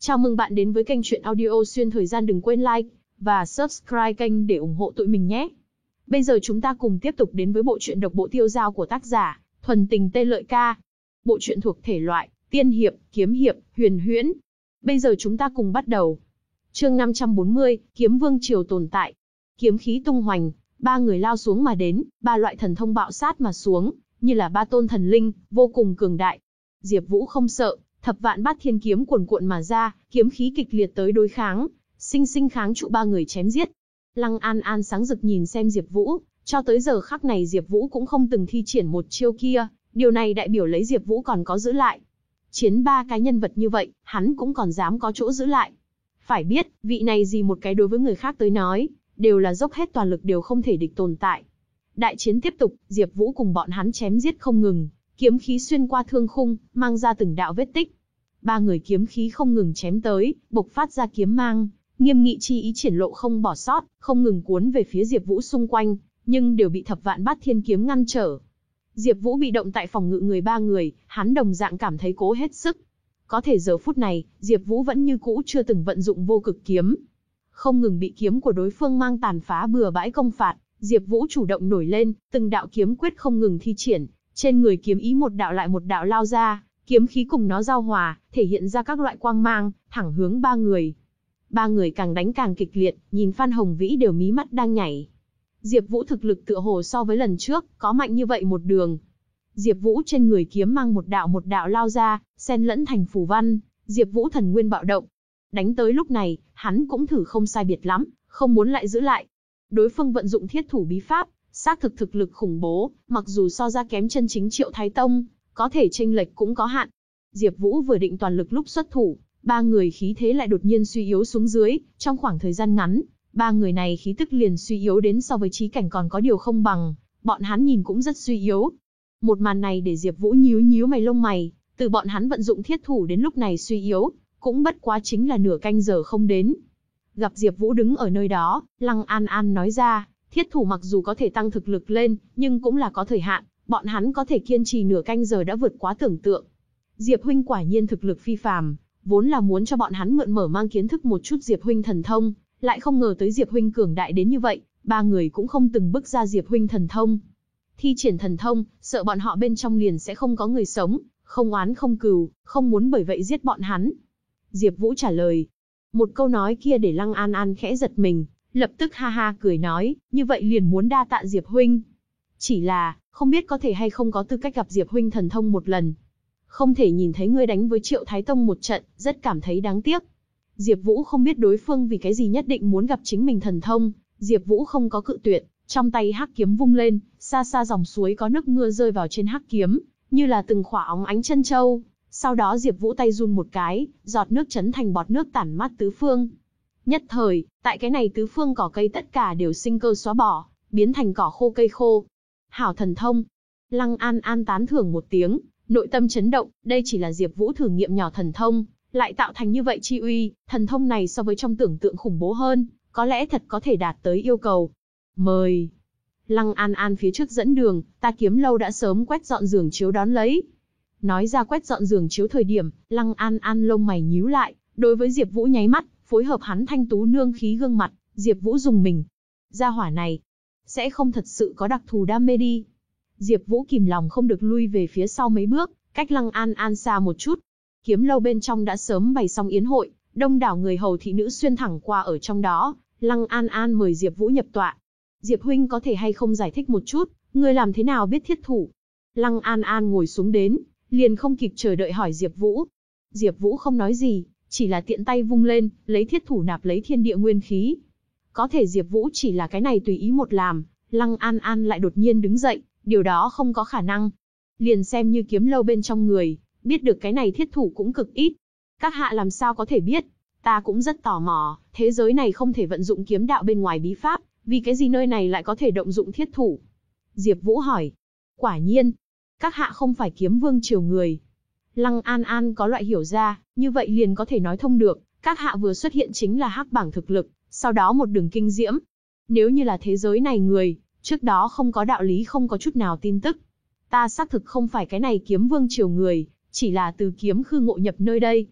Chào mừng bạn đến với kênh truyện audio xuyên thời gian đừng quên like và subscribe kênh để ủng hộ tụi mình nhé. Bây giờ chúng ta cùng tiếp tục đến với bộ truyện độc bộ tiêu giao của tác giả Thuần Tình Tê Lợi Ca. Bộ truyện thuộc thể loại tiên hiệp, kiếm hiệp, huyền huyễn. Bây giờ chúng ta cùng bắt đầu. Chương 540, Kiếm Vương triều tồn tại. Kiếm khí tung hoành, ba người lao xuống mà đến, ba loại thần thông bạo sát mà xuống, như là ba tôn thần linh, vô cùng cường đại. Diệp Vũ không sợ, thập vạn bát thiên kiếm cuồn cuộn mà ra, kiếm khí kịch liệt tới đối kháng, sinh sinh kháng trụ ba người chém giết. Lăng An An sáng rực nhìn xem Diệp Vũ, cho tới giờ khắc này Diệp Vũ cũng không từng thi triển một chiêu kia, điều này đại biểu lấy Diệp Vũ còn có giữ lại. Chiến ba cái nhân vật như vậy, hắn cũng còn dám có chỗ giữ lại. Phải biết, vị này gì một cái đối với người khác tới nói, đều là dốc hết toàn lực đều không thể địch tồn tại. Đại chiến tiếp tục, Diệp Vũ cùng bọn hắn chém giết không ngừng, kiếm khí xuyên qua thương khung, mang ra từng đạo vết tích. Ba người kiếm khí không ngừng chém tới, bộc phát ra kiếm mang, nghiêm nghị chi ý triển lộ không bỏ sót, không ngừng cuốn về phía Diệp Vũ xung quanh, nhưng đều bị thập vạn bát thiên kiếm ngăn trở. Diệp Vũ bị động tại phòng ngự người ba người, hắn đồng dạng cảm thấy cố hết sức. Có thể giờ phút này, Diệp Vũ vẫn như cũ chưa từng vận dụng vô cực kiếm. Không ngừng bị kiếm của đối phương mang tàn phá bừa bãi công phạt, Diệp Vũ chủ động nổi lên, từng đạo kiếm quyết không ngừng thi triển, trên người kiếm ý một đạo lại một đạo lao ra, kiếm khí cùng nó giao hòa, thể hiện ra các loại quang mang, thẳng hướng ba người. Ba người càng đánh càng kịch liệt, nhìn Phan Hồng Vĩ đều mí mắt đang nhảy. Diệp Vũ thực lực tựa hồ so với lần trước, có mạnh như vậy một đường. Diệp Vũ trên người kiếm mang một đạo một đạo lao ra, xen lẫn thành phù văn, Diệp Vũ thần nguyên bạo động. Đánh tới lúc này, hắn cũng thử không sai biệt lắm, không muốn lại giữ lại. Đối phương vận dụng thiết thủ bí pháp, xác thực thực lực khủng bố, mặc dù so ra kém chân chính Triệu Thái Tông, có thể chênh lệch cũng có hạn. Diệp Vũ vừa định toàn lực lúc xuất thủ, ba người khí thế lại đột nhiên suy yếu xuống dưới, trong khoảng thời gian ngắn, ba người này khí tức liền suy yếu đến so với trí cảnh còn có điều không bằng, bọn hắn nhìn cũng rất suy yếu. Một màn này để Diệp Vũ nhíu nhíu mày lông mày, từ bọn hắn vận dụng thiết thủ đến lúc này suy yếu, cũng bất quá chính là nửa canh giờ không đến. Gặp Diệp Vũ đứng ở nơi đó, Lăng An An nói ra, thiết thủ mặc dù có thể tăng thực lực lên, nhưng cũng là có thời hạn, bọn hắn có thể kiên trì nửa canh giờ đã vượt quá tưởng tượng. Diệp huynh quả nhiên thực lực phi phàm, vốn là muốn cho bọn hắn mượn mở mang kiến thức một chút Diệp huynh thần thông, lại không ngờ tới Diệp huynh cường đại đến như vậy, ba người cũng không từng bước ra Diệp huynh thần thông. Thi triển thần thông, sợ bọn họ bên trong liền sẽ không có người sống, không oán không cừu, không muốn bởi vậy giết bọn hắn. Diệp Vũ trả lời. Một câu nói kia để Lăng An An khẽ giật mình, lập tức ha ha cười nói, như vậy liền muốn đa tạ Diệp huynh. Chỉ là, không biết có thể hay không có tư cách gặp Diệp huynh thần thông một lần. Không thể nhìn thấy ngươi đánh với Triệu Thái Tông một trận, rất cảm thấy đáng tiếc. Diệp Vũ không biết đối phương vì cái gì nhất định muốn gặp chính mình thần thông, Diệp Vũ không có cự tuyệt, trong tay hắc kiếm vung lên, xa xa dòng suối có nước mưa rơi vào trên hắc kiếm, như là từng khỏa óng ánh chân châu. Sau đó Diệp Vũ tay run một cái, giọt nước chấn thành bọt nước tản mát tứ phương. Nhất thời, tại cái này tứ phương cỏ cây tất cả đều sinh cơ xóa bỏ, biến thành cỏ khô cây khô. Hảo thần thông. Lăng An An tán thưởng một tiếng, nội tâm chấn động, đây chỉ là Diệp Vũ thử nghiệm nhỏ thần thông, lại tạo thành như vậy chi uy, thần thông này so với trong tưởng tượng khủng bố hơn, có lẽ thật có thể đạt tới yêu cầu. Mời. Lăng An An phía trước dẫn đường, ta kiếm lâu đã sớm quét dọn giường chiếu đón lấy. Nói ra quét dọn giường chiếu thời điểm, Lăng An An lông mày nhíu lại, đối với Diệp Vũ nháy mắt, phối hợp hắn thanh tú nương khí gương mặt, Diệp Vũ dùng mình. Gia hỏa này, sẽ không thật sự có đặc thù đam mê đi. Diệp Vũ kìm lòng không được lui về phía sau mấy bước, cách Lăng An An xa một chút. Kiếm lâu bên trong đã sớm bày xong yến hội, đông đảo người hầu thị nữ xuyên thẳng qua ở trong đó, Lăng An An mời Diệp Vũ nhập tọa. Diệp huynh có thể hay không giải thích một chút, ngươi làm thế nào biết thiết thủ? Lăng An An ngồi xuống đến, liền không kịp chờ đợi hỏi Diệp Vũ. Diệp Vũ không nói gì, chỉ là tiện tay vung lên, lấy thiết thủ nạp lấy thiên địa nguyên khí. Có thể Diệp Vũ chỉ là cái này tùy ý một làm, Lăng An An lại đột nhiên đứng dậy, điều đó không có khả năng. Liền xem như kiếm lâu bên trong người, biết được cái này thiết thủ cũng cực ít. Các hạ làm sao có thể biết? Ta cũng rất tò mò, thế giới này không thể vận dụng kiếm đạo bên ngoài bí pháp, vì cái gì nơi này lại có thể động dụng thiết thủ? Diệp Vũ hỏi. Quả nhiên, các hạ không phải kiếm vương triều người. Lăng An An có loại hiểu ra, như vậy liền có thể nói thông được, các hạ vừa xuất hiện chính là hắc bảng thực lực, sau đó một đường kinh diễm. Nếu như là thế giới này người, trước đó không có đạo lý không có chút nào tin tức. Ta xác thực không phải cái này kiếm vương triều người, chỉ là từ kiếm khư ngộ nhập nơi đây.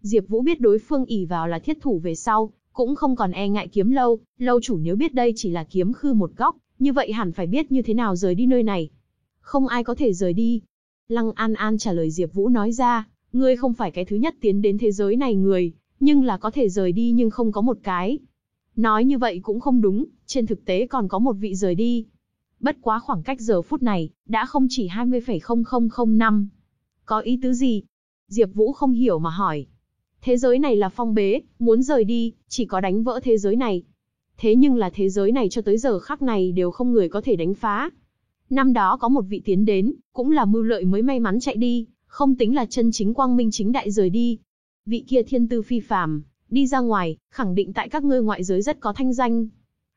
Diệp Vũ biết đối phương ỷ vào là thiết thủ về sau, cũng không còn e ngại kiếm lâu, lâu chủ nếu biết đây chỉ là kiếm khư một góc, như vậy hẳn phải biết như thế nào rời đi nơi này. Không ai có thể rời đi. Lăng An An trả lời Diệp Vũ nói ra, ngươi không phải cái thứ nhất tiến đến thế giới này người, nhưng là có thể rời đi nhưng không có một cái. Nói như vậy cũng không đúng, trên thực tế còn có một vị rời đi. Bất quá khoảng cách giờ phút này, đã không chỉ 20,0005. năm. Có ý tứ gì? Diệp Vũ không hiểu mà hỏi. Thế giới này là phong bế, muốn rời đi, chỉ có đánh vỡ thế giới này. Thế nhưng là thế giới này cho tới giờ khắc này đều không người có thể đánh phá. Năm đó có một vị tiến đến, cũng là mưu lợi mới may mắn chạy đi, không tính là chân chính quang minh chính đại rời đi. Vị kia thiên tư phi phàm, đi ra ngoài, khẳng định tại các ngươi ngoại giới rất có thanh danh.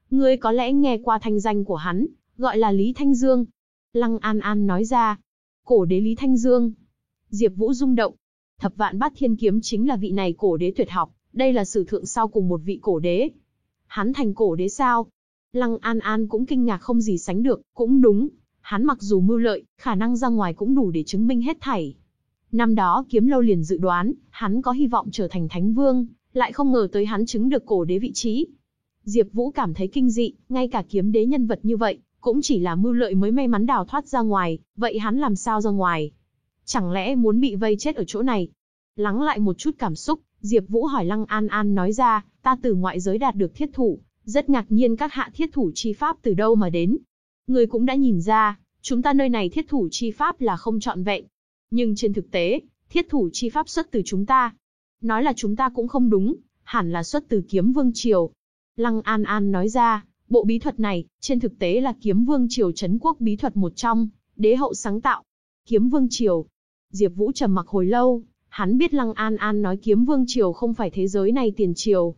Ngươi có lẽ nghe qua thanh danh của hắn, gọi là Lý Thanh Dương. Lăng An An nói ra, cổ đế Lý Thanh Dương. Diệp Vũ rung động, thập vạn bát thiên kiếm chính là vị này cổ đế tuyệt học, đây là sử thượng sau cùng một vị cổ đế. Hắn thành cổ đế sao? Lăng An An cũng kinh ngạc không gì sánh được, cũng đúng, hắn mặc dù mưu lợi, khả năng ra ngoài cũng đủ để chứng minh hết thảy. Năm đó kiếm lâu liền dự đoán, hắn có hy vọng trở thành thánh vương, lại không ngờ tới hắn chứng được cổ đế vị trí. Diệp Vũ cảm thấy kinh dị, ngay cả kiếm đế nhân vật như vậy, cũng chỉ là mưu lợi mới may mắn đào thoát ra ngoài, vậy hắn làm sao ra ngoài? Chẳng lẽ muốn bị vây chết ở chỗ này? Lắng lại một chút cảm xúc, Diệp Vũ hỏi Lăng An An nói ra, ta từ ngoại giới đạt được thiết thủ, rất ngạc nhiên các hạ thiết thủ chi pháp từ đâu mà đến. Người cũng đã nhìn ra, chúng ta nơi này thiết thủ chi pháp là không trọn vẹn. Nhưng trên thực tế, thiết thủ chi pháp xuất từ chúng ta. Nói là chúng ta cũng không đúng, hẳn là xuất từ kiếm vương triều. Lăng An An nói ra, bộ bí thuật này, trên thực tế là kiếm vương triều Trấn quốc bí thuật một trong, đế hậu sáng tạo. Kiếm vương triều. Diệp Vũ trầm mặc hồi lâu, hắn biết Lăng An An nói kiếm vương triều không phải thế giới này tiền triều.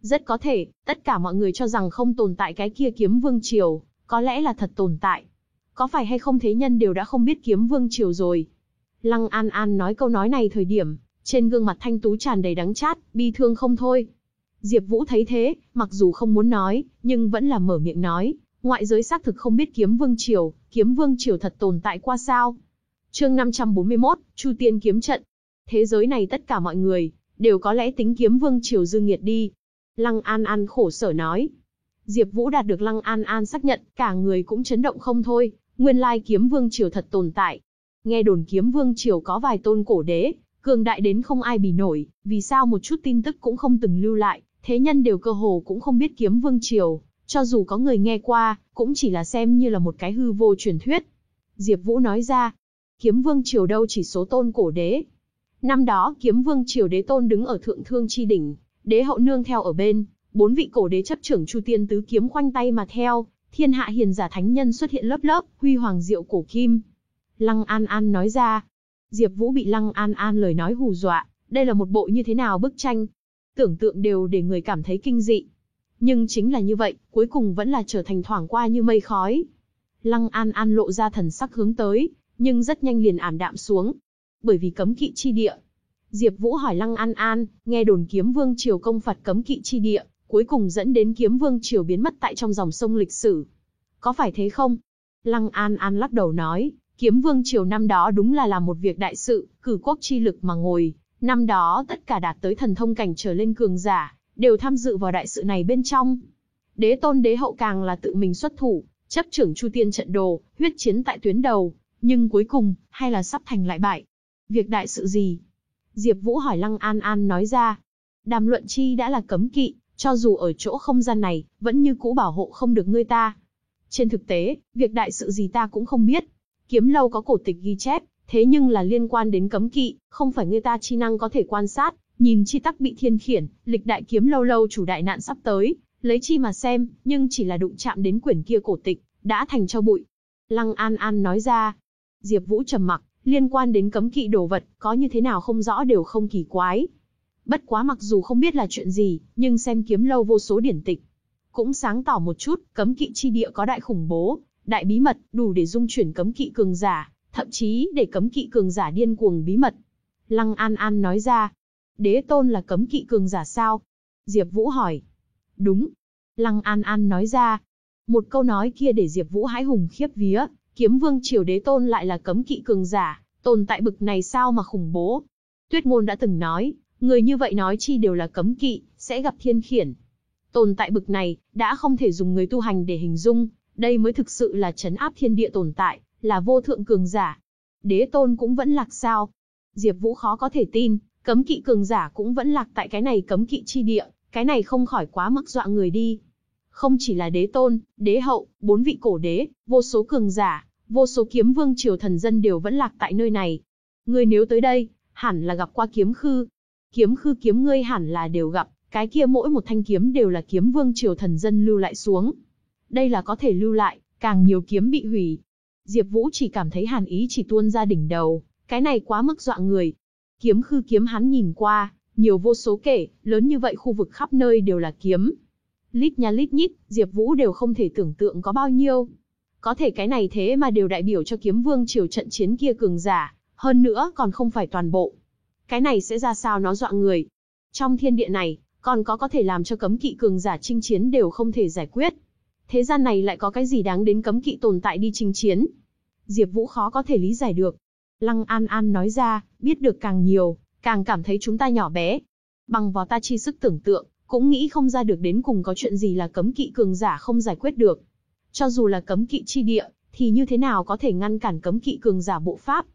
Rất có thể, tất cả mọi người cho rằng không tồn tại cái kia kiếm vương triều, có lẽ là thật tồn tại. Có phải hay không thế nhân đều đã không biết kiếm vương triều rồi. Lăng An An nói câu nói này thời điểm, trên gương mặt thanh tú tràn đầy đắng chát, bi thương không thôi. Diệp Vũ thấy thế, mặc dù không muốn nói, nhưng vẫn là mở miệng nói, ngoại giới xác thực không biết kiếm vương triều, kiếm vương triều thật tồn tại qua sao. Chương 541, Chu Tiên kiếm trận. Thế giới này tất cả mọi người đều có lẽ tính kiếm vương triều dư nghiệt đi. Lăng An An khổ sở nói. Diệp Vũ đạt được Lăng An An xác nhận, cả người cũng chấn động không thôi, nguyên lai kiếm vương triều thật tồn tại. Nghe đồn kiếm vương triều có vài tôn cổ đế, cường đại đến không ai bì nổi, vì sao một chút tin tức cũng không từng lưu lại, thế nhân đều cơ hồ cũng không biết kiếm vương triều, cho dù có người nghe qua, cũng chỉ là xem như là một cái hư vô truyền thuyết. Diệp Vũ nói ra, kiếm vương triều đâu chỉ số tôn cổ đế. Năm đó kiếm vương triều đế tôn đứng ở thượng thương chi đỉnh, đế hậu nương theo ở bên, bốn vị cổ đế chấp trưởng chu tiên tứ kiếm khoanh tay mà theo, thiên hạ hiền giả thánh nhân xuất hiện lớp lớp, huy hoàng diệu cổ kim. Lăng An An nói ra, Diệp Vũ bị Lăng An An lời nói hù dọa, đây là một bộ như thế nào bức tranh? Tưởng tượng đều để người cảm thấy kinh dị. Nhưng chính là như vậy, cuối cùng vẫn là trở thành thoảng qua như mây khói. Lăng An An lộ ra thần sắc hướng tới, nhưng rất nhanh liền ảm đạm xuống. Bởi vì cấm kỵ chi địa. Diệp Vũ hỏi Lăng An An, nghe đồn kiếm vương triều công phạt cấm kỵ chi địa, cuối cùng dẫn đến kiếm vương triều biến mất tại trong dòng sông lịch sử. Có phải thế không? Lăng An An lắc đầu nói, kiếm vương triều năm đó đúng là làm một việc đại sự, cử quốc chi lực mà ngồi. Năm đó tất cả đạt tới thần thông cảnh trở lên cường giả, đều tham dự vào đại sự này bên trong. Đế tôn đế hậu càng là tự mình xuất thủ, chấp trưởng chu tiên trận đồ, huyết chiến tại tuyến đầu, nhưng cuối cùng, hay là sắp thành lại bại. Việc đại sự gì? Diệp Vũ hỏi Lăng An An nói ra. Đàm luận chi đã là cấm kỵ, cho dù ở chỗ không gian này, vẫn như cũ bảo hộ không được ngươi ta. Trên thực tế, việc đại sự gì ta cũng không biết. Kiếm lâu có cổ tịch ghi chép, thế nhưng là liên quan đến cấm kỵ, không phải người ta chi năng có thể quan sát, nhìn chi tắc bị thiên khiển, lịch đại kiếm lâu lâu chủ đại nạn sắp tới, lấy chi mà xem, nhưng chỉ là đụng chạm đến quyển kia cổ tịch, đã thành cho bụi. Lăng An An nói ra, Diệp Vũ trầm mặc, liên quan đến cấm kỵ đồ vật, có như thế nào không rõ đều không kỳ quái. Bất quá mặc dù không biết là chuyện gì, nhưng xem kiếm lâu vô số điển tịch. Cũng sáng tỏ một chút, cấm kỵ chi địa có đại khủng bố, đại bí mật, đủ để dung chuyển cấm kỵ cường giả, thậm chí để cấm kỵ cường giả điên cuồng bí mật. Lăng An An nói ra, đế tôn là cấm kỵ cường giả sao? Diệp Vũ hỏi. Đúng. Lăng An An nói ra. Một câu nói kia để Diệp Vũ hãi hùng khiếp vía, kiếm vương triều đế tôn lại là cấm kỵ cường giả, tồn tại bực này sao mà khủng bố. Tuyết ngôn đã từng nói, Người như vậy nói chi đều là cấm kỵ, sẽ gặp thiên khiển. Tồn tại bực này, đã không thể dùng người tu hành để hình dung, đây mới thực sự là chấn áp thiên địa tồn tại, là vô thượng cường giả. Đế tôn cũng vẫn lạc sao? Diệp Vũ khó có thể tin, cấm kỵ cường giả cũng vẫn lạc tại cái này cấm kỵ chi địa, cái này không khỏi quá mức dọa người đi. Không chỉ là đế tôn, đế hậu, bốn vị cổ đế, vô số cường giả, vô số kiếm vương triều thần dân đều vẫn lạc tại nơi này. Ngươi nếu tới đây, hẳn là gặp qua kiếm khư. Kiếm khư kiếm ngươi hẳn là đều gặp, cái kia mỗi một thanh kiếm đều là kiếm vương triều thần dân lưu lại xuống. Đây là có thể lưu lại, càng nhiều kiếm bị hủy. Diệp Vũ chỉ cảm thấy hàn ý chỉ tuôn ra đỉnh đầu, cái này quá mức dọa người. Kiếm khư kiếm hắn nhìn qua, nhiều vô số kể, lớn như vậy khu vực khắp nơi đều là kiếm. Lít nha lít nhít, Diệp Vũ đều không thể tưởng tượng có bao nhiêu. Có thể cái này thế mà đều đại biểu cho kiếm vương triều trận chiến kia cường giả, hơn nữa còn không phải toàn bộ. Cái này sẽ ra sao nó dọa người. Trong thiên địa này, còn có có thể làm cho cấm kỵ cường giả chinh chiến đều không thể giải quyết. Thế gian này lại có cái gì đáng đến cấm kỵ tồn tại đi chinh chiến. Diệp Vũ khó có thể lý giải được. Lăng An An nói ra, biết được càng nhiều, càng cảm thấy chúng ta nhỏ bé. Bằng vào ta chi sức tưởng tượng, cũng nghĩ không ra được đến cùng có chuyện gì là cấm kỵ cường giả không giải quyết được. Cho dù là cấm kỵ chi địa, thì như thế nào có thể ngăn cản cấm kỵ cường giả bộ pháp?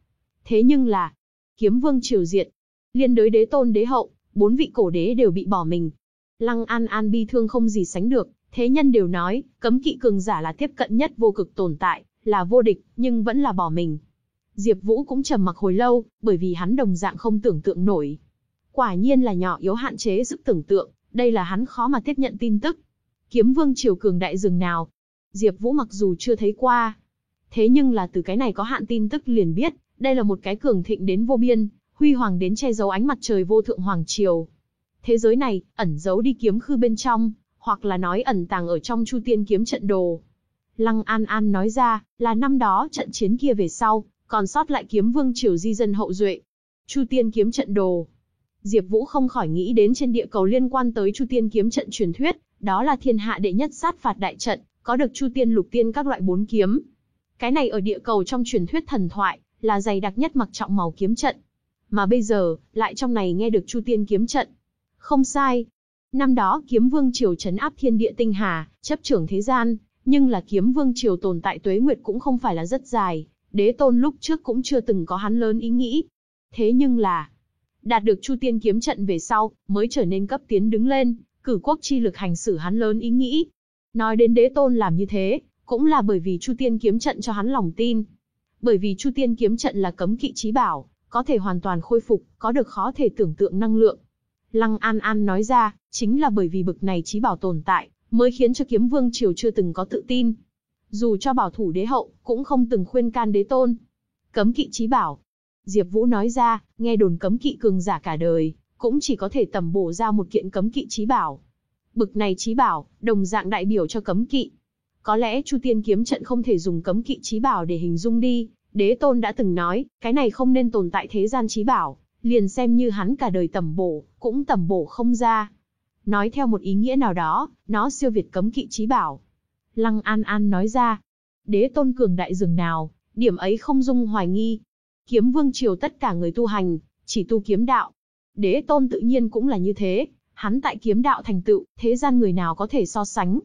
Thế nhưng là, kiếm vương triều diệt, liên đối đế tôn đế hậu, bốn vị cổ đế đều bị bỏ mình. Lăng An An bi thương không gì sánh được, thế nhân đều nói, cấm kỵ cường giả là tiếp cận nhất vô cực tồn tại, là vô địch, nhưng vẫn là bỏ mình. Diệp Vũ cũng trầm mặc hồi lâu, bởi vì hắn đồng dạng không tưởng tượng nổi. Quả nhiên là nhỏ yếu hạn chế sức tưởng tượng, đây là hắn khó mà tiếp nhận tin tức. Kiếm Vương triều cường đại rừng nào? Diệp Vũ mặc dù chưa thấy qua, thế nhưng là từ cái này có hạn tin tức liền biết, đây là một cái cường thịnh đến vô biên, huy hoàng đến che giấu ánh mặt trời vô thượng hoàng triều. Thế giới này, ẩn giấu đi kiếm khư bên trong, hoặc là nói ẩn tàng ở trong Chu Tiên kiếm trận đồ. Lăng An An nói ra, là năm đó trận chiến kia về sau, còn sót lại kiếm vương triều di dân hậu duệ. Chu Tiên kiếm trận đồ. Diệp Vũ không khỏi nghĩ đến trên địa cầu liên quan tới Chu Tiên kiếm trận truyền thuyết, đó là thiên hạ đệ nhất sát phạt đại trận, có được Chu Tiên lục tiên các loại bốn kiếm. Cái này ở địa cầu trong truyền thuyết thần thoại, là dày đặc nhất mặc trọng màu kiếm trận. Mà bây giờ, lại trong này nghe được Chu Tiên kiếm trận. Không sai. Năm đó kiếm vương triều trấn áp thiên địa tinh hà, chấp trưởng thế gian, nhưng là kiếm vương triều tồn tại tuế nguyệt cũng không phải là rất dài, đế tôn lúc trước cũng chưa từng có hắn lớn ý nghĩ. Thế nhưng là, đạt được Chu Tiên kiếm trận về sau, mới trở nên cấp tiến đứng lên, cử quốc chi lực hành xử hắn lớn ý nghĩ. Nói đến đế tôn làm như thế, cũng là bởi vì Chu Tiên kiếm trận cho hắn lòng tin. Bởi vì Chu Tiên kiếm trận là cấm kỵ chí bảo, có thể hoàn toàn khôi phục, có được khó thể tưởng tượng năng lượng. Lăng An An nói ra, chính là bởi vì bực này chí bảo tồn tại, mới khiến cho kiếm vương triều chưa từng có tự tin. Dù cho bảo thủ đế hậu, cũng không từng khuyên can đế tôn. Cấm kỵ chí bảo. Diệp Vũ nói ra, nghe đồn cấm kỵ cường giả cả đời, cũng chỉ có thể tầm bổ ra một kiện cấm kỵ chí bảo. Bực này chí bảo, đồng dạng đại biểu cho cấm kỵ. Có lẽ Chu Tiên kiếm trận không thể dùng cấm kỵ chí bảo để hình dung đi, Đế tôn đã từng nói, cái này không nên tồn tại thế gian chí bảo, liền xem như hắn cả đời tầm bổ, cũng tầm bổ không ra. Nói theo một ý nghĩa nào đó, nó siêu việt cấm kỵ chí bảo. Lăng An An nói ra, đế tôn cường đại rừng nào, điểm ấy không dung hoài nghi. Kiếm vương triều tất cả người tu hành, chỉ tu kiếm đạo. Đế tôn tự nhiên cũng là như thế, hắn tại kiếm đạo thành tựu, thế gian người nào có thể so sánh.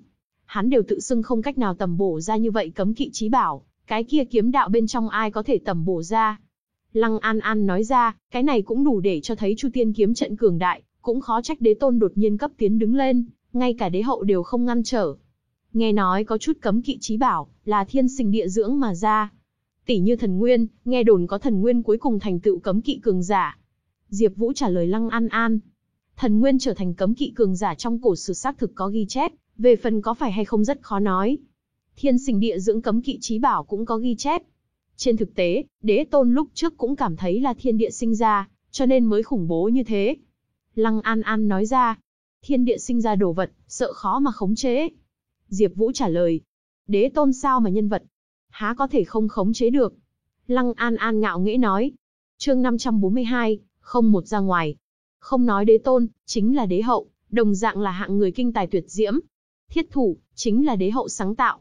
Hắn đều tự xưng không cách nào tầm bổ ra như vậy cấm kỵ chí bảo, cái kia kiếm đạo bên trong ai có thể tầm bổ ra. Lăng An An nói ra, cái này cũng đủ để cho thấy Chu Tiên kiếm trận cường đại, cũng khó trách đế tôn đột nhiên cấp tiến đứng lên, ngay cả đế hậu đều không ngăn trở. Nghe nói có chút cấm kỵ trí bảo, là thiên sinh địa dưỡng mà ra. Tỷ như thần nguyên, nghe đồn có thần nguyên cuối cùng thành tựu cấm kỵ cường giả. Diệp Vũ trả lời Lăng An An. Thần nguyên trở thành cấm kỵ cường giả trong cổ sử xác thực có ghi chép, về phần có phải hay không rất khó nói. Thiên sinh địa dưỡng cấm kỵ trí bảo cũng có ghi chép. Trên thực tế, đế tôn lúc trước cũng cảm thấy là thiên địa sinh ra, cho nên mới khủng bố như thế. Lăng An An nói ra, thiên địa sinh ra đồ vật, sợ khó mà khống chế. Diệp Vũ trả lời, đế tôn sao mà nhân vật, há có thể không khống chế được. Lăng An An ngạo nghễ nói, chương 542, không một ra ngoài. Không nói đế tôn, chính là đế hậu, đồng dạng là hạng người kinh tài tuyệt diễm. Thiết thủ, chính là đế hậu sáng tạo.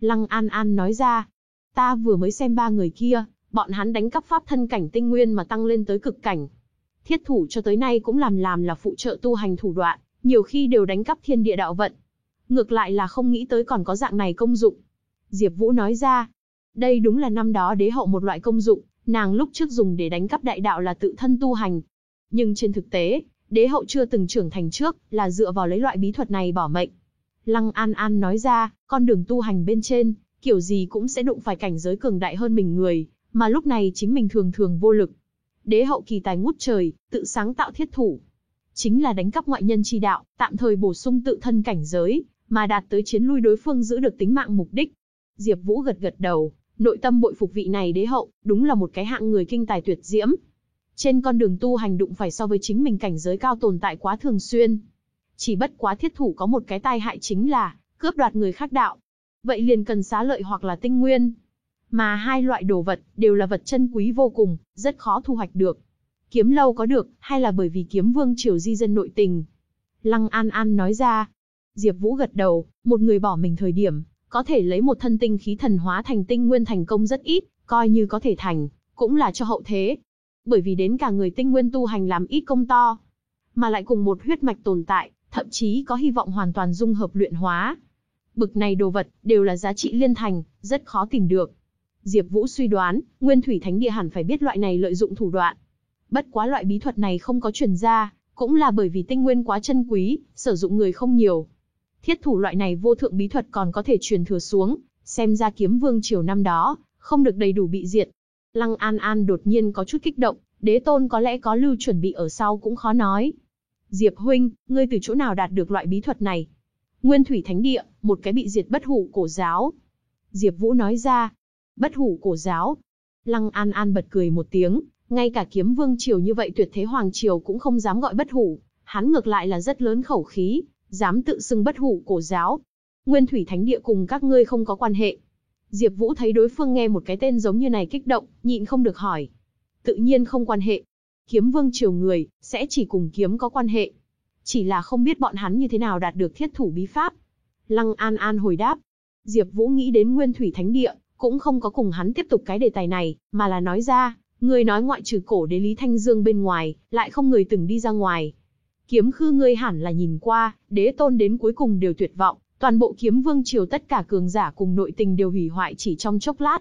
Lăng An An nói ra, ta vừa mới xem ba người kia, bọn hắn đánh cắp pháp thân cảnh tinh nguyên mà tăng lên tới cực cảnh. Thiết thủ cho tới nay cũng làm làm là phụ trợ tu hành thủ đoạn, nhiều khi đều đánh cắp thiên địa đạo vận. Ngược lại là không nghĩ tới còn có dạng này công dụng. Diệp Vũ nói ra, đây đúng là năm đó đế hậu một loại công dụng, nàng lúc trước dùng để đánh cắp đại đạo là tự thân tu hành. Nhưng trên thực tế, đế hậu chưa từng trưởng thành trước, là dựa vào lấy loại bí thuật này bỏ mệnh. Lăng An An nói ra, con đường tu hành bên trên, kiểu gì cũng sẽ đụng phải cảnh giới cường đại hơn mình người, mà lúc này chính mình thường thường vô lực. Đế hậu kỳ tài ngút trời, tự sáng tạo thiết thủ. Chính là đánh cắp ngoại nhân chi đạo, tạm thời bổ sung tự thân cảnh giới, mà đạt tới chiến lui đối phương giữ được tính mạng mục đích. Diệp Vũ gật gật đầu, nội tâm bội phục vị này đế hậu, đúng là một cái hạng người kinh tài tuyệt diễm. Trên con đường tu hành đụng phải so với chính mình cảnh giới cao tồn tại quá thường xuyên. Chỉ bất quá thiết thủ có một cái tai hại chính là, cướp đoạt người khác đạo. Vậy liền cần xá lợi hoặc là tinh nguyên. Mà hai loại đồ vật, đều là vật chân quý vô cùng, rất khó thu hoạch được. Kiếm lâu có được, hay là bởi vì kiếm vương triều di dân nội tình. Lăng An An nói ra. Diệp Vũ gật đầu, một người bỏ mình thời điểm, có thể lấy một thân tinh khí thần hóa thành tinh nguyên thành công rất ít, coi như có thể thành, cũng là cho hậu thế. Bởi vì đến cả người tinh nguyên tu hành làm ít công to, mà lại cùng một huyết mạch tồn tại, thậm chí có hy vọng hoàn toàn dung hợp luyện hóa. Bực này đồ vật, đều là giá trị liên thành, rất khó tìm được. Diệp Vũ suy đoán, Nguyên Thủy Thánh Địa hẳn phải biết loại này lợi dụng thủ đoạn. Bất quá loại bí thuật này không có truyền ra, cũng là bởi vì tinh nguyên quá chân quý, sử dụng người không nhiều. Thiết thủ loại này vô thượng bí thuật còn có thể truyền thừa xuống, xem ra kiếm vương triều năm đó, không được đầy đủ bị diệt. Lăng An An đột nhiên có chút kích động, đế tôn có lẽ có lưu chuẩn bị ở sau cũng khó nói. Diệp huynh, ngươi từ chỗ nào đạt được loại bí thuật này? Nguyên Thủy Thánh Địa, một cái bị diệt bất hủ cổ giáo. Diệp Vũ nói ra, bất hủ cổ giáo. Lăng An An bật cười một tiếng, ngay cả kiếm vương triều như vậy tuyệt thế hoàng triều cũng không dám gọi bất hủ, hắn ngược lại là rất lớn khẩu khí, dám tự xưng bất hủ cổ giáo. Nguyên Thủy Thánh Địa cùng các ngươi không có quan hệ. Diệp Vũ thấy đối phương nghe một cái tên giống như này kích động, nhịn không được hỏi. Tự nhiên không quan hệ. Kiếm Vương triều người sẽ chỉ cùng kiếm có quan hệ. Chỉ là không biết bọn hắn như thế nào đạt được thiết thủ bí pháp. Lăng An An hồi đáp. Diệp Vũ nghĩ đến Nguyên Thủy Thánh Địa, cũng không có cùng hắn tiếp tục cái đề tài này, mà là nói ra, người nói ngoại trừ cổ đế Lý Thanh Dương bên ngoài, lại không người từng đi ra ngoài, Kiếm khư ngươi hẳn là nhìn qua, đế tôn đến cuối cùng đều tuyệt vọng, toàn bộ kiếm vương triều tất cả cường giả cùng nội tình đều hủy hoại chỉ trong chốc lát.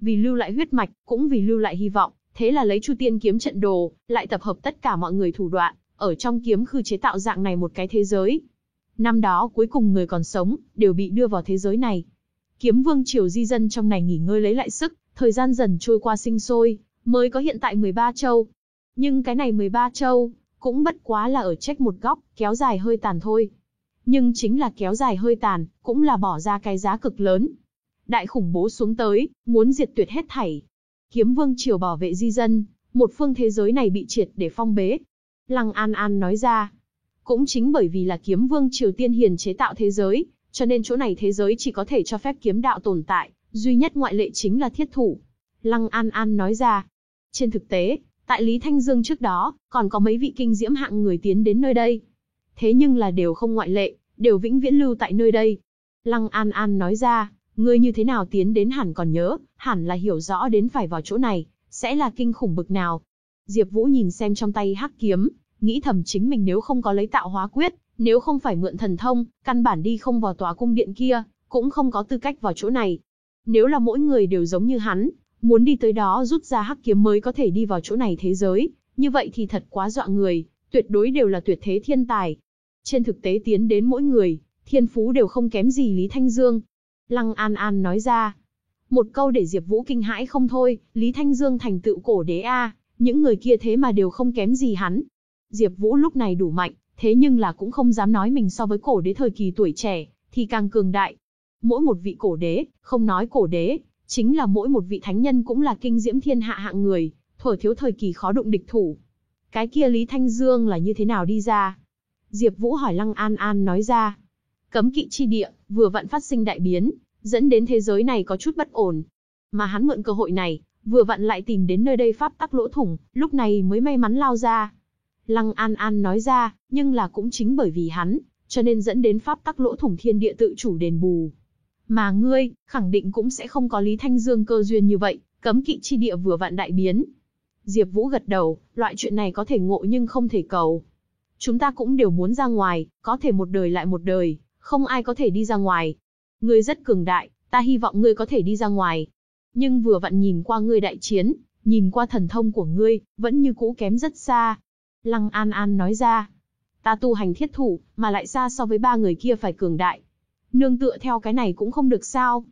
Vì lưu lại huyết mạch, cũng vì lưu lại hy vọng, thế là lấy Chu Tiên kiếm trận đồ, lại tập hợp tất cả mọi người thủ đoạn, ở trong kiếm khư chế tạo dạng này một cái thế giới. Năm đó cuối cùng người còn sống, đều bị đưa vào thế giới này. Kiếm vương triều di dân trong này nghỉ ngơi lấy lại sức, thời gian dần trôi qua sinh sôi, mới có hiện tại 13 châu. Nhưng cái này 13 châu, cũng bất quá là ở trách một góc, kéo dài hơi tàn thôi. Nhưng chính là kéo dài hơi tàn, cũng là bỏ ra cái giá cực lớn. Đại khủng bố xuống tới, muốn diệt tuyệt hết thảy. Kiếm vương triều bảo vệ di dân, một phương thế giới này bị triệt để phong bế. Lăng An An nói ra, cũng chính bởi vì là kiếm vương triều tiên hiền chế tạo thế giới, cho nên chỗ này thế giới chỉ có thể cho phép kiếm đạo tồn tại, duy nhất ngoại lệ chính là thiết thủ. Lăng An An nói ra, trên thực tế, Tại Lý Thanh Dương trước đó, còn có mấy vị kinh diễm hạng người tiến đến nơi đây. Thế nhưng là đều không ngoại lệ, đều vĩnh viễn lưu tại nơi đây. Lăng An An nói ra, ngươi như thế nào tiến đến hẳn còn nhớ, hẳn là hiểu rõ đến phải vào chỗ này, sẽ là kinh khủng bực nào. Diệp Vũ nhìn xem trong tay hắc kiếm, nghĩ thầm chính mình nếu không có lấy tạo hóa quyết, nếu không phải mượn thần thông, căn bản đi không vào tòa cung điện kia, cũng không có tư cách vào chỗ này. Nếu là mỗi người đều giống như hắn, Muốn đi tới đó rút ra hắc kiếm mới có thể đi vào chỗ này thế giới, như vậy thì thật quá dọa người, tuyệt đối đều là tuyệt thế thiên tài. Trên thực tế tiến đến mỗi người, thiên phú đều không kém gì Lý Thanh Dương. Lăng An An nói ra. Một câu để Diệp Vũ kinh hãi không thôi, Lý Thanh Dương thành tựu cổ đế A, những người kia thế mà đều không kém gì hắn. Diệp Vũ lúc này đủ mạnh, thế nhưng là cũng không dám nói mình so với cổ đế thời kỳ tuổi trẻ, thì càng cường đại. Mỗi một vị cổ đế, không nói cổ đế, Chính là mỗi một vị thánh nhân cũng là kinh diễm thiên hạ hạng người, thuở thiếu thời kỳ khó đụng địch thủ. Cái kia Lý Thanh Dương là như thế nào đi ra? Diệp Vũ hỏi Lăng An An nói ra. Cấm kỵ chi địa, vừa vặn phát sinh đại biến, dẫn đến thế giới này có chút bất ổn. Mà hắn mượn cơ hội này, vừa vặn lại tìm đến nơi đây pháp tắc lỗ thủng, lúc này mới may mắn lao ra. Lăng An An nói ra, nhưng là cũng chính bởi vì hắn, cho nên dẫn đến pháp tắc lỗ thủng thiên địa tự chủ đền bù. Mà ngươi, khẳng định cũng sẽ không có Lý Thanh Dương cơ duyên như vậy, cấm kỵ chi địa vừa vặn đại biến. Diệp Vũ gật đầu, loại chuyện này có thể ngộ nhưng không thể cầu. Chúng ta cũng đều muốn ra ngoài, có thể một đời lại một đời, không ai có thể đi ra ngoài. Ngươi rất cường đại, ta hy vọng ngươi có thể đi ra ngoài. Nhưng vừa vặn nhìn qua ngươi đại chiến, nhìn qua thần thông của ngươi, vẫn như cũ kém rất xa. Lăng An An nói ra, ta tu hành thiết thủ, mà lại xa so với ba người kia phải cường đại. Nương tựa theo cái này cũng không được sao?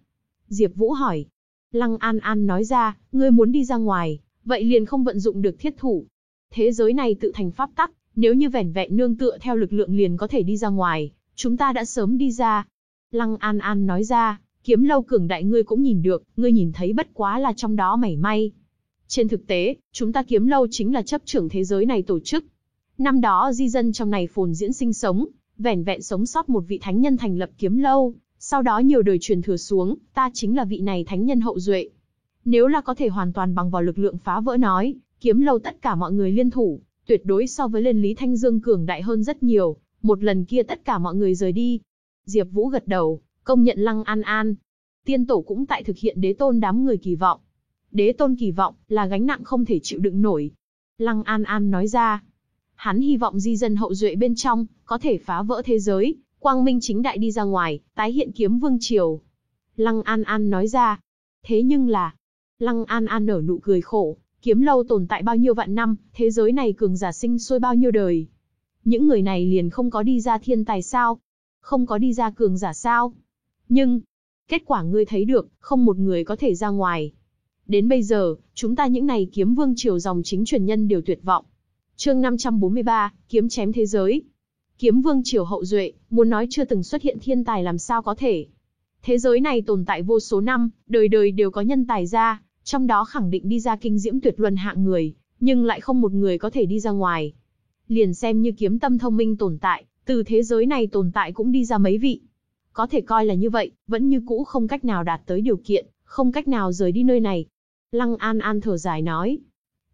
Diệp Vũ hỏi. Lăng An An nói ra, ngươi muốn đi ra ngoài, vậy liền không vận dụng được thiết thủ. Thế giới này tự thành pháp tắc, nếu như vẻn vẹn nương tựa theo lực lượng liền có thể đi ra ngoài, chúng ta đã sớm đi ra. Lăng An An nói ra, kiếm lâu cường đại ngươi cũng nhìn được, ngươi nhìn thấy bất quá là trong đó mảy may. Trên thực tế, chúng ta kiếm lâu chính là chấp trưởng thế giới này tổ chức. Năm đó di dân trong này phồn diễn sinh sống, vẻn vẹn sống sót một vị thánh nhân thành lập kiếm lâu, sau đó nhiều đời truyền thừa xuống, ta chính là vị này thánh nhân hậu duệ. Nếu là có thể hoàn toàn bằng vào lực lượng phá vỡ nói, kiếm lâu tất cả mọi người liên thủ, tuyệt đối so với lên Lý Thanh Dương cường đại hơn rất nhiều, một lần kia tất cả mọi người rời đi. Diệp Vũ gật đầu, công nhận Lăng An An. Tiên tổ cũng tại thực hiện đế tôn đám người kỳ vọng. Đế tôn kỳ vọng là gánh nặng không thể chịu đựng nổi. Lăng An An nói ra, hắn hy vọng di dân hậu duệ bên trong có thể phá vỡ thế giới, quang minh chính đại đi ra ngoài, tái hiện kiếm vương triều. Lăng An An nói ra, thế nhưng là, Lăng An An nở nụ cười khổ, kiếm lâu tồn tại bao nhiêu vạn năm, thế giới này cường giả sinh sôi bao nhiêu đời. Những người này liền không có đi ra thiên tài sao? Không có đi ra cường giả sao? Nhưng, kết quả ngươi thấy được, không một người có thể ra ngoài. Đến bây giờ, chúng ta những này kiếm vương triều dòng chính truyền nhân đều tuyệt vọng. Chương 543, kiếm chém thế giới. Kiếm vương triều hậu duệ, muốn nói chưa từng xuất hiện thiên tài làm sao có thể. Thế giới này tồn tại vô số năm, đời đời đều có nhân tài ra, trong đó khẳng định đi ra kinh diễm tuyệt luân hạng người, nhưng lại không một người có thể đi ra ngoài. Liền xem như kiếm tâm thông minh tồn tại, từ thế giới này tồn tại cũng đi ra mấy vị. Có thể coi là như vậy, vẫn như cũ không cách nào đạt tới điều kiện, không cách nào rời đi nơi này. Lăng An An thở dài nói.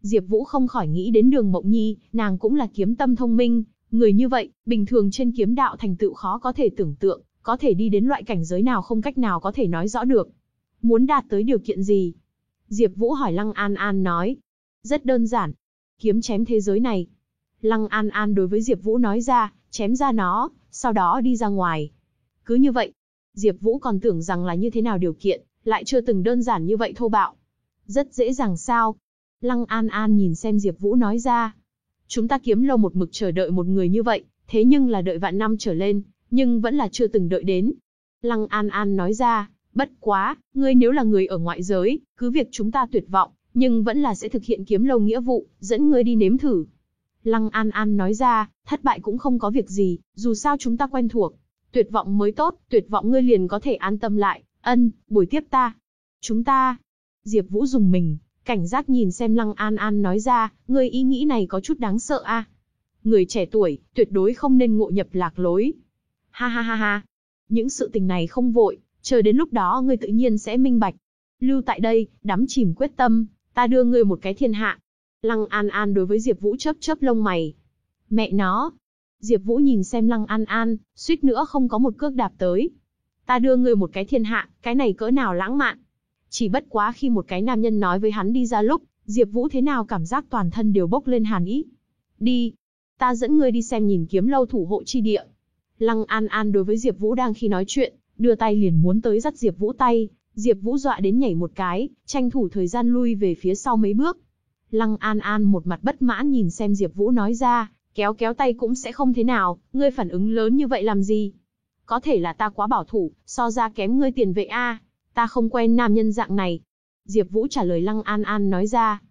Diệp Vũ không khỏi nghĩ đến đường Mộng Nhi, nàng cũng là kiếm tâm thông minh, người như vậy, bình thường trên kiếm đạo thành tựu khó có thể tưởng tượng, có thể đi đến loại cảnh giới nào không cách nào có thể nói rõ được. Muốn đạt tới điều kiện gì? Diệp Vũ hỏi Lăng An An nói. Rất đơn giản. Kiếm chém thế giới này. Lăng An An đối với Diệp Vũ nói ra, chém ra nó, sau đó đi ra ngoài. Cứ như vậy. Diệp Vũ còn tưởng rằng là như thế nào điều kiện, lại chưa từng đơn giản như vậy thô bạo. Rất dễ dàng sao? Lăng An An nhìn xem Diệp Vũ nói ra. Chúng ta kiếm lâu một mực chờ đợi một người như vậy, thế nhưng là đợi vạn năm trở lên, nhưng vẫn là chưa từng đợi đến. Lăng An An nói ra, bất quá, ngươi nếu là người ở ngoại giới, cứ việc chúng ta tuyệt vọng, nhưng vẫn là sẽ thực hiện kiếm lâu nghĩa vụ, dẫn ngươi đi nếm thử. Lăng An An nói ra, thất bại cũng không có việc gì, dù sao chúng ta quen thuộc. Tuyệt vọng mới tốt, tuyệt vọng ngươi liền có thể an tâm lại, ân, buổi tiếp ta. Chúng ta. Diệp Vũ dùng mình, cảnh giác nhìn xem Lăng An An nói ra, ngươi ý nghĩ này có chút đáng sợ a. Người trẻ tuổi, tuyệt đối không nên ngộ nhập lạc lối. Ha ha ha ha. Những sự tình này không vội, chờ đến lúc đó ngươi tự nhiên sẽ minh bạch. Lưu tại đây, đắm chìm quyết tâm, ta đưa ngươi một cái thiên hạ. Lăng An An đối với Diệp Vũ chớp chớp lông mày. Mẹ nó. Diệp Vũ nhìn xem Lăng An An, suýt nữa không có một cước đạp tới. Ta đưa ngươi một cái thiên hạ, cái này cỡ nào lãng mạn. Chỉ bất quá khi một cái nam nhân nói với hắn đi ra lúc, Diệp Vũ thế nào cảm giác toàn thân đều bốc lên hàn ý. Đi, ta dẫn ngươi đi xem nhìn kiếm lâu thủ hộ chi địa. Lăng An An đối với Diệp Vũ đang khi nói chuyện, đưa tay liền muốn tới dắt Diệp Vũ tay, Diệp Vũ dọa đến nhảy một cái, tranh thủ thời gian lui về phía sau mấy bước. Lăng An An một mặt bất mãn nhìn xem Diệp Vũ nói ra, kéo kéo tay cũng sẽ không thế nào, ngươi phản ứng lớn như vậy làm gì? Có thể là ta quá bảo thủ, so ra kém ngươi tiền vệ a, ta không quen nam nhân dạng này. Diệp Vũ trả lời Lăng An An nói ra.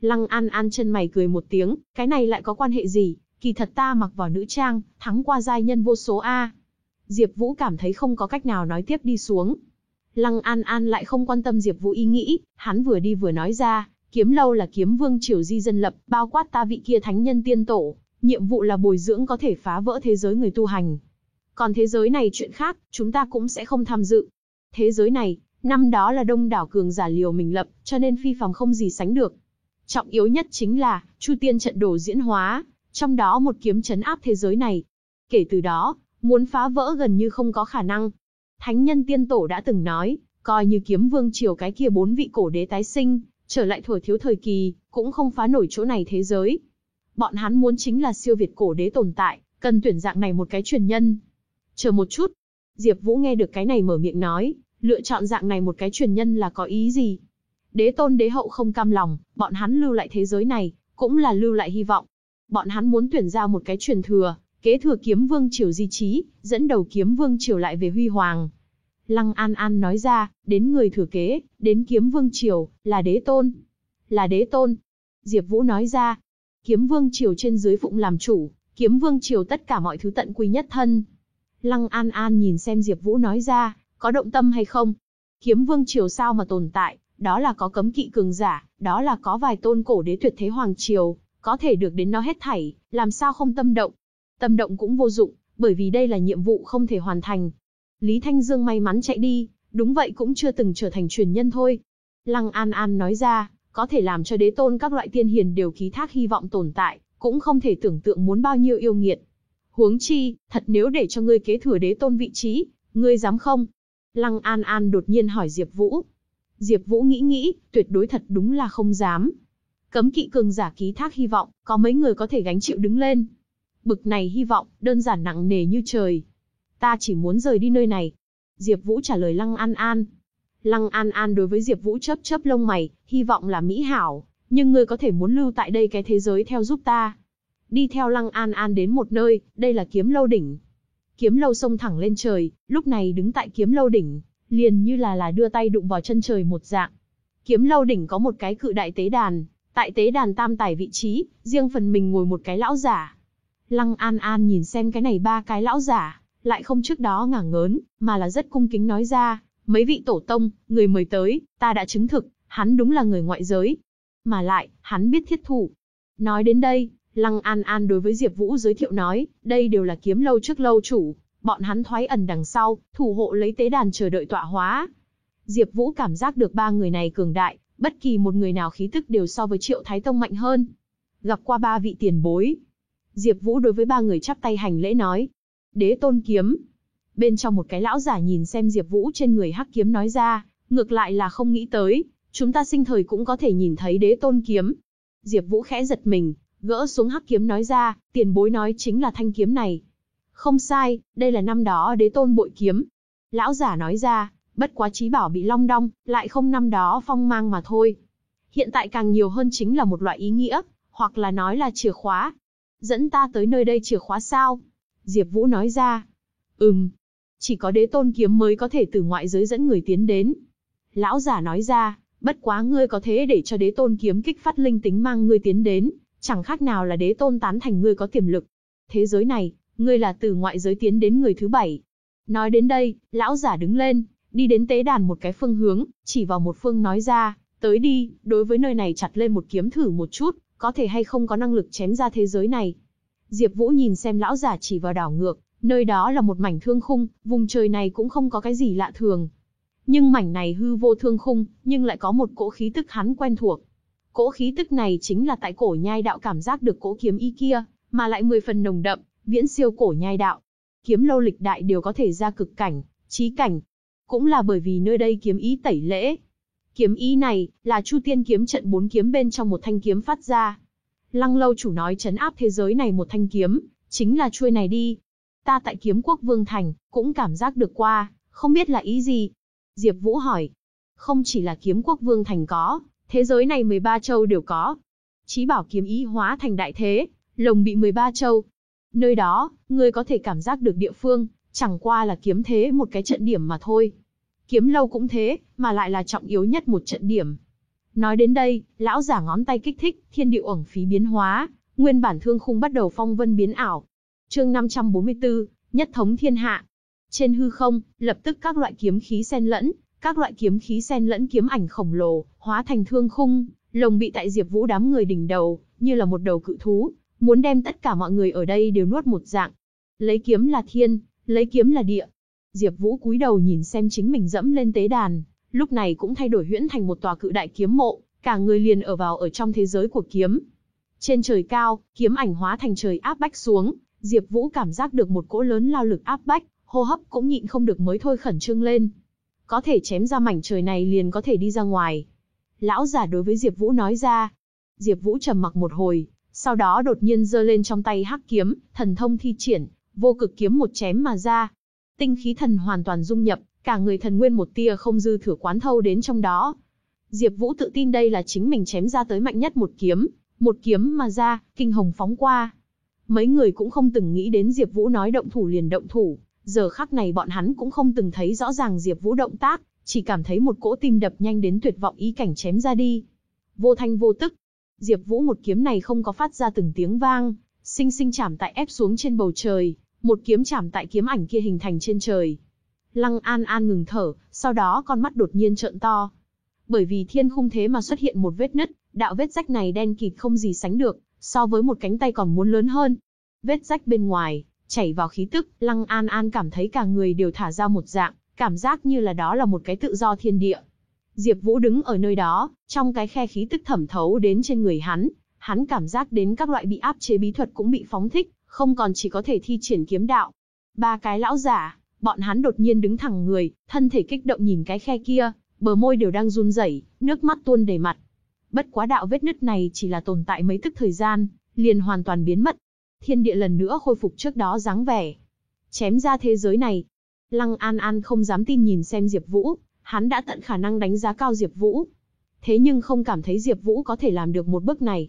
Lăng An An chân mày cười một tiếng, cái này lại có quan hệ gì? Kỳ thật ta mặc vào nữ trang, thắng qua giai nhân vô số a. Diệp Vũ cảm thấy không có cách nào nói tiếp đi xuống. Lăng An An lại không quan tâm Diệp Vũ ý nghĩ, hắn vừa đi vừa nói ra, kiếm lâu là kiếm vương triều di dân lập, bao quát ta vị kia thánh nhân tiên tổ, nhiệm vụ là bồi dưỡng có thể phá vỡ thế giới người tu hành. Còn thế giới này chuyện khác, chúng ta cũng sẽ không tham dự. Thế giới này, năm đó là đông đảo cường giả liều mình lập, cho nên phi phàm không gì sánh được. Trọng yếu nhất chính là, Chu Tiên trận đồ diễn hóa, trong đó một kiếm chấn áp thế giới này. Kể từ đó, muốn phá vỡ gần như không có khả năng. Thánh nhân tiên tổ đã từng nói, coi như kiếm vương triều cái kia bốn vị cổ đế tái sinh, trở lại thuở thiếu thời kỳ, cũng không phá nổi chỗ này thế giới. Bọn hắn muốn chính là siêu việt cổ đế tồn tại, cần tuyển dạng này một cái truyền nhân. Chờ một chút. Diệp Vũ nghe được cái này mở miệng nói, lựa chọn dạng này một cái truyền nhân là có ý gì? Đế tôn đế hậu không cam lòng, bọn hắn lưu lại thế giới này, cũng là lưu lại hy vọng. Bọn hắn muốn tuyển ra một cái truyền thừa, kế thừa kiếm vương triều di chí dẫn đầu kiếm vương triều lại về huy hoàng. Lăng An An nói ra, đến người thừa kế, đến kiếm vương triều, là đế tôn. Là đế tôn. Diệp Vũ nói ra, kiếm vương triều trên dưới phụng làm chủ, kiếm vương triều tất cả mọi thứ tận quy nhất thân. Lăng An An nhìn xem Diệp Vũ nói ra, có động tâm hay không? Kiếm vương triều sao mà tồn tại, đó là có cấm kỵ cường giả, đó là có vài tôn cổ đế tuyệt thế hoàng triều, có thể được đến nó hết thảy, làm sao không tâm động? Tâm động cũng vô dụng, bởi vì đây là nhiệm vụ không thể hoàn thành. Lý Thanh Dương may mắn chạy đi, đúng vậy cũng chưa từng trở thành truyền nhân thôi. Lăng An An nói ra, có thể làm cho đế tôn các loại tiên hiền đều ký thác hy vọng tồn tại, cũng không thể tưởng tượng muốn bao nhiêu yêu nghiệt. Huống chi, thật nếu để cho ngươi kế thừa đế tôn vị trí, ngươi dám không? Lăng An An đột nhiên hỏi Diệp Vũ. Diệp Vũ nghĩ nghĩ, tuyệt đối thật đúng là không dám. Cấm kỵ cường giả ký thác hy vọng, có mấy người có thể gánh chịu đứng lên. Bực này hy vọng, đơn giản nặng nề như trời. Ta chỉ muốn rời đi nơi này. Diệp Vũ trả lời Lăng An An. Lăng An An đối với Diệp Vũ chớp chớp lông mày, hy vọng là mỹ hảo, nhưng ngươi có thể muốn lưu tại đây cái thế giới theo giúp ta. Đi theo Lăng An An đến một nơi, đây là Kiếm Lâu đỉnh. Kiếm Lâu sông thẳng lên trời, lúc này đứng tại Kiếm Lâu đỉnh, liền như là là đưa tay đụng vào chân trời một dạng. Kiếm Lâu đỉnh có một cái cự đại tế đàn, tại tế đàn tam tài vị trí, riêng phần mình ngồi một cái lão giả. Lăng An An nhìn xem cái này ba cái lão giả, lại không trước đó ngả ngớn, mà là rất cung kính nói ra, mấy vị tổ tông, người mời tới, ta đã chứng thực, hắn đúng là người ngoại giới. Mà lại, hắn biết thiết thủ. Nói đến đây, Lăng An An đối với Diệp Vũ giới thiệu nói, đây đều là kiếm lâu trước lâu chủ, bọn hắn thoái ẩn đằng sau, thủ hộ lấy tế đàn chờ đợi tọa hóa. Diệp Vũ cảm giác được ba người này cường đại, bất kỳ một người nào khí tức đều so với Triệu Thái Tông mạnh hơn. Gặp qua ba vị tiền bối, Diệp Vũ đối với ba người chắp tay hành lễ nói: "Đế tôn kiếm." Bên trong một cái lão giả nhìn xem Diệp Vũ trên người hắc kiếm nói ra, ngược lại là không nghĩ tới, chúng ta sinh thời cũng có thể nhìn thấy đế tôn kiếm. Diệp Vũ khẽ giật mình, gỡ xuống hắc kiếm nói ra, tiền bối nói chính là thanh kiếm này. Không sai, đây là năm đó đế tôn bội kiếm. Lão giả nói ra, bất quá trí bảo bị long đong, lại không năm đó phong mang mà thôi. Hiện tại càng nhiều hơn chính là một loại ý nghĩa, hoặc là nói là chìa khóa. Dẫn ta tới nơi đây chìa khóa sao? Diệp Vũ nói ra. Ừm. Chỉ có đế tôn kiếm mới có thể từ ngoại giới dẫn người tiến đến. Lão giả nói ra, bất quá ngươi có thế để cho đế tôn kiếm kích phát linh tính mang ngươi tiến đến, chẳng khác nào là đế tôn tán thành ngươi có tiềm lực. Thế giới này, ngươi là từ ngoại giới tiến đến người thứ bảy. Nói đến đây, lão giả đứng lên, đi đến tế đàn một cái phương hướng, chỉ vào một phương nói ra, tới đi, đối với nơi này chặt lên một kiếm thử một chút, có thể hay không có năng lực chém ra thế giới này. Diệp Vũ nhìn xem lão giả chỉ vào đảo ngược, nơi đó là một mảnh thương khung, vùng trời này cũng không có cái gì lạ thường. Nhưng mảnh này hư vô thương khung, nhưng lại có một cỗ khí tức hắn quen thuộc. Cỗ khí tức này chính là tại cổ nhai đạo cảm giác được cỗ kiếm ý kia, mà lại mười phần nồng đậm, viễn siêu cổ nhai đạo. Kiếm lâu lịch đại đều có thể ra cực cảnh, trí cảnh. Cũng là bởi vì nơi đây kiếm ý tẩy lễ. Kiếm ý này, là Chu Tiên kiếm trận bốn kiếm bên trong một thanh kiếm phát ra. Lăng lâu chủ nói chấn áp thế giới này một thanh kiếm, chính là chuôi này đi. Ta tại kiếm quốc vương thành, cũng cảm giác được qua, không biết là ý gì. Diệp Vũ hỏi. Không chỉ là kiếm quốc vương thành có, thế giới này 13 châu đều có. Chí bảo kiếm ý hóa thành đại thế, lồng bị 13 châu, Nơi đó, ngươi có thể cảm giác được địa phương, chẳng qua là kiếm thế một cái trận điểm mà thôi. Kiếm lâu cũng thế, mà lại là trọng yếu nhất một trận điểm. Nói đến đây, lão giả ngón tay kích thích, thiên địa ẩn phí biến hóa, nguyên bản thương khung bắt đầu phong vân biến ảo. Chương 544, nhất thống thiên hạ. Trên hư không, lập tức các loại kiếm khí xen lẫn, các loại kiếm khí xen lẫn kiếm ảnh khổng lồ, hóa thành thương khung, lồng bị tại Diệp Vũ đám người đỉnh đầu, như là một đầu cự thú, muốn đem tất cả mọi người ở đây đều nuốt một dạng. Lấy kiếm là thiên, lấy kiếm là địa. Diệp Vũ cúi đầu nhìn xem chính mình dẫm lên tế đàn, lúc này cũng thay đổi huyễn thành một tòa cự đại kiếm mộ, cả người liền ở vào ở trong thế giới của kiếm. Trên trời cao, kiếm ảnh hóa thành trời áp bách xuống, Diệp Vũ cảm giác được một cỗ lớn lao lực áp bách, hô hấp cũng nhịn không được mới thôi khẩn trương lên. Có thể chém ra mảnh trời này liền có thể đi ra ngoài. Lão giả đối với Diệp Vũ nói ra. Diệp Vũ trầm mặc một hồi, sau đó đột nhiên giơ lên trong tay hắc kiếm, thần thông thi triển, vô cực kiếm một chém mà ra. Tinh khí thần hoàn toàn dung nhập, cả người thần nguyên một tia không dư thừa quán thâu đến trong đó. Diệp Vũ tự tin đây là chính mình chém ra tới mạnh nhất một kiếm, một kiếm mà ra, kinh hồng phóng qua. Mấy người cũng không từng nghĩ đến Diệp Vũ nói động thủ liền động thủ, giờ khắc này bọn hắn cũng không từng thấy rõ ràng Diệp Vũ động tác, chỉ cảm thấy một cỗ tim đập nhanh đến tuyệt vọng ý cảnh chém ra đi. Vô thanh vô tức, Diệp Vũ một kiếm này không có phát ra từng tiếng vang, sinh sinh chạm tại ép xuống trên bầu trời, một kiếm chạm tại kiếm ảnh kia hình thành trên trời. Lăng An An ngừng thở, sau đó con mắt đột nhiên trợn to. Bởi vì thiên khung thế mà xuất hiện một vết nứt, đạo vết rách này đen kịt không gì sánh được, so với một cánh tay còn muốn lớn hơn. Vết rách bên ngoài, chảy vào khí tức, Lăng An An cảm thấy cả người đều thả ra một dạng, cảm giác như là đó là một cái tự do thiên địa. Diệp Vũ đứng ở nơi đó, trong cái khe khí tức thẩm thấu đến trên người hắn, hắn cảm giác đến các loại bị áp chế bí thuật cũng bị phóng thích, không còn chỉ có thể thi triển kiếm đạo. Ba cái lão giả, bọn hắn đột nhiên đứng thẳng người, thân thể kích động nhìn cái khe kia, bờ môi đều đang run rẩy, nước mắt tuôn đầy mặt. Bất quá đạo vết nứt này chỉ là tồn tại mấy tức thời gian, liền hoàn toàn biến mất. Thiên địa lần nữa khôi phục trước đó dáng vẻ. Chém ra thế giới này. Lăng An An không dám tin nhìn xem Diệp Vũ, hắn đã tận khả năng đánh giá cao Diệp Vũ. Thế nhưng không cảm thấy Diệp Vũ có thể làm được một bước này.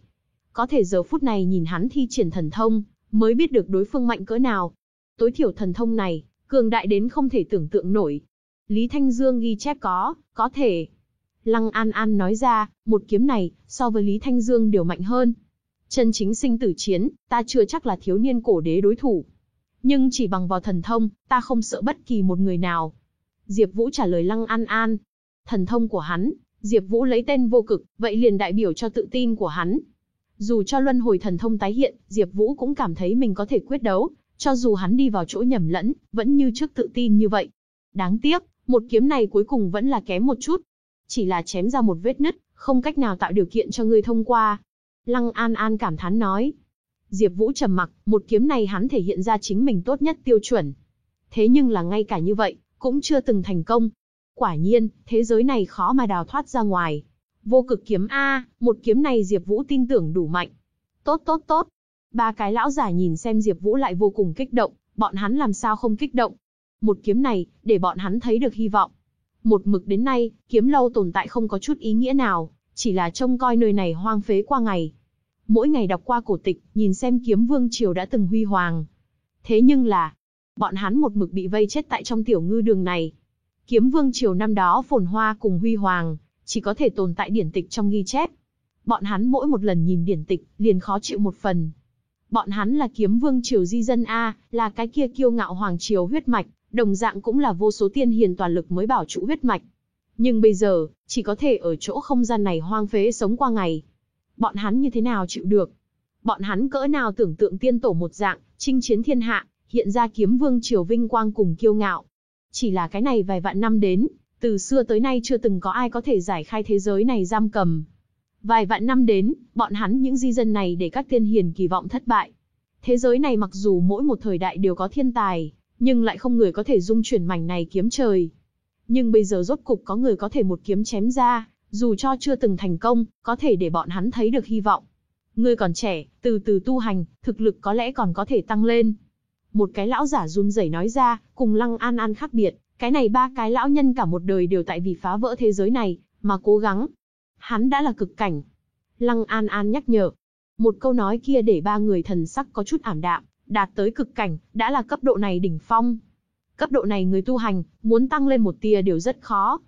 Có thể giờ phút này nhìn hắn thi triển thần thông, mới biết được đối phương mạnh cỡ nào. Tối thiểu thần thông này, cường đại đến không thể tưởng tượng nổi. Lý Thanh Dương ghi chép có, có thể. Lăng An An nói ra, một kiếm này, so với Lý Thanh Dương đều mạnh hơn. Chân chính sinh tử chiến, ta chưa chắc là thiếu niên cổ đế đối thủ. Nhưng chỉ bằng vào thần thông, ta không sợ bất kỳ một người nào. Diệp Vũ trả lời Lăng An An. Thần thông của hắn, Diệp Vũ lấy tên vô cực, vậy liền đại biểu cho tự tin của hắn. Dù cho luân hồi thần thông tái hiện, Diệp Vũ cũng cảm thấy mình có thể quyết đấu, cho dù hắn đi vào chỗ nhầm lẫn, vẫn như trước tự tin như vậy. Đáng tiếc, một kiếm này cuối cùng vẫn là kém một chút. Chỉ là chém ra một vết nứt, không cách nào tạo điều kiện cho ngươi thông qua. Lăng An An cảm thán nói. Diệp Vũ trầm mặc, một kiếm này hắn thể hiện ra chính mình tốt nhất tiêu chuẩn. Thế nhưng là ngay cả như vậy, cũng chưa từng thành công. Quả nhiên, thế giới này khó mà đào thoát ra ngoài. Vô cực kiếm A, một kiếm này Diệp Vũ tin tưởng đủ mạnh. Tốt tốt tốt. Ba cái lão giả nhìn xem Diệp Vũ lại vô cùng kích động, bọn hắn làm sao không kích động. Một kiếm này, để bọn hắn thấy được hy vọng. Một mực đến nay, kiếm lâu tồn tại không có chút ý nghĩa nào, chỉ là trông coi nơi này hoang phế qua ngày. Mỗi ngày đọc qua cổ tịch, nhìn xem kiếm vương triều đã từng huy hoàng. Thế nhưng là, bọn hắn một mực bị vây chết tại trong tiểu ngư đường này. Kiếm vương triều năm đó phồn hoa cùng huy hoàng, chỉ có thể tồn tại điển tịch trong ghi chép. Bọn hắn mỗi một lần nhìn điển tịch, liền khó chịu một phần. Bọn hắn là kiếm vương triều di dân A, là cái kia kiêu ngạo hoàng triều huyết mạch, đồng dạng cũng là vô số tiên hiền toàn lực mới bảo trụ huyết mạch. Nhưng bây giờ, chỉ có thể ở chỗ không gian này hoang phế sống qua ngày. Bọn hắn như thế nào chịu được? Bọn hắn cỡ nào tưởng tượng tiên tổ một dạng, chinh chiến thiên hạ, hiện ra kiếm vương triều vinh quang cùng kiêu ngạo. Chỉ là cái này vài vạn năm đến, từ xưa tới nay chưa từng có ai có thể giải khai thế giới này giam cầm. Vài vạn năm đến, bọn hắn những di dân này để các tiên hiền kỳ vọng thất bại. Thế giới này mặc dù mỗi một thời đại đều có thiên tài, nhưng lại không người có thể dung chuyển mảnh này kiếm trời. Nhưng bây giờ rốt cục có người có thể một kiếm chém ra, dù cho chưa từng thành công, có thể để bọn hắn thấy được hy vọng. Ngươi còn trẻ, từ từ tu hành, thực lực có lẽ còn có thể tăng lên. Một cái lão giả run rẩy nói ra, cùng Lăng An An khác biệt, cái này ba cái lão nhân cả một đời đều tại vì phá vỡ thế giới này, mà cố gắng. Hắn đã là cực cảnh. Lăng An An nhắc nhở. Một câu nói kia để ba người thần sắc có chút ảm đạm, đạt tới cực cảnh, đã là cấp độ này đỉnh phong. Cấp độ này người tu hành, muốn tăng lên một tia đều rất khó.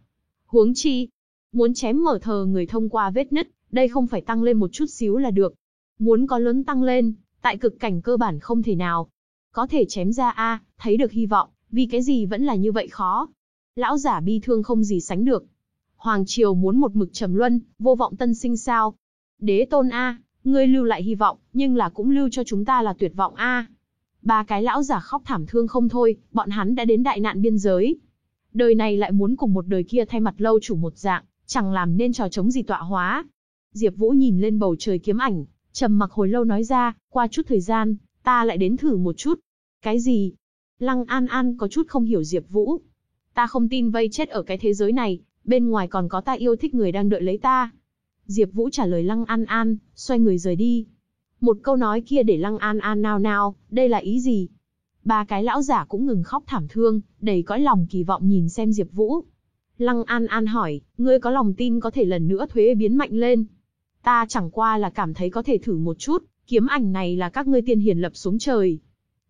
Huống chi, muốn chém mở thờ người thông qua vết nứt, đây không phải tăng lên một chút xíu là được. Muốn có lớn tăng lên, tại cực cảnh cơ bản không thể nào. Có thể chém ra A, thấy được hy vọng, vì cái gì vẫn là như vậy khó. Lão giả bi thương không gì sánh được. Hoàng Triều muốn một mực trầm luân, vô vọng tân sinh sao. Đế tôn A, ngươi lưu lại hy vọng, nhưng là cũng lưu cho chúng ta là tuyệt vọng A. Ba cái lão giả khóc thảm thương không thôi, bọn hắn đã đến đại nạn biên giới. Đời này lại muốn cùng một đời kia thay mặt lâu chủ một dạng, chẳng làm nên trò chống gì tọa hóa. Diệp Vũ nhìn lên bầu trời kiếm ảnh, trầm mặc hồi lâu nói ra, qua chút thời gian, ta lại đến thử một chút. Cái gì? Lăng An An có chút không hiểu Diệp Vũ. Ta không tin vây chết ở cái thế giới này, bên ngoài còn có ta yêu thích người đang đợi lấy ta. Diệp Vũ trả lời Lăng An An, xoay người rời đi. Một câu nói kia để Lăng An An nao nao, đây là ý gì? Ba cái lão giả cũng ngừng khóc thảm thương, đầy cõi lòng kỳ vọng nhìn xem Diệp Vũ. Lăng An An hỏi, ngươi có lòng tin có thể lần nữa thuế biến mạnh lên? Ta chẳng qua là cảm thấy có thể thử một chút, kiếm ảnh này là các ngươi tiên hiền lập xuống trời.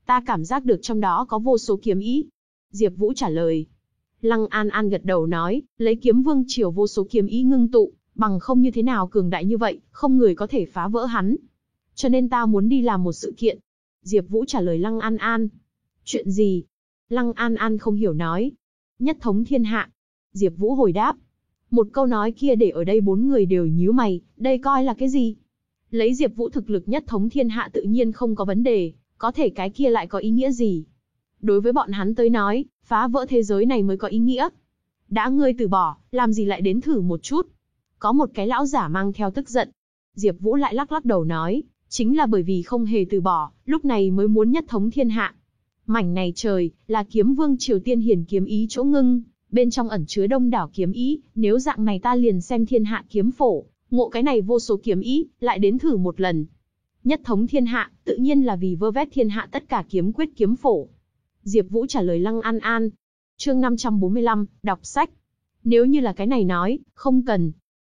Ta cảm giác được trong đó có vô số kiếm ý. Diệp Vũ trả lời. Lăng An An gật đầu nói, lấy kiếm vương triều vô số kiếm ý ngưng tụ, bằng không như thế nào cường đại như vậy, không người có thể phá vỡ hắn. Cho nên ta muốn đi làm một sự kiện. Diệp Vũ trả lời Lăng An An. Chuyện gì? Lăng An An không hiểu nói. Nhất thống thiên hạ. Diệp Vũ hồi đáp. Một câu nói kia để ở đây bốn người đều nhíu mày, đây coi là cái gì? Lấy Diệp Vũ thực lực nhất thống thiên hạ tự nhiên không có vấn đề, có thể cái kia lại có ý nghĩa gì? Đối với bọn hắn tới nói, phá vỡ thế giới này mới có ý nghĩa. Đã ngươi từ bỏ, làm gì lại đến thử một chút? Có một cái lão giả mang theo tức giận. Diệp Vũ lại lắc lắc đầu nói, chính là bởi vì không hề từ bỏ, lúc này mới muốn nhất thống thiên hạ. Mảnh này trời, là kiếm vương triều tiên hiển kiếm ý chỗ ngưng, bên trong ẩn chứa đông đảo kiếm ý, nếu dạng này ta liền xem thiên hạ kiếm phổ, ngộ cái này vô số kiếm ý, lại đến thử một lần. Nhất thống thiên hạ, tự nhiên là vì vơ vét thiên hạ tất cả kiếm quyết kiếm phổ. Diệp Vũ trả lời Lăng An An. Chương 545, đọc sách. Nếu như là cái này nói, không cần.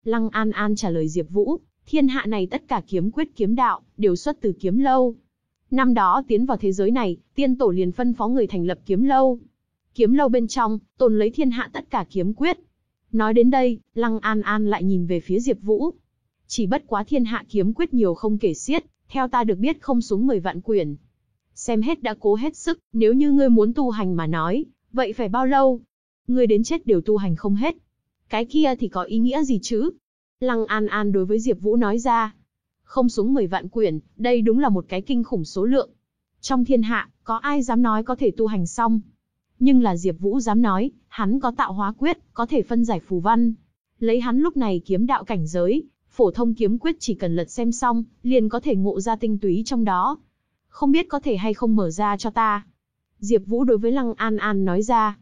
Lăng An An trả lời Diệp Vũ, thiên hạ này tất cả kiếm quyết kiếm đạo, đều xuất từ kiếm lâu. Năm đó tiến vào thế giới này, tiên tổ liền phân phó người thành lập kiếm lâu. Kiếm lâu bên trong, tồn lấy thiên hạ tất cả kiếm quyết. Nói đến đây, Lăng An An lại nhìn về phía Diệp Vũ. Chỉ bất quá thiên hạ kiếm quyết nhiều không kể xiết, theo ta được biết không xuống 10 vạn quyển. Xem hết đã cố hết sức, nếu như ngươi muốn tu hành mà nói, vậy phải bao lâu? Ngươi đến chết đều tu hành không hết. Cái kia thì có ý nghĩa gì chứ? Lăng An An đối với Diệp Vũ nói ra. Không xuống 10 vạn quyển, đây đúng là một cái kinh khủng số lượng. Trong thiên hạ, có ai dám nói có thể tu hành xong? Nhưng là Diệp Vũ dám nói, hắn có tạo hóa quyết, có thể phân giải phù văn. Lấy hắn lúc này kiếm đạo cảnh giới, phổ thông kiếm quyết chỉ cần lật xem xong, liền có thể ngộ ra tinh túy trong đó. Không biết có thể hay không mở ra cho ta. Diệp Vũ đối với Lăng An An nói ra.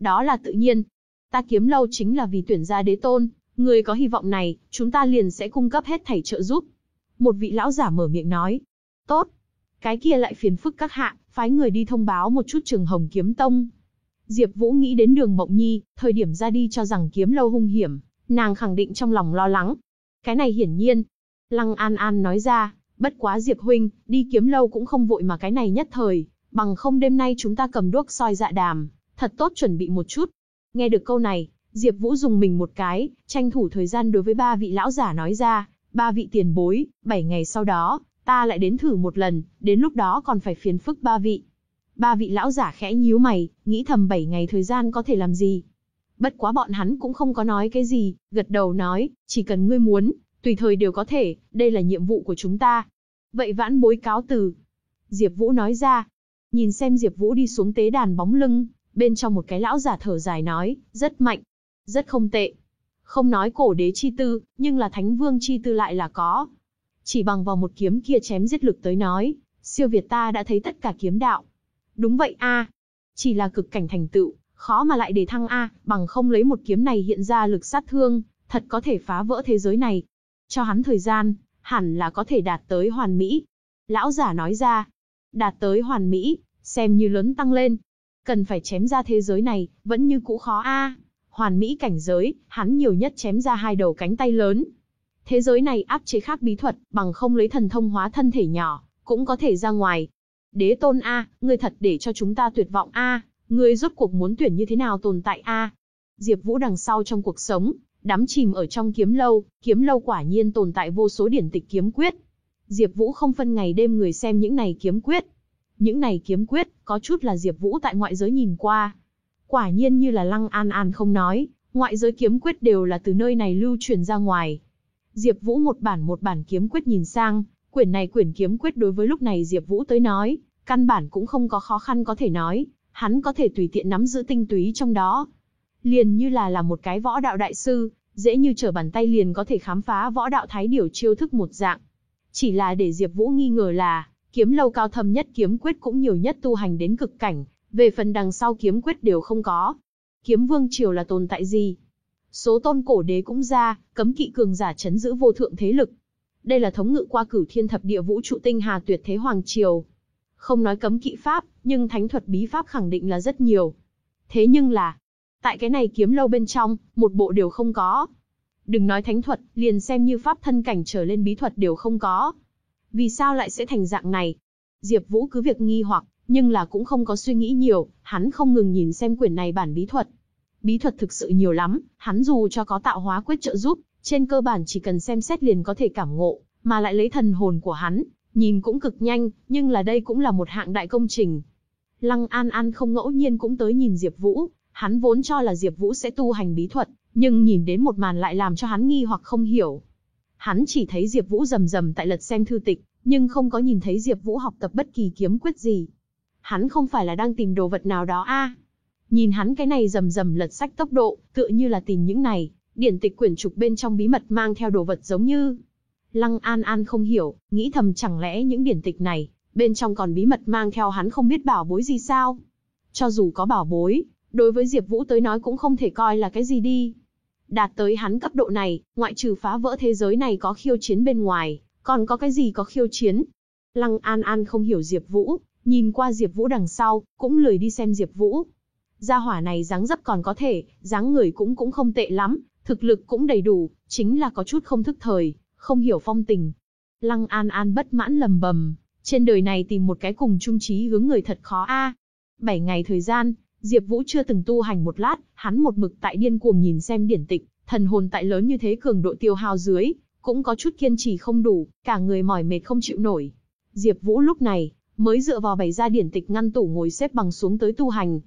Đó là tự nhiên. Ta kiếm lâu chính là vì tuyển ra đế tôn, người có hy vọng này, chúng ta liền sẽ cung cấp hết thảy trợ giúp. Một vị lão giả mở miệng nói. Tốt. Cái kia lại phiền phức các hạ, phái người đi thông báo một chút trường Hồng Kiếm Tông. Diệp Vũ nghĩ đến đường Mộng Nhi, thời điểm ra đi cho rằng kiếm lâu hung hiểm, nàng khẳng định trong lòng lo lắng. Cái này hiển nhiên. Lăng An An nói ra, bất quá Diệp Huynh, đi kiếm lâu cũng không vội mà cái này nhất thời, bằng không đêm nay chúng ta cầm đuốc soi dạ đàm, thật tốt chuẩn bị một chút. Nghe được câu này, Diệp Vũ dùng mình một cái, tranh thủ thời gian đối với ba vị lão giả nói ra, ba vị tiền bối, bảy ngày sau đó, ta lại đến thử một lần, đến lúc đó còn phải phiền phức ba vị. Ba vị lão giả khẽ nhíu mày, nghĩ thầm 7 ngày thời gian có thể làm gì. Bất quá bọn hắn cũng không có nói cái gì, gật đầu nói, chỉ cần ngươi muốn, tùy thời đều có thể, đây là nhiệm vụ của chúng ta. Vậy vãn bối cáo từ. Diệp Vũ nói ra. Nhìn xem Diệp Vũ đi xuống tế đàn bóng lưng, bên trong một cái lão giả thở dài nói, rất mạnh, rất không tệ. Không nói cổ đế chi tư, nhưng là thánh vương chi tư lại là có. Chỉ bằng vào một kiếm kia chém giết lực tới nói, siêu việt ta đã thấy tất cả kiếm đạo. Đúng vậy a, chỉ là cực cảnh thành tựu, khó mà lại để thăng a, bằng không lấy một kiếm này hiện ra lực sát thương, thật có thể phá vỡ thế giới này. Cho hắn thời gian, hẳn là có thể đạt tới hoàn mỹ. Lão giả nói ra, đạt tới hoàn mỹ, xem như lớn tăng lên. Cần phải chém ra thế giới này, vẫn như cũ khó a. Hoàn mỹ cảnh giới, hắn nhiều nhất chém ra hai đầu cánh tay lớn. Thế giới này áp chế khác bí thuật, bằng không lấy thần thông hóa thân thể nhỏ, cũng có thể ra ngoài. Đế tôn A, ngươi thật để cho chúng ta tuyệt vọng A, ngươi rốt cuộc muốn tuyển như thế nào tồn tại A. Diệp Vũ đằng sau trong cuộc sống, đắm chìm ở trong kiếm lâu, kiếm lâu quả nhiên tồn tại vô số điển tịch kiếm quyết. Diệp Vũ không phân ngày đêm người xem những này kiếm quyết. Những này kiếm quyết, có chút là Diệp Vũ tại ngoại giới nhìn qua. Quả nhiên như là Lăng An An không nói, ngoại giới kiếm quyết đều là từ nơi này lưu truyền ra ngoài. Diệp Vũ một bản một bản kiếm quyết nhìn sang, quyển này quyển kiếm quyết đối với lúc này Diệp Vũ tới nói, Căn bản cũng không có khó khăn có thể nói, hắn có thể tùy tiện nắm giữ tinh túy trong đó. Liền như là là một cái võ đạo đại sư, dễ như trở bàn tay liền có thể khám phá võ đạo thái điều chiêu thức một dạng. Chỉ là để Diệp Vũ nghi ngờ là, kiếm lâu cao thâm nhất kiếm quyết cũng nhiều nhất tu hành đến cực cảnh, về phần đằng sau kiếm quyết đều không có. Kiếm vương triều là tồn tại gì? Số tôn cổ đế cũng ra, cấm kỵ cường giả chấn giữ vô thượng thế lực. Đây là thống ngự qua cửu thiên thập địa vũ trụ tinh hà tuyệt thế hoàng triều. Không nói cấm kỵ pháp, nhưng thánh thuật bí pháp khẳng định là rất nhiều. Thế nhưng là, tại cái này kiếm lâu bên trong, một bộ đều không có. Đừng nói thánh thuật, liền xem như pháp thân cảnh trở lên bí thuật đều không có. Vì sao lại sẽ thành dạng này? Diệp Vũ cứ việc nghi hoặc, nhưng là cũng không có suy nghĩ nhiều, hắn không ngừng nhìn xem quyển này bản bí thuật. Bí thuật thực sự nhiều lắm, hắn dù cho có tạo hóa quyết trợ giúp, trên cơ bản chỉ cần xem xét liền có thể cảm ngộ, mà lại lấy thần hồn của hắn, nhìn cũng cực nhanh, nhưng là đây cũng là một hạng đại công trình. Lăng An An không ngẫu nhiên cũng tới nhìn Diệp Vũ, hắn vốn cho là Diệp Vũ sẽ tu hành bí thuật, nhưng nhìn đến một màn lại làm cho hắn nghi hoặc không hiểu. Hắn chỉ thấy Diệp Vũ rầm rầm tại lật xem thư tịch, nhưng không có nhìn thấy Diệp Vũ học tập bất kỳ kiếm quyết gì. Hắn không phải là đang tìm đồ vật nào đó a? Nhìn hắn cái này rầm rầm lật sách tốc độ, tựa như là tìm những này, điển tịch quyển trục bên trong bí mật mang theo đồ vật giống như. Lăng An An không hiểu, nghĩ thầm chẳng lẽ những điển tịch này, bên trong còn bí mật mang theo hắn không biết bảo bối gì sao? Cho dù có bảo bối, đối với Diệp Vũ tới nói cũng không thể coi là cái gì đi. Đạt tới hắn cấp độ này, ngoại trừ phá vỡ thế giới này có khiêu chiến bên ngoài, còn có cái gì có khiêu chiến? Lăng An An không hiểu Diệp Vũ, nhìn qua Diệp Vũ đằng sau, cũng lười đi xem Diệp Vũ. Gia hỏa này dáng dấp còn có thể, dáng người cũng cũng không tệ lắm, thực lực cũng đầy đủ, chính là có chút không thức thời, không hiểu phong tình. Lăng An An bất mãn lầm bầm, trên đời này tìm một cái cùng chung trí hướng người thật khó a. Bảy ngày thời gian, Diệp Vũ chưa từng tu hành một lát, hắn một mực tại điên cuồng nhìn xem điển tịch, thần hồn tại lớn như thế cường độ tiêu hao dưới, cũng có chút kiên trì không đủ, cả người mỏi mệt không chịu nổi. Diệp Vũ lúc này mới dựa vào bày ra điển tịch ngăn tủ ngồi xếp bằng xuống tới tu hành.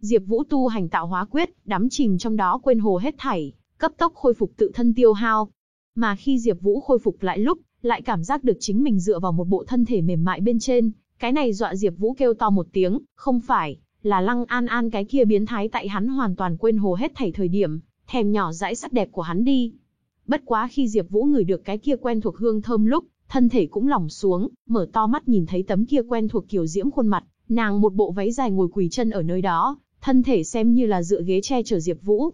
Diệp Vũ tu hành tạo hóa quyết, đắm chìm trong đó quên hồ hết thảy, cấp tốc khôi phục tự thân tiêu hao. Mà khi Diệp Vũ khôi phục lại lúc, lại cảm giác được chính mình dựa vào một bộ thân thể mềm mại bên trên, cái này dọa Diệp Vũ kêu to một tiếng, không phải, là Lăng An An cái kia biến thái tại hắn hoàn toàn quên hồ hết thảy thời điểm, thèm nhỏ dãi sắc đẹp của hắn đi. Bất quá khi Diệp Vũ ngửi được cái kia quen thuộc hương thơm lúc, thân thể cũng lỏng xuống, mở to mắt nhìn thấy tấm kia quen thuộc kiểu diễm khuôn mặt, nàng một bộ váy dài ngồi quỳ chân ở nơi đó, thân thể xem như là dựa ghế che chở Diệp Vũ.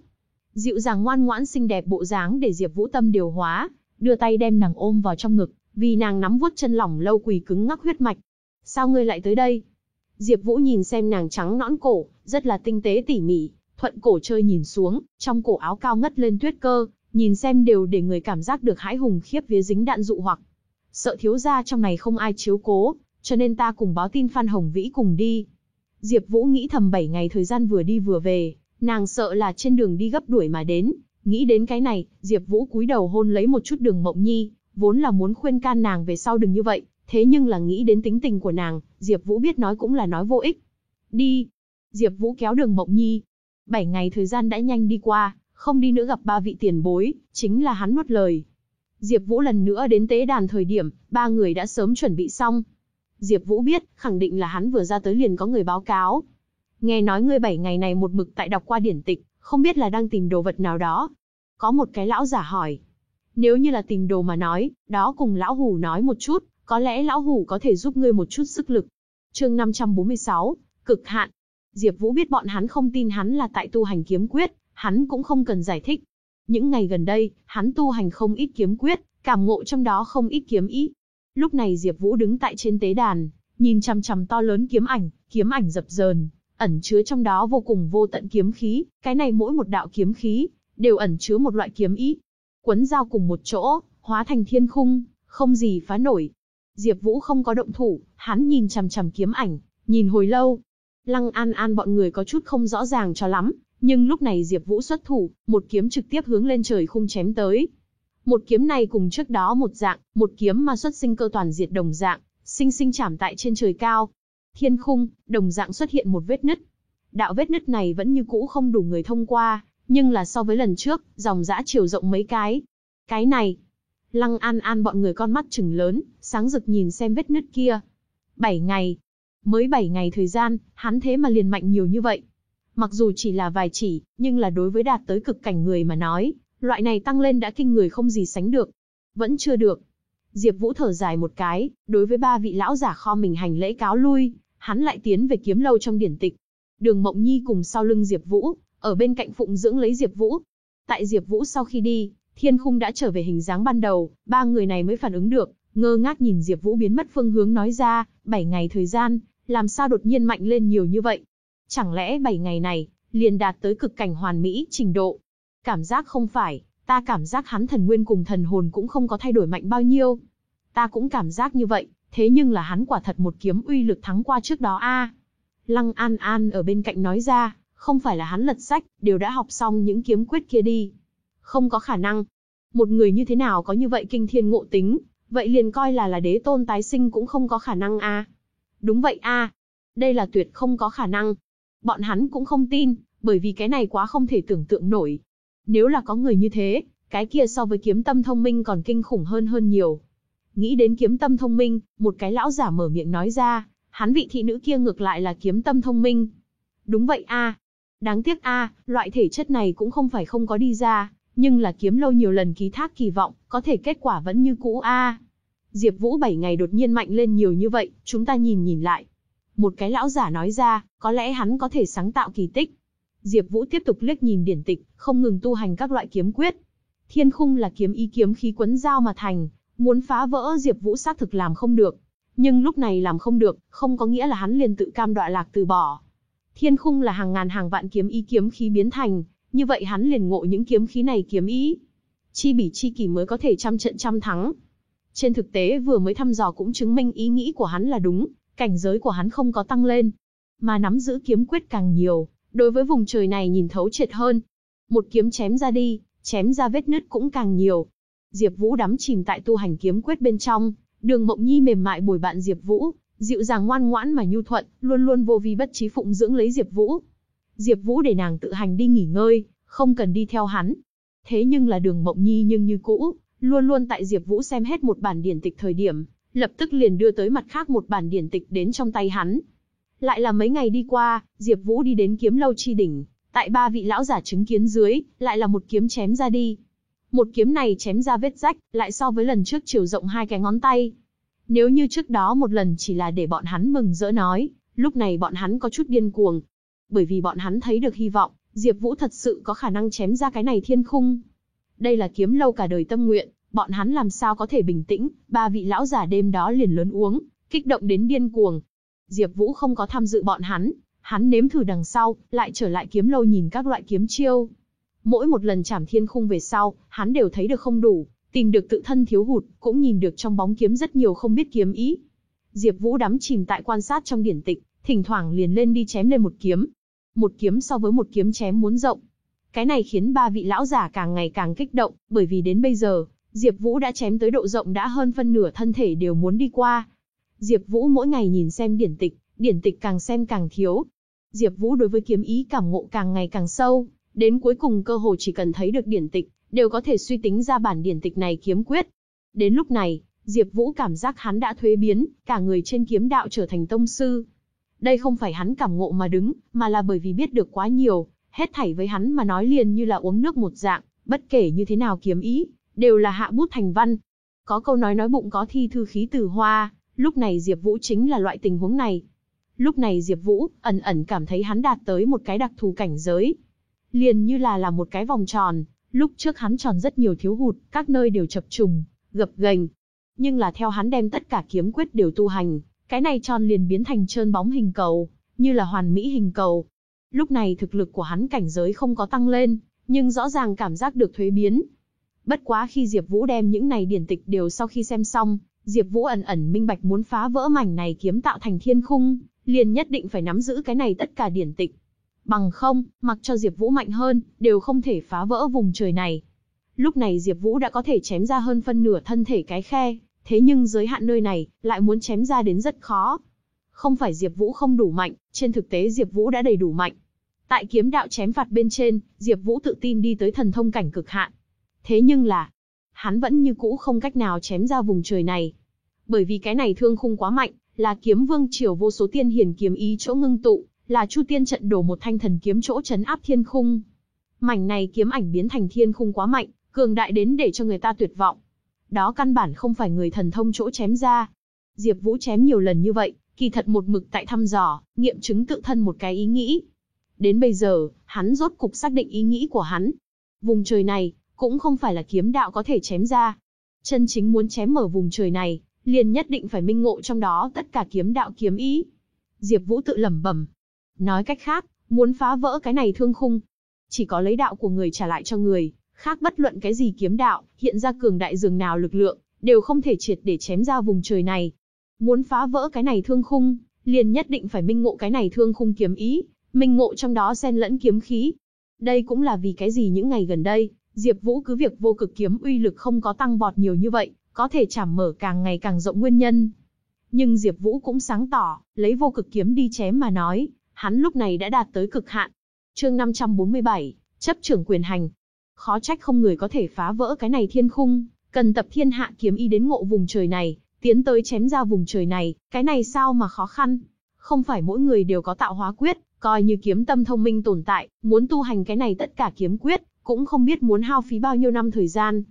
Dịu dàng ngoan ngoãn xinh đẹp bộ dáng để Diệp Vũ tâm điều hóa, đưa tay đem nàng ôm vào trong ngực, vì nàng nắm vuốt chân lỏng lâu quỳ cứng ngắc huyết mạch. "Sao ngươi lại tới đây?" Diệp Vũ nhìn xem nàng trắng nõn cổ, rất là tinh tế tỉ mỉ, thuận cổ chơi nhìn xuống, trong cổ áo cao ngất lên tuyết cơ, nhìn xem đều để người cảm giác được hãi hùng khiếp vía dính đạn dụ hoặc. Sợ thiếu gia trong này không ai chiếu cố, cho nên ta cùng báo tin Phan Hồng Vĩ cùng đi. Diệp Vũ nghĩ thầm 7 ngày thời gian vừa đi vừa về, nàng sợ là trên đường đi gấp đuổi mà đến, nghĩ đến cái này, Diệp Vũ cúi đầu hôn lấy một chút Đường Mộng Nhi, vốn là muốn khuyên can nàng về sau đừng như vậy, thế nhưng là nghĩ đến tính tình của nàng, Diệp Vũ biết nói cũng là nói vô ích. Đi. Diệp Vũ kéo Đường Mộng Nhi. 7 ngày thời gian đã nhanh đi qua, không đi nữa gặp ba vị tiền bối, chính là hắn nuốt lời. Diệp Vũ lần nữa đến tế đàn thời điểm, ba người đã sớm chuẩn bị xong. Diệp Vũ biết, khẳng định là hắn vừa ra tới liền có người báo cáo. Nghe nói ngươi 7 ngày này một mực tại đọc qua điển tịch, không biết là đang tìm đồ vật nào đó. Có một cái lão giả hỏi. Nếu như là tìm đồ mà nói, đó cùng lão hủ nói một chút, có lẽ lão hủ có thể giúp ngươi một chút sức lực. Chương 546, cực hạn. Diệp Vũ biết bọn hắn không tin hắn là tại tu hành kiếm quyết, hắn cũng không cần giải thích. Những ngày gần đây, hắn tu hành không ít kiếm quyết, cảm ngộ trong đó không ít kiếm ý. Lúc này Diệp Vũ đứng tại trên tế đàn, nhìn chằm chằm to lớn kiếm ảnh, kiếm ảnh dập dờn, ẩn chứa trong đó vô cùng vô tận kiếm khí, cái này mỗi một đạo kiếm khí đều ẩn chứa một loại kiếm ý. Quấn giao cùng một chỗ, hóa thành thiên khung, không gì phá nổi. Diệp Vũ không có động thủ, hắn nhìn chằm chằm kiếm ảnh, nhìn hồi lâu. Lăng An An bọn người có chút không rõ ràng cho lắm, nhưng lúc này Diệp Vũ xuất thủ, một kiếm trực tiếp hướng lên trời khung chém tới. Một kiếm này cùng trước đó một dạng, một kiếm mà xuất sinh cơ toàn diệt đồng dạng, sinh sinh chạm tại trên trời cao. Thiên khung, đồng dạng xuất hiện một vết nứt. Đạo vết nứt này vẫn như cũ không đủ người thông qua, nhưng là so với lần trước, dòng dã chiều rộng mấy cái. Cái này, Lăng An An bọn người con mắt trừng lớn, sáng rực nhìn xem vết nứt kia. Bảy ngày. Mới bảy ngày thời gian, hắn thế mà liền mạnh nhiều như vậy. Mặc dù chỉ là vài chỉ, nhưng là đối với đạt tới cực cảnh người mà nói, loại này tăng lên đã kinh người không gì sánh được. Vẫn chưa được. Diệp Vũ thở dài một cái, đối với ba vị lão giả kho mình hành lễ cáo lui, hắn lại tiến về kiếm lâu trong điển tịch. Đường Mộng Nhi cùng sau lưng Diệp Vũ, ở bên cạnh phụng dưỡng lấy Diệp Vũ. Tại Diệp Vũ sau khi đi, Thiên Khung đã trở về hình dáng ban đầu, ba người này mới phản ứng được, ngơ ngác nhìn Diệp Vũ biến mất phương hướng nói ra, 7 ngày thời gian, làm sao đột nhiên mạnh lên nhiều như vậy? Chẳng lẽ 7 ngày này liền đạt tới cực cảnh hoàn mỹ trình độ? Cảm giác không phải, ta cảm giác hắn thần nguyên cùng thần hồn cũng không có thay đổi mạnh bao nhiêu. Ta cũng cảm giác như vậy, thế nhưng là hắn quả thật một kiếm uy lực thắng qua trước đó a. Lăng An An ở bên cạnh nói ra, không phải là hắn lật sách, đều đã học xong những kiếm quyết kia đi. Không có khả năng. Một người như thế nào có như vậy kinh thiên ngộ tính, vậy liền coi là là đế tôn tái sinh cũng không có khả năng a. Đúng vậy a. Đây là tuyệt không có khả năng. Bọn hắn cũng không tin, bởi vì cái này quá không thể tưởng tượng nổi. Nếu là có người như thế, cái kia so với kiếm tâm thông minh còn kinh khủng hơn hơn nhiều. Nghĩ đến kiếm tâm thông minh, một cái lão giả mở miệng nói ra, hắn vị thị nữ kia ngược lại là kiếm tâm thông minh. Đúng vậy a, Đáng tiếc a, loại thể chất này cũng không phải không có đi ra, nhưng là kiếm lâu nhiều lần ký thác kỳ vọng, có thể kết quả vẫn như cũ a. Diệp Vũ 7 ngày đột nhiên mạnh lên nhiều như vậy, chúng ta nhìn nhìn lại. Một cái lão giả nói ra, có lẽ hắn có thể sáng tạo kỳ tích. Diệp Vũ tiếp tục liếc nhìn điển tịch, không ngừng tu hành các loại kiếm quyết. Thiên khung là kiếm ý kiếm khí quấn dao mà thành, muốn phá vỡ Diệp Vũ xác thực làm không được. Nhưng lúc này làm không được, không có nghĩa là hắn liền tự cam đoạ lạc từ bỏ. Thiên khung là hàng ngàn hàng vạn kiếm ý kiếm khí biến thành, như vậy hắn liền ngộ những kiếm khí này kiếm ý. Chi bỉ chi kỳ mới có thể trăm trận trăm thắng. Trên thực tế vừa mới thăm dò cũng chứng minh ý nghĩ của hắn là đúng, cảnh giới của hắn không có tăng lên, mà nắm giữ kiếm quyết càng nhiều, đối với vùng trời này nhìn thấu triệt hơn. Một kiếm chém ra đi, chém ra vết nứt cũng càng nhiều. Diệp Vũ đắm chìm tại tu hành kiếm quyết bên trong, Đường Mộng Nhi mềm mại bồi bạn Diệp Vũ, dịu dàng ngoan ngoãn mà nhu thuận, luôn luôn vô vi bất trí phụng dưỡng lấy Diệp Vũ. Diệp Vũ để nàng tự hành đi nghỉ ngơi, không cần đi theo hắn. Thế nhưng là Đường Mộng Nhi nhưng như cũ, luôn luôn tại Diệp Vũ xem hết một bản điển tịch thời điểm, lập tức liền đưa tới mặt khác một bản điển tịch đến trong tay hắn. Lại là mấy ngày đi qua, Diệp Vũ đi đến kiếm lâu chi đỉnh, tại ba vị lão giả chứng kiến dưới, lại là một kiếm chém ra đi. Một kiếm này chém ra vết rách, lại so với lần trước chiều rộng hai cái ngón tay. Nếu như trước đó một lần chỉ là để bọn hắn mừng rỡ nói, lúc này bọn hắn có chút điên cuồng. Bởi vì bọn hắn thấy được hy vọng, Diệp Vũ thật sự có khả năng chém ra cái này thiên khung. Đây là kiếm lâu cả đời tâm nguyện, bọn hắn làm sao có thể bình tĩnh, ba vị lão giả đêm đó liền lớn uống, kích động đến điên cuồng. Diệp Vũ không có tham dự bọn hắn, hắn nếm thử đằng sau, lại trở lại kiếm lâu nhìn các loại kiếm chiêu. Mỗi một lần chạm thiên khung về sau, hắn đều thấy được không đủ, tìm được tự thân thiếu hụt, cũng nhìn được trong bóng kiếm rất nhiều không biết kiếm ý. Diệp Vũ đắm chìm tại quan sát trong điển tịch, thỉnh thoảng liền lên đi chém lên một kiếm. Một kiếm so với một kiếm chém muốn rộng. Cái này khiến ba vị lão giả càng ngày càng kích động, bởi vì đến bây giờ, Diệp Vũ đã chém tới độ rộng đã hơn phân nửa thân thể đều muốn đi qua. Diệp Vũ mỗi ngày nhìn xem điển tịch, điển tịch càng xem càng thiếu. Diệp Vũ đối với kiếm ý cảm ngộ càng ngày càng sâu, đến cuối cùng cơ hồ chỉ cần thấy được điển tịch, đều có thể suy tính ra bản điển tịch này kiếm quyết. Đến lúc này, Diệp Vũ cảm giác hắn đã thuế biến, cả người trên kiếm đạo trở thành tông sư. Đây không phải hắn cảm ngộ mà đứng, mà là bởi vì biết được quá nhiều, hết thảy với hắn mà nói liền như là uống nước một dạng, bất kể như thế nào kiếm ý, đều là hạ bút thành văn. Có câu nói nói bụng có thi thư khí từ hoa, lúc này Diệp Vũ chính là loại tình huống này. Lúc này Diệp Vũ ẩn ẩn cảm thấy hắn đạt tới một cái đặc thù cảnh giới, liền như là là một cái vòng tròn, lúc trước hắn tròn rất nhiều thiếu hụt, các nơi đều chập trùng, gập ghềnh. Nhưng là theo hắn đem tất cả kiếm quyết đều tu hành, cái này tròn liền biến thành trơn bóng hình cầu, như là hoàn mỹ hình cầu. Lúc này thực lực của hắn cảnh giới không có tăng lên, nhưng rõ ràng cảm giác được thuế biến. Bất quá khi Diệp Vũ đem những này điển tịch đều sau khi xem xong, Diệp Vũ ẩn ẩn minh bạch muốn phá vỡ mảnh này kiếm tạo thành thiên khung, liền nhất định phải nắm giữ cái này tất cả điển tịch. Bằng không, mặc cho Diệp Vũ mạnh hơn, đều không thể phá vỡ vùng trời này. Lúc này Diệp Vũ đã có thể chém ra hơn phân nửa thân thể cái khe, thế nhưng giới hạn nơi này, lại muốn chém ra đến rất khó. Không phải Diệp Vũ không đủ mạnh, trên thực tế Diệp Vũ đã đầy đủ mạnh. Tại kiếm đạo chém phạt bên trên, Diệp Vũ tự tin đi tới thần thông cảnh cực hạn. Thế nhưng là, hắn vẫn như cũ không cách nào chém ra vùng trời này. Bởi vì cái này thương khung quá mạnh, là kiếm vương triều vô số tiên hiền kiếm ý chỗ ngưng tụ, là Chu Tiên trận đổ một thanh thần kiếm chỗ chấn áp thiên khung. Mảnh này kiếm ảnh biến thành thiên khung quá mạnh, cường đại đến để cho người ta tuyệt vọng. Đó căn bản không phải người thần thông chỗ chém ra. Diệp Vũ chém nhiều lần như vậy, kỳ thật một mực tại thăm dò, nghiệm chứng tự thân một cái ý nghĩ. Đến bây giờ, hắn rốt cục xác định ý nghĩ của hắn. Vùng trời này, cũng không phải là kiếm đạo có thể chém ra. Chân chính muốn chém mở vùng trời này, liền nhất định phải minh ngộ trong đó tất cả kiếm đạo kiếm ý. Diệp Vũ tự lẩm bẩm. Nói cách khác, muốn phá vỡ cái này thương khung, chỉ có lấy đạo của người trả lại cho người, khác bất luận cái gì kiếm đạo, hiện ra cường đại dường nào lực lượng, đều không thể triệt để chém ra vùng trời này. Muốn phá vỡ cái này thương khung, liền nhất định phải minh ngộ cái này thương khung kiếm ý, minh ngộ trong đó xen lẫn kiếm khí. Đây cũng là vì cái gì những ngày gần đây, Diệp Vũ cứ việc vô cực kiếm uy lực không có tăng vọt nhiều như vậy, có thể chảm mở càng ngày càng rộng nguyên nhân. Nhưng Diệp Vũ cũng sáng tỏ, lấy vô cực kiếm đi chém mà nói, hắn lúc này đã đạt tới cực hạn. Chương 547, chấp trưởng quyền hành. Khó trách không người có thể phá vỡ cái này thiên khung, cần tập thiên hạ kiếm y đến ngộ vùng trời này, tiến tới chém ra vùng trời này, cái này sao mà khó khăn? Không phải mỗi người đều có tạo hóa quyết, coi như kiếm tâm thông minh tồn tại, muốn tu hành cái này tất cả kiếm quyết, cũng không biết muốn hao phí bao nhiêu năm thời gian.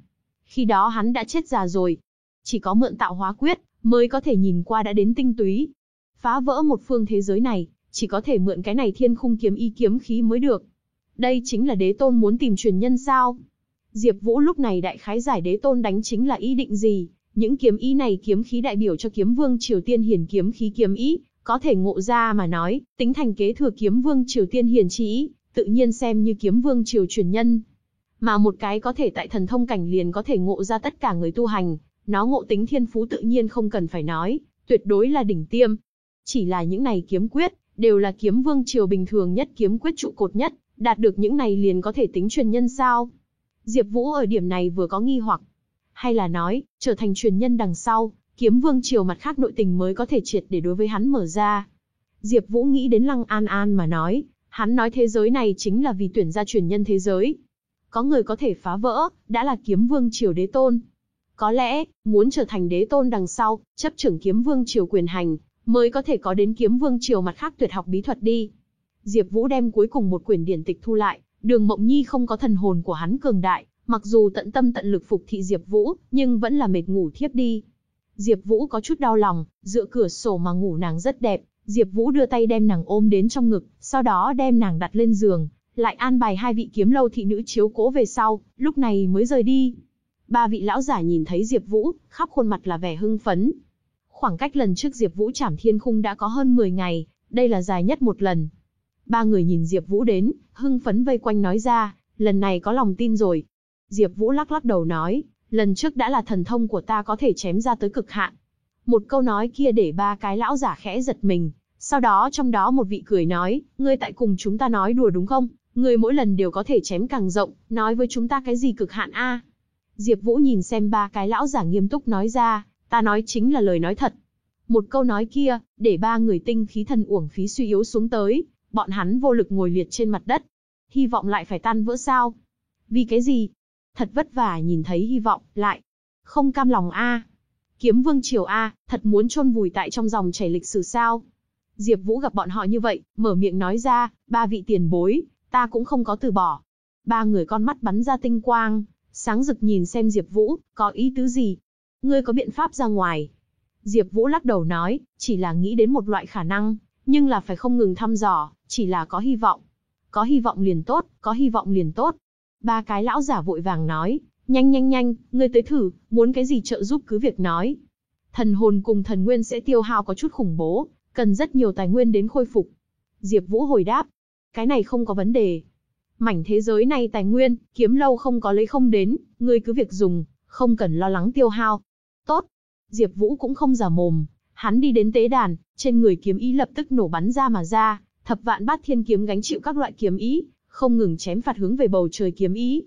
Khi đó hắn đã chết già rồi. Chỉ có mượn tạo hóa quyết, mới có thể nhìn qua đã đến tinh túy. Phá vỡ một phương thế giới này, chỉ có thể mượn cái này thiên khung kiếm y kiếm khí mới được. Đây chính là đế tôn muốn tìm truyền nhân sao? Diệp Vũ lúc này đại khái giải đế tôn đánh chính là ý định gì? Những kiếm ý này kiếm khí đại biểu cho kiếm vương Triều Tiên hiển kiếm khí kiếm ý, có thể ngộ ra mà nói, tính thành kế thừa kiếm vương Triều Tiên hiển chí, tự nhiên xem như kiếm vương Triều truyền nhân. Mà một cái có thể tại thần thông cảnh liền có thể ngộ ra tất cả người tu hành, nó ngộ tính thiên phú tự nhiên không cần phải nói, tuyệt đối là đỉnh tiêm. Chỉ là những này kiếm quyết, đều là kiếm vương triều bình thường nhất kiếm quyết trụ cột nhất, đạt được những này liền có thể tính truyền nhân sao? Diệp Vũ ở điểm này vừa có nghi hoặc, hay là nói, trở thành truyền nhân đằng sau, kiếm vương triều mặt khác nội tình mới có thể triệt để đối với hắn mở ra. Diệp Vũ nghĩ đến Lăng An An mà nói, hắn nói thế giới này chính là vì tuyển ra truyền nhân thế giới. Có người có thể phá vỡ, đã là kiếm vương triều đế tôn. Có lẽ, muốn trở thành đế tôn đằng sau, chấp trưởng kiếm vương triều quyền hành, mới có thể có đến kiếm vương triều mặt khác tuyệt học bí thuật đi. Diệp Vũ đem cuối cùng một quyển điển tịch thu lại, Đường Mộng Nhi không có thần hồn của hắn cường đại, mặc dù tận tâm tận lực phục thị Diệp Vũ, nhưng vẫn là mệt ngủ thiếp đi. Diệp Vũ có chút đau lòng, dựa cửa sổ mà ngủ nàng rất đẹp, Diệp Vũ đưa tay đem nàng ôm đến trong ngực, sau đó đem nàng đặt lên giường, lại an bài hai vị kiếm lâu thị nữ chiếu cố về sau, lúc này mới rời đi. Ba vị lão giả nhìn thấy Diệp Vũ, khắp khuôn mặt là vẻ hưng phấn, Khoảng cách lần trước Diệp Vũ trảm thiên khung đã có hơn 10 ngày, đây là dài nhất một lần. Ba người nhìn Diệp Vũ đến, hưng phấn vây quanh nói ra, lần này có lòng tin rồi. Diệp Vũ lắc lắc đầu nói, lần trước đã là thần thông của ta có thể chém ra tới cực hạn. Một câu nói kia để ba cái lão giả khẽ giật mình, sau đó trong đó một vị cười nói, ngươi tại cùng chúng ta nói đùa đúng không? Ngươi mỗi lần đều có thể chém càng rộng, nói với chúng ta cái gì cực hạn a? Diệp Vũ nhìn xem ba cái lão giả nghiêm túc nói ra, Ta nói chính là lời nói thật. Một câu nói kia, để ba người tinh khí thần uổng phí suy yếu xuống tới, bọn hắn vô lực ngồi liệt trên mặt đất. Hy vọng lại phải tan vỡ sao? Vì cái gì? Thật vất vả nhìn thấy hy vọng, lại. Không cam lòng a. Kiếm vương triều a, thật muốn chôn vùi tại trong dòng chảy lịch sử sao? Diệp Vũ gặp bọn họ như vậy, mở miệng nói ra, ba vị tiền bối, ta cũng không có từ bỏ. Ba người con mắt bắn ra tinh quang, sáng rực nhìn xem Diệp Vũ, có ý tứ gì? Ngươi có biện pháp ra ngoài. Diệp Vũ lắc đầu nói, chỉ là nghĩ đến một loại khả năng, nhưng là phải không ngừng thăm dò, chỉ là có hy vọng. Có hy vọng liền tốt, có hy vọng liền tốt. Ba cái lão giả vội vàng nói, nhanh nhanh nhanh, ngươi tới thử, muốn cái gì trợ giúp cứ việc nói. Thần hồn cùng thần nguyên sẽ tiêu hao có chút khủng bố, cần rất nhiều tài nguyên đến khôi phục. Diệp Vũ hồi đáp, cái này không có vấn đề. Mảnh thế giới này tài nguyên, kiếm lâu không có lấy không đến, ngươi cứ việc dùng, không cần lo lắng tiêu hao. Tốt. Diệp Vũ cũng không giả mồm, hắn đi đến tế đàn, trên người kiếm ý lập tức nổ bắn ra mà ra, thập vạn bát thiên kiếm gánh chịu các loại kiếm ý, không ngừng chém phạt hướng về bầu trời kiếm ý.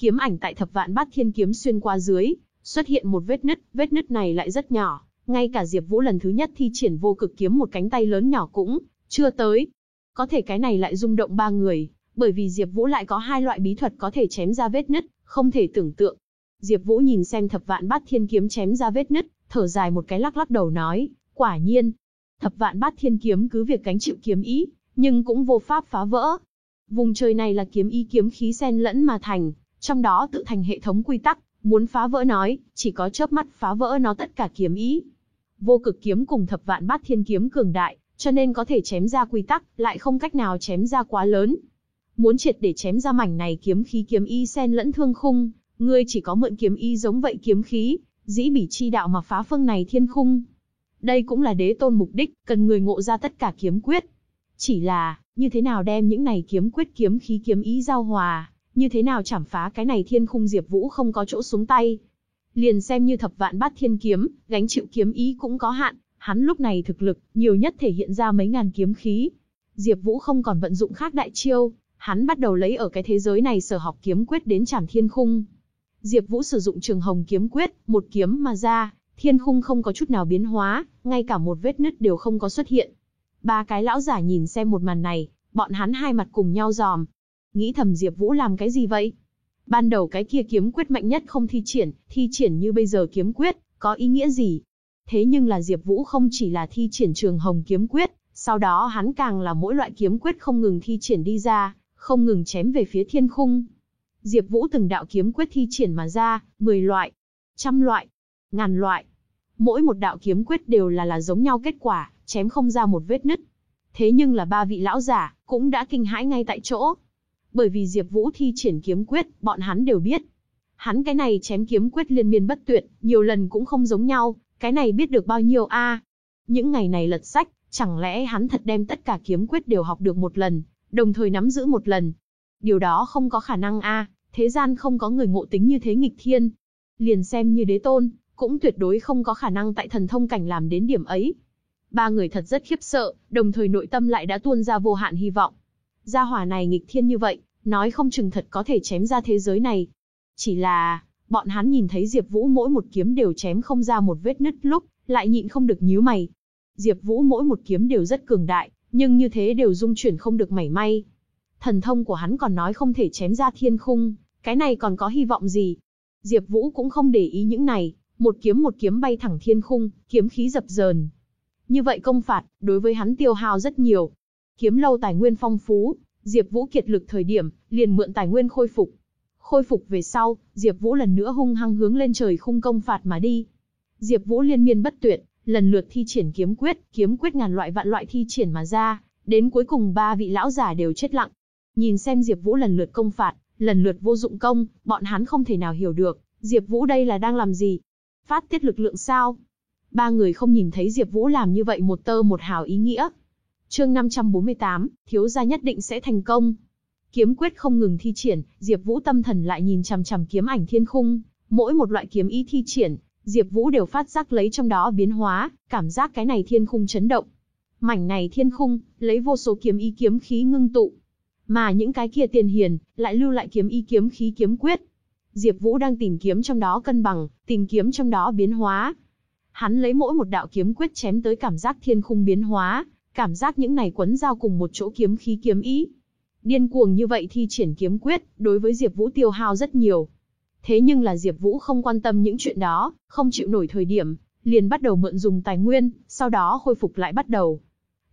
Kiếm ảnh tại thập vạn bát thiên kiếm xuyên qua dưới, xuất hiện một vết nứt, vết nứt này lại rất nhỏ, ngay cả Diệp Vũ lần thứ nhất thi triển vô cực kiếm một cánh tay lớn nhỏ cũng chưa tới. Có thể cái này lại rung động ba người, bởi vì Diệp Vũ lại có hai loại bí thuật có thể chém ra vết nứt, không thể tưởng tượng. Diệp Vũ nhìn xem thập vạn bát thiên kiếm chém ra vết nứt, thở dài một cái lắc lắc đầu nói, quả nhiên, thập vạn bát thiên kiếm cứ việc cánh chịu kiếm ý, nhưng cũng vô pháp phá vỡ. Vùng trời này là kiếm ý kiếm khí xen lẫn mà thành, trong đó tự thành hệ thống quy tắc, muốn phá vỡ nói, chỉ có chớp mắt phá vỡ nó tất cả kiếm ý. Vô cực kiếm cùng thập vạn bát thiên kiếm cường đại, cho nên có thể chém ra quy tắc, lại không cách nào chém ra quá lớn. muốn triệt để chém ra mảnh này kiếm khí kiếm y sen lẫn thương khung, ngươi chỉ có mượn kiếm y giống vậy kiếm khí, dĩ bỉ chi đạo mà phá phương này thiên khung. Đây cũng là đế tôn mục đích, cần người ngộ ra tất cả kiếm quyết. Chỉ là, như thế nào đem những này kiếm quyết kiếm khí kiếm ý giao hòa, như thế nào chảm phá cái này thiên khung Diệp Vũ không có chỗ xuống tay. Liền xem như thập vạn bát thiên kiếm, gánh chịu kiếm ý cũng có hạn, hắn lúc này thực lực, nhiều nhất thể hiện ra mấy ngàn kiếm khí. Diệp Vũ không còn vận dụng khác đại chiêu, hắn bắt đầu lấy ở cái thế giới này sở học kiếm quyết đến chảm thiên khung. Diệp Vũ sử dụng Trường Hồng kiếm quyết, một kiếm mà ra, thiên khung không có chút nào biến hóa, ngay cả một vết nứt đều không có xuất hiện. Ba cái lão giả nhìn xem một màn này, bọn hắn hai mặt cùng nhau giòm. Nghĩ thầm Diệp Vũ làm cái gì vậy? Ban đầu cái kia kiếm quyết mạnh nhất không thi triển, thi triển như bây giờ kiếm quyết, có ý nghĩa gì? Thế nhưng là Diệp Vũ không chỉ là thi triển Trường Hồng kiếm quyết, sau đó hắn càng là mỗi loại kiếm quyết không ngừng thi triển đi ra, không ngừng chém về phía thiên khung. Diệp Vũ từng đạo kiếm quyết thi triển mà ra, 10 loại, trăm loại, ngàn loại. Mỗi một đạo kiếm quyết đều là là giống nhau kết quả, chém không ra một vết nứt. Thế nhưng là ba vị lão giả cũng đã kinh hãi ngay tại chỗ. Bởi vì Diệp Vũ thi triển kiếm quyết, bọn hắn đều biết. Hắn cái này chém kiếm quyết liên miên bất tuyệt, nhiều lần cũng không giống nhau, cái này biết được bao nhiêu a? Những ngày này lật sách, chẳng lẽ hắn thật đem tất cả kiếm quyết đều học được một lần, đồng thời nắm giữ một lần? Điều đó không có khả năng a, thế gian không có người ngộ tính như thế nghịch thiên. Liền xem như đế tôn, cũng tuyệt đối không có khả năng tại thần thông cảnh làm đến điểm ấy. Ba người thật rất khiếp sợ, đồng thời nội tâm lại đã tuôn ra vô hạn hy vọng. Gia hỏa này nghịch thiên như vậy, nói không chừng thật có thể chém ra thế giới này. Chỉ là, bọn hắn nhìn thấy Diệp Vũ mỗi một kiếm đều chém không ra một vết nứt lúc, lại nhịn không được nhíu mày. Diệp Vũ mỗi một kiếm đều rất cường đại, nhưng như thế đều dung chuyển không được mảy may. Thần thông của hắn còn nói không thể chém ra thiên khung, cái này còn có hy vọng gì? Diệp Vũ cũng không để ý những này, một kiếm một kiếm bay thẳng thiên khung, kiếm khí dập dờn. Như vậy công phạt, đối với hắn tiêu hao rất nhiều. Kiếm lâu tài nguyên phong phú, Diệp Vũ kiệt lực thời điểm, liền mượn tài nguyên khôi phục. Khôi phục về sau, Diệp Vũ lần nữa hung hăng hướng lên trời khung công phạt mà đi. Diệp Vũ liên miên bất tuyệt, lần lượt thi triển kiếm quyết, kiếm quyết ngàn loại vạn loại thi triển mà ra, đến cuối cùng ba vị lão giả đều chết lặng. Nhìn xem Diệp Vũ lần lượt công phạt, lần lượt vô dụng công, bọn hắn không thể nào hiểu được, Diệp Vũ đây là đang làm gì? Phát tiết lực lượng sao? Ba người không nhìn thấy Diệp Vũ làm như vậy một tơ một hào ý nghĩa. Chương 548, thiếu gia nhất định sẽ thành công. Kiếm quyết không ngừng thi triển, Diệp Vũ tâm thần lại nhìn chằm chằm kiếm ảnh thiên khung, mỗi một loại kiếm ý thi triển, Diệp Vũ đều phát giác lấy trong đó biến hóa, cảm giác cái này thiên khung chấn động. Mảnh này thiên khung, lấy vô số kiếm ý kiếm khí ngưng tụ, mà những cái kia tiền hiền lại lưu lại kiếm ý kiếm khí kiếm quyết. Diệp Vũ đang tìm kiếm trong đó cân bằng, tìm kiếm trong đó biến hóa. Hắn lấy mỗi một đạo kiếm quyết chém tới cảm giác thiên khung biến hóa, cảm giác những này quấn giao cùng một chỗ kiếm khí kiếm ý. Điên cuồng như vậy thi triển kiếm quyết, đối với Diệp Vũ tiêu hao rất nhiều. Thế nhưng là Diệp Vũ không quan tâm những chuyện đó, không chịu nổi thời điểm, liền bắt đầu mượn dùng tài nguyên, sau đó khôi phục lại bắt đầu.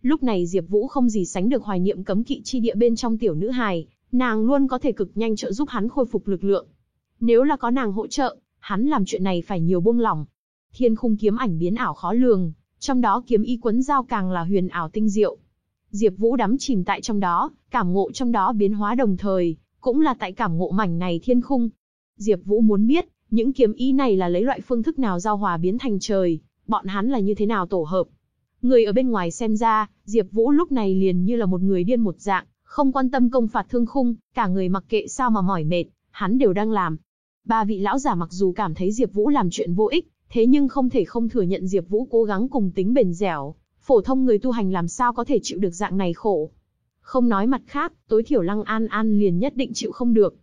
Lúc này Diệp Vũ không gì sánh được hoài niệm cấm kỵ chi địa bên trong tiểu nữ hài, nàng luôn có thể cực nhanh trợ giúp hắn khôi phục lực lượng. Nếu là có nàng hỗ trợ, hắn làm chuyện này phải nhiều buông lỏng. Thiên khung kiếm ảnh biến ảo khó lường, trong đó kiếm y quấn dao càng là huyền ảo tinh diệu. Diệp Vũ đắm chìm tại trong đó, cảm ngộ trong đó biến hóa đồng thời, cũng là tại cảm ngộ mảnh này thiên khung. Diệp Vũ muốn biết, những kiếm ý này là lấy loại phương thức nào giao hòa biến thành trời, bọn hắn là như thế nào tổ hợp. Người ở bên ngoài xem ra, Diệp Vũ lúc này liền như là một người điên một dạng, không quan tâm công phạt thương khung, cả người mặc kệ sao mà mỏi mệt, hắn đều đang làm. Ba vị lão giả mặc dù cảm thấy Diệp Vũ làm chuyện vô ích, thế nhưng không thể không thừa nhận Diệp Vũ cố gắng cùng tính bền dẻo, phổ thông người tu hành làm sao có thể chịu được dạng này khổ. Không nói mặt khác, tối thiểu Lăng An An liền nhất định chịu không được.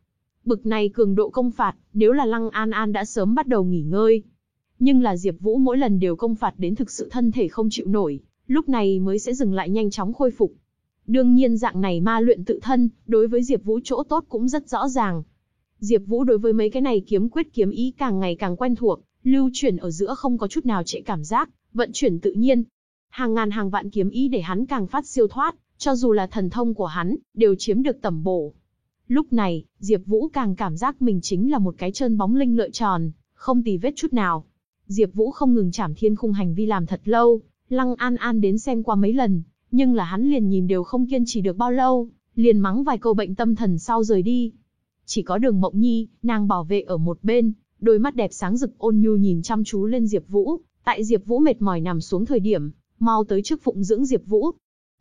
Bực này cường độ công phạt, nếu là Lăng An An đã sớm bắt đầu nghỉ ngơi. Nhưng là Diệp Vũ mỗi lần đều công phạt đến thực sự thân thể không chịu nổi, lúc này mới sẽ dừng lại nhanh chóng khôi phục. Đương nhiên dạng này ma luyện tự thân, đối với Diệp Vũ chỗ tốt cũng rất rõ ràng. Diệp Vũ đối với mấy cái này kiếm quyết kiếm ý càng ngày càng quen thuộc, lưu chuyển ở giữa không có chút nào trễ cảm giác, vận chuyển tự nhiên. Hàng ngàn hàng vạn kiếm ý để hắn càng phát siêu thoát, cho dù là thần thông của hắn, đều chiếm được tầm bổ. Lúc này, Diệp Vũ càng cảm giác mình chính là một cái chân bóng linh lợi tròn, không tì vết chút nào. Diệp Vũ không ngừng chảm thiên khung hành vi làm thật lâu, Lăng An An đến xem qua mấy lần, nhưng là hắn liền nhìn đều không kiên trì được bao lâu, liền mắng vài câu bệnh tâm thần sau rời đi. Chỉ có đường mộng nhi, nàng bảo vệ ở một bên, đôi mắt đẹp sáng rực ôn nhu nhìn chăm chú lên Diệp Vũ, tại Diệp Vũ mệt mỏi nằm xuống thời điểm, mau tới trước phụng dưỡng Diệp Vũ.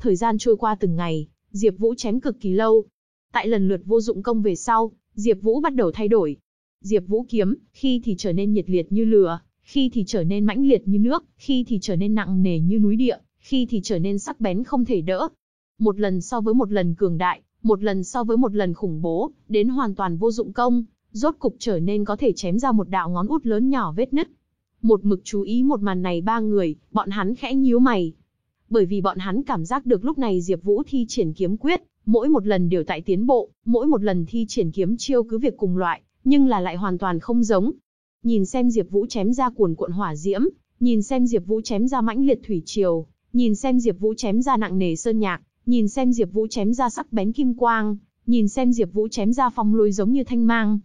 Thời gian trôi qua từng ngày, Diệp Vũ chém cực kỳ lâu. Tại lần lượt vô dụng công về sau, Diệp Vũ bắt đầu thay đổi. Diệp Vũ kiếm, khi thì trở nên nhiệt liệt như lửa, khi thì trở nên mãnh liệt như nước, khi thì trở nên nặng nề như núi địa, khi thì trở nên sắc bén không thể đỡ. Một lần so với một lần cường đại, một lần so với một lần khủng bố, đến hoàn toàn vô dụng công, rốt cục trở nên có thể chém ra một đạo ngón út lớn nhỏ vết nứt. Một mực chú ý một màn này ba người, bọn hắn khẽ nhíu mày. Bởi vì bọn hắn cảm giác được lúc này Diệp Vũ thi triển kiếm quyết, mỗi một lần đều tại tiến bộ, mỗi một lần thi triển kiếm chiêu cứ việc cùng loại, nhưng là lại hoàn toàn không giống. Nhìn xem Diệp Vũ chém ra cuồn cuộn hỏa diễm, nhìn xem Diệp Vũ chém ra mãnh liệt thủy triều, nhìn xem Diệp Vũ chém ra nặng nề sơn nhạc, nhìn xem Diệp Vũ chém ra sắc bén kim quang, nhìn xem Diệp Vũ chém ra phong lôi giống như thanh mang.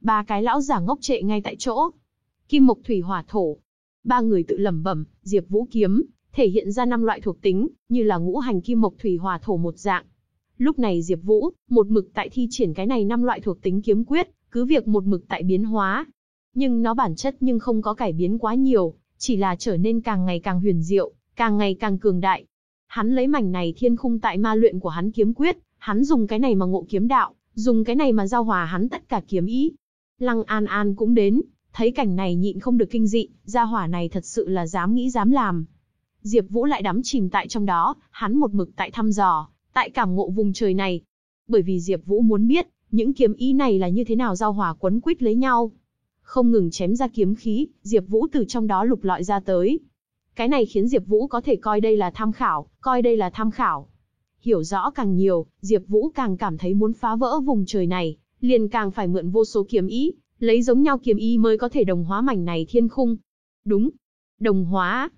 Ba cái lão giả ngốc trệ ngay tại chỗ. Kim mộc thủy hỏa thổ. Ba người tự lẩm bẩm, Diệp Vũ kiếm, thể hiện ra năm loại thuộc tính, như là ngũ hành kim mộc thủy hỏa thổ một dạng. Lúc này Diệp Vũ, một mực tại thi triển cái này năm loại thuộc tính kiếm quyết, cứ việc một mực tại biến hóa. Nhưng nó bản chất nhưng không có cải biến quá nhiều, chỉ là trở nên càng ngày càng huyền diệu, càng ngày càng cường đại. Hắn lấy mảnh này thiên khung tại ma luyện của hắn kiếm quyết, hắn dùng cái này mà ngộ kiếm đạo, dùng cái này mà giao hòa hắn tất cả kiếm ý. Lăng An An cũng đến, thấy cảnh này nhịn không được kinh dị, gia hỏa này thật sự là dám nghĩ dám làm. Diệp Vũ lại đắm chìm tại trong đó, hắn một mực tại thăm dò, tại cảm ngộ vùng trời này. Bởi vì Diệp Vũ muốn biết, những kiếm ý này là như thế nào giao hòa quấn quýt lấy nhau. Không ngừng chém ra kiếm khí, Diệp Vũ từ trong đó lục lọi ra tới. Cái này khiến Diệp Vũ có thể coi đây là tham khảo, coi đây là tham khảo. Hiểu rõ càng nhiều, Diệp Vũ càng cảm thấy muốn phá vỡ vùng trời này, liền càng phải mượn vô số kiếm ý, lấy giống nhau kiếm ý mới có thể đồng hóa mảnh này thiên khung. Đúng, đồng hóa.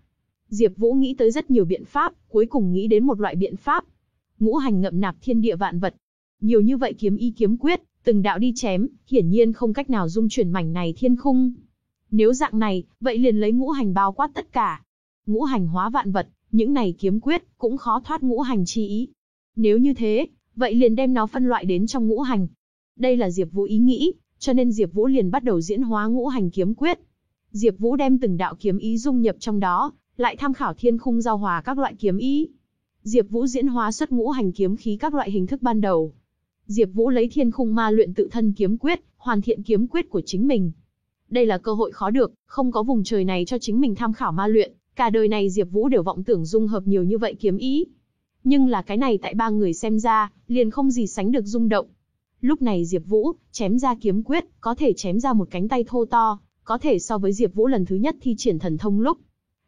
Diệp Vũ nghĩ tới rất nhiều biện pháp, cuối cùng nghĩ đến một loại biện pháp. Ngũ hành ngậm nạp thiên địa vạn vật. Nhiều như vậy kiếm ý kiếm quyết, từng đạo đi chém, hiển nhiên không cách nào dung chuyển mảnh này thiên khung. Nếu dạng này, vậy liền lấy ngũ hành bao quát tất cả. Ngũ hành hóa vạn vật, những này kiếm quyết cũng khó thoát ngũ hành chi ý. Nếu như thế, vậy liền đem nó phân loại đến trong ngũ hành. Đây là Diệp Vũ ý nghĩ, cho nên Diệp Vũ liền bắt đầu diễn hóa ngũ hành kiếm quyết. Diệp Vũ đem từng đạo kiếm ý dung nhập trong đó, lại tham khảo thiên khung giao hòa các loại kiếm ý. Diệp Vũ diễn hóa xuất ngũ hành kiếm khí các loại hình thức ban đầu. Diệp Vũ lấy thiên khung ma luyện tự thân kiếm quyết, hoàn thiện kiếm quyết của chính mình. Đây là cơ hội khó được, không có vùng trời này cho chính mình tham khảo ma luyện, cả đời này Diệp Vũ đều vọng tưởng dung hợp nhiều như vậy kiếm ý. Nhưng là cái này tại ba người xem ra, liền không gì sánh được rung động. Lúc này Diệp Vũ, chém ra kiếm quyết, có thể chém ra một cánh tay thô to, có thể so với Diệp Vũ lần thứ nhất thi triển thần thông lúc.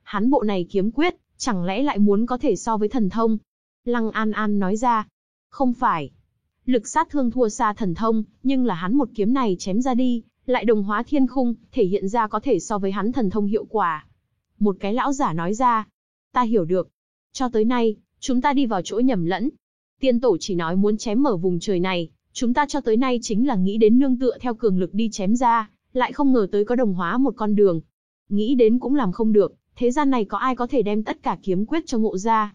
Hắn bộ này kiếm quyết, chẳng lẽ lại muốn có thể so với thần thông? Lăng An An nói ra. Không phải. Lực sát thương thua xa thần thông, nhưng là hắn một kiếm này chém ra đi, lại đồng hóa thiên khung, thể hiện ra có thể so với hắn thần thông hiệu quả. Một cái lão giả nói ra. Ta hiểu được. Cho tới nay, chúng ta đi vào chỗ nhầm lẫn. Tiên tổ chỉ nói muốn chém mở vùng trời này, Chúng ta cho tới nay chính là nghĩ đến nương tựa theo cường lực đi chém ra, lại không ngờ tới có đồng hóa một con đường. Nghĩ đến cũng làm không được, thế gian này có ai có thể đem tất cả kiếm quyết cho ngộ ra.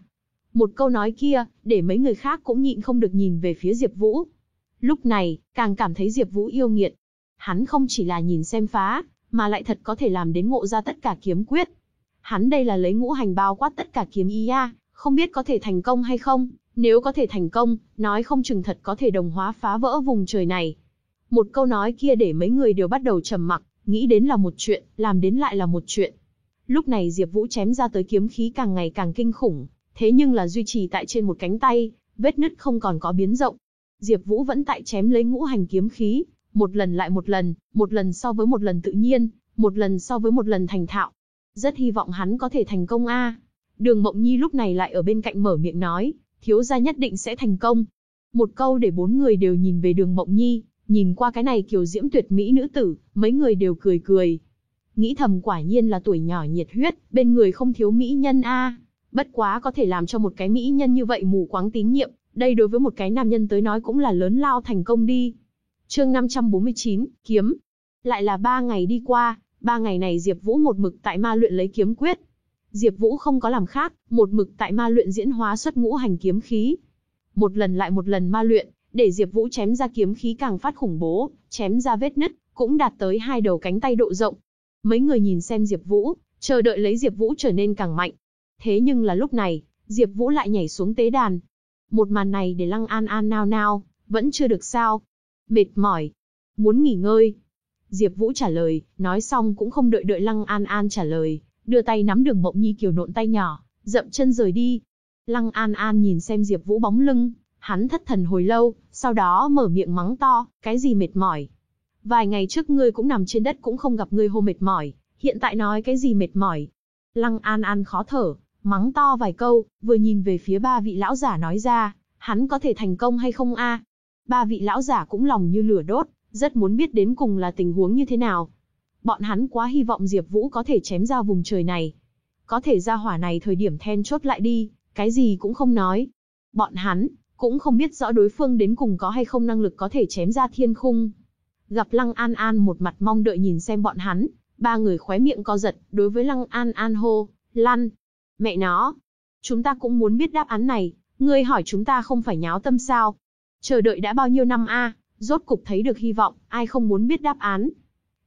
Một câu nói kia, để mấy người khác cũng nhịn không được nhìn về phía Diệp Vũ. Lúc này, càng cảm thấy Diệp Vũ yêu nghiệt. Hắn không chỉ là nhìn xem phá, mà lại thật có thể làm đến ngộ ra tất cả kiếm quyết. Hắn đây là lấy ngũ hành bao quát tất cả kiếm ý a, không biết có thể thành công hay không, nếu có thể thành công, nói không chừng thật có thể đồng hóa phá vỡ vùng trời này. Một câu nói kia để mấy người đều bắt đầu trầm mặc, nghĩ đến là một chuyện, làm đến lại là một chuyện. Lúc này Diệp Vũ chém ra tới kiếm khí càng ngày càng kinh khủng, thế nhưng là duy trì tại trên một cánh tay, vết nứt không còn có biến rộng. Diệp Vũ vẫn tại chém lấy ngũ hành kiếm khí, một lần lại một lần, một lần so với một lần tự nhiên, một lần so với một lần thành thạo. Rất hy vọng hắn có thể thành công a. Đường Mộng Nhi lúc này lại ở bên cạnh mở miệng nói, thiếu gia nhất định sẽ thành công. Một câu để bốn người đều nhìn về đường Mộng Nhi, nhìn qua cái này kiều diễm tuyệt mỹ nữ tử, mấy người đều cười cười. Nghĩ thầm quả nhiên là tuổi nhỏ nhiệt huyết, bên người không thiếu mỹ nhân a. Bất quá có thể làm cho một cái mỹ nhân như vậy mù quáng tín nhiệm, đây đối với một cái nam nhân tới nói cũng là lớn lao thành công đi. Chương 549, kiếm. Lại là ba ngày đi qua, ba ngày này Diệp Vũ một mực tại ma luyện lấy kiếm quyết, Diệp Vũ không có làm khác, một mực tại ma luyện diễn hóa xuất ngũ hành kiếm khí. một lần lại một lần ma luyện, để Diệp Vũ chém ra kiếm khí càng phát khủng bố, chém ra vết nứt, cũng đạt tới hai đầu cánh tay độ rộng. Mấy người nhìn xem Diệp Vũ, chờ đợi lấy Diệp Vũ trở nên càng mạnh. Thế nhưng là lúc này, Diệp Vũ lại nhảy xuống tế đàn. Một màn này để Lăng An An nao nao, vẫn chưa được sao? Mệt mỏi, muốn nghỉ ngơi. Diệp Vũ trả lời, nói xong cũng không đợi đợi Lăng An An trả lời, đưa tay nắm Đường Mộng Nhi kiều nộn tay nhỏ, dậm chân rời đi. Lăng An An nhìn xem Diệp Vũ bóng lưng, hắn thất thần hồi lâu, sau đó mở miệng mắng to, cái gì mệt mỏi? Vài ngày trước ngươi cũng nằm trên đất cũng không gặp ngươi hô mệt mỏi, hiện tại nói cái gì mệt mỏi? Lăng An An khó thở, mắng to vài câu, vừa nhìn về phía ba vị lão giả nói ra, hắn có thể thành công hay không a? Ba vị lão giả cũng lòng như lửa đốt, rất muốn biết đến cùng là tình huống như thế nào. Bọn hắn quá hy vọng Diệp Vũ có thể chém ra vùng trời này. Có thể ra hỏa này thời điểm then chốt lại đi, cái gì cũng không nói. Bọn hắn cũng không biết rõ đối phương đến cùng có hay không năng lực có thể chém ra thiên khung. Gặp Lăng An An một mặt mong đợi nhìn xem bọn hắn, ba người khóe miệng co giật, đối với Lăng An An hô, "Lăn, mẹ nó, chúng ta cũng muốn biết đáp án này, ngươi hỏi chúng ta không phải nháo tâm sao? Chờ đợi đã bao nhiêu năm a, rốt cục thấy được hy vọng, ai không muốn biết đáp án?"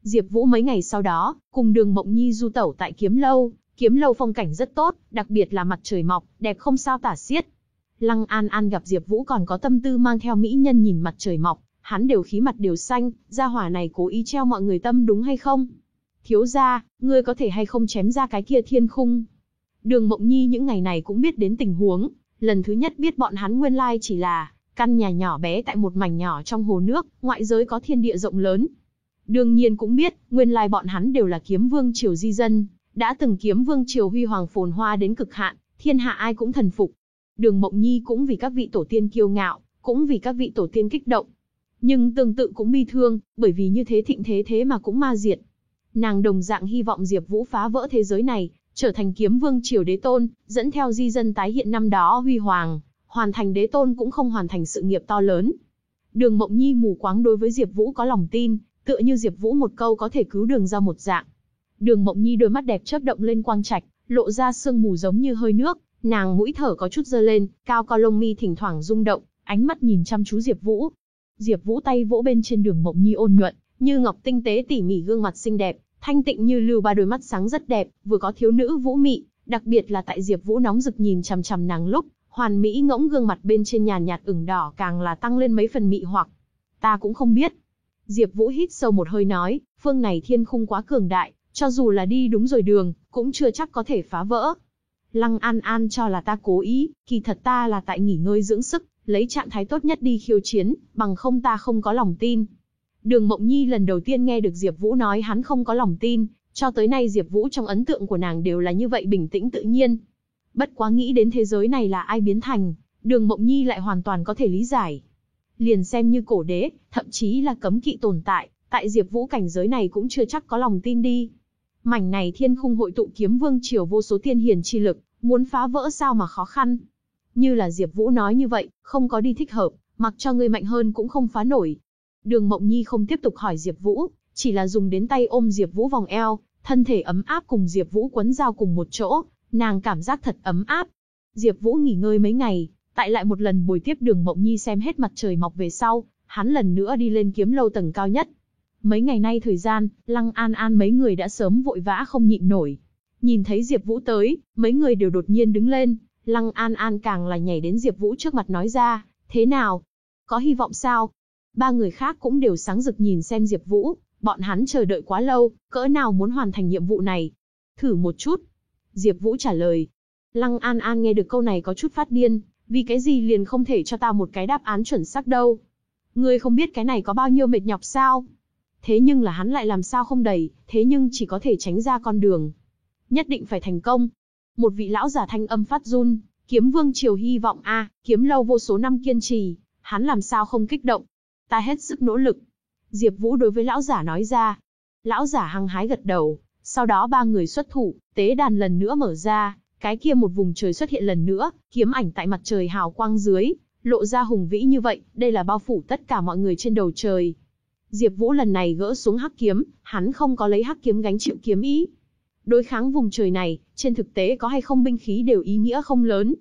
Diệp Vũ mấy ngày sau đó, cùng Đường Mộng Nhi du tẩu tại Kiếm lâu, Kiếm lâu phong cảnh rất tốt, đặc biệt là mặt trời mọc, đẹp không sao tả xiết. Lăng An An gặp Diệp Vũ còn có tâm tư mang theo mỹ nhân nhìn mặt trời mọc, hắn đều khí mặt đều xanh, gia hỏa này cố ý treo mọi người tâm đúng hay không? Thiếu gia, ngươi có thể hay không chém ra cái kia thiên khung? Đường Mộng Nhi những ngày này cũng biết đến tình huống, lần thứ nhất biết bọn hắn nguyên lai chỉ là căn nhà nhỏ bé tại một mảnh nhỏ trong hồ nước, ngoại giới có thiên địa rộng lớn. Đương nhiên cũng biết, nguyên lai bọn hắn đều là kiếm vương triều di dân, đã từng kiếm vương triều huy hoàng phồn hoa đến cực hạn, thiên hạ ai cũng thần phục. Đường Mộng Nhi cũng vì các vị tổ tiên kiêu ngạo, cũng vì các vị tổ tiên kích động. Nhưng tương tự cũng bi thương, bởi vì như thế thịnh thế thế mà cũng ma diệt. Nàng đồng dạng hy vọng Diệp Vũ phá vỡ thế giới này, trở thành kiếm vương triều đế tôn, dẫn theo di dân tái hiện năm đó huy hoàng, hoàn thành đế tôn cũng không hoàn thành sự nghiệp to lớn. Đường Mộng Nhi mù quáng đối với Diệp Vũ có lòng tin, tựa như Diệp Vũ một câu có thể cứu đường ra một dạng. Đường Mộng Nhi đôi mắt đẹp chớp động lên quang trạch, lộ ra sương mù giống như hơi nước, nàng mũi thở có chút dơ lên, cao cao lông mi thỉnh thoảng rung động, ánh mắt nhìn chăm chú Diệp Vũ. Diệp Vũ tay vỗ bên trên Đường Mộng Nhi ôn nhuận, như ngọc tinh tế tỉ mỉ gương mặt xinh đẹp, thanh tịnh như lưu ba đôi mắt sáng rất đẹp, vừa có thiếu nữ vũ mị, đặc biệt là tại Diệp Vũ nóng rực nhìn chằm chằm nàng lúc, hoàn mỹ ngỗng gương mặt bên trên nhàn nhạt ửng đỏ càng là tăng lên mấy phần mị hoặc. Ta cũng không biết. Diệp Vũ hít sâu một hơi nói, phương này thiên khung quá cường đại, cho dù là đi đúng rồi đường, cũng chưa chắc có thể phá vỡ. Lăng An An cho là ta cố ý, kỳ thật ta là tại nghỉ ngơi dưỡng sức, lấy trạng thái tốt nhất đi khiêu chiến, bằng không ta không có lòng tin. Đường Mộng Nhi lần đầu tiên nghe được Diệp Vũ nói hắn không có lòng tin, cho tới nay Diệp Vũ trong ấn tượng của nàng đều là như vậy bình tĩnh tự nhiên. Bất quá nghĩ đến thế giới này là ai biến thành, Đường Mộng Nhi lại hoàn toàn có thể lý giải. Liền xem như cổ đế, thậm chí là cấm kỵ tồn tại, tại Diệp Vũ cảnh giới này cũng chưa chắc có lòng tin đi. Mảnh này thiên khung hội tụ kiếm vương triều vô số tiên hiền chi lực, muốn phá vỡ sao mà khó khăn. Như là Diệp Vũ nói như vậy, không có đi thích hợp, mặc cho ngươi mạnh hơn cũng không phá nổi. Đường Mộng Nhi không tiếp tục hỏi Diệp Vũ, chỉ là dùng đến tay ôm Diệp Vũ vòng eo, thân thể ấm áp cùng Diệp Vũ quấn giao cùng một chỗ, nàng cảm giác thật ấm áp. Diệp Vũ nghỉ ngơi mấy ngày, tại lại một lần buổi tiếp Đường Mộng Nhi xem hết mặt trời mọc về sau, hắn lần nữa đi lên kiếm lâu tầng cao nhất, Mấy ngày nay thời gian, Lăng An An mấy người đã sớm vội vã không nhịn nổi. Nhìn thấy Diệp Vũ tới, mấy người đều đột nhiên đứng lên, Lăng An An càng là nhảy đến Diệp Vũ trước mặt nói ra, thế nào? Có hy vọng sao? Ba người khác cũng đều sáng rực nhìn xem Diệp Vũ, bọn hắn chờ đợi quá lâu, cỡ nào muốn hoàn thành nhiệm vụ này? Thử một chút. Diệp Vũ trả lời. Lăng An An nghe được câu này có chút phát điên, vì cái gì liền không thể cho ta một cái đáp án chuẩn xác đâu? Ngươi không biết cái này có bao nhiêu mệt nhọc sao? Thế nhưng là hắn lại làm sao không đầy, thế nhưng chỉ có thể tránh ra con đường. Nhất định phải thành công. Một vị lão giả thanh âm phát run, kiếm vương triều hy vọng a, kiếm lâu vô số năm kiên trì, hắn làm sao không kích động. Ta hết sức nỗ lực. Diệp Vũ đối với lão giả nói ra. Lão giả hăng hái gật đầu, sau đó ba người xuất thủ, tế đàn lần nữa mở ra, cái kia một vùng trời xuất hiện lần nữa, kiếm ảnh tại mặt trời hào quang dưới, lộ ra hùng vĩ như vậy, đây là bao phủ tất cả mọi người trên đầu trời. Diệp Vũ lần này gỡ xuống hắc kiếm, hắn không có lấy hắc kiếm gánh chịu kiếm ý. Đối kháng vùng trời này, trên thực tế có hay không binh khí đều ý nghĩa không lớn.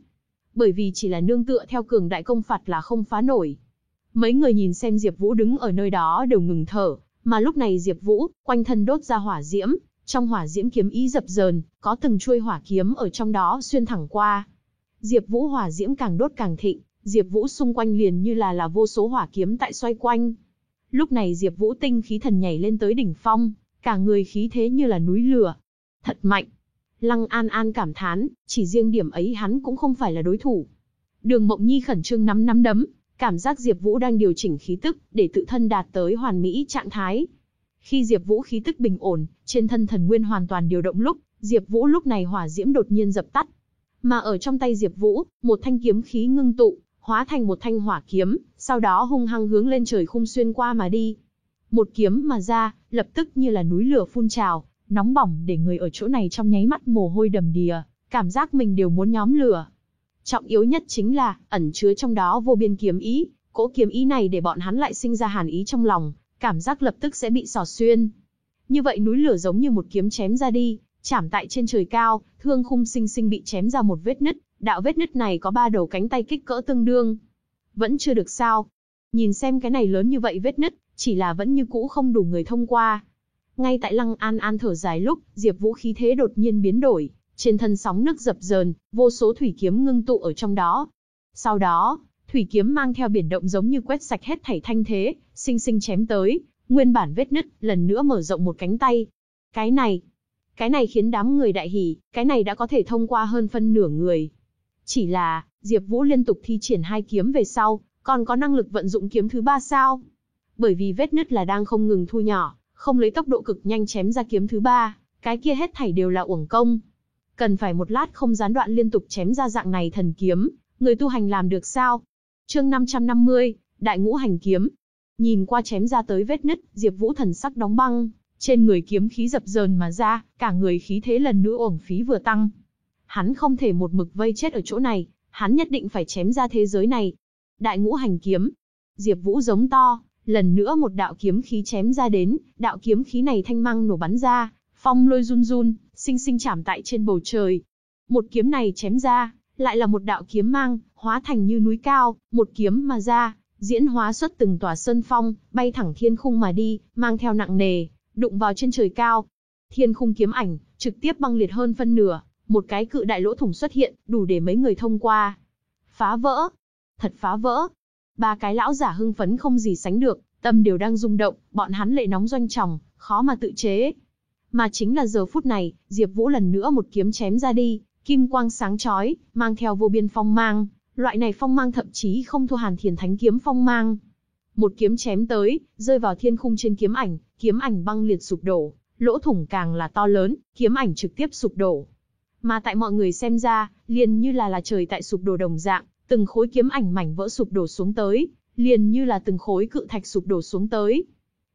bởi vì chỉ là nương tựa theo cường đại công phạt là không phá nổi. Mấy người nhìn xem Diệp Vũ đứng ở nơi đó đều ngừng thở, mà lúc này Diệp Vũ, quanh thân đốt ra hỏa diễm, trong hỏa diễm kiếm ý dập dờn, có từng chuôi hỏa kiếm ở trong đó xuyên thẳng qua. Diệp Vũ hỏa diễm càng đốt càng thịnh, Diệp Vũ xung quanh liền như là là vô số hỏa kiếm tại xoay quanh. Lúc này Diệp Vũ tinh khí thần nhảy lên tới đỉnh phong, cả người khí thế như là núi lửa. Thật mạnh. Lăng An An cảm thán, chỉ riêng điểm ấy hắn cũng không phải là đối thủ. Đường Mộng Nhi khẩn trương nắm nắm đấm, cảm giác Diệp Vũ đang điều chỉnh khí tức để tự thân đạt tới hoàn mỹ trạng thái. Khi Diệp Vũ khí tức bình ổn, trên thân thần nguyên hoàn toàn điều động lúc, Diệp Vũ lúc này hỏa diễm đột nhiên dập tắt. Mà ở trong tay Diệp Vũ, một thanh kiếm khí ngưng tụ, hóa thành một thanh hỏa kiếm, sau đó hung hăng hướng lên trời khung xuyên qua mà đi. Một kiếm mà ra, lập tức như là núi lửa phun trào, nóng bỏng để người ở chỗ này trong nháy mắt mồ hôi đầm đìa, cảm giác mình đều muốn nhóm lửa. Trọng yếu nhất chính là, ẩn chứa trong đó vô biên kiếm ý, cỗ kiếm ý này để bọn hắn lại sinh ra hàn ý trong lòng, cảm giác lập tức sẽ bị xỏ xuyên. Như vậy núi lửa giống như một kiếm chém ra đi, chạm tại trên trời cao, thương khung sinh sinh bị chém ra một vết nứt, đạo vết nứt này có ba đầu cánh tay kích cỡ tương đương. Vẫn chưa được sao. Nhìn xem cái này lớn như vậy vết nứt, chỉ là vẫn như cũ không đủ người thông qua. Ngay tại Lăng An An thở dài lúc, Diệp Vũ khí thế đột nhiên biến đổi, trên thân sóng nước dập dờn, vô số thủy kiếm ngưng tụ ở trong đó. Sau đó, thủy kiếm mang theo biển động giống như quét sạch hết thảy thanh thế, sinh sinh chém tới, nguyên bản vết nứt, lần nữa mở rộng một cánh tay. Cái này, cái này khiến đám người đại hỉ, cái này đã có thể thông qua hơn phân nửa người. Chỉ là, Diệp Vũ liên tục thi triển hai kiếm về sau, còn có năng lực vận dụng kiếm thứ ba sao? Bởi vì vết nứt là đang không ngừng thu nhỏ, không lấy tốc độ cực nhanh chém ra kiếm thứ ba, cái kia hết thảy đều là uổng công. Cần phải một lát không gián đoạn liên tục chém ra dạng này thần kiếm, người tu hành làm được sao? Chương 550, Đại Ngũ Hành Kiếm. Nhìn qua chém ra tới vết nứt, Diệp Vũ thần sắc đóng băng, trên người kiếm khí dập dờn mà ra, cả người khí thế lần nữa uổng phí vừa tăng. Hắn không thể một mực vây chết ở chỗ này, hắn nhất định phải chém ra thế giới này. Đại Ngũ Hành Kiếm. Diệp Vũ giống to, lần nữa một đạo kiếm khí chém ra đến, đạo kiếm khí này thanh mang nổ bắn ra, phong lôi run run, sinh sinh chạm tại trên bầu trời. Một kiếm này chém ra, lại là một đạo kiếm mang, hóa thành như núi cao, một kiếm mà ra, diễn hóa xuất từng tòa sơn phong, bay thẳng thiên khung mà đi, mang theo nặng nề, đụng vào trên trời cao. Thiên khung kiếm ảnh, trực tiếp băng liệt hơn phân nửa, một cái cự đại lỗ thủng xuất hiện, đủ để mấy người thông qua. Phá vỡ! Thật phá vỡ! Ba cái lão giả hưng phấn không gì sánh được, tâm đều đang rung động, bọn hắn lệ nóng doanh tròng, khó mà tự chế. Mà chính là giờ phút này, Diệp Vũ lần nữa một kiếm chém ra đi, kim quang sáng chói, mang theo vô biên phong mang, loại này phong mang thậm chí không thua Hàn Thiền Thánh kiếm phong mang. Một kiếm chém tới, rơi vào thiên khung trên kiếm ảnh, kiếm ảnh băng liệt sụp đổ, lỗ thủng càng là to lớn, kiếm ảnh trực tiếp sụp đổ. Mà tại mọi người xem ra, liền như là là trời tại sụp đổ đồng dạng, từng khối kiếm ảnh mảnh vỡ sụp đổ xuống tới, liền như là từng khối cự thạch sụp đổ xuống tới.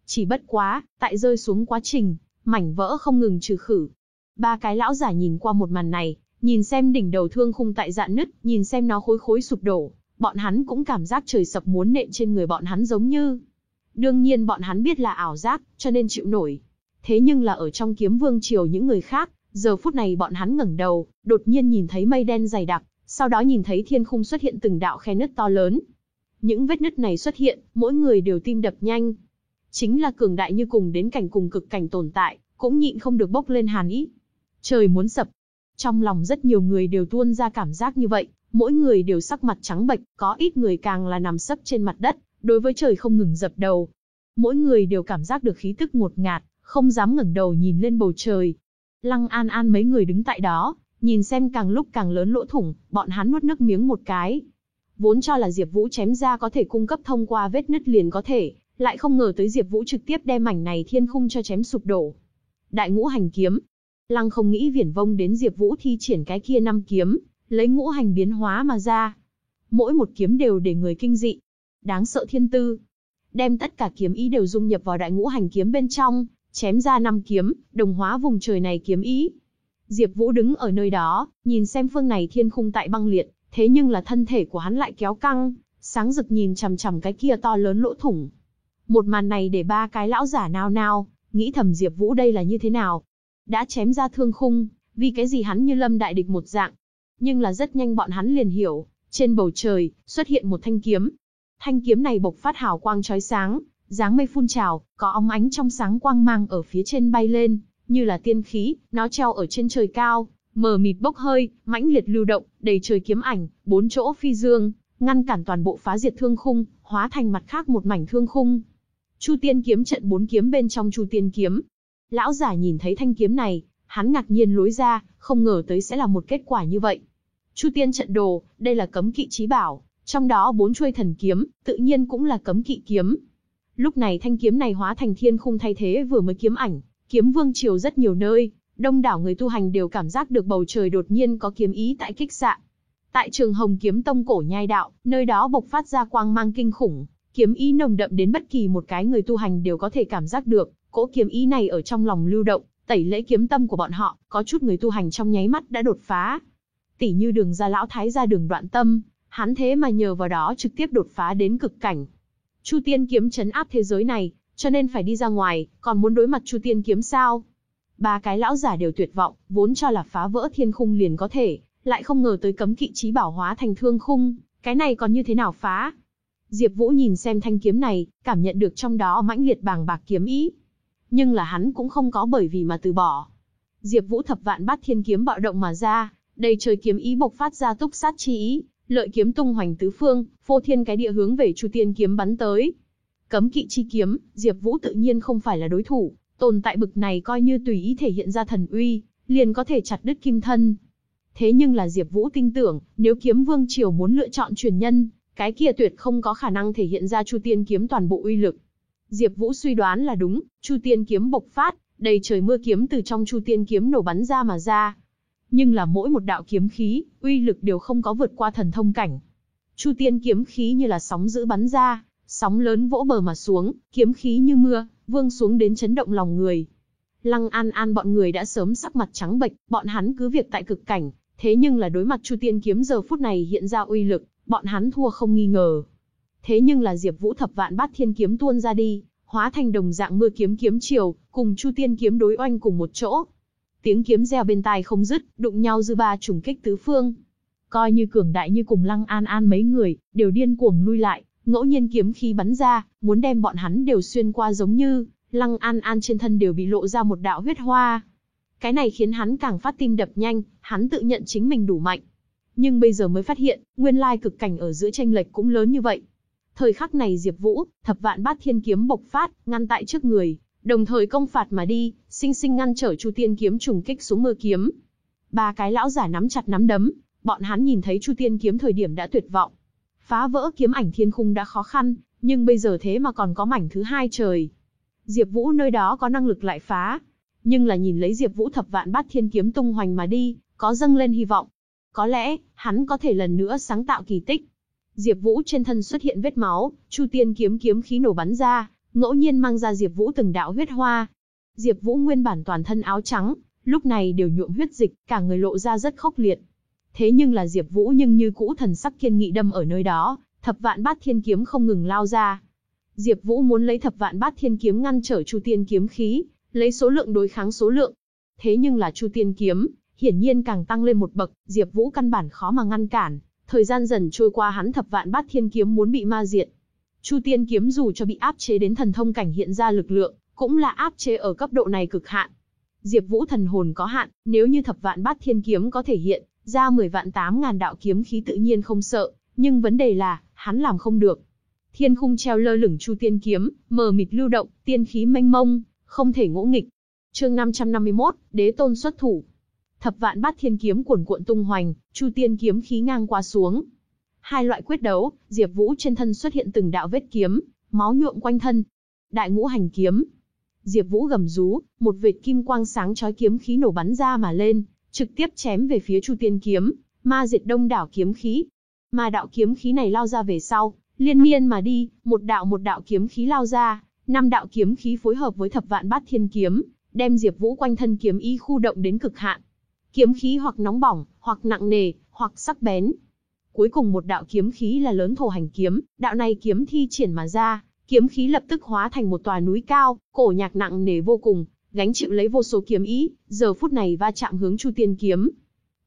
Chỉ bất quá, tại rơi xuống quá trình, mảnh vỡ không ngừng trừ khử. Ba cái lão giả nhìn qua một màn này, nhìn xem đỉnh đầu thương khung tại dạn nứt, nhìn xem nó khối khối sụp đổ, bọn hắn cũng cảm giác trời sập muốn nện trên người bọn hắn giống như. Đương nhiên bọn hắn biết là ảo giác, cho nên chịu nổi. Thế nhưng là ở trong kiếm vương triều những người khác, giờ phút này bọn hắn ngẩng đầu, đột nhiên nhìn thấy mây đen dày đặc, sau đó nhìn thấy thiên khung xuất hiện từng đạo khe nứt to lớn. Những vết nứt này xuất hiện, mỗi người đều tim đập nhanh. Chính là cường đại như cùng đến cảnh cùng cực cảnh tồn tại, cũng nhịn không được bốc lên hàn ý. Trời muốn sập. Trong lòng rất nhiều người đều tuôn ra cảm giác như vậy, mỗi người đều sắc mặt trắng bệch, có ít người càng là nằm sấp trên mặt đất, đối với trời không ngừng dập đầu. Mỗi người đều cảm giác được khí tức ngột ngạt, không dám ngẩng đầu nhìn lên bầu trời. Lăng An An mấy người đứng tại đó, nhìn xem càng lúc càng lớn lỗ thủng, bọn hắn nuốt nước miếng một cái. Vốn cho là Diệp Vũ chém ra có thể cung cấp thông qua vết nứt liền có thể, lại không ngờ tới Diệp Vũ trực tiếp đem mảnh này thiên khung cho chém sụp đổ. Đại ngũ hành kiếm. Lăng không nghĩ viển vông đến Diệp Vũ thi triển cái kia năm kiếm, lấy ngũ hành biến hóa mà ra. Mỗi một kiếm đều để người kinh dị. Đáng sợ thiên tư. Đem tất cả kiếm ý đều dung nhập vào đại ngũ hành kiếm bên trong, chém ra năm kiếm, đồng hóa vùng trời này kiếm ý. Diệp Vũ đứng ở nơi đó, nhìn xem phương này thiên khung tại băng liệt, thế nhưng là thân thể của hắn lại kéo căng, sáng rực nhìn chằm chằm cái kia to lớn lỗ thủng. Một màn này để ba cái lão giả nao nao, nghĩ thầm Diệp Vũ đây là như thế nào? Đã chém ra thương khung, vì cái gì hắn như lâm đại địch một dạng? Nhưng là rất nhanh bọn hắn liền hiểu, Trên bầu trời, xuất hiện một thanh kiếm. Thanh kiếm này bộc phát hào quang chói sáng, dáng mây phun trào, có óng ánh trong sáng quang mang ở phía trên bay lên, như là tiên khí, nó treo ở trên trời cao, mờ mịt bốc hơi, mãnh liệt lưu động, đầy trời kiếm ảnh, bốn chỗ phi dương, ngăn cản toàn bộ phá diệt thương khung, hóa thành mặt khác một mảnh thương khung. Chu Tiên kiếm trận bốn kiếm bên trong Chu Tiên kiếm. Lão giả nhìn thấy thanh kiếm này, hắn ngạc nhiên lối ra, không ngờ tới sẽ là một kết quả như vậy. Chu Tiên trận đồ, đây là cấm kỵ chí bảo, trong đó bốn chuôi thần kiếm, tự nhiên cũng là cấm kỵ kiếm. Lúc này thanh kiếm này hóa thành thiên khung thay thế vừa mới kiếm ảnh, kiếm vương triều rất nhiều nơi, đông đảo người tu hành đều cảm giác được bầu trời đột nhiên có kiếm ý tại kích xạ. Tại trường Hồng Kiếm Tông cổ nhai đạo, nơi đó bộc phát ra quang mang kinh khủng, kiếm ý nồng đậm đến bất kỳ một cái người tu hành đều có thể cảm giác được, cỗ kiếm ý này ở trong lòng lưu động, tẩy lễ kiếm tâm của bọn họ, có chút người tu hành trong nháy mắt đã đột phá. Tỷ như đường gia lão thái gia đường đoạn tâm, hắn thế mà nhờ vào đó trực tiếp đột phá đến cực cảnh. Chu Tiên kiếm chấn áp thế giới này, cho nên phải đi ra ngoài, còn muốn đối mặt Chu Tiên kiếm sao? Ba cái lão giả đều tuyệt vọng, vốn cho là phá vỡ thiên khung liền có thể, lại không ngờ tới cấm kỵ trí bảo hóa thành thương khung, cái này còn như thế nào phá? Diệp Vũ nhìn xem thanh kiếm này, cảm nhận được trong đó mãnh liệt bàng bạc kiếm ý. Nhưng là hắn cũng không có bởi vì mà từ bỏ. Diệp Vũ thập vạn bát thiên kiếm bạo động mà ra, đầy trời kiếm ý bộc phát ra túc sát chi ý, lợi kiếm tung hoành tứ phương, phô thiên cái địa hướng về Chu Tiên kiếm bắn tới. Cấm kỵ chi kiếm, Diệp Vũ tự nhiên không phải là đối thủ, tồn tại bực này coi như tùy ý thể hiện ra thần uy, liền có thể chặt đứt kim thân. Thế nhưng là Diệp Vũ tin tưởng, nếu Kiếm Vương triều muốn lựa chọn truyền nhân, cái kia tuyệt không có khả năng thể hiện ra Chu Tiên kiếm toàn bộ uy lực. Diệp Vũ suy đoán là đúng, Chu Tiên kiếm bộc phát, đầy trời mưa kiếm từ trong Chu Tiên kiếm nổ bắn ra mà ra. Nhưng là mỗi một đạo kiếm khí, uy lực đều không có vượt qua thần thông cảnh. Chu Tiên kiếm khí như là sóng dữ bắn ra, sóng lớn vỗ bờ mà xuống, kiếm khí như mưa, vương xuống đến chấn động lòng người. Lăng An An bọn người đã sớm sắc mặt trắng bệch, bọn hắn cứ việc tại cực cảnh, thế nhưng là đối mặt Chu Tiên kiếm giờ phút này hiện ra uy lực, bọn hắn thua không nghi ngờ. Thế nhưng là Diệp Vũ thập vạn bát thiên kiếm tuôn ra đi, hóa thành đồng dạng mưa kiếm kiếm chiều, cùng Chu Tiên kiếm đối oanh cùng một chỗ. Tiếng kiếm reo bên tai không dứt, đụng nhau dư ba trùng kích tứ phương. Coi như cường đại như cùng Lăng An An mấy người, đều điên cuồng lui lại, ngẫu nhiên kiếm khí bắn ra, muốn đem bọn hắn đều xuyên qua giống như, Lăng An An trên thân đều bị lộ ra một đạo huyết hoa. Cái này khiến hắn càng phát tim đập nhanh, hắn tự nhận chính mình đủ mạnh. Nhưng bây giờ mới phát hiện, nguyên lai cực cảnh ở giữa tranh lệch cũng lớn như vậy. Thời khắc này Diệp Vũ, thập vạn bát thiên kiếm bộc phát, ngăn tại trước người, đồng thời công phạt mà đi, sinh sinh ngăn trở Chu Tiên kiếm trùng kích xuống mưa kiếm. Ba cái lão giả nắm chặt nắm đấm, bọn hắn nhìn thấy Chu Tiên kiếm thời điểm đã tuyệt vọng. Phá vỡ kiếm ảnh thiên khung đã khó khăn, nhưng bây giờ thế mà còn có mảnh thứ hai trời. Diệp Vũ nơi đó có năng lực lại phá, nhưng là nhìn lấy Diệp Vũ thập vạn bát thiên kiếm tung hoành mà đi, có dâng lên hy vọng. Có lẽ, hắn có thể lần nữa sáng tạo kỳ tích. Diệp Vũ trên thân xuất hiện vết máu, Chu Tiên kiếm kiếm khí nổ bắn ra, ngẫu nhiên mang ra Diệp Vũ từng đạo huyết hoa. Diệp Vũ nguyên bản toàn thân áo trắng, lúc này đều nhuộm huyết dịch, cả người lộ ra rất khốc liệt. Thế nhưng là Diệp Vũ nhưng như cũ thần sắc kiên nghị đâm ở nơi đó, thập vạn bát thiên kiếm không ngừng lao ra. Diệp Vũ muốn lấy thập vạn bát thiên kiếm ngăn trở Chu Tiên kiếm khí, lấy số lượng đối kháng số lượng. Thế nhưng là Chu Tiên kiếm, hiển nhiên càng tăng lên một bậc, Diệp Vũ căn bản khó mà ngăn cản, thời gian dần trôi qua hắn thập vạn bát thiên kiếm muốn bị ma diệt. Chu Tiên kiếm dù cho bị áp chế đến thần thông cảnh hiện ra lực lượng, cũng là áp chế ở cấp độ này cực hạn. Diệp Vũ thần hồn có hạn, nếu như thập vạn bát thiên kiếm có thể hiện ra 10 vạn 8 ngàn đạo kiếm khí tự nhiên không sợ, nhưng vấn đề là, hắn làm không được. Thiên khung treo lơ lửng Chu Tiên kiếm, mờ mịt lưu động, tiên khí mênh mông, không thể ngỗ nghịch. Chương 551, Đế tôn xuất thủ. Thập vạn bát thiên kiếm cuồn cuộn tung hoành, Chu Tiên kiếm khí ngang qua xuống. Hai loại quyết đấu, Diệp Vũ trên thân xuất hiện từng đạo vết kiếm, máu nhuộm quanh thân. Đại ngũ hành kiếm. Diệp Vũ gầm rú, một vệt kim quang sáng chói kiếm khí nổ bắn ra mà lên, trực tiếp chém về phía Chu Tiên kiếm, ma diệt đông đảo kiếm khí. Ma đạo kiếm khí này lao ra về sau, liên miên mà đi, một đạo một đạo kiếm khí lao ra, năm đạo kiếm khí phối hợp với thập vạn bát thiên kiếm, đem Diệp Vũ quanh thân kiếm ý khu động đến cực hạn. Kiếm khí hoặc nóng bỏng, hoặc nặng nề, hoặc sắc bén. Cuối cùng một đạo kiếm khí là lớn thổ hành kiếm, đạo này kiếm thi triển mà ra, kiếm khí lập tức hóa thành một tòa núi cao, cổ nhạc nặng nề vô cùng, gánh chịu lấy vô số kiếm ý, giờ phút này va chạm hướng Chu Tiên kiếm.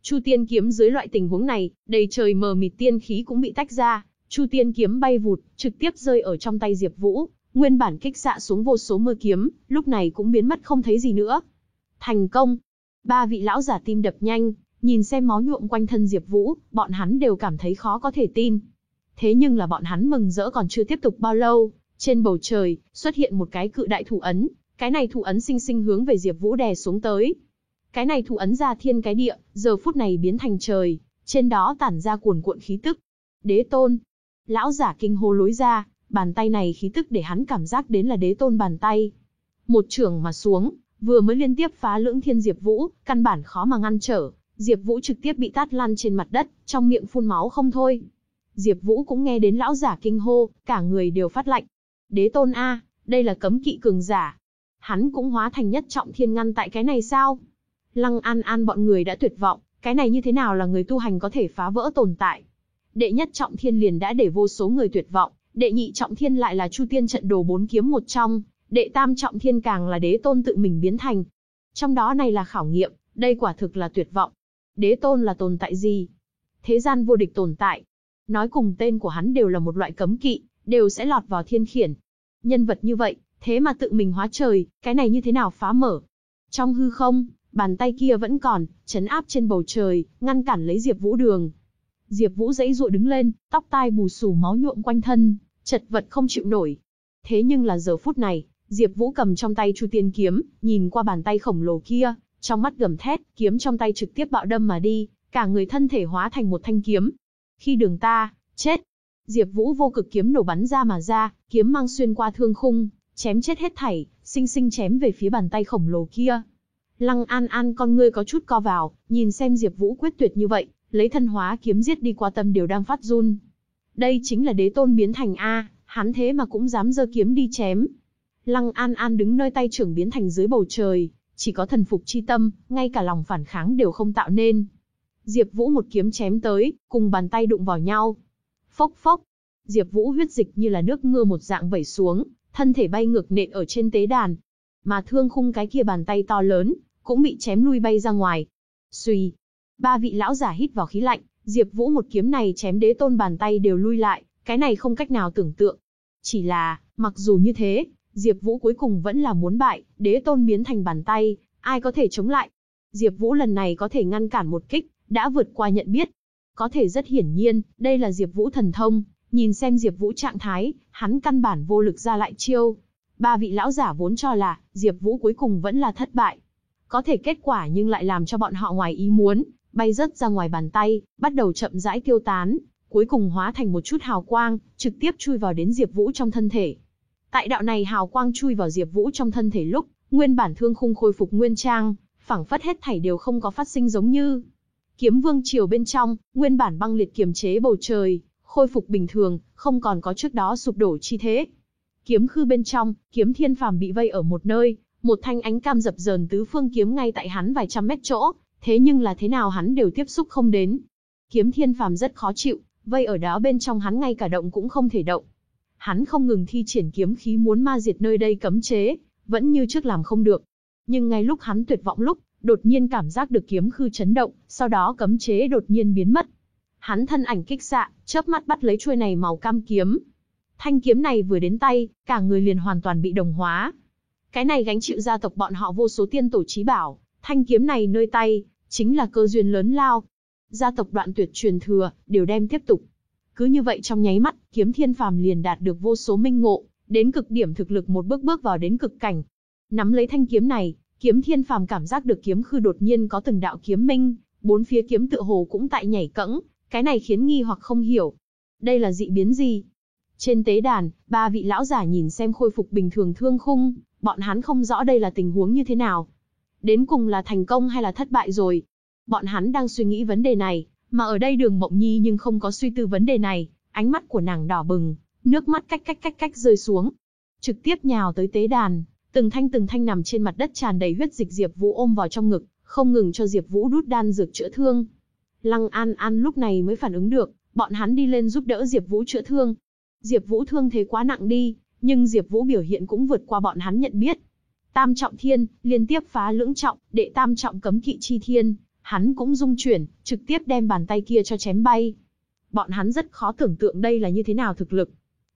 Chu Tiên kiếm dưới loại tình huống này, đầy trời mờ mịt tiên khí cũng bị tách ra, Chu Tiên kiếm bay vụt, trực tiếp rơi ở trong tay Diệp Vũ, nguyên bản kích xạ xuống vô số mưa kiếm, lúc này cũng biến mất không thấy gì nữa. Thành công. Ba vị lão giả tim đập nhanh, nhìn xem máu nhuộm quanh thân Diệp Vũ, bọn hắn đều cảm thấy khó có thể tin. Thế nhưng là bọn hắn mừng rỡ còn chưa tiếp tục bao lâu, trên bầu trời xuất hiện một cái cự đại thủ ấn, cái này thủ ấn sinh sinh hướng về Diệp Vũ đè xuống tới. Cái này thủ ấn ra thiên cái địa, giờ phút này biến thành trời, trên đó tản ra cuồn cuộn khí tức. Đế tôn. Lão giả kinh hô lối ra, bàn tay này khí tức để hắn cảm giác đến là đế tôn bàn tay. Một trường mà xuống, vừa mới liên tiếp phá lưỡng thiên Diệp Vũ, căn bản khó mà ngăn trở, Diệp Vũ trực tiếp bị tát lăn trên mặt đất, trong miệng phun máu không thôi. Diệp Vũ cũng nghe đến lão giả kinh hô, cả người đều phát lạnh. Đế tôn a, đây là cấm kỵ cường giả. Hắn cũng hóa thành nhất trọng thiên ngăn tại cái này sao? Lăng An An bọn người đã tuyệt vọng, cái này như thế nào là người tu hành có thể phá vỡ tồn tại? Đệ nhất trọng thiên liền đã để vô số người tuyệt vọng, đệ nhị trọng thiên lại là Chu Tiên trận đồ bốn kiếm một trong, đệ tam trọng thiên càng là đế tôn tự mình biến thành. Trong đó này là khảo nghiệm, đây quả thực là tuyệt vọng. Đế tôn là tồn tại gì? Thế gian vô địch tồn tại. Nói cùng tên của hắn đều là một loại cấm kỵ, đều sẽ lọt vào thiên khiển. Nhân vật như vậy, thế mà tự mình hóa trời, cái này như thế nào phá mở? Trong hư không, bàn tay kia vẫn còn, chấn áp trên bầu trời, ngăn cản lấy Diệp Vũ đường. Diệp Vũ dãy dụa đứng lên, tóc tai bù xù máu nhuộm quanh thân, chật vật không chịu nổi. Thế nhưng là giờ phút này, Diệp Vũ cầm trong tay Chu Tiên kiếm, nhìn qua bàn tay khổng lồ kia, trong mắt gầm thét, kiếm trong tay trực tiếp bạo đâm mà đi, cả người thân thể hóa thành một thanh kiếm. Khi đường ta, chết. Diệp Vũ vô cực kiếm nổ bắn ra mà ra, kiếm mang xuyên qua thương khung, chém chết hết thảy, sinh sinh chém về phía bàn tay khổng lồ kia. Lăng An An con ngươi có chút co vào, nhìn xem Diệp Vũ quyết tuyệt như vậy, lấy thân hóa kiếm giết đi qua tâm đều đang phát run. Đây chính là đế tôn biến thành a, hắn thế mà cũng dám giơ kiếm đi chém. Lăng An An đứng nơi tay trưởng biến thành dưới bầu trời, chỉ có thần phục chi tâm, ngay cả lòng phản kháng đều không tạo nên. Diệp Vũ một kiếm chém tới, cùng bàn tay đụng vào nhau. Phốc phốc, Diệp Vũ huyết dịch như là nước mưa một dạng vẩy xuống, thân thể bay ngược nện ở trên tế đàn. Mà thương khung cái kia bàn tay to lớn, cũng bị chém lui bay ra ngoài. Xuy, ba vị lão giả hít vào khí lạnh, Diệp Vũ một kiếm này chém đế tôn bàn tay đều lui lại, cái này không cách nào tưởng tượng. Chỉ là, mặc dù như thế, Diệp Vũ cuối cùng vẫn là muốn bại, đế tôn biến thành bàn tay, ai có thể chống lại? Diệp Vũ lần này có thể ngăn cản một kích, đã vượt qua nhận biết. Có thể rất hiển nhiên, đây là Diệp Vũ thần thông, nhìn xem Diệp Vũ trạng thái, hắn căn bản vô lực ra lại chiêu. Ba vị lão giả vốn cho là Diệp Vũ cuối cùng vẫn là thất bại. Có thể kết quả nhưng lại làm cho bọn họ ngoài ý muốn, bay rất ra ngoài bàn tay, bắt đầu chậm rãi tiêu tán, cuối cùng hóa thành một chút hào quang, trực tiếp chui vào đến Diệp Vũ trong thân thể. Tại đạo này hào quang chui vào Diệp Vũ trong thân thể lúc, nguyên bản thương khung khôi phục nguyên trang, phảng phất hết thảy đều không có phát sinh giống như. Kiếm Vương triều bên trong, nguyên bản băng liệt kiềm chế bầu trời, khôi phục bình thường, không còn có trước đó sụp đổ chi thế. Kiếm khư bên trong, kiếm thiên phàm bị vây ở một nơi, một thanh ánh cam dập dờn tứ phương kiếm ngay tại hắn vài trăm mét chỗ, thế nhưng là thế nào hắn đều tiếp xúc không đến. Kiếm thiên phàm rất khó chịu, vây ở đó bên trong hắn ngay cả động cũng không thể động. Hắn không ngừng thi triển kiếm khí muốn ma diệt nơi đây cấm chế, vẫn như trước làm không được. Nhưng ngay lúc hắn tuyệt vọng lúc, đột nhiên cảm giác được kiếm khư chấn động, sau đó cấm chế đột nhiên biến mất. Hắn thân ảnh kích xạ, chớp mắt bắt lấy chuôi này màu cam kiếm. Thanh kiếm này vừa đến tay, cả người liền hoàn toàn bị đồng hóa. Cái này gánh chịu gia tộc bọn họ vô số tiên tổ trí bảo, thanh kiếm này nơi tay, chính là cơ duyên lớn lao. Gia tộc đoạn tuyệt truyền thừa, đều đem tiếp tục. Cứ như vậy trong nháy mắt, kiếm thiên phàm liền đạt được vô số minh ngộ, đến cực điểm thực lực một bước bước vào đến cực cảnh. Nắm lấy thanh kiếm này, kiếm thiên phàm cảm giác được kiếm khư đột nhiên có từng đạo kiếm minh, bốn phía kiếm tự hồ cũng tại nhảy cẫng, cái này khiến nghi hoặc không hiểu. Đây là dị biến gì? Trên tế đàn, ba vị lão giả nhìn xem khôi phục bình thường thương khung, bọn hắn không rõ đây là tình huống như thế nào. Đến cùng là thành công hay là thất bại rồi. Bọn hắn đang suy nghĩ vấn đề này, mà ở đây đường mộng nhi nhưng không có suy tư vấn đề này, ánh mắt của nàng đỏ bừng, nước mắt cách cách cách cách rơi xuống. Trực tiếp nhào tới tế đàn, từng thanh từng thanh nằm trên mặt đất tràn đầy huyết dịch Diệp Vũ ôm vào trong ngực, không ngừng cho Diệp Vũ đút đan dược chữa thương. Lăng An An lúc này mới phản ứng được, bọn hắn đi lên giúp đỡ Diệp Vũ chữa thương. Diệp Vũ thương thế quá nặng đi, nhưng Diệp Vũ biểu hiện cũng vượt qua bọn hắn nhận biết. Tam trọng thiên, liên tiếp phá lưỡng trọng, đệ tam trọng cấm kỵ chi thiên, hắn cũng rung chuyển, trực tiếp đem bàn tay kia cho chém bay. Bọn hắn rất khó tưởng tượng đây là như thế nào thực lực.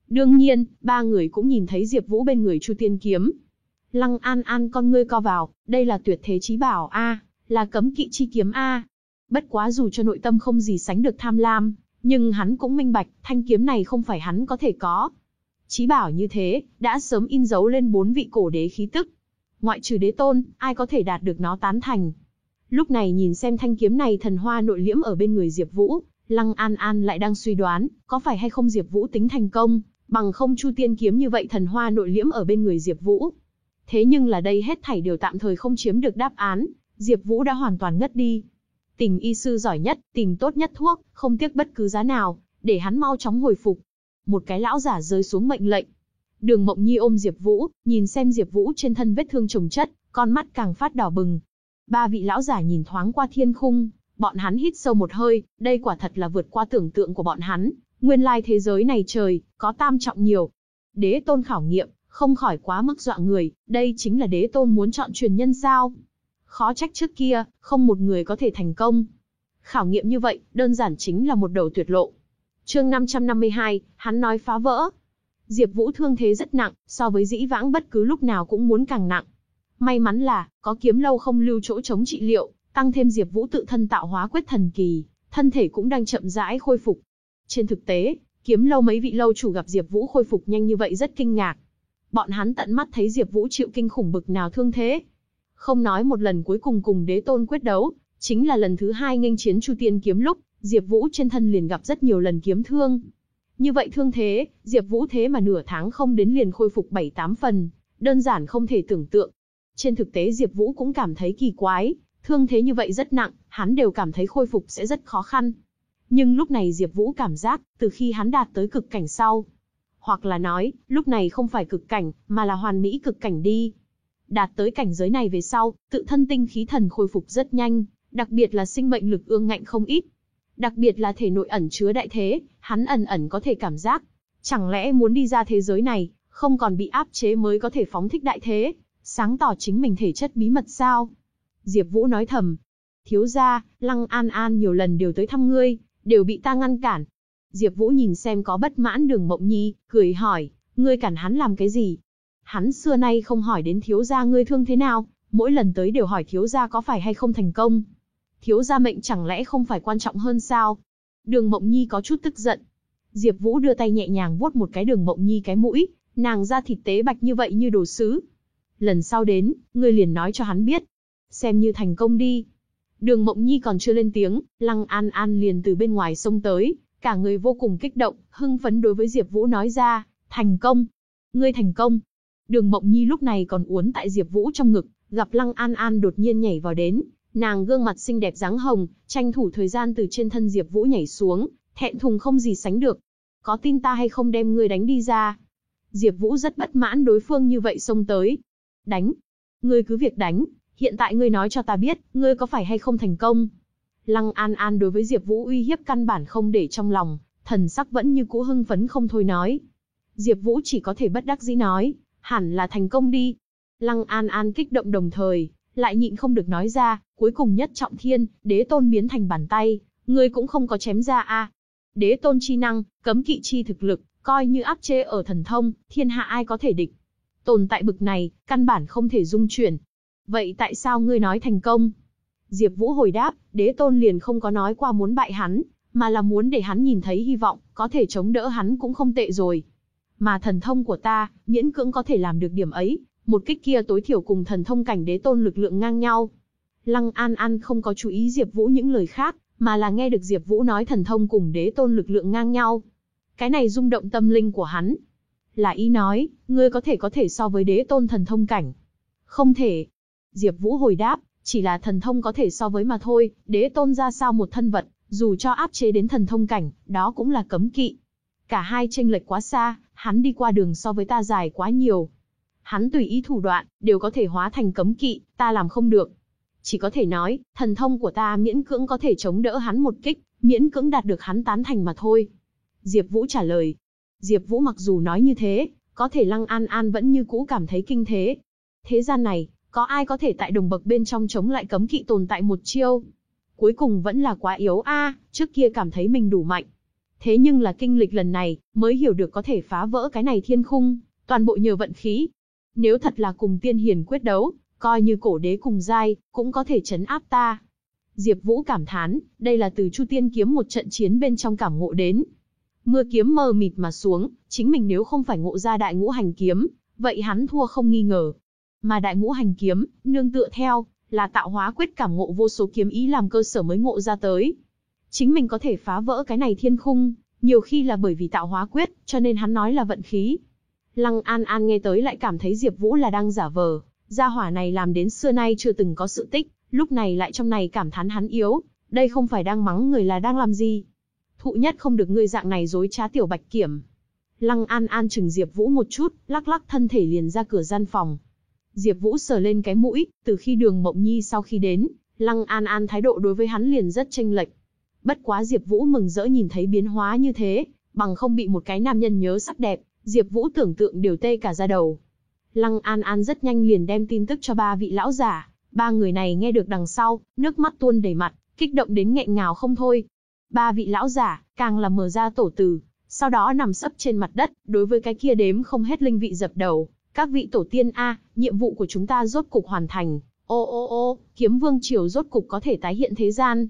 Đương nhiên, ba người cũng nhìn thấy Diệp Vũ bên người Chu Tiên kiếm. Lăng An An con ngươi co vào, đây là tuyệt thế chí bảo a, là cấm kỵ chi kiếm a. Bất quá dù cho nội tâm không gì sánh được tham lam, nhưng hắn cũng minh bạch, thanh kiếm này không phải hắn có thể có. Chí bảo như thế, đã sớm in dấu lên bốn vị cổ đế khí tức. Ngoại trừ đế tôn, ai có thể đạt được nó tán thành. Lúc này nhìn xem thanh kiếm này thần hoa nội liễm ở bên người Diệp Vũ, Lăng An An lại đang suy đoán, có phải hay không Diệp Vũ tính thành công, bằng không Chu Tiên kiếm như vậy thần hoa nội liễm ở bên người Diệp Vũ. Thế nhưng là đây hết thảy đều tạm thời không chiếm được đáp án, Diệp Vũ đã hoàn toàn ngất đi. Tìm y sư giỏi nhất, tìm tốt nhất thuốc, không tiếc bất cứ giá nào, để hắn mau chóng hồi phục. Một cái lão giả rơi xuống mệnh lệnh. Đường Mộng Nhi ôm Diệp Vũ, nhìn xem Diệp Vũ trên thân vết thương chồng chất, con mắt càng phát đỏ bừng. Ba vị lão giả nhìn thoáng qua thiên khung, bọn hắn hít sâu một hơi, đây quả thật là vượt qua tưởng tượng của bọn hắn, nguyên lai thế giới này trời, có tam trọng nhiều. Đế tôn khảo nghiệm, không khỏi quá mức dọa người, đây chính là đế tôn muốn chọn truyền nhân sao. Khó trách trước kia, không một người có thể thành công. Khảo nghiệm như vậy, đơn giản chính là một đầu tuyệt lộ. chương 552, hắn nói phá vỡ. Diệp Vũ thương thế rất nặng, so với dĩ vãng bất cứ lúc nào cũng muốn càng nặng. May mắn là, có kiếm lâu không lưu chỗ chống trị liệu, tăng thêm Diệp Vũ tự thân tạo hóa quyết thần kỳ, thân thể cũng đang chậm rãi khôi phục. Trên thực tế, kiếm lâu mấy vị lâu chủ gặp Diệp Vũ khôi phục nhanh như vậy rất kinh ngạc. Bọn hắn tận mắt thấy Diệp Vũ chịu kinh khủng bực nào thương thế. Không nói một lần cuối cùng cùng Đế Tôn quyết đấu, chính là lần thứ hai nghênh chiến Chu Tiên kiếm lúc, Diệp Vũ trên thân liền gặp rất nhiều lần kiếm thương. Như vậy thương thế, Diệp Vũ thế mà nửa tháng không đến liền khôi phục 7-8 phần, đơn giản không thể tưởng tượng. Trên thực tế Diệp Vũ cũng cảm thấy kỳ quái, thương thế như vậy rất nặng, hắn đều cảm thấy khôi phục sẽ rất khó khăn. Nhưng lúc này Diệp Vũ cảm giác, từ khi hắn đạt tới cực cảnh sau, hoặc là nói, lúc này không phải cực cảnh, mà là hoàn mỹ cực cảnh đi. Đạt tới cảnh giới này về sau, tự thân tinh khí thần khôi phục rất nhanh, đặc biệt là sinh mệnh lực ương ngạnh không ít. Đặc biệt là thể nội ẩn chứa đại thế, hắn ẩn ẩn có thể cảm giác. Chẳng lẽ muốn đi ra thế giới này, không còn bị áp chế mới có thể phóng thích đại thế, sáng tỏ chính mình thể chất bí mật sao? Diệp Vũ nói thầm. Thiếu gia, Lăng An An nhiều lần đều tới thăm ngươi, đều bị ta ngăn cản. Diệp Vũ nhìn xem có bất mãn đường mộng nhi, cười hỏi, ngươi cản hắn làm cái gì? Hắn xưa nay không hỏi đến thiếu gia ngươi thương thế nào, mỗi lần tới đều hỏi thiếu gia có phải hay không thành công. Thiếu gia mệnh chẳng lẽ không phải quan trọng hơn sao? Đường Mộng Nhi có chút tức giận. Diệp Vũ đưa tay nhẹ nhàng vuốt một cái Đường Mộng Nhi cái mũi, nàng da thịt tế bạch như vậy như đồ sứ. Lần sau đến, ngươi liền nói cho hắn biết, xem như thành công đi. Đường Mộng Nhi còn chưa lên tiếng, Lăng An An liền từ bên ngoài xông tới, cả người vô cùng kích động, hưng phấn đối với Diệp Vũ nói ra, thành công, ngươi thành công. Đường Mộng Nhi lúc này còn uốn tại Diệp Vũ trong ngực, gặp Lăng An An đột nhiên nhảy vào đến, nàng gương mặt xinh đẹp dáng hồng, tranh thủ thời gian từ trên thân Diệp Vũ nhảy xuống, thẹn thùng không gì sánh được. Có tin ta hay không đem ngươi đánh đi ra? Diệp Vũ rất bất mãn đối phương như vậy xông tới. Đánh? Ngươi cứ việc đánh, hiện tại ngươi nói cho ta biết, ngươi có phải hay không thành công? Lăng An An đối với Diệp Vũ uy hiếp căn bản không để trong lòng, thần sắc vẫn như cũ hưng phấn không thôi nói. Diệp Vũ chỉ có thể bất đắc dĩ nói, hẳn là thành công đi. Lăng An An kích động đồng thời, lại nhịn không được nói ra, cuối cùng nhất trọng thiên, đế tôn biến thành bàn tay, ngươi cũng không có chém ra a. Đế tôn chi năng, cấm kỵ chi thực lực, coi như áp chế ở thần thông, thiên hạ ai có thể địch. Tồn tại bực này, căn bản không thể dung chuyển, Vậy tại sao ngươi nói thành công? Diệp Vũ hồi đáp, đế tôn liền không có nói qua muốn bại hắn, mà là muốn để hắn nhìn thấy hy vọng, có thể chống đỡ hắn cũng không tệ rồi. Mà thần thông của ta, miễn cưỡng có thể làm được điểm ấy, một kích kia tối thiểu cùng thần thông cảnh đế tôn lực lượng ngang nhau. Lăng An An không có chú ý Diệp Vũ những lời khác, mà là nghe được Diệp Vũ nói thần thông cùng đế tôn lực lượng ngang nhau. Cái này rung động tâm linh của hắn. Là ý nói, ngươi có thể có thể so với đế tôn thần thông cảnh. Không thể, Diệp Vũ hồi đáp, chỉ là thần thông có thể so với mà thôi, đế tôn ra sao một thân vật, dù cho áp chế đến thần thông cảnh, đó cũng là cấm kỵ. Cả hai chênh lệch quá xa, hắn đi qua đường so với ta dài quá nhiều. Hắn tùy ý thủ đoạn, đều có thể hóa thành cấm kỵ, ta làm không được. Chỉ có thể nói, thần thông của ta miễn cưỡng có thể chống đỡ hắn một kích, miễn cưỡng đạt được hắn tán thành mà thôi. Diệp Vũ trả lời. Diệp Vũ mặc dù nói như thế, có thể Lăng An An vẫn như cũ cảm thấy kinh thế. Thế gian này, có ai có thể tại đồng bậc bên trong chống lại cấm kỵ tồn tại một chiêu? cuối cùng vẫn là quá yếu a, trước kia cảm thấy mình đủ mạnh. Thế nhưng là kinh lịch lần này, mới hiểu được có thể phá vỡ cái này thiên khung, toàn bộ nhờ vận khí. Nếu thật là cùng tiên hiền quyết đấu, coi như cổ đế cùng giai, cũng có thể chấn áp ta. Diệp Vũ cảm thán, đây là từ Chu Tiên kiếm một trận chiến bên trong cảm ngộ đến. Mưa kiếm mờ mịt mà xuống, chính mình nếu không phải ngộ ra đại ngũ hành kiếm, vậy hắn thua không nghi ngờ. Mà đại ngũ hành kiếm, nương tựa theo, là tạo hóa quyết cảm ngộ vô số kiếm ý làm cơ sở mới ngộ ra tới. Chính mình có thể phá vỡ cái này thiên khung, nhiều khi là bởi vì tạo hóa quyết, cho nên hắn nói là vận khí. Lăng An An nghe tới lại cảm thấy Diệp Vũ là đang giả vờ, gia hỏa này làm đến xưa nay chưa từng có sự tích, lúc này lại trong này cảm thán hắn yếu, đây không phải đang mắng người là đang làm gì. Thụ nhất không được ngươi dạng này dối trá tiểu bạch kiểm. Lăng An An chừng Diệp Vũ một chút, lắc lắc thân thể liền ra cửa gian phòng. Diệp Vũ sờ lên cái mũi, từ khi Đường Mộng Nhi sau khi đến, Lăng An An thái độ đối với hắn liền rất chênh lệch. Bất quá Diệp Vũ mừng rỡ nhìn thấy biến hóa như thế, bằng không bị một cái nam nhân nhớ sắc đẹp, Diệp Vũ tưởng tượng đều tê cả da đầu. Lăng An An rất nhanh liền đem tin tức cho ba vị lão giả, ba người này nghe được đằng sau, nước mắt tuôn đầy mặt, kích động đến nghẹn ngào không thôi. Ba vị lão giả, càng là mở ra tổ từ, sau đó nằm sấp trên mặt đất, đối với cái kia đếm không hết linh vị dập đầu, các vị tổ tiên a, nhiệm vụ của chúng ta rốt cục hoàn thành. Ô ô ô, kiếm vương triều rốt cục có thể tái hiện thế gian.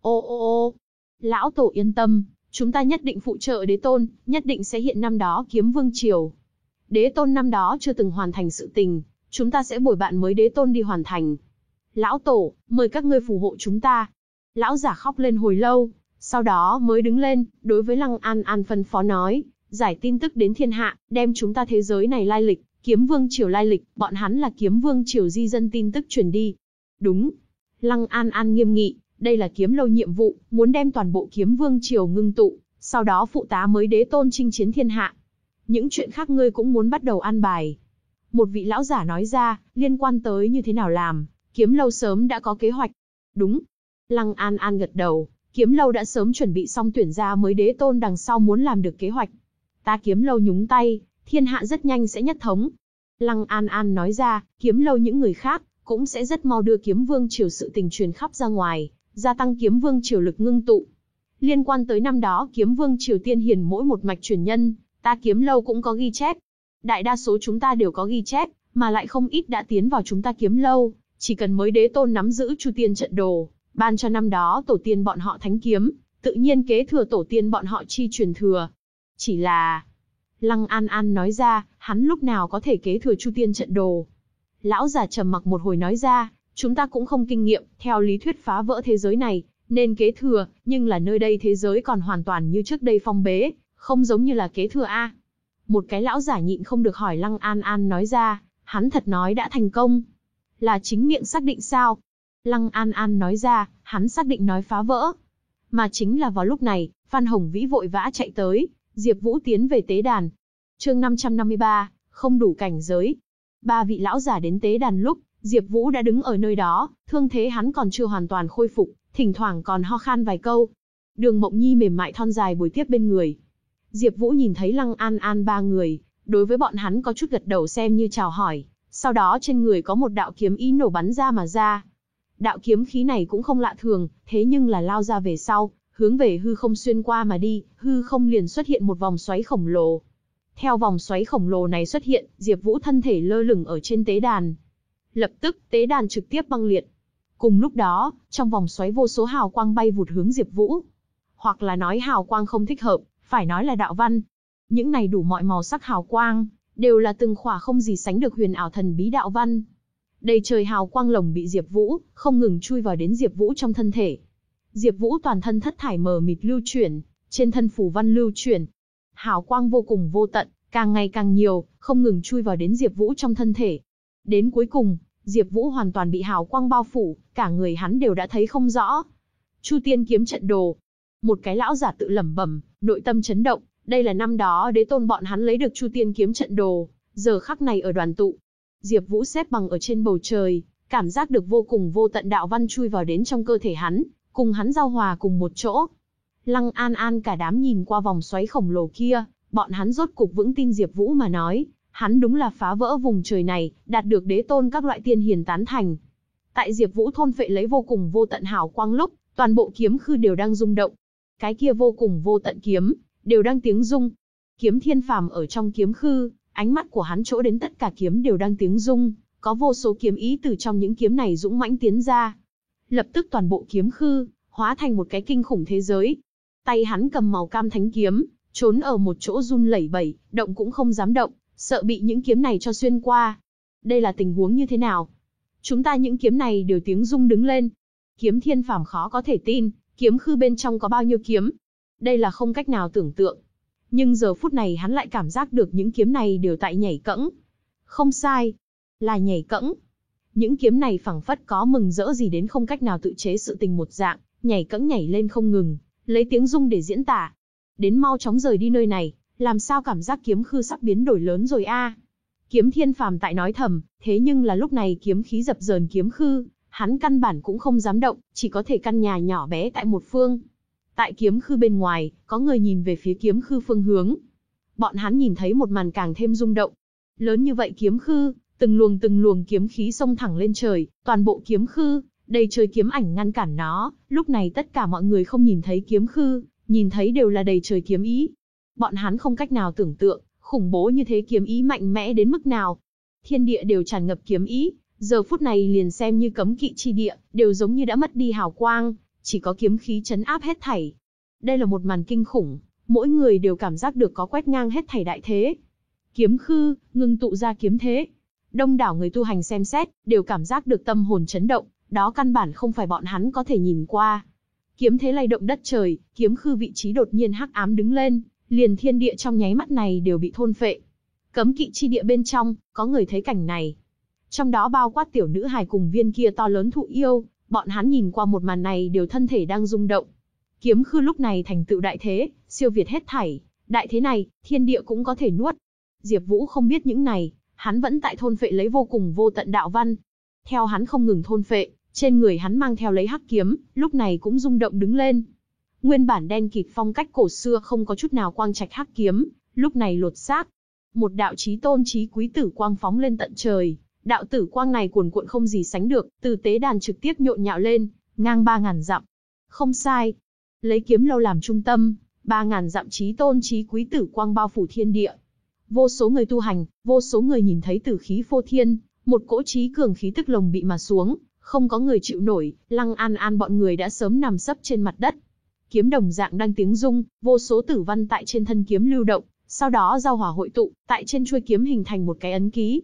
Ô ô ô, lão tổ yên tâm, chúng ta nhất định phụ trợ đế tôn, nhất định sẽ hiện năm đó kiếm vương triều. Đế tôn năm đó chưa từng hoàn thành sự tình, chúng ta sẽ bồi bạn mới đế tôn đi hoàn thành. Lão tổ, mời các ngươi phù hộ chúng ta. Lão giả khóc lên hồi lâu, sau đó mới đứng lên, đối với Lăng An An phân phó nói, giải tin tức đến thiên hạ, đem chúng ta thế giới này lai lịch, kiếm vương triều lai lịch, bọn hắn là kiếm vương triều di dân tin tức truyền đi. Đúng. Lăng An An nghiêm nghị, đây là kiếm lâu nhiệm vụ, muốn đem toàn bộ kiếm vương triều ngưng tụ, sau đó phụ tá mới đế tôn chinh chiến thiên hạ. Những chuyện khác ngươi cũng muốn bắt đầu an bài. Một vị lão giả nói ra, liên quan tới như thế nào làm, kiếm lâu sớm đã có kế hoạch. Đúng. Lăng An An gật đầu, kiếm lâu đã sớm chuẩn bị xong tuyển ra mới đế tôn đằng sau muốn làm được kế hoạch. Ta kiếm lâu nhúng tay, thiên hạ rất nhanh sẽ nhất thống. Lăng An An nói ra, kiếm lâu những người khác, cũng sẽ rất mau đưa kiếm vương triều sự tình truyền khắp ra ngoài, gia tăng kiếm vương triều lực ngưng tụ. Liên quan tới năm đó kiếm vương triều tiên hiền mỗi một mạch truyền nhân, ta kiếm lâu cũng có ghi chép. Đại đa số chúng ta đều có ghi chép, mà lại không ít đã tiến vào chúng ta kiếm lâu, chỉ cần mới đế tôn nắm giữ chu tiên trận đồ, ban cho năm đó tổ tiên bọn họ thánh kiếm, tự nhiên kế thừa tổ tiên bọn họ chi truyền thừa. Chỉ là... Lăng An An nói ra, hắn lúc nào có thể kế thừa chu tiên trận đồ. Lão già trầm mặc một hồi nói ra, chúng ta cũng không kinh nghiệm, theo lý thuyết phá vỡ thế giới này, nên kế thừa, nhưng là nơi đây thế giới còn hoàn toàn như trước đây phong bế, không giống như là kế thừa A. Một cái lão giả nhịn không được hỏi Lăng An An nói ra, hắn thật nói đã thành công. Là chính miệng xác định sao? Lăng An An nói ra, hắn xác định nói phá vỡ. Mà chính là vào lúc này, Phan Hồng Vĩ vội vã chạy tới, Diệp Vũ tiến về tế đàn. Chương 553, không đủ cảnh giới. Ba vị lão giả đến tế đàn lúc, Diệp Vũ đã đứng ở nơi đó, thương thế hắn còn chưa hoàn toàn khôi phục, thỉnh thoảng còn ho khan vài câu. Đường Mộng Nhi mềm mại thon dài buổi tiếp bên người. Diệp Vũ nhìn thấy Lăng An An ba người, đối với bọn hắn có chút gật đầu xem như chào hỏi, sau đó trên người có một đạo kiếm ý nổ bắn ra mà ra. Đạo kiếm khí này cũng không lạ thường, thế nhưng là lao ra về sau, hướng về hư không xuyên qua mà đi, hư không liền xuất hiện một vòng xoáy khổng lồ. Theo vòng xoáy khổng lồ này xuất hiện, Diệp Vũ thân thể lơ lửng ở trên tế đàn. Lập tức, tế đàn trực tiếp băng liệt. Cùng lúc đó, trong vòng xoáy vô số hào quang bay vụt hướng Diệp Vũ. Hoặc là nói hào quang không thích hợp, phải nói là đạo văn. Những này đủ mọi màu sắc hào quang, đều là từng khỏa không gì sánh được huyền ảo thần bí đạo văn. Đầy trời hào quang lồng bị Diệp Vũ, không ngừng chui vào đến Diệp Vũ trong thân thể. Diệp Vũ toàn thân thất thải mờ mịt lưu chuyển, trên thân phủ văn lưu chuyển. Hào quang vô cùng vô tận, càng ngày càng nhiều, không ngừng chui vào đến Diệp Vũ trong thân thể. Đến cuối cùng, Diệp Vũ hoàn toàn bị hào quang bao phủ, cả người hắn đều đã thấy không rõ. Chu Tiên kiếm trận đồ. Một cái lão giả tự lẩm bẩm, nội tâm chấn động, đây là năm đó đế tôn bọn hắn lấy được Chu Tiên kiếm trận đồ, giờ khắc này ở đoàn tụ. Diệp Vũ xếp bằng ở trên bầu trời, cảm giác được vô cùng vô tận đạo văn chui vào đến trong cơ thể hắn, cùng hắn giao hòa cùng một chỗ. Lăng An An cả đám nhìn qua vòng xoáy khổng lồ kia, bọn hắn rốt cục vững tin Diệp Vũ mà nói, hắn đúng là phá vỡ vùng trời này, đạt được đế tôn các loại tiên hiền tán thành. Tại Diệp Vũ thôn phệ lấy vô cùng vô tận hào quang lúc, Toàn bộ kiếm khư đều đang rung động. Cái kia vô cùng vô tận kiếm, đều đang tiếng rung. Kiếm thiên phàm ở trong kiếm khư, ánh mắt của hắn chỗ đến tất cả kiếm đều đang tiếng rung, có vô số kiếm ý từ trong những kiếm này dũng mãnh tiến ra. Lập tức toàn bộ kiếm khư, hóa thành một cái kinh khủng thế giới. Tay hắn cầm màu cam thánh kiếm, trốn ở một chỗ run lẩy bẩy, động cũng không dám động, sợ bị những kiếm này cho xuyên qua. Đây là tình huống như thế nào? Chúng ta những kiếm này đều tiếng rung đứng lên. Kiếm thiên phàm khó có thể tin, kiếm khư bên trong có bao nhiêu kiếm. Đây là không cách nào tưởng tượng. Nhưng giờ phút này hắn lại cảm giác được những kiếm này đều tại nhảy cẫng. Không sai, là nhảy cẫng. Những kiếm này phẳng phất có mừng rỡ gì đến không cách nào tự chế sự tình một dạng, nhảy cẫng nhảy lên không ngừng, lấy tiếng rung để diễn tả. Đến mau chóng rời đi nơi này, làm sao cảm giác kiếm khư sắp biến đổi lớn rồi a? Kiếm thiên phàm tại nói thầm, thế nhưng là lúc này kiếm khí dập dờn kiếm khư, hắn căn bản cũng không dám động, chỉ có thể căn nhà nhỏ bé tại một phương. Tại kiếm khư bên ngoài, có người nhìn về phía kiếm khư phương hướng. Bọn hắn nhìn thấy một màn càng thêm rung động. Lớn như vậy kiếm khư, từng luồng từng luồng kiếm khí xông thẳng lên trời, toàn bộ kiếm khư, đầy trời kiếm ảnh ngăn cản nó, lúc này tất cả mọi người không nhìn thấy kiếm khư, nhìn thấy đều là đầy trời kiếm ý. Bọn hắn không cách nào tưởng tượng, khủng bố như thế kiếm ý mạnh mẽ đến mức nào. Thiên địa đều tràn ngập kiếm ý, giờ phút này liền xem như cấm kỵ chi địa, đều giống như đã mất đi hào quang, chỉ có kiếm khí chấn áp hết thảy. Đây là một màn kinh khủng, mỗi người đều cảm giác được có quét ngang hết thảy đại thế. Kiếm khư, ngưng tụ ra kiếm thế. Đông đảo người tu hành xem xét, đều cảm giác được tâm hồn chấn động, đó căn bản không phải bọn hắn có thể nhìn qua. Kiếm thế lay động đất trời, kiếm khư vị trí đột nhiên hắc ám đứng lên, liền thiên địa trong nháy mắt này đều bị thôn phệ. Cấm kỵ chi địa bên trong, có người thấy cảnh này. Trong đó bao quát tiểu nữ hài cùng viên kia to lớn thụ yêu, bọn hắn nhìn qua một màn này đều thân thể đang rung động. Kiếm khư lúc này thành tựu đại thế, siêu việt hết thảy, đại thế này, thiên địa cũng có thể nuốt. Diệp Vũ không biết những này, hắn vẫn tại thôn phệ lấy vô cùng vô tận đạo văn. Theo hắn không ngừng thôn phệ, trên người hắn mang theo lấy hắc kiếm, lúc này cũng rung động đứng lên. Nguyên bản đen kịt phong cách cổ xưa không có chút nào quang trạch hắc kiếm, lúc này lột xác. Một đạo chí tôn chí quý tử quang phóng lên tận trời, đạo tử quang này cuồn cuộn không gì sánh được, từ tế đàn trực tiếp nhộn nhạo lên, ngang ba ngàn dặm. Không sai, lấy kiếm lâu làm trung tâm, ba ngàn dặm chí tôn chí quý tử quang bao phủ thiên địa. Vô số người tu hành, vô số người nhìn thấy tử khí phô thiên, một cỗ chí cường khí tức lồng bị mà xuống, không có người chịu nổi, Lăng An An bọn người đã sớm nằm sấp trên mặt đất. Kiếm đồng dạng đang tiếng rung, vô số tử văn tại trên thân kiếm lưu động, sau đó giao hòa hội tụ, tại trên chuôi kiếm hình thành một cái ấn ký.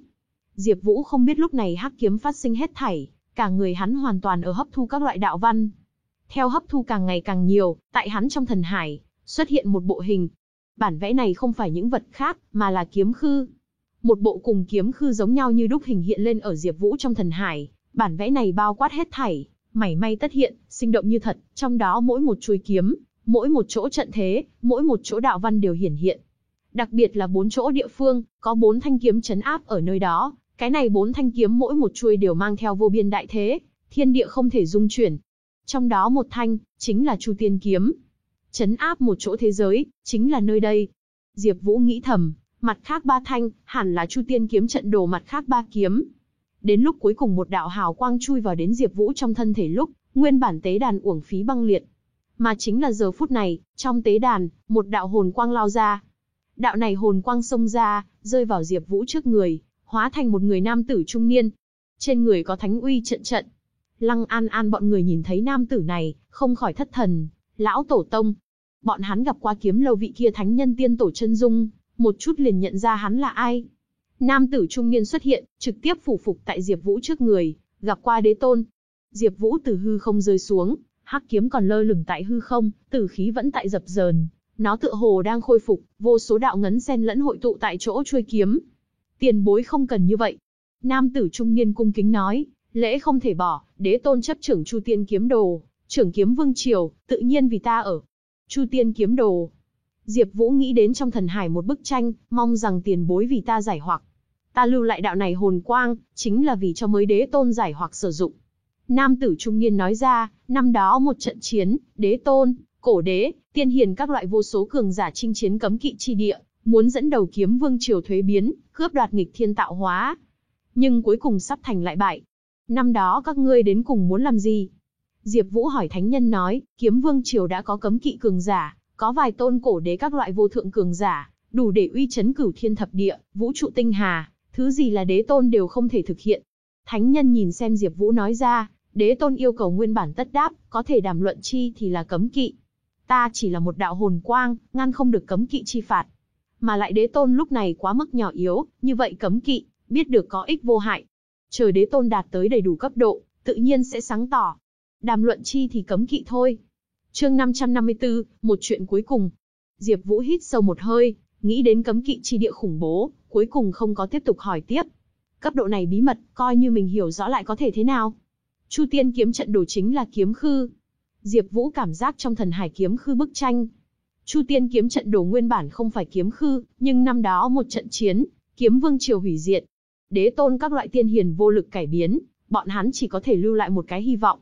Diệp Vũ không biết lúc này hắc kiếm phát sinh hết thảy, cả người hắn hoàn toàn ở hấp thu các loại đạo văn. Theo hấp thu càng ngày càng nhiều, tại hắn trong thần hải, xuất hiện một bộ hình. Bản vẽ này không phải những vật khác, mà là kiếm khư. Một bộ cùng kiếm khư giống nhau như đúc hình hiện lên ở Diệp Vũ trong thần hải, bản vẽ này bao quát hết thảy, mảy may tất hiện, sinh động như thật, trong đó mỗi một chuôi kiếm, mỗi một chỗ trận thế, mỗi một chỗ đạo văn đều hiển hiện. Đặc biệt là bốn chỗ địa phương, có bốn thanh kiếm chấn áp ở nơi đó, cái này bốn thanh kiếm mỗi một chuôi đều mang theo vô biên đại thế, thiên địa không thể dung chuyển. Trong đó một thanh, chính là Chu Tiên Kiếm. Chấn áp một chỗ thế giới, chính là nơi đây. Diệp Vũ nghĩ thầm, mặt khác ba thanh, hẳn là Chu Tiên Kiếm trận đồ mặt khác ba kiếm. Đến lúc cuối cùng một đạo hào quang chui vào đến Diệp Vũ trong thân thể lúc, nguyên bản tế đàn uổng phí băng liệt. Mà chính là giờ phút này, trong tế đàn, một đạo hồn quang lao ra. Đạo này hồn quang xông ra, rơi vào Diệp Vũ trước người, hóa thành một người nam tử trung niên. Trên người có thánh uy trận trận. Lăng An An bọn người nhìn thấy nam tử này, không khỏi thất thần, lão tổ tông. Bọn hắn gặp qua kiếm lâu vị kia thánh nhân tiên tổ chân dung, một chút liền nhận ra hắn là ai. Nam tử trung niên xuất hiện, trực tiếp phủ phục tại Diệp Vũ trước người, gặp qua đế tôn. Diệp Vũ từ hư không rơi xuống, hắc kiếm còn lơ lửng tại hư không, tử khí vẫn tại dập dờn, nó tựa hồ đang khôi phục, vô số đạo ngấn xen lẫn hội tụ tại chỗ chuôi kiếm, Tiền bối không cần như vậy. Nam tử trung niên cung kính nói, lễ không thể bỏ, đế tôn chấp trưởng Chu Tiên kiếm đồ, trưởng kiếm vương triều, tự nhiên vì ta ở. Chu Tiên kiếm đồ. Diệp Vũ nghĩ đến trong thần hải một bức tranh, mong rằng tiền bối vì ta giải hoặc. Ta lưu lại đạo này hồn quang, chính là vì cho mới đế tôn giải hoặc sử dụng. Nam tử trung niên nói ra, năm đó một trận chiến, đế tôn, cổ đế, tiên hiền các loại vô số cường giả chinh chiến cấm kỵ chi địa, muốn dẫn đầu kiếm vương triều thuế biến, cướp đoạt nghịch thiên tạo hóa. Nhưng cuối cùng sắp thành lại bại. Năm đó các ngươi đến cùng muốn làm gì? Diệp Vũ hỏi thánh nhân nói, kiếm vương triều đã có cấm kỵ cường giả, có vài tôn cổ đế các loại vô thượng cường giả, đủ để uy chấn cửu thiên thập địa, vũ trụ tinh hà, thứ gì là đế tôn đều không thể thực hiện. Thánh nhân nhìn xem Diệp Vũ nói ra, đế tôn yêu cầu nguyên bản tất đáp, có thể đàm luận chi thì là cấm kỵ. Ta chỉ là một đạo hồn quang, ngăn không được cấm kỵ chi phạt. Mà lại đế tôn lúc này quá mức nhỏ yếu, như vậy cấm kỵ, biết được có ích vô hại. Chờ đế tôn đạt tới đầy đủ cấp độ, tự nhiên sẽ sáng tỏ. Đàm luận chi thì cấm kỵ thôi. Chương 554, một chuyện cuối cùng. Diệp Vũ hít sâu một hơi, nghĩ đến cấm kỵ chi địa khủng bố, cuối cùng không có tiếp tục hỏi tiếp. Cấp độ này bí mật, coi như mình hiểu rõ lại có thể thế nào? Chu Tiên kiếm trận đồ chính là kiếm khư. Diệp Vũ cảm giác trong thần hải kiếm khư bức tranh. Chu Tiên kiếm trận đồ nguyên bản không phải kiếm khư, nhưng năm đó một trận chiến, kiếm vương triều hủy diệt. Đế tôn các loại tiên hiền vô lực cải biến, bọn hắn chỉ có thể lưu lại một cái hy vọng.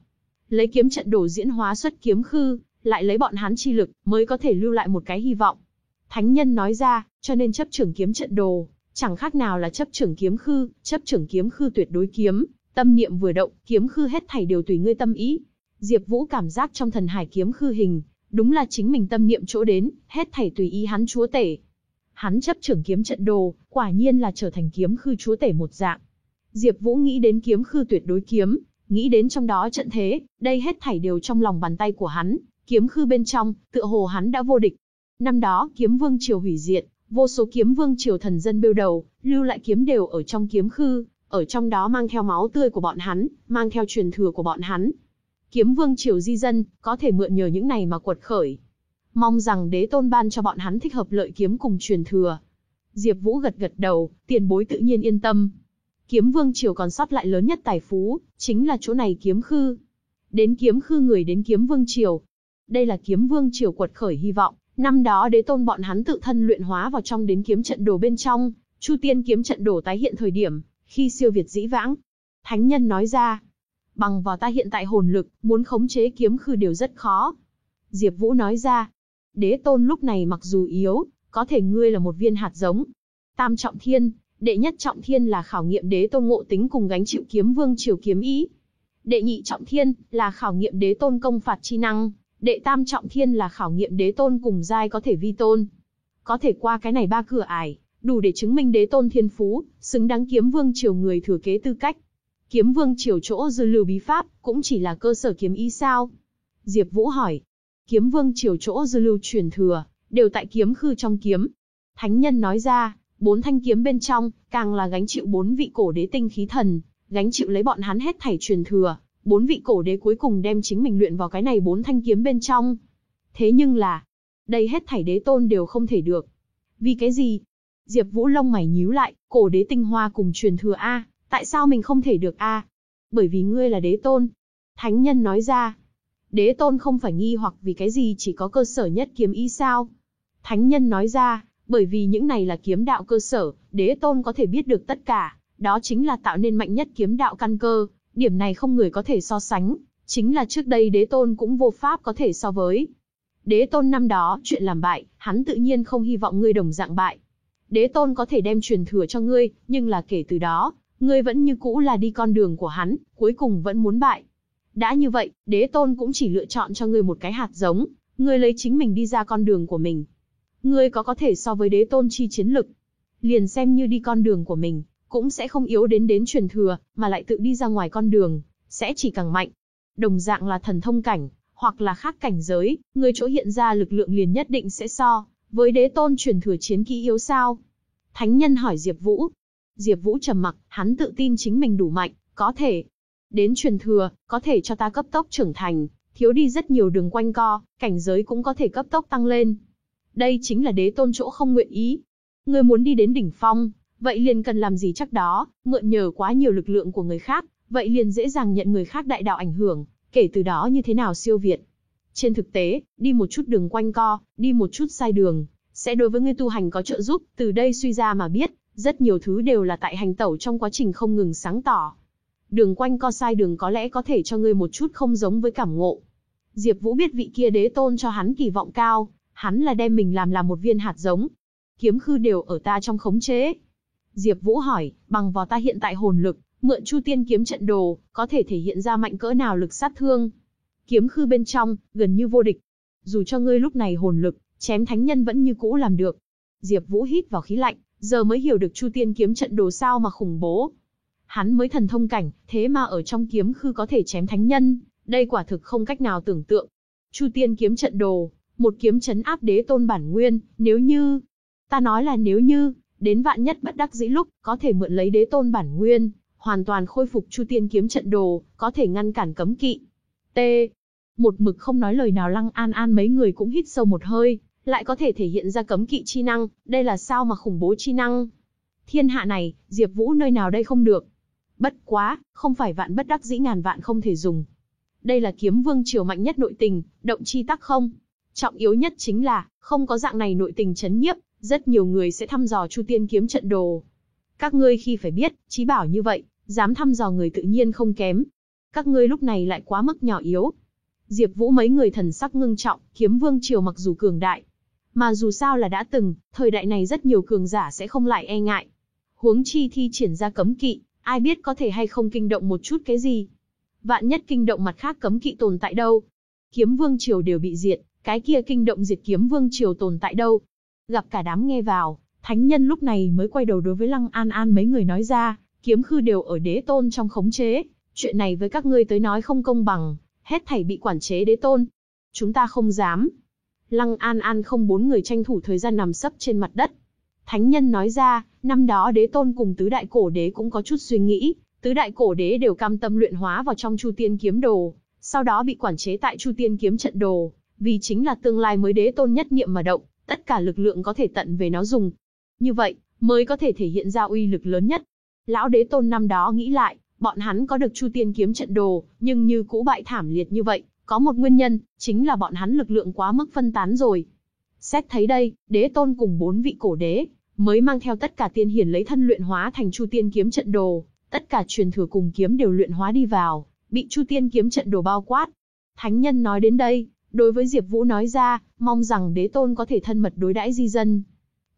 Lấy kiếm trận đồ diễn hóa xuất kiếm khư, lại lấy bọn hắn chi lực, mới có thể lưu lại một cái hy vọng. Thánh nhân nói ra, cho nên chấp trưởng kiếm trận đồ, chẳng khác nào là chấp trưởng kiếm khư, chấp trưởng kiếm khư tuyệt đối kiếm, tâm niệm vừa động, kiếm khư hết thảy đều tùy ngươi tâm ý. Diệp Vũ cảm giác trong thần hải kiếm khư hình, đúng là chính mình tâm niệm chỗ đến, hết thảy tùy ý hắn chúa tể. Hắn chấp trưởng kiếm trận đồ, quả nhiên là trở thành kiếm khư chúa tể một dạng. Diệp Vũ nghĩ đến kiếm khư tuyệt đối kiếm, nghĩ đến trong đó trận thế, đây hết thảy đều trong lòng bàn tay của hắn, kiếm khư bên trong, tựa hồ hắn đã vô địch. Năm đó, kiếm vương triều hủy diệt, vô số kiếm vương triều thần dân bêu đầu, lưu lại kiếm đều ở trong kiếm khư, ở trong đó mang theo máu tươi của bọn hắn, mang theo truyền thừa của bọn hắn. Kiếm vương triều di dân, có thể mượn nhờ những này mà quật khởi. Mong rằng đế tôn ban cho bọn hắn thích hợp lợi kiếm cùng truyền thừa. Diệp Vũ gật gật đầu, tiền bối tự nhiên yên tâm. Kiếm vương triều còn sót lại lớn nhất tài phú, chính là chỗ này kiếm khư. Đến kiếm khư người đến kiếm vương triều. Đây là kiếm vương triều quật khởi hy vọng, năm đó đế tôn bọn hắn tự thân luyện hóa vào trong đến kiếm trận đồ bên trong, Chu Tiên kiếm trận đồ tái hiện thời điểm, khi siêu việt dĩ vãng. Thánh nhân nói ra, bằng vào ta hiện tại hồn lực, muốn khống chế kiếm khư đều rất khó. Diệp Vũ nói ra, đế tôn lúc này mặc dù yếu, có thể ngươi là một viên hạt giống. Tam trọng thiên, đệ nhất trọng thiên là khảo nghiệm đế tôn ngộ tính cùng gánh chịu kiếm vương triều kiếm ý. Đệ nhị trọng thiên là khảo nghiệm đế tôn công phạt chi năng, đệ tam trọng thiên là khảo nghiệm đế tôn cùng giai có thể vi tôn. Có thể qua cái này ba cửa ải, đủ để chứng minh đế tôn thiên phú, xứng đáng kiếm vương triều người thừa kế tư cách. Kiếm vương triều chỗ dư lưu bí pháp, cũng chỉ là cơ sở kiếm ý sao? Diệp Vũ hỏi. Kiếm vương triều chỗ dư lưu truyền thừa, đều tại kiếm khư trong kiếm. Thánh nhân nói ra, bốn thanh kiếm bên trong, càng là gánh chịu bốn vị cổ đế tinh khí thần, gánh chịu lấy bọn hắn hết thảy truyền thừa, bốn vị cổ đế cuối cùng đem chính mình luyện vào cái này bốn thanh kiếm bên trong. Thế nhưng là, đây hết thảy đế tôn đều không thể được. Vì cái gì? Diệp Vũ lông mày nhíu lại, cổ đế tinh hoa cùng truyền thừa a, tại sao mình không thể được a? Bởi vì ngươi là đế tôn. Thánh nhân nói ra. Đế tôn không phải nghi hoặc vì cái gì chỉ có cơ sở nhất kiếm ý sao? Thánh nhân nói ra, bởi vì những này là kiếm đạo cơ sở, đế tôn có thể biết được tất cả, đó chính là tạo nên mạnh nhất kiếm đạo căn cơ, điểm này không người có thể so sánh, chính là trước đây đế tôn cũng vô pháp có thể so với. Đế tôn năm đó, chuyện làm bại, hắn tự nhiên không hy vọng ngươi đồng dạng bại. Đế tôn có thể đem truyền thừa cho ngươi, nhưng là kể từ đó, ngươi vẫn như cũ là đi con đường của hắn, cuối cùng vẫn muốn bại. Đã như vậy, đế tôn cũng chỉ lựa chọn cho ngươi một cái hạt giống, ngươi lấy chính mình đi ra con đường của mình. Ngươi có có thể so với đế tôn chi chiến lực. Liền xem như đi con đường của mình, cũng sẽ không yếu đến đến truyền thừa, mà lại tự đi ra ngoài con đường, sẽ chỉ càng mạnh. Đồng dạng là thần thông cảnh, hoặc là khác cảnh giới, ngươi chỗ hiện ra lực lượng liền nhất định sẽ so, với đế tôn truyền thừa chiến kỹ yếu sao? Thánh nhân hỏi Diệp Vũ. Diệp Vũ trầm mặc, hắn tự tin chính mình đủ mạnh, có thể. Đến truyền thừa, có thể cho ta cấp tốc trưởng thành, thiếu đi rất nhiều đường quanh co, cảnh giới cũng có thể cấp tốc tăng lên. Đây chính là đế tôn chỗ không nguyện ý. Ngươi muốn đi đến đỉnh phong, vậy liền cần làm gì chắc đó, mượn nhờ quá nhiều lực lượng của người khác, vậy liền dễ dàng nhận người khác đại đạo ảnh hưởng, kể từ đó như thế nào siêu việt. Trên thực tế, đi một chút đường quanh co, đi một chút sai đường, sẽ đối với người tu hành có trợ giúp, từ đây suy ra mà biết, rất nhiều thứ đều là tại hành tẩu trong quá trình không ngừng sáng tỏ. Đường quanh co sai đường có lẽ có thể cho ngươi một chút không giống với cảm ngộ. Diệp Vũ biết vị kia đế tôn cho hắn kỳ vọng cao, hắn là đem mình làm là một viên hạt giống. Kiếm khư đều ở ta trong khống chế. Diệp Vũ hỏi, bằng vào ta hiện tại hồn lực, mượn Chu Tiên kiếm trận đồ, có thể thể hiện ra mạnh cỡ nào lực sát thương? kiếm khư bên trong, gần như vô địch. Dù cho ngươi lúc này hồn lực, chém thánh nhân vẫn như cũ làm được. Diệp Vũ hít vào khí lạnh, giờ mới hiểu được Chu Tiên kiếm trận đồ sao mà khủng bố. Hắn mới thần thông cảnh, thế mà ở trong kiếm khư có thể chém thánh nhân, đây quả thực không cách nào tưởng tượng. Chu Tiên kiếm trận đồ, một kiếm chấn áp đế tôn bản nguyên, nếu như, ta nói là nếu như, đến vạn nhất bất đắc dĩ lúc, có thể mượn lấy đế tôn bản nguyên, hoàn toàn khôi phục Chu Tiên kiếm trận đồ, có thể ngăn cản cấm kỵ. T. Một mực không nói lời nào Lăng An An mấy người cũng hít sâu một hơi, lại có thể thể hiện ra cấm kỵ chi năng, đây là sao mà khủng bố chi năng. Thiên hạ này, Diệp Vũ nơi nào đây không được. Bất quá, không phải vạn bất đắc dĩ ngàn vạn không thể dùng. Đây là kiếm vương triều mạnh nhất nội tình, động chi tắc không. Trọng yếu nhất chính là, không có dạng này nội tình chấn nhiếp, rất nhiều người sẽ thăm dò Chu Tiên kiếm trận đồ. Các ngươi khi phải biết, chí bảo như vậy, dám thăm dò người tự nhiên không kém. Các ngươi lúc này lại quá mức nhỏ yếu. Diệp Vũ mấy người thần sắc ngưng trọng, kiếm vương triều mặc dù cường đại, mà dù sao là đã từng, thời đại này rất nhiều cường giả sẽ không lại e ngại. Huống chi thi triển ra cấm kỵ, ai biết có thể hay không kinh động một chút cái gì. Vạn nhất kinh động mặt khác cấm kỵ tồn tại đâu. Kiếm vương triều đều bị diệt, cái kia kinh động diệt kiếm vương triều tồn tại đâu. Gặp cả đám nghe vào, thánh nhân lúc này mới quay đầu đối với Lăng An An mấy người nói ra, kiếm khư đều ở đế tôn trong khống chế, chuyện này với các ngươi tới nói không công bằng, hết thảy bị quản chế đế tôn. Chúng ta không dám. Lăng An An không bốn người tranh thủ thời gian nằm sấp trên mặt đất. Thánh nhân nói ra, năm đó đế tôn cùng tứ đại cổ đế cũng có chút suy nghĩ, tứ đại cổ đế đều cam tâm luyện hóa vào trong Chu Tiên kiếm đồ, sau đó bị quản chế tại Chu Tiên kiếm trận đồ, vì chính là tương lai mới đế tôn nhất niệm mà động, tất cả lực lượng có thể tận về nó dùng. Như vậy, mới có thể thể hiện ra uy lực lớn nhất. Lão đế tôn năm đó nghĩ lại, bọn hắn có được Chu Tiên kiếm trận đồ, nhưng như cũ bại thảm liệt như vậy, có một nguyên nhân, chính là bọn hắn lực lượng quá mức phân tán rồi. Xét thấy đây, đế tôn cùng bốn vị cổ đế, mới mang theo tất cả tiên hiển lấy thân luyện hóa thành Chu Tiên kiếm trận đồ, tất cả truyền thừa cùng kiếm đều luyện hóa đi vào, bị Chu Tiên kiếm trận đồ bao quát. Thánh nhân nói đến đây, đối với Diệp Vũ nói ra, mong rằng đế tôn có thể thân mật đối đãi di dân.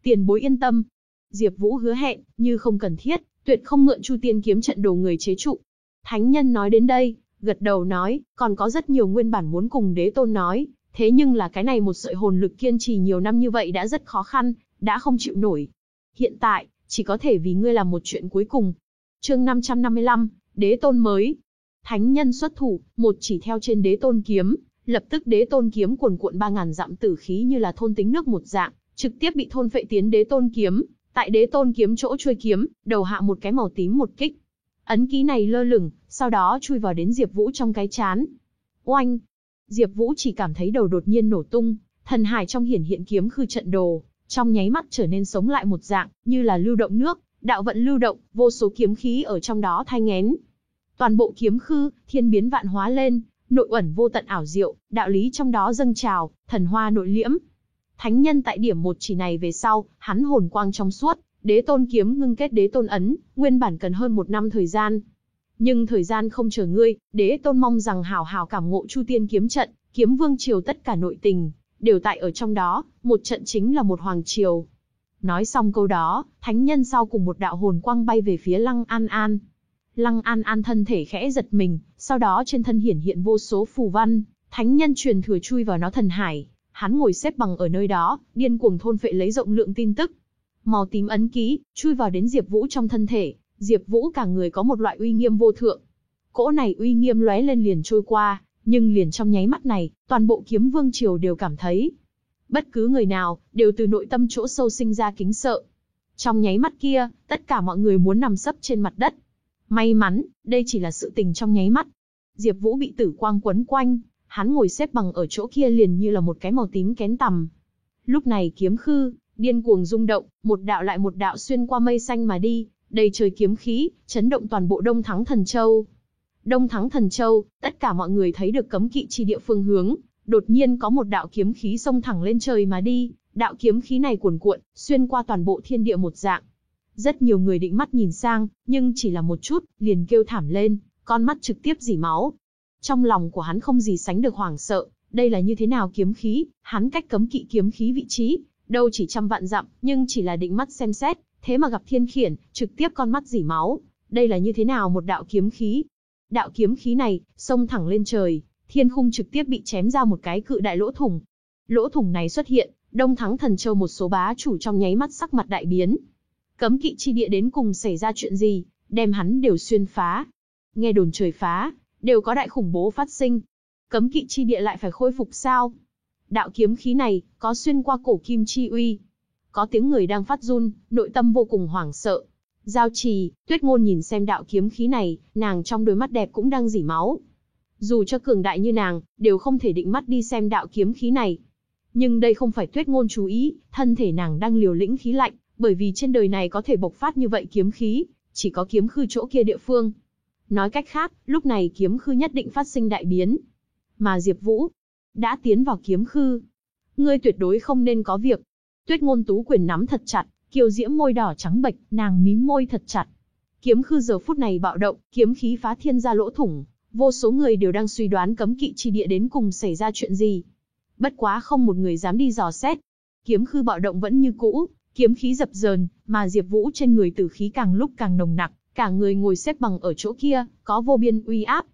Tiền bối yên tâm. Diệp Vũ hứa hẹn, như không cần thiết, tuyệt không mượn Chu Tiên kiếm trận đồ người chế trụ. Thánh nhân nói đến đây, gật đầu nói, còn có rất nhiều nguyên bản muốn cùng đế tôn nói, thế nhưng là cái này một sợi hồn lực kiên trì nhiều năm như vậy đã rất khó khăn, đã không chịu nổi. Hiện tại, chỉ có thể vì ngươi làm một chuyện cuối cùng. Chương 555, Đế tôn mới. Thánh nhân xuất thủ, một chỉ theo trên đế tôn kiếm, lập tức đế tôn kiếm cuồn cuộn ba ngàn dặm tử khí như là thôn tính nước một dạng, trực tiếp bị thôn phệ tiến đế tôn kiếm, tại đế tôn kiếm chỗ chui kiếm, đầu hạ một cái màu tím một kích. Ấn ký này lơ lửng, sau đó chui vào đến Diệp Vũ trong cái chán. Oanh! Diệp Vũ chỉ cảm thấy đầu đột nhiên nổ tung, thần hải trong hiển hiện kiếm khư trận đồ, trong nháy mắt trở nên sống lại một dạng, như là lưu động nước, đạo vận lưu động, vô số kiếm khí ở trong đó thay ngén. Toàn bộ kiếm khư, thiên biến vạn hóa lên, nội ẩn vô tận ảo diệu, đạo lý trong đó dâng trào, thần hoa nội liễm. Thánh nhân tại điểm một chỉ này về sau, hắn hồn quang trong suốt, đế tôn kiếm ngưng kết đế tôn ấn, nguyên bản cần hơn một năm thời gian. Nhưng thời gian không chờ ngươi, đế tôn mong rằng hảo hảo cảm ngộ chu tiên kiếm trận, kiếm vương triều tất cả nội tình, đều tại ở trong đó, một trận chính là một hoàng triều. Nói xong câu đó, thánh nhân sau cùng một đạo hồn quang bay về phía Lăng An An. Lăng An An thân thể khẽ giật mình, sau đó trên thân hiển hiện vô số phù văn, thánh nhân truyền thừa chui vào nó thần hải, hắn ngồi xếp bằng ở nơi đó, điên cuồng thôn phệ lấy rộng lượng tin tức. Màu tím ấn ký, chui vào đến Diệp Vũ trong thân thể, Diệp Vũ cả người có một loại uy nghiêm vô thượng. Cỗ này uy nghiêm lóe lên liền trôi qua, nhưng liền trong nháy mắt này, toàn bộ kiếm vương triều đều cảm thấy. Bất cứ người nào, đều từ nội tâm chỗ sâu sinh ra kính sợ. Trong nháy mắt kia, tất cả mọi người muốn nằm sấp trên mặt đất. May mắn, đây chỉ là sự tình trong nháy mắt. Diệp Vũ bị tử quang quấn quanh, hắn ngồi xếp bằng ở chỗ kia liền như là một cái màu tím kén tằm. Lúc này kiếm khư, điên cuồng rung động, một đạo lại một đạo xuyên qua mây xanh mà đi, đầy trời kiếm khí, chấn động toàn bộ Đông Thắng Thần Châu. Đông Thắng Thần Châu, tất cả mọi người thấy được cấm kỵ chi địa phương hướng, đột nhiên có một đạo kiếm khí xông thẳng lên trời mà đi, đạo kiếm khí này cuồn cuộn, xuyên qua toàn bộ thiên địa một dạng. Rất nhiều người định mắt nhìn sang, nhưng chỉ là một chút, liền kêu thảm lên, con mắt trực tiếp dỉ máu. Trong lòng của hắn không gì sánh được hoảng sợ, đây là như thế nào kiếm khí, hắn cách cấm kỵ kiếm khí vị trí, đâu chỉ trăm vạn dặm, nhưng chỉ là định mắt xem xét, thế mà gặp thiên khiển, trực tiếp con mắt dỉ máu. Đây là như thế nào một đạo kiếm khí? Đạo kiếm khí này, xông thẳng lên trời, thiên khung trực tiếp bị chém ra một cái cự đại lỗ thủng. Lỗ thủng này xuất hiện, Đông Thắng Thần Châu một số bá chủ trong nháy mắt sắc mặt đại biến. Cấm kỵ chi địa đến cùng xảy ra chuyện gì, đem hắn đều xuyên phá. Nghe đồn trời phá, đều có đại khủng bố phát sinh. Cấm kỵ chi địa lại phải khôi phục sao? Đạo kiếm khí này, có xuyên qua cổ kim chi uy. Có tiếng người đang phát run, nội tâm vô cùng hoảng sợ. Giao trì, tuyết ngôn nhìn xem đạo kiếm khí này, nàng trong đôi mắt đẹp cũng đang dỉ máu. Dù cho cường đại như nàng, đều không thể định mắt đi xem đạo kiếm khí này. Nhưng đây không phải tuyết ngôn chú ý, thân thể nàng đang liều lĩnh khí lạnh, bởi vì trên đời này có thể bộc phát như vậy kiếm khí, chỉ có kiếm khư chỗ kia địa phương. Nói cách khác, lúc này kiếm khư nhất định phát sinh đại biến. Mà Diệp Vũ đã tiến vào kiếm khư. Ngươi tuyệt đối không nên có việc. Tuyết ngôn tú quyền nắm thật chặt, kiều diễm môi đỏ trắng bệch, nàng mím môi thật chặt. Kiếm khư giờ phút này bạo động, kiếm khí phá thiên ra lỗ thủng, vô số người đều đang suy đoán cấm kỵ chi địa đến cùng xảy ra chuyện gì. Bất quá không một người dám đi dò xét. Kiếm khư bạo động vẫn như cũ, kiếm khí dập dờn, mà Diệp Vũ trên người tử khí càng lúc càng nồng nặc, cả người ngồi xếp bằng ở chỗ kia, có vô biên uy áp.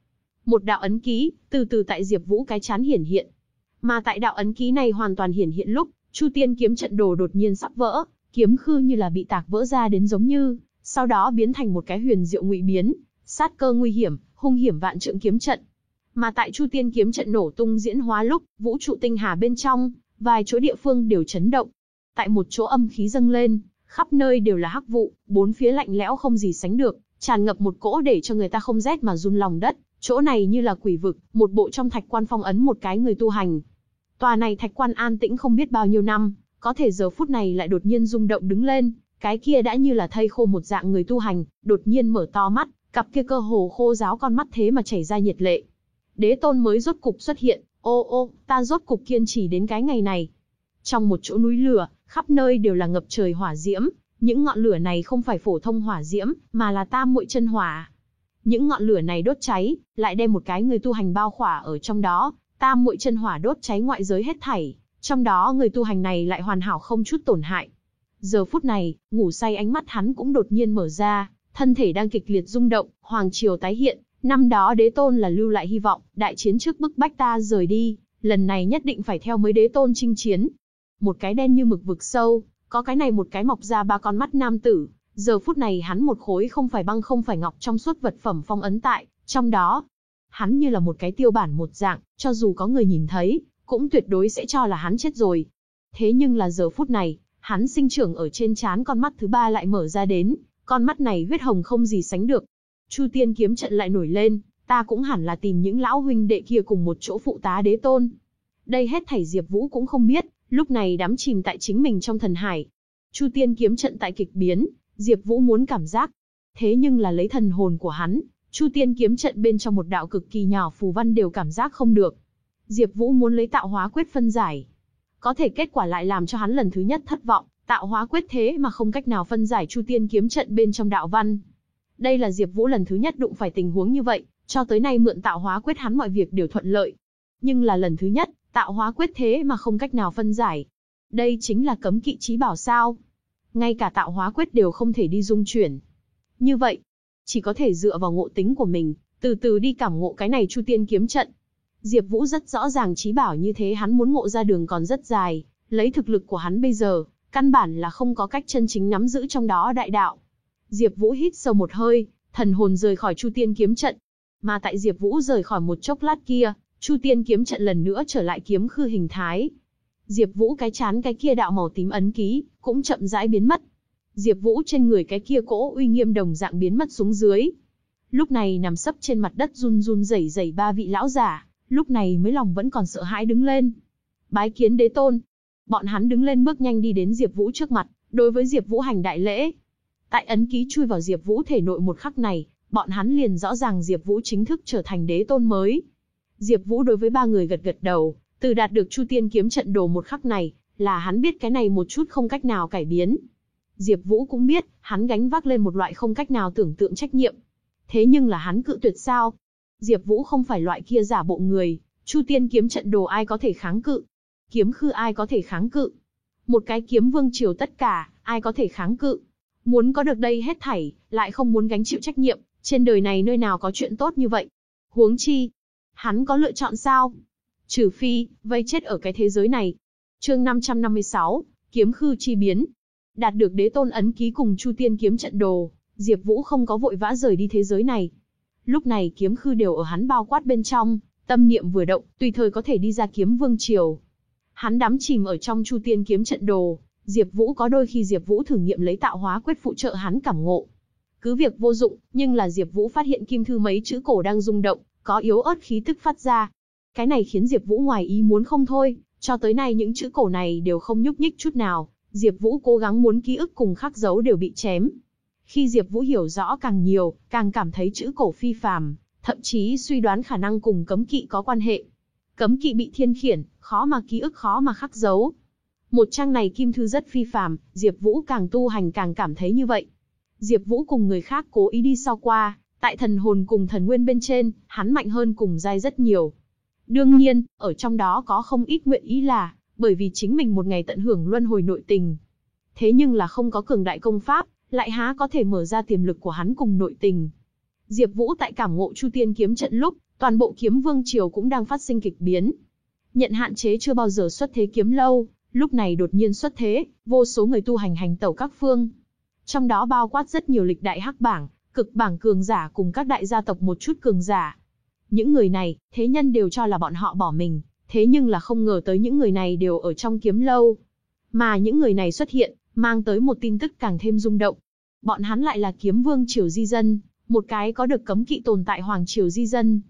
Một đạo ấn ký, từ từ tại Diệp Vũ cái chán hiển hiện. Mà tại đạo ấn ký này hoàn toàn hiển hiện lúc, Chu Tiên kiếm trận đồ đột nhiên sắp vỡ, kiếm khư như là bị tạc vỡ ra đến giống như, sau đó biến thành một cái huyền diệu ngụy biến, sát cơ nguy hiểm, hung hiểm vạn trượng kiếm trận. Mà tại Chu Tiên kiếm trận nổ tung diễn hóa lúc, vũ trụ tinh hà bên trong, vài chỗ địa phương đều chấn động. Tại một chỗ âm khí dâng lên, khắp nơi đều là hắc vụ, bốn phía lạnh lẽo không gì sánh được, tràn ngập một cỗ để cho người ta không rét mà run lòng đất. Chỗ này như là quỷ vực, một bộ trong thạch quan phong ấn một cái người tu hành. Tòa này thạch quan an tĩnh không biết bao nhiêu năm, có thể giờ phút này lại đột nhiên rung động đứng lên, cái kia đã như là thây khô một dạng người tu hành, đột nhiên mở to mắt, cặp kia cơ hồ khô giáo con mắt thế mà chảy ra nhiệt lệ. Đế tôn mới rốt cục xuất hiện, ô ô, ta rốt cục kiên trì đến cái ngày này. Trong một chỗ núi lửa, khắp nơi đều là ngập trời hỏa diễm, những ngọn lửa này không phải phổ thông hỏa diễm, mà là tam muội chân hỏa. Những ngọn lửa này đốt cháy, lại đem một cái người tu hành bao khỏa ở trong đó, tam muội chân hỏa đốt cháy ngoại giới hết thảy, trong đó người tu hành này lại hoàn hảo không chút tổn hại. Giờ phút này, ngủ say ánh mắt hắn cũng đột nhiên mở ra, thân thể đang kịch liệt rung động, hoàng triều tái hiện, năm đó đế tôn là lưu lại hy vọng, đại chiến trước bức bách ta rời đi, lần này nhất định phải theo mới đế tôn chinh chiến. Một cái đen như mực vực sâu, có cái này một cái mọc ra ba con mắt nam tử, giờ phút này hắn một khối không phải băng không phải ngọc trong suốt vật phẩm phong ấn tại, trong đó. Hắn như là một cái tiêu bản một dạng, cho dù có người nhìn thấy, cũng tuyệt đối sẽ cho là hắn chết rồi. Thế nhưng là giờ phút này, hắn sinh trưởng ở trên trán con mắt thứ ba lại mở ra đến, con mắt này huyết hồng không gì sánh được. Chu tiên kiếm trận lại nổi lên, ta cũng hẳn là tìm những lão huynh đệ kia cùng một chỗ phụ tá đế tôn. Đây hết thảy Diệp Vũ cũng không biết, lúc này đắm chìm tại chính mình trong thần hải. Chu tiên kiếm trận tại kịch biến, Diệp Vũ muốn cảm giác. Thế nhưng là lấy thần hồn của hắn, Chu tiên kiếm trận bên trong một đạo cực kỳ nhỏ phù văn đều cảm giác không được. Diệp Vũ muốn lấy tạo hóa quyết phân giải. Có thể kết quả lại làm cho hắn lần thứ nhất thất vọng, tạo hóa quyết thế mà không cách nào phân giải Chu Tiên kiếm trận bên trong đạo văn. Đây là Diệp Vũ lần thứ nhất đụng phải tình huống như vậy, cho tới nay mượn tạo hóa quyết hắn mọi việc đều thuận lợi. Nhưng là lần thứ nhất, tạo hóa quyết thế mà không cách nào phân giải. Đây chính là cấm kỵ chí bảo sao? Ngay cả tạo hóa quyết đều không thể đi dung chuyển. Như vậy, chỉ có thể dựa vào ngộ tính của mình, từ từ đi cảm ngộ cái này Chu Tiên kiếm trận. Diệp Vũ rất rõ ràng trí bảo như thế hắn muốn ngộ ra đường còn rất dài, lấy thực lực của hắn bây giờ, căn bản là không có cách chân chính nắm giữ trong đó đại đạo. Diệp Vũ hít sâu một hơi, thần hồn rời khỏi Chu Tiên kiếm trận. Mà tại Diệp Vũ rời khỏi một chốc lát kia, Chu Tiên kiếm trận lần nữa trở lại kiếm khư hình thái. Diệp Vũ cái chán cái kia đạo màu tím ấn ký cũng chậm rãi biến mất. Diệp Vũ trên người cái kia cỗ uy nghiêm đồng dạng biến mất xuống dưới. Lúc này nằm sấp trên mặt đất run run rẩy rẩy ba vị lão giả, lúc này mới lòng vẫn còn sợ hãi đứng lên. Bái kiến đế tôn. Bọn hắn đứng lên bước nhanh đi đến Diệp Vũ trước mặt, đối với Diệp Vũ hành đại lễ. Tại ấn ký chui vào Diệp Vũ thể nội một khắc này, bọn hắn liền rõ ràng Diệp Vũ chính thức trở thành đế tôn mới. Diệp Vũ đối với ba người gật gật đầu, từ đạt được Chu Tiên kiếm trận đồ một khắc này, là hắn biết cái này một chút không cách nào cải biến. Diệp Vũ cũng biết, hắn gánh vác lên một loại không cách nào tưởng tượng trách nhiệm. Thế nhưng là hắn cự tuyệt sao? Diệp Vũ không phải loại kia giả bộ người, Chu Tiên kiếm trận đồ ai có thể kháng cự? Kiếm khư ai có thể kháng cự? Một cái kiếm vương triều tất cả, ai có thể kháng cự? Muốn có được đây hết thảy, lại không muốn gánh chịu trách nhiệm, trên đời này nơi nào có chuyện tốt như vậy? Huống chi, Hắn có lựa chọn sao? Trừ phi, vây chết ở cái thế giới này. Chương 556, Kiếm khư chi biến. Đạt được đế tôn ấn ký cùng Chu Tiên kiếm trận đồ, Diệp Vũ không có vội vã rời đi thế giới này. Lúc này kiếm khư đều ở hắn bao quát bên trong, tâm niệm vừa động, tùy thời có thể đi ra kiếm vương triều. Hắn đắm chìm ở trong Chu Tiên kiếm trận đồ, Diệp Vũ có đôi khi Diệp Vũ thử nghiệm lấy tạo hóa quyết phụ trợ hắn cảm ngộ. Cứ việc vô dụng, nhưng là Diệp Vũ phát hiện kim thư mấy chữ cổ đang rung động, có yếu ớt khí tức phát ra. Cái này khiến Diệp Vũ ngoài ý muốn không thôi, cho tới nay những chữ cổ này đều không nhúc nhích chút nào, Diệp Vũ cố gắng muốn ký ức cùng khắc dấu đều bị chém. Khi Diệp Vũ hiểu rõ càng nhiều, càng cảm thấy chữ cổ phi phàm, thậm chí suy đoán khả năng cùng cấm kỵ có quan hệ. Cấm kỵ bị thiên khiển, khó mà ký ức khó mà khắc dấu. Một trang này kim thư rất phi phàm, Diệp Vũ càng tu hành càng cảm thấy như vậy. Diệp Vũ cùng người khác cố ý đi sau qua, tại thần hồn cùng thần nguyên bên trên, hắn mạnh hơn cùng giai rất nhiều. Đương nhiên, ở trong đó có không ít nguyện ý là, bởi vì chính mình một ngày tận hưởng luân hồi nội tình. Thế nhưng là không có cường đại công pháp, lại há có thể mở ra tiềm lực của hắn cùng nội tình. Diệp Vũ tại cảm ngộ Chu Tiên kiếm trận lúc, toàn bộ kiếm vương triều cũng đang phát sinh kịch biến. Nhận hạn chế chưa bao giờ xuất thế kiếm lâu, lúc này đột nhiên xuất thế, vô số người tu hành hành tẩu các phương. Trong đó bao quát rất nhiều lịch đại hắc bảng, cực bảng cường giả cùng các đại gia tộc một chút cường giả. Những người này, thế nhân đều cho là bọn họ bỏ mình, thế nhưng là không ngờ tới những người này đều ở trong kiếm lâu. Mà những người này xuất hiện, mang tới một tin tức càng thêm rung động. Bọn hắn lại là kiếm vương triều di dân, một cái có được cấm kỵ tồn tại hoàng triều di dân.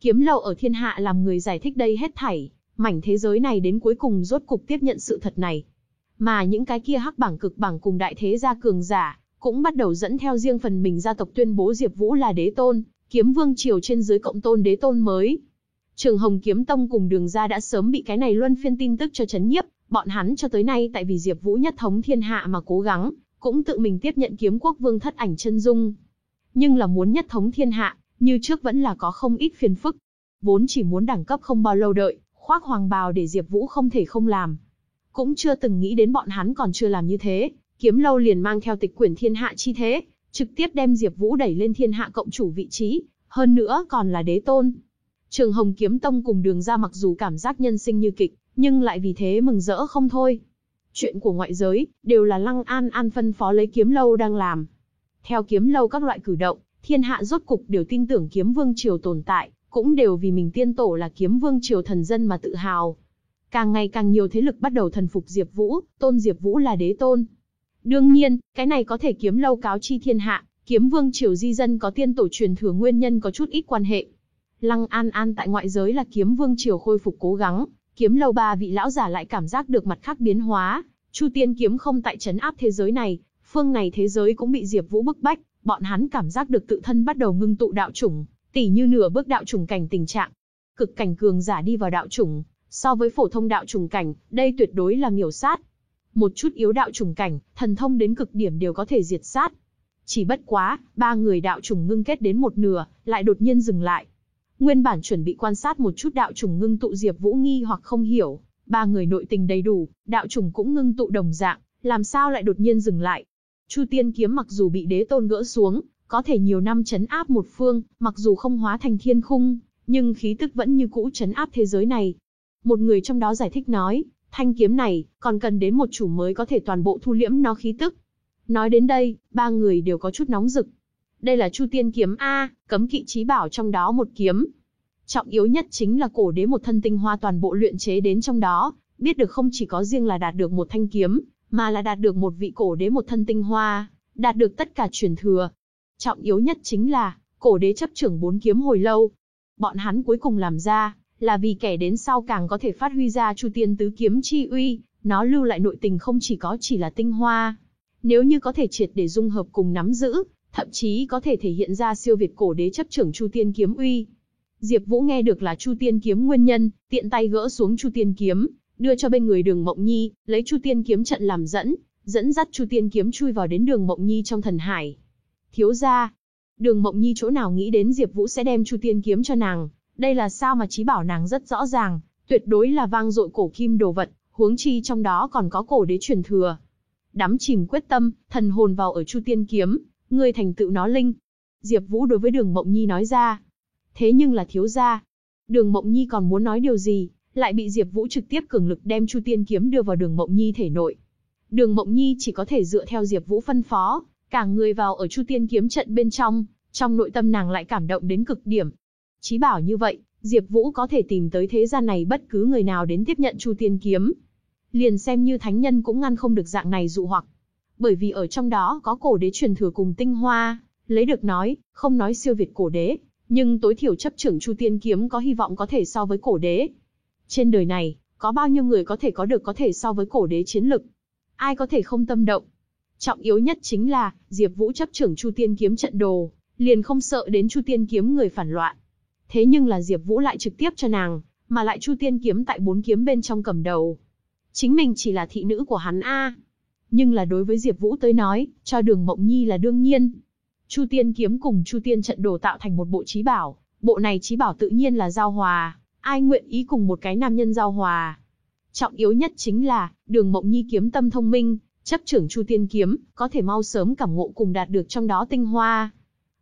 Kiếm lâu ở thiên hạ làm người giải thích đây hết thảy, mảnh thế giới này đến cuối cùng rốt cục tiếp nhận sự thật này. Mà những cái kia hắc bảng cực bảng cùng đại thế gia cường giả, cũng bắt đầu dẫn theo riêng phần mình gia tộc tuyên bố Diệp Vũ là đế tôn, kiếm vương triều trên dưới cộng tôn đế tôn mới. Trường Hồng Kiếm Tông cùng Đường gia đã sớm bị cái này luân phiên tin tức cho chấn nhiếp, bọn hắn cho tới nay tại vì Diệp Vũ nhất thống thiên hạ mà cố gắng, cũng tự mình tiếp nhận kiếm quốc vương thất ảnh chân dung. Nhưng là muốn nhất thống thiên hạ, như trước vẫn là có không ít phiền phức. Vốn chỉ muốn đẳng cấp không bao lâu đợi, khoác hoàng bào để Diệp Vũ không thể không làm. Cũng chưa từng nghĩ đến bọn hắn còn chưa làm như thế, kiếm lâu liền mang theo tịch quyển thiên hạ chi thế, trực tiếp đem Diệp Vũ đẩy lên thiên hạ cộng chủ vị trí, hơn nữa còn là đế tôn. Trường Hồng Kiếm Tông cùng Đường gia mặc dù cảm giác nhân sinh như kịch, nhưng lại vì thế mừng rỡ không thôi. Chuyện của ngoại giới, đều là Lăng An An phân phó lấy kiếm lâu đang làm. Theo kiếm lâu các loại cử động, thiên hạ rốt cục đều tin tưởng kiếm vương triều tồn tại, cũng đều vì mình tiên tổ là kiếm vương triều thần dân mà tự hào. Càng ngày càng nhiều thế lực bắt đầu thần phục Diệp Vũ, tôn Diệp Vũ là đế tôn. Đương nhiên, cái này có thể kiếm lâu cáo chi thiên hạ, kiếm vương triều di dân có tiên tổ truyền thừa nguyên nhân có chút ít quan hệ. Lăng An An tại ngoại giới là kiếm vương triều khôi phục cố gắng, kiếm lâu ba vị lão giả lại cảm giác được mặt khác biến hóa, Chu Tiên kiếm không tại trấn áp thế giới này, phương này thế giới cũng bị Diệp Vũ bức bách, bọn hắn cảm giác được tự thân bắt đầu ngưng tụ đạo chủng, tỉ như nửa bước đạo chủng cảnh tình trạng. Cực cảnh cường giả đi vào đạo chủng, so với phổ thông đạo chủng cảnh, đây tuyệt đối là miểu sát. Một chút yếu đạo trùng cảnh, thần thông đến cực điểm đều có thể diệt sát. Chỉ bất quá, ba người đạo trùng ngưng kết đến một nửa, lại đột nhiên dừng lại. Nguyên bản chuẩn bị quan sát một chút đạo trùng ngưng tụ Diệp Vũ nghi hoặc không hiểu, ba người nội tình đầy đủ, đạo trùng cũng ngưng tụ đồng dạng, làm sao lại đột nhiên dừng lại? Chu Tiên kiếm mặc dù bị đế tôn gỡ xuống, có thể nhiều năm chấn áp một phương, mặc dù không hóa thành thiên khung, nhưng khí tức vẫn như cũ chấn áp thế giới này. Một người trong đó giải thích nói, thanh kiếm này, còn cần đến một chủ mới có thể toàn bộ thu liễm nó khí tức. Nói đến đây, ba người đều có chút nóng rực. Đây là Chu Tiên kiếm A, cấm kỵ trí bảo trong đó một kiếm. Trọng yếu nhất chính là cổ đế một thân tinh hoa toàn bộ luyện chế đến trong đó, biết được không chỉ có riêng là đạt được một thanh kiếm, mà là đạt được một vị cổ đế một thân tinh hoa, đạt được tất cả truyền thừa. Trọng yếu nhất chính là, cổ đế chấp trưởng bốn kiếm hồi lâu. Bọn hắn cuối cùng làm ra, là vì kẻ đến sau càng có thể phát huy ra Chu Tiên tứ kiếm chi uy, nó lưu lại nội tình không chỉ có chỉ là tinh hoa. Nếu như có thể triệt để dung hợp cùng nắm giữ, thậm chí có thể thể hiện ra siêu việt cổ đế chấp trưởng Chu Tiên kiếm uy. Diệp Vũ nghe được là Chu Tiên kiếm nguyên nhân, tiện tay gỡ xuống Chu Tiên kiếm, đưa cho bên người Đường Mộng Nhi, lấy Chu Tiên kiếm trận làm dẫn, dẫn dắt Chu Tiên kiếm chui vào đến Đường Mộng Nhi trong thần hải. Thiếu gia, Đường Mộng Nhi chỗ nào nghĩ đến Diệp Vũ sẽ đem Chu Tiên kiếm cho nàng, đây là sao mà trí bảo nàng rất rõ ràng, tuyệt đối là vang dội cổ kim đồ vật, huống chi trong đó còn có cổ đế truyền thừa. Đắm chìm quyết tâm, thần hồn vào ở Chu Tiên kiếm, ngươi thành tựu nó linh. Diệp Vũ đối với Đường Mộng Nhi nói ra. Thế nhưng là thiếu gia. Đường Mộng Nhi còn muốn nói điều gì, lại bị Diệp Vũ trực tiếp cường lực đem Chu Tiên kiếm đưa vào Đường Mộng Nhi thể nội. Đường Mộng Nhi chỉ có thể dựa theo Diệp Vũ phân phó, cả người vào ở Chu Tiên kiếm trận bên trong, trong nội tâm nàng lại cảm động đến cực điểm. Chí bảo như vậy, Diệp Vũ có thể tìm tới thế gian này bất cứ người nào đến tiếp nhận Chu Tiên kiếm. Liền xem như thánh nhân cũng ngăn không được dạng này dụ hoặc. Bởi vì ở trong đó có cổ đế truyền thừa cùng tinh hoa, lấy được nói, không nói siêu việt cổ đế, nhưng tối thiểu chấp trưởng Chu Tiên kiếm có hy vọng có thể so với cổ đế. Trên đời này, có bao nhiêu người có thể có được có thể so với cổ đế chiến lực? Ai có thể không tâm động? Trọng yếu nhất chính là, Diệp Vũ chấp trưởng Chu Tiên kiếm trận đồ, liền không sợ đến Chu Tiên kiếm người phản loạn. Thế nhưng là Diệp Vũ lại trực tiếp cho nàng, mà lại Chu Tiên kiếm tại bốn kiếm bên trong cầm đầu. Chính mình chỉ là thị nữ của hắn a. Nhưng là đối với Diệp Vũ tới nói, cho Đường Mộng Nhi là đương nhiên. Chu Tiên kiếm cùng Chu Tiên trận đồ tạo thành một bộ chí bảo, bộ này chí bảo tự nhiên là giao hòa, ai nguyện ý cùng một cái nam nhân giao hòa. Trọng yếu nhất chính là, Đường Mộng Nhi kiếm tâm thông minh, chấp trưởng Chu Tiên kiếm, có thể mau sớm cảm ngộ cùng đạt được trong đó tinh hoa.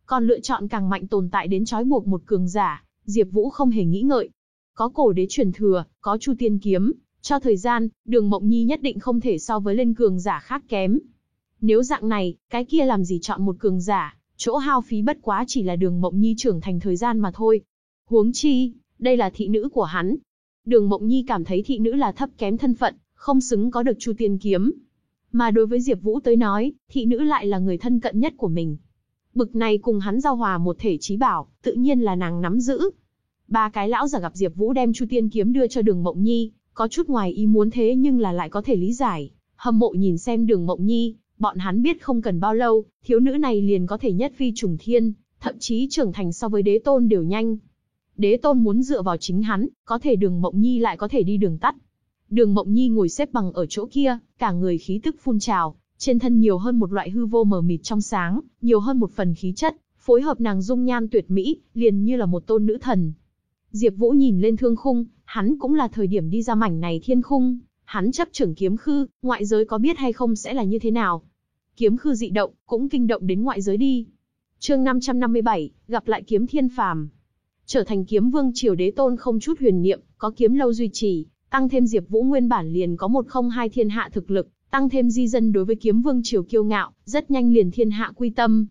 Còn lựa chọn càng mạnh tồn tại đến trói buộc một cường giả, Diệp Vũ không hề nghĩ ngợi. Có cổ đế truyền thừa, có Chu Tiên kiếm, cho thời gian, Đường Mộng Nhi nhất định không thể so với lên cường giả khác kém. Nếu dạng này, cái kia làm gì chọn một cường giả, chỗ hao phí bất quá chỉ là Đường Mộng Nhi trưởng thành thời gian mà thôi. Huống chi, đây là thị nữ của hắn. Đường Mộng Nhi cảm thấy thị nữ là thấp kém thân phận, không xứng có được Chu Tiên kiếm. Mà đối với Diệp Vũ tới nói, thị nữ lại là người thân cận nhất của mình. Bực này cùng hắn giao hòa một thể chí bảo, tự nhiên là nàng nắm giữ. Ba cái lão giả gặp Diệp Vũ đem Chu Tiên kiếm đưa cho Đường Mộng Nhi, có chút ngoài ý muốn thế nhưng là lại có thể lý giải. Hâm mộ nhìn xem Đường Mộng Nhi, bọn hắn biết không cần bao lâu, thiếu nữ này liền có thể nhất phi trùng thiên, thậm chí trưởng thành so với đế tôn đều nhanh. Đế tôn muốn dựa vào chính hắn, có thể Đường Mộng Nhi lại có thể đi đường tắt. Đường Mộng Nhi ngồi xếp bằng ở chỗ kia, cả người khí tức phun trào, trên thân nhiều hơn một loại hư vô mờ mịt trong sáng, nhiều hơn một phần khí chất, phối hợp nàng dung nhan tuyệt mỹ, liền như là một tôn nữ thần. Diệp Vũ nhìn lên thương khung, hắn cũng là thời điểm đi ra mảnh này thiên khung, hắn chấp trưởng kiếm khư, ngoại giới có biết hay không sẽ là như thế nào. Kiếm khư dị động, cũng kinh động đến ngoại giới đi. Chương 557, gặp lại kiếm thiên phàm. Trở thành kiếm vương triều đế tôn không chút huyền niệm, có kiếm lâu duy trì, tăng thêm Diệp Vũ nguyên bản liền có một không hai thiên hạ thực lực, tăng thêm di dân đối với kiếm vương triều kiêu ngạo, rất nhanh liền thiên hạ quy tâm.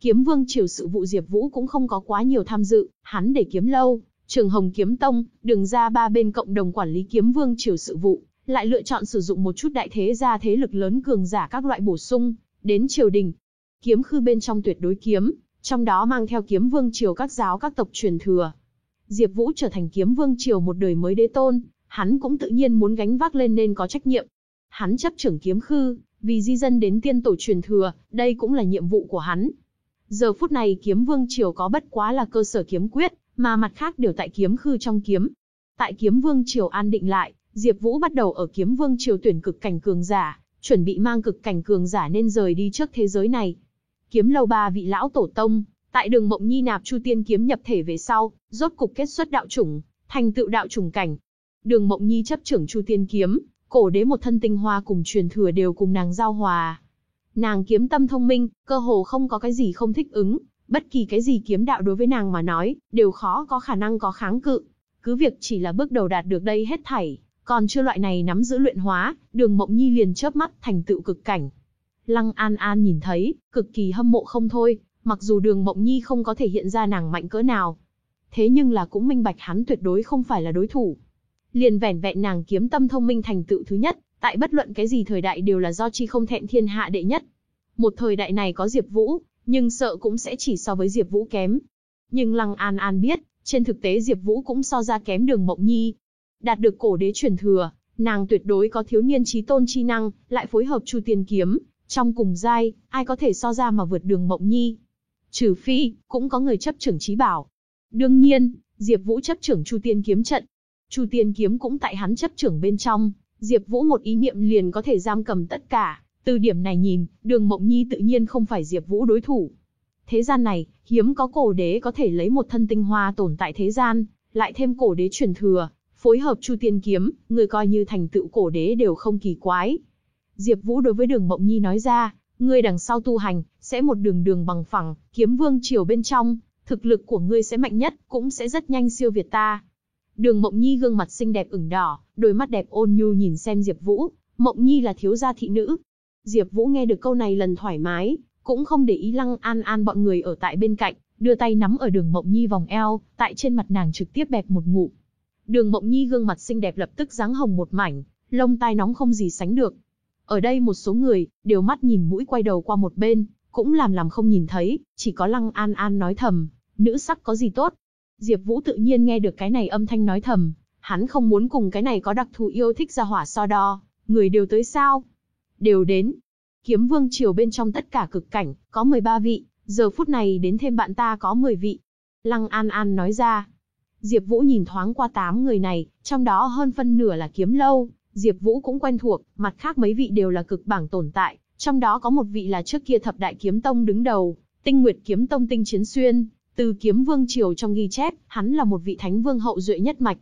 Kiếm vương triều sự vụ Diệp Vũ cũng không có quá nhiều tham dự, hắn để kiếm lâu, Trường Hồng Kiếm Tông, đường ra ba bên cộng đồng quản lý kiếm vương triều sự vụ, lại lựa chọn sử dụng một chút đại thế gia thế lực lớn cường giả các loại bổ sung, đến triều đình. Kiếm khư bên trong tuyệt đối kiếm, trong đó mang theo kiếm vương triều các giáo các tộc truyền thừa. Diệp Vũ trở thành kiếm vương triều một đời mới đế tôn, hắn cũng tự nhiên muốn gánh vác lên nên có trách nhiệm. Hắn chấp trưởng kiếm khư, vì di dân đến tiên tổ truyền thừa, đây cũng là nhiệm vụ của hắn. Giờ phút này kiếm vương triều có bất quá là cơ sở kiếm quyết, mà mặt khác đều tại kiếm khư trong kiếm. Tại kiếm vương triều an định lại, Diệp Vũ bắt đầu ở kiếm vương triều tuyển cực cảnh cường giả, chuẩn bị mang cực cảnh cường giả nên rời đi trước thế giới này. Kiếm lâu ba vị lão tổ tông, tại đường mộng nhi nạp chu tiên kiếm nhập thể về sau, rốt cục kết xuất đạo chủng, thành tựu đạo chủng cảnh. Đường mộng nhi chấp trưởng chu tiên kiếm, cổ đế một thân tinh hoa cùng truyền thừa đều cùng nàng giao hòa. Nàng kiếm tâm thông minh, cơ hồ không có cái gì không thích ứng, bất kỳ cái gì kiếm đạo đối với nàng mà nói, đều khó có khả năng có kháng cự. Cứ việc chỉ là bước đầu đạt được đây hết thảy, còn chưa loại này nắm giữ luyện hóa, đường mộng nhi liền chớp mắt thành tựu cực cảnh. Lăng An An nhìn thấy, cực kỳ hâm mộ không thôi, mặc dù đường mộng nhi không có thể hiện ra nàng mạnh cỡ nào. Thế nhưng là cũng minh bạch hắn tuyệt đối không phải là đối thủ. Liền vẻn vẹn nàng kiếm tâm thông minh thành tựu thứ nhất, tại bất luận cái gì thời đại đều là do chi không thẹn thiên hạ đệ nhất. Một thời đại này có Diệp Vũ, nhưng sợ cũng sẽ chỉ so với Diệp Vũ kém. Nhưng Lăng An An biết, trên thực tế Diệp Vũ cũng so ra kém Đường Mộng Nhi. Đạt được cổ đế truyền thừa, nàng tuyệt đối có thiếu niên chí tôn chi năng, lại phối hợp Chu Tiên kiếm, trong cùng giai, ai có thể so ra mà vượt Đường Mộng Nhi? Trừ phi, cũng có người chấp trưởng chí bảo. Đương nhiên, Diệp Vũ chấp trưởng Chu Tiên kiếm trận. Chu Tiên kiếm cũng tại hắn chấp trưởng bên trong, Diệp Vũ một ý niệm liền có thể giam cầm tất cả. Từ điểm này nhìn, Đường Mộng Nhi tự nhiên không phải Diệp Vũ đối thủ. Thế gian này, hiếm có cổ đế có thể lấy một thân tinh hoa tồn tại thế gian, lại thêm cổ đế truyền thừa, phối hợp Chu Tiên kiếm, người coi như thành tựu cổ đế đều không kỳ quái. Diệp Vũ đối với Đường Mộng Nhi nói ra, ngươi đằng sau tu hành, sẽ một đường đường bằng phẳng, kiếm vương triều bên trong, thực lực của ngươi sẽ mạnh nhất, cũng sẽ rất nhanh siêu việt ta. Đường Mộng Nhi gương mặt xinh đẹp ửng đỏ, đôi mắt đẹp ôn nhu nhìn xem Diệp Vũ, Mộng Nhi là thiếu gia thị nữ. Diệp Vũ nghe được câu này lần thoải mái, cũng không để ý Lăng An An bọn người ở tại bên cạnh, đưa tay nắm ở Đường Mộng Nhi vòng eo, tại trên mặt nàng trực tiếp bẹp một ngụm. Đường Mộng Nhi gương mặt xinh đẹp lập tức dáng hồng một mảnh, lông tai nóng không gì sánh được. Ở đây một số người đều mắt nhìn mũi quay đầu qua một bên, cũng làm làm không nhìn thấy, chỉ có Lăng An An nói thầm, nữ sắc có gì tốt. Diệp Vũ tự nhiên nghe được cái này âm thanh nói thầm, hắn không muốn cùng cái này có đặc thù yêu thích ra hỏa so đo, người đều tới sao? Đều đến. Kiếm Vương triều bên trong tất cả cực cảnh, có 13 vị, giờ phút này đến thêm bạn ta có 10 vị. Lăng An An nói ra. Diệp Vũ nhìn thoáng qua 8 người này, trong đó hơn phân nửa là kiếm lâu, Diệp Vũ cũng quen thuộc, mặt khác mấy vị đều là cực bảng tồn tại, trong đó có một vị là trước kia thập đại kiếm tông đứng đầu, Tinh Nguyệt kiếm tông Tinh Chiến Xuyên, từ kiếm vương triều trong ghi chép, hắn là một vị thánh vương hậu duệ nhất mạch.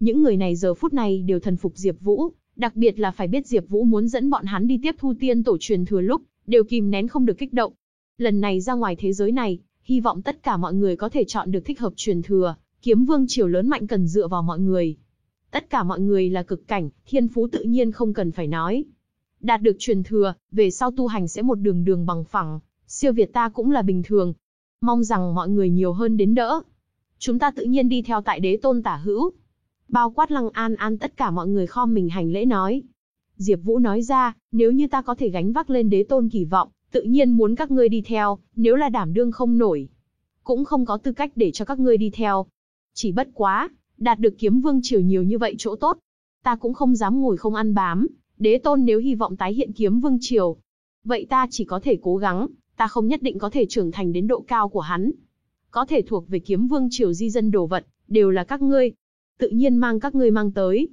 Những người này giờ phút này đều thần phục Diệp Vũ, đặc biệt là phải biết Diệp Vũ muốn dẫn bọn hắn đi tiếp thu tiên tổ truyền thừa lúc, đều kìm nén không được kích động. Lần này ra ngoài thế giới này, hy vọng tất cả mọi người có thể chọn được thích hợp truyền thừa, kiếm vương triều lớn mạnh cần dựa vào mọi người. Tất cả mọi người là cực cảnh, thiên phú tự nhiên không cần phải nói. Đạt được truyền thừa, về sau tu hành sẽ một đường đường bằng phẳng, siêu việt ta cũng là bình thường. Mong rằng mọi người nhiều hơn đến đỡ. Chúng ta tự nhiên đi theo tại đế tôn tả hữu. Bao quát lăng an an tất cả mọi người khom mình hành lễ nói. Diệp Vũ nói ra, nếu như ta có thể gánh vác lên đế tôn kỳ vọng, tự nhiên muốn các ngươi đi theo, nếu là đảm đương không nổi. Cũng không có tư cách để cho các ngươi đi theo. Chỉ bất quá, đạt được kiếm vương triều nhiều như vậy chỗ tốt. Ta cũng không dám ngồi không ăn bám, đế tôn nếu hy vọng tái hiện kiếm vương triều. Vậy ta chỉ có thể cố gắng, ta không nhất định có thể trưởng thành đến độ cao của hắn. Có thể thuộc về kiếm vương triều di dân đồ vật, đều là các ngươi. Tự nhiên mang các ngươi mang tới.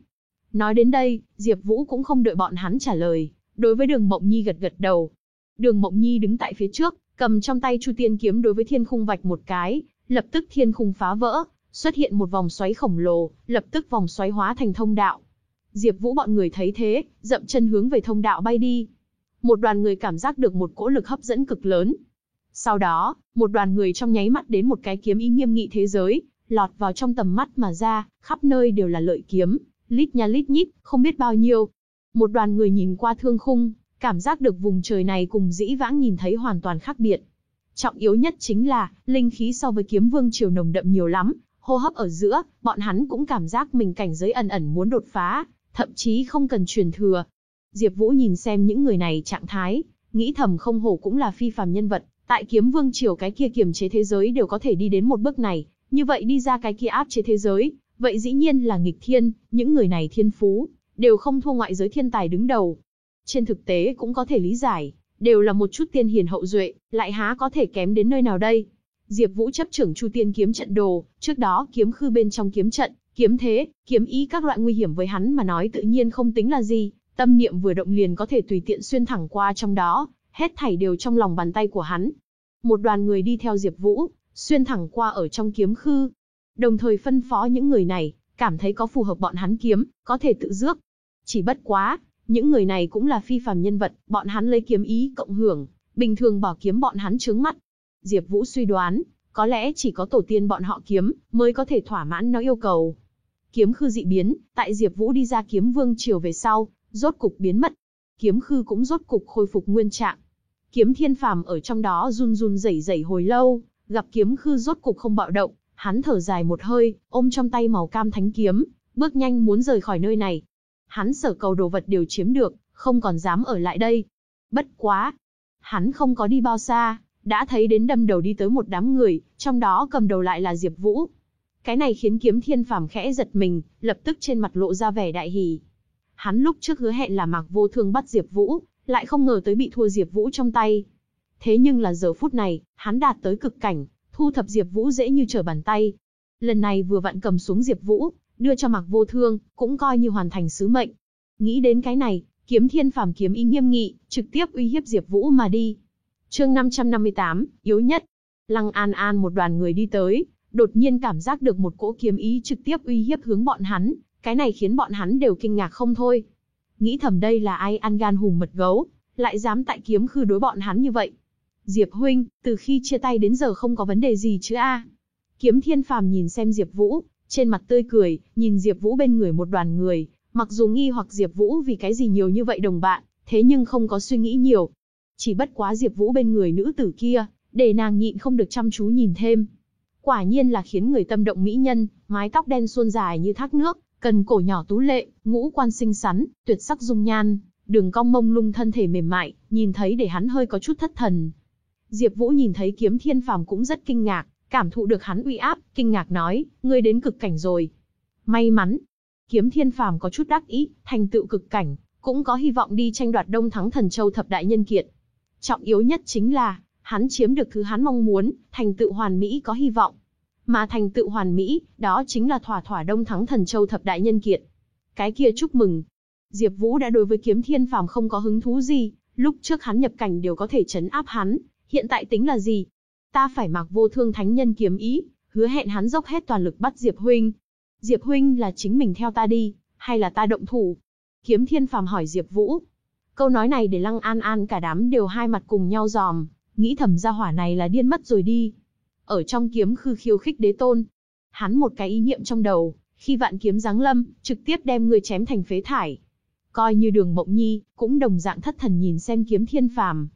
Nói đến đây, Diệp Vũ cũng không đợi bọn hắn trả lời, đối với đường Mộng Nhi gật gật đầu. Đường Mộng Nhi đứng tại phía trước, cầm trong tay Chu Tiên kiếm đối với thiên khung vạch một cái, lập tức thiên khung phá vỡ, xuất hiện một vòng xoáy khổng lồ, lập tức vòng xoáy hóa thành thông đạo. Diệp Vũ bọn người thấy thế, dậm chân hướng về thông đạo bay đi. Một đoàn người cảm giác được một cỗ lực hấp dẫn cực lớn. Sau đó, một đoàn người trong nháy mắt đến một cái kiếm ý nghiêm nghị thế giới, lọt vào trong tầm mắt mà ra, khắp nơi đều là lợi kiếm, lít nha lít nhít, không biết bao nhiêu. Một đoàn người nhìn qua thương khung, cảm giác được vùng trời này cùng dĩ vãng nhìn thấy hoàn toàn khác biệt. Trọng yếu nhất chính là, linh khí so với kiếm vương triều nồng đậm nhiều lắm, hô hấp ở giữa, bọn hắn cũng cảm giác mình cảnh giới ẩn ẩn muốn đột phá, thậm chí không cần truyền thừa. Diệp Vũ nhìn xem những người này trạng thái, nghĩ thầm không hổ cũng là phi phàm nhân vật, tại kiếm vương triều cái kia kiềm chế thế giới đều có thể đi đến một bước này, như vậy đi ra cái kia áp chế thế giới, vậy dĩ nhiên là nghịch thiên, những người này thiên phú, đều không thua ngoại giới thiên tài đứng đầu. Trên thực tế cũng có thể lý giải, đều là một chút tiên hiền hậu duệ, lại há có thể kém đến nơi nào đây. Diệp Vũ chấp trưởng Chu Tiên kiếm trận đồ, trước đó kiếm khư bên trong kiếm trận, kiếm thế, kiếm ý các loại nguy hiểm với hắn mà nói tự nhiên không tính là gì, tâm niệm vừa động liền có thể tùy tiện xuyên thẳng qua trong đó, hết thảy đều trong lòng bàn tay của hắn. Một đoàn người đi theo Diệp Vũ, xuyên thẳng qua ở trong kiếm khư, đồng thời phân phó những người này, cảm thấy có phù hợp bọn hắn kiếm, có thể tự rước. Chỉ bất quá, những người này cũng là phi phàm nhân vật, bọn hắn lấy kiếm ý cộng hưởng, bình thường bỏ kiếm bọn hắn chướng mắt, Diệp Vũ suy đoán, có lẽ chỉ có tổ tiên bọn họ kiếm mới có thể thỏa mãn nó yêu cầu. Kiếm khư dị biến, tại Diệp Vũ đi ra kiếm vương triều về sau, rốt cục biến mất. Kiếm khư cũng rốt cục khôi phục nguyên trạng. Kiếm Thiên Phàm ở trong đó run run rẩy rẩy hồi lâu, gặp kiếm khư rốt cục không bạo động, hắn thở dài một hơi, ôm trong tay màu cam thánh kiếm, bước nhanh muốn rời khỏi nơi này. Hắn sở cầu đồ vật đều chiếm được, không còn dám ở lại đây. Bất quá, hắn không có đi bao xa, đã thấy đến đâm đầu đi tới một đám người, trong đó cầm đầu lại là Diệp Vũ. Cái này khiến Kiếm Thiên Phàm khẽ giật mình, lập tức trên mặt lộ ra vẻ đại hỉ. Hắn lúc trước hứa hẹn là Mạc Vô Thương bắt Diệp Vũ, lại không ngờ tới bị thua Diệp Vũ trong tay. Thế nhưng là giờ phút này, hắn đạt tới cực cảnh, thu thập Diệp Vũ dễ như trở bàn tay. Lần này vừa vặn cầm xuống Diệp Vũ, đưa cho Mạc Vô Thương, cũng coi như hoàn thành sứ mệnh. Nghĩ đến cái này, Kiếm Thiên Phàm kiếm ý nghiêm nghị, trực tiếp uy hiếp Diệp Vũ mà đi. Chương 558, yếu nhất. Lăng An An một đoàn người đi tới, đột nhiên cảm giác được một cỗ kiếm ý trực tiếp uy hiếp hướng bọn hắn, cái này khiến bọn hắn đều kinh ngạc không thôi. Nghĩ thầm đây là ai ăn gan hùm mật gấu, lại dám tại kiếm khư đối bọn hắn như vậy. Diệp huynh, từ khi chia tay đến giờ không có vấn đề gì chứ a? Kiếm Thiên Phàm nhìn xem Diệp Vũ, trên mặt tươi cười, nhìn Diệp Vũ bên người một đoàn người, mặc dù nghi hoặc Diệp Vũ vì cái gì nhiều như vậy đồng bạn, thế nhưng không có suy nghĩ nhiều. Chỉ bất quá Diệp Vũ bên người nữ tử kia, để nàng nhịn không được chăm chú nhìn thêm. Quả nhiên là khiến người tâm động mỹ nhân, mái tóc đen suôn dài như thác nước, cần cổ nhỏ tú lệ, ngũ quan xinh xắn, tuyệt sắc dung nhan, đường cong mông lung thân thể mềm mại, nhìn thấy để hắn hơi có chút thất thần. Diệp Vũ nhìn thấy Kiếm Thiên Phàm cũng rất kinh ngạc, cảm thụ được hắn uy áp, kinh ngạc nói, ngươi đến cực cảnh rồi. May mắn. Kiếm Thiên Phàm có chút đắc ý, thành tựu cực cảnh, cũng có hy vọng đi tranh đoạt Đông Thắng Thần Châu thập đại nhân kiệt. Trọng yếu nhất chính là, hắn chiếm được thứ hắn mong muốn, thành tựu hoàn mỹ có hy vọng. Mà thành tựu hoàn mỹ, đó chính là thỏa thỏa Đông Thắng Thần Châu thập đại nhân kiệt. Cái kia chúc mừng. Diệp Vũ đã đối với Kiếm Thiên Phàm không có hứng thú gì, lúc trước hắn nhập cảnh đều có thể trấn áp hắn, hiện tại tính là gì? Ta phải mặc vô thương thánh nhân kiếm ý, hứa hẹn hắn dốc hết toàn lực bắt Diệp huynh. Diệp huynh là chính mình theo ta đi, hay là ta động thủ? Kiếm Thiên Phàm hỏi Diệp Vũ. Câu nói này để Lăng An An cả đám đều hai mặt cùng nhau giòm, nghĩ thầm gia hỏa này là điên mất rồi đi. Ở trong kiếm khư khiêu khích đế tôn. Hắn một cái ý niệm trong đầu, khi vạn kiếm giáng lâm, trực tiếp đem người chém thành phế thải. Coi như đường mộng nhi, cũng đồng dạng thất thần nhìn xem kiếm thiên phàm.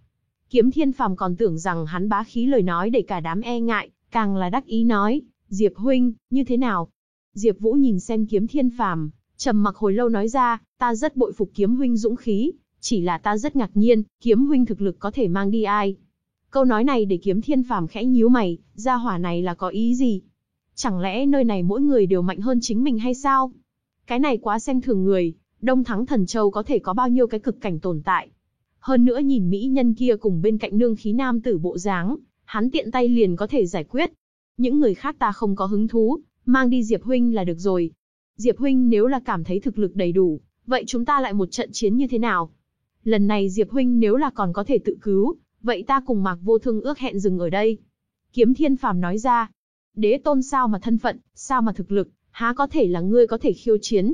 Kiếm thiên phàm còn tưởng rằng hắn bá khí lời nói để cả đám e ngại, càng là đắc ý nói, Diệp huynh, như thế nào? Diệp Vũ nhìn xem kiếm thiên phàm, trầm mặc hồi lâu nói ra, ta rất bội phục kiếm huynh dũng khí, chỉ là ta rất ngạc nhiên, kiếm huynh thực lực có thể mang đi ai. Câu nói này để kiếm thiên phàm khẽ nhíu mày, gia hỏa này là có ý gì? Chẳng lẽ nơi này mỗi người đều mạnh hơn chính mình hay sao? Cái này quá xem thường người, Đông Thắng Thần Châu có thể có bao nhiêu cái cực cảnh tồn tại. Hơn nữa nhìn mỹ nhân kia cùng bên cạnh nương khí nam tử bộ dáng, hắn tiện tay liền có thể giải quyết. Những người khác ta không có hứng thú, mang đi Diệp Huynh là được rồi. Diệp Huynh nếu là cảm thấy thực lực đầy đủ, vậy chúng ta lại một trận chiến như thế nào? Lần này Diệp Huynh nếu là còn có thể tự cứu, vậy ta cùng Mạc Vô Thương ước hẹn dừng ở đây. Kiếm Thiên Phàm nói ra, đế tôn sao mà thân phận, sao mà thực lực, há có thể là ngươi có thể khiêu chiến.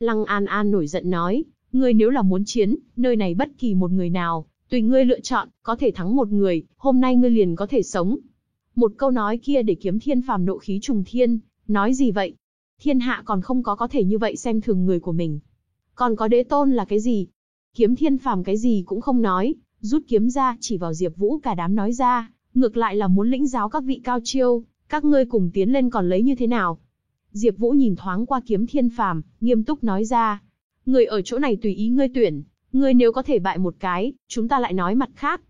Lăng An An nổi giận nói, ngươi nếu là muốn chiến, nơi này bất kỳ một người nào, tùy ngươi lựa chọn, có thể thắng một người, hôm nay ngươi liền có thể sống. Một câu nói kia để kiếm thiên phàm nộ khí trùng thiên, nói gì vậy? Thiên hạ còn không có có thể như vậy xem thường người của mình. Còn có đế tôn là cái gì? Kiếm thiên phàm cái gì cũng không nói, rút kiếm ra chỉ vào Diệp Vũ cả đám nói ra, ngược lại là muốn lĩnh giáo các vị cao chiêu, các ngươi cùng tiến lên còn lấy như thế nào? Diệp Vũ nhìn thoáng qua kiếm thiên phàm, nghiêm túc nói ra, người ở chỗ này tùy ý ngươi tuyển, ngươi nếu có thể bại một cái, chúng ta lại nói mặt khác.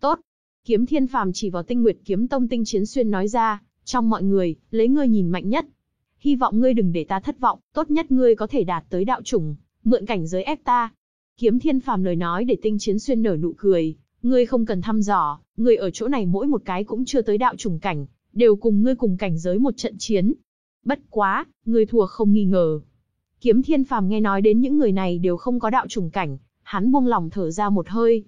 Tốt. Kiếm thiên phàm chỉ vào tinh nguyệt kiếm tông tinh chiến xuyên nói ra, trong mọi người, lấy ngươi nhìn mạnh nhất. Hy vọng ngươi đừng để ta thất vọng, tốt nhất ngươi có thể đạt tới đạo chủng, mượn cảnh giới ép ta, Kiếm Thiên Phàm lời nói để Tinh Chiến Xuyên nở nụ cười, ngươi không cần thăm dò, ngươi ở chỗ này mỗi một cái cũng chưa tới đạo trùng cảnh, đều cùng ngươi cùng cảnh giới một trận chiến. Bất quá, ngươi thua không nghi ngờ. Kiếm Thiên Phàm nghe nói đến những người này đều không có đạo trùng cảnh, hắn buông lòng thở ra một hơi.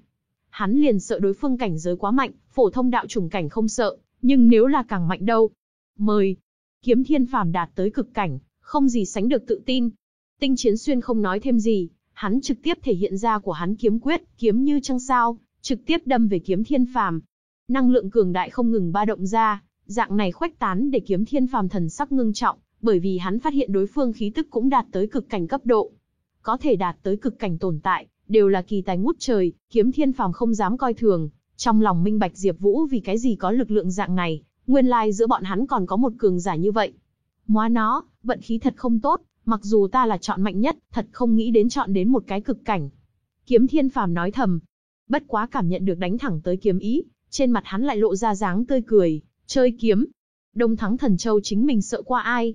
Hắn liền sợ đối phương cảnh giới quá mạnh, phổ thông đạo trùng cảnh không sợ, nhưng nếu là càng mạnh đâu. Mời. Kiếm Thiên Phàm đạt tới cực cảnh, không gì sánh được tự tin. Tinh Chiến Xuyên không nói thêm gì, hắn trực tiếp thể hiện ra của hắn kiếm quyết, kiếm như trăng sao, trực tiếp đâm về kiếm thiên phàm. Năng lượng cường đại không ngừng ba động ra, dạng này khuếch tán để kiếm thiên phàm thần sắc ngưng trọng, bởi vì hắn phát hiện đối phương khí tức cũng đạt tới cực cảnh cấp độ. Có thể đạt tới cực cảnh tồn tại, đều là kỳ tài ngút trời, kiếm thiên phàm không dám coi thường, trong lòng minh bạch Diệp Vũ vì cái gì có lực lượng dạng này, nguyên lai giữa bọn hắn còn có một cường giả như vậy. Móa nó, vận khí thật không tốt, Mặc dù ta là chọn mạnh nhất, thật không nghĩ đến chọn đến một cái cực cảnh. Kiếm thiên phàm nói thầm. Bất quá cảm nhận được đánh thẳng tới kiếm ý, trên mặt hắn lại lộ ra dáng tươi cười, chơi kiếm. Đông thắng thần châu chính mình sợ qua ai.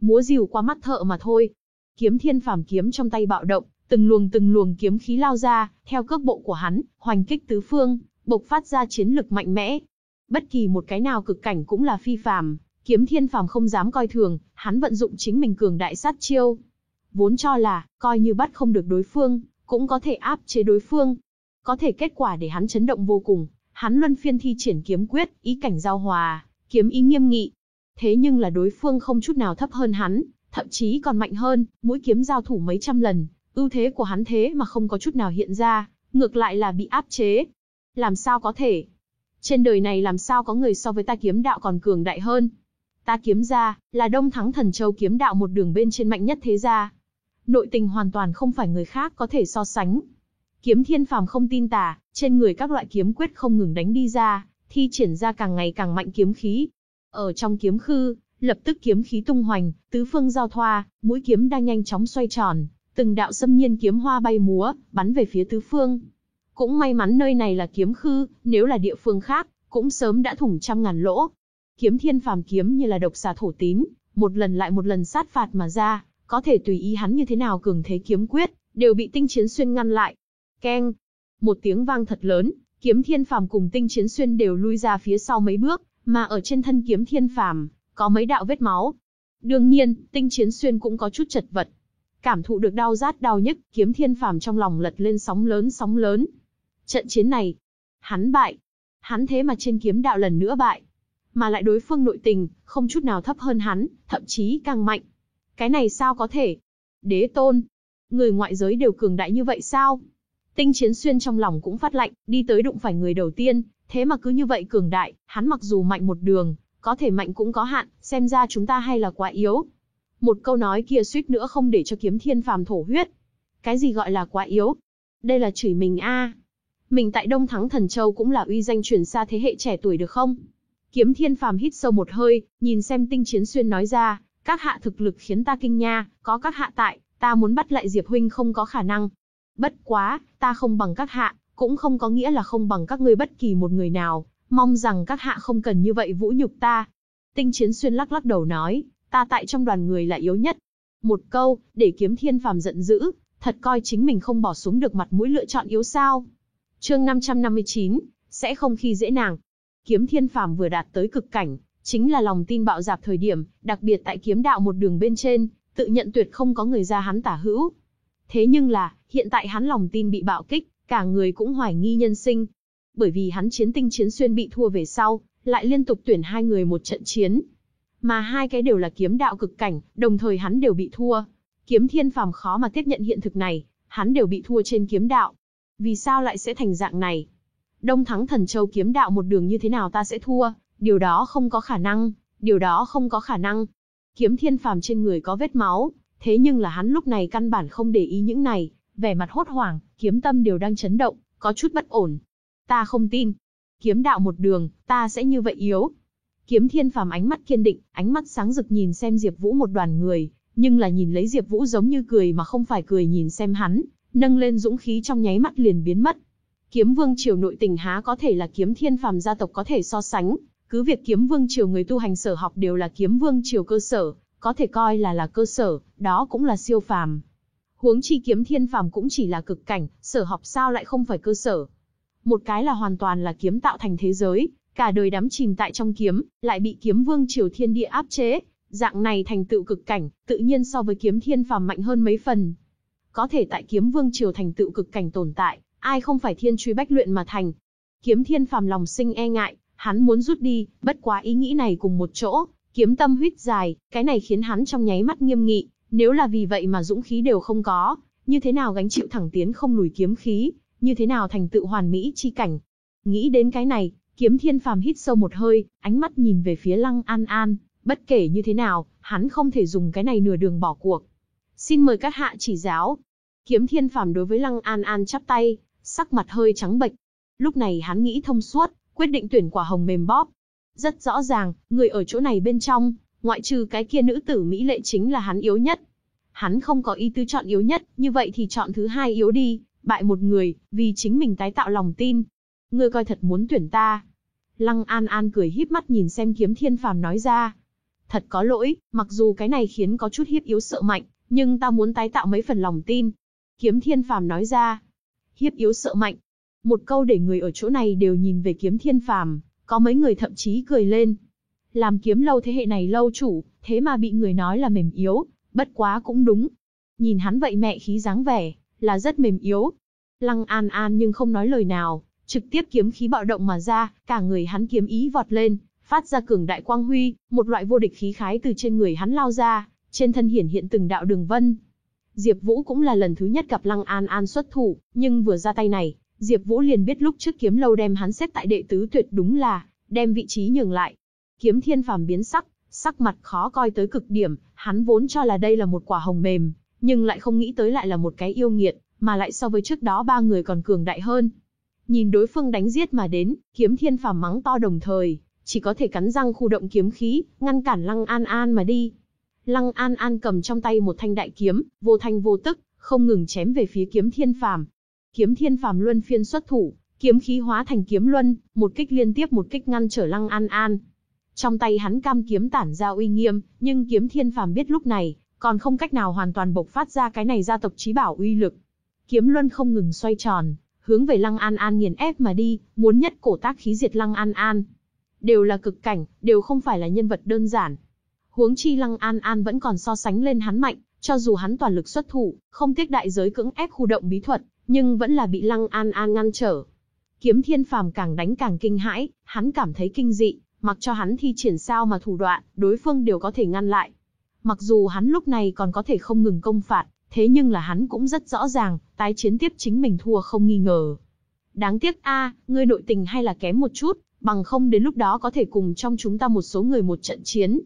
Múa rìu qua mắt thợ mà thôi. Kiếm thiên phàm kiếm trong tay bạo động, từng luồng từng luồng kiếm khí lao ra, theo cước bộ của hắn, hoành kích tứ phương, bộc phát ra chiến lực mạnh mẽ. Bất kỳ một cái nào cực cảnh cũng là phi phàm, Kiếm Thiên Phàm không dám coi thường, hắn vận dụng chính mình cường đại sát chiêu. Vốn cho là, coi như bắt không được đối phương, cũng có thể áp chế đối phương. Có thể kết quả để hắn chấn động vô cùng, hắn luân phiên thi triển kiếm quyết, ý cảnh giao hòa, kiếm ý nghiêm nghị. Thế nhưng là đối phương không chút nào thấp hơn hắn, thậm chí còn mạnh hơn, mũi kiếm giao thủ mấy trăm lần, ưu thế của hắn thế mà không có chút nào hiện ra, ngược lại là bị áp chế. Làm sao có thể? Trên đời này làm sao có người so với ta kiếm đạo còn cường đại hơn. Ta kiếm ra, là đông thắng thần châu kiếm đạo một đường bên trên mạnh nhất thế gia. Nội tình hoàn toàn không phải người khác có thể so sánh. Kiếm thiên phàm không tin tà, trên người các loại kiếm quyết không ngừng đánh đi ra, thi triển ra càng ngày càng mạnh kiếm khí. Ở trong kiếm khư, lập tức kiếm khí tung hoành, tứ phương giao thoa, mũi kiếm đang nhanh chóng xoay tròn, từng đạo xâm nhiên kiếm hoa bay múa, bắn về phía tứ phương. Cũng may mắn nơi này là kiếm khư, nếu là địa phương khác, cũng sớm đã thủng trăm ngàn lỗ. Kiếm thiên phàm kiếm như là độc xà thổ tín, một lần lại một lần sát phạt mà ra, có thể tùy ý hắn như thế nào cường thế kiếm quyết, đều bị tinh chiến xuyên ngăn lại. Keng! Một tiếng vang thật lớn, kiếm thiên phàm cùng tinh chiến xuyên đều lui ra phía sau mấy bước, mà ở trên thân kiếm thiên phàm, có mấy đạo vết máu. Đương nhiên, tinh chiến xuyên cũng có chút chật vật. Cảm thụ được đau rát đau nhức, kiếm thiên phàm trong lòng lật lên sóng lớn sóng lớn. Trận chiến này, hắn bại. Hắn thế mà trên kiếm đạo lần nữa bại. Mà lại đối phương nội tình, không chút nào thấp hơn hắn, thậm chí càng mạnh. Cái này sao có thể? Đế tôn, người ngoại giới đều cường đại như vậy sao? Tinh Chiến Xuyên trong lòng cũng phát lạnh, đi tới đụng phải người đầu tiên, thế mà cứ như vậy cường đại, hắn mặc dù mạnh một đường, có thể mạnh cũng có hạn, xem ra chúng ta hay là quá yếu. Một câu nói kia suýt nữa không để cho kiếm thiên phàm thổ huyết. Cái gì gọi là quá yếu? Đây là chửi mình a. Mình tại Đông Thắng Thần Châu cũng là uy danh truyền xa thế hệ trẻ tuổi được không? Kiếm thiên phàm hít sâu một hơi, nhìn xem tinh chiến xuyên nói ra, các hạ thực lực khiến ta kinh nha, có các hạ tại, ta muốn bắt lại Diệp Huynh không có khả năng. Bất quá, ta không bằng các hạ, cũng không có nghĩa là không bằng các ngươi bất kỳ một người nào, mong rằng các hạ không cần như vậy vũ nhục ta. Tinh Chiến Xuyên lắc lắc đầu nói, ta tại trong đoàn người là yếu nhất. Một câu, để kiếm thiên phàm giận dữ, thật coi chính mình không bỏ xuống được mặt mũi lựa chọn yếu sao. Chương 559, sẽ không khi dễ nàng. Kiếm thiên phàm vừa đạt tới cực cảnh, chính là lòng tin bạo dạp thời điểm, đặc biệt tại kiếm đạo một đường bên trên, tự nhận tuyệt không có người ra hắn tả hữu. Thế nhưng là, hiện tại hắn lòng tin bị bạo kích, cả người cũng hoài nghi nhân sinh. Bởi vì hắn chiến tinh chiến xuyên bị thua về sau, lại liên tục tuyển hai người một trận chiến. Mà hai cái đều là kiếm đạo cực cảnh, đồng thời hắn đều bị thua. Kiếm thiên phàm khó mà tiếp nhận hiện thực này, hắn đều bị thua trên kiếm đạo. Vì sao lại sẽ thành dạng này? Đông thắng thần châu kiếm đạo một đường như thế nào ta sẽ thua, điều đó không có khả năng, điều đó không có khả năng. Kiếm thiên phàm trên người có vết máu, thế nhưng là hắn lúc này căn bản không để ý những này, vẻ mặt hốt hoảng, kiếm tâm đều đang chấn động, có chút bất ổn. Ta không tin. Kiếm đạo một đường, ta sẽ như vậy yếu. Kiếm thiên phàm ánh mắt kiên định, ánh mắt sáng rực nhìn xem Diệp Vũ một đoàn người, nhưng là nhìn lấy Diệp Vũ giống như cười mà không phải cười nhìn xem hắn, nâng lên dũng khí trong nháy mắt liền biến mất. Kiếm Vương triều nội tình há có thể là Kiếm Thiên phàm gia tộc có thể so sánh, cứ việc Kiếm Vương triều người tu hành sở học đều là Kiếm Vương triều cơ sở, có thể coi là là cơ sở, đó cũng là siêu phàm. Huống chi kiếm thiên phàm cũng chỉ là cực cảnh, sở học sao lại không phải cơ sở. Một cái là hoàn toàn là kiếm tạo thành thế giới, cả đời đắm chìm tại trong kiếm, lại bị kiếm vương triều thiên địa áp chế, dạng này thành tựu cực cảnh, tự nhiên so với kiếm thiên phàm mạnh hơn mấy phần. Có thể tại kiếm vương triều thành tựu cực cảnh tồn tại, ai không phải thiên truy bách luyện mà thành. Kiếm thiên phàm lòng sinh e ngại, hắn muốn rút đi, bất quá ý nghĩ này cùng một chỗ, kiếm tâm huyết dài, cái này khiến hắn trong nháy mắt nghiêm nghị, nếu là vì vậy mà dũng khí đều không có, như thế nào gánh chịu thẳng tiến không lùi kiếm khí, như thế nào thành tựu hoàn mỹ chi cảnh. Nghĩ đến cái này, kiếm thiên phàm hít sâu một hơi, ánh mắt nhìn về phía lăng an an, bất kể như thế nào, hắn không thể dùng cái này nửa đường bỏ cuộc. Xin mời các hạ chỉ giáo. Kiếm thiên phàm đối với lăng an an chắp tay, sắc mặt hơi trắng bệch. Lúc này hắn nghĩ thông suốt, quyết định tuyển quả hồng mềm bóp. Rất rõ ràng, người ở chỗ này bên trong, ngoại trừ cái kia nữ tử Mỹ lệ chính là hắn yếu nhất. Hắn không có ý tứ chọn yếu nhất, như vậy thì chọn thứ hai yếu đi, bại một người, vì chính mình tái tạo lòng tin. Ngươi coi thật muốn tuyển ta. Lăng An An cười híp mắt nhìn xem kiếm thiên phàm nói ra. Thật có lỗi, mặc dù cái này khiến có chút hiếp yếu sợ mạnh, nhưng ta muốn tái tạo mấy phần lòng tin. Kiếm thiên phàm nói ra. Hiếp yếu sợ mạnh. Một câu để người ở chỗ này đều nhìn về kiếm thiên phàm, có mấy người thậm chí cười lên, làm kiếm lâu thế hệ này lâu chủ, thế mà bị người nói là mềm yếu, bất quá cũng đúng. Nhìn hắn vậy mẹ khí dáng vẻ, là rất mềm yếu. Lăng an an nhưng không nói lời nào, trực tiếp kiếm khí bạo động mà ra, cả người hắn kiếm ý vọt lên, phát ra cường đại quang huy, một loại vô địch khí khái từ trên người hắn lao ra, trên thân hiển hiện từng đạo đường vân. Diệp Vũ cũng là lần thứ nhất gặp Lăng An An xuất thủ, nhưng vừa ra tay này, Diệp Vũ liền biết lúc trước kiếm lâu đem hắn xếp tại đệ tứ tuyệt đúng là đem vị trí nhường lại. Kiếm Thiên Phàm biến sắc, sắc mặt khó coi tới cực điểm, hắn vốn cho là đây là một quả hồng mềm, nhưng lại không nghĩ tới lại là một cái yêu nghiệt, mà lại so với trước đó ba người còn cường đại hơn. Nhìn đối phương đánh giết mà đến, Kiếm Thiên Phàm mắng to đồng thời, chỉ có thể cắn răng khu động kiếm khí, ngăn cản Lăng An An mà đi. Lăng An An cầm trong tay một thanh đại kiếm, vô thanh vô tức, không ngừng chém về phía Kiếm Thiên Phàm. Kiếm Thiên Phàm luân phiên xuất thủ, kiếm khí hóa thành kiếm luân, một kích liên tiếp một kích ngăn trở Lăng An An. Trong tay hắn cam kiếm tản ra uy nghiêm, nhưng Kiếm Thiên Phàm biết lúc này, còn không cách nào hoàn toàn bộc phát ra cái này gia tộc trí bảo uy lực. Kiếm luân không ngừng xoay tròn, hướng về Lăng An An nghiền ép mà đi, muốn nhất cổ tác khí diệt Lăng An An. Đều là cực cảnh, đều không phải là nhân vật đơn giản. Huống chi Lăng An An vẫn còn so sánh lên hắn mạnh, cho dù hắn toàn lực xuất thủ, không tiếc đại giới cưỡng ép khu động bí thuật, nhưng vẫn là bị Lăng An An ngăn trở. Kiếm Thiên Phàm càng đánh càng kinh hãi, hắn cảm thấy kinh dị, mặc cho hắn thi triển sao mà thủ đoạn, đối phương đều có thể ngăn lại. Mặc dù hắn lúc này còn có thể không ngừng công phạt, thế nhưng là hắn cũng rất rõ ràng, tái chiến tiếp chính mình thua không nghi ngờ. Đáng tiếc a, ngươi nội tình hay là kém một chút, bằng không đến lúc đó có thể cùng trong chúng ta một số người một trận chiến.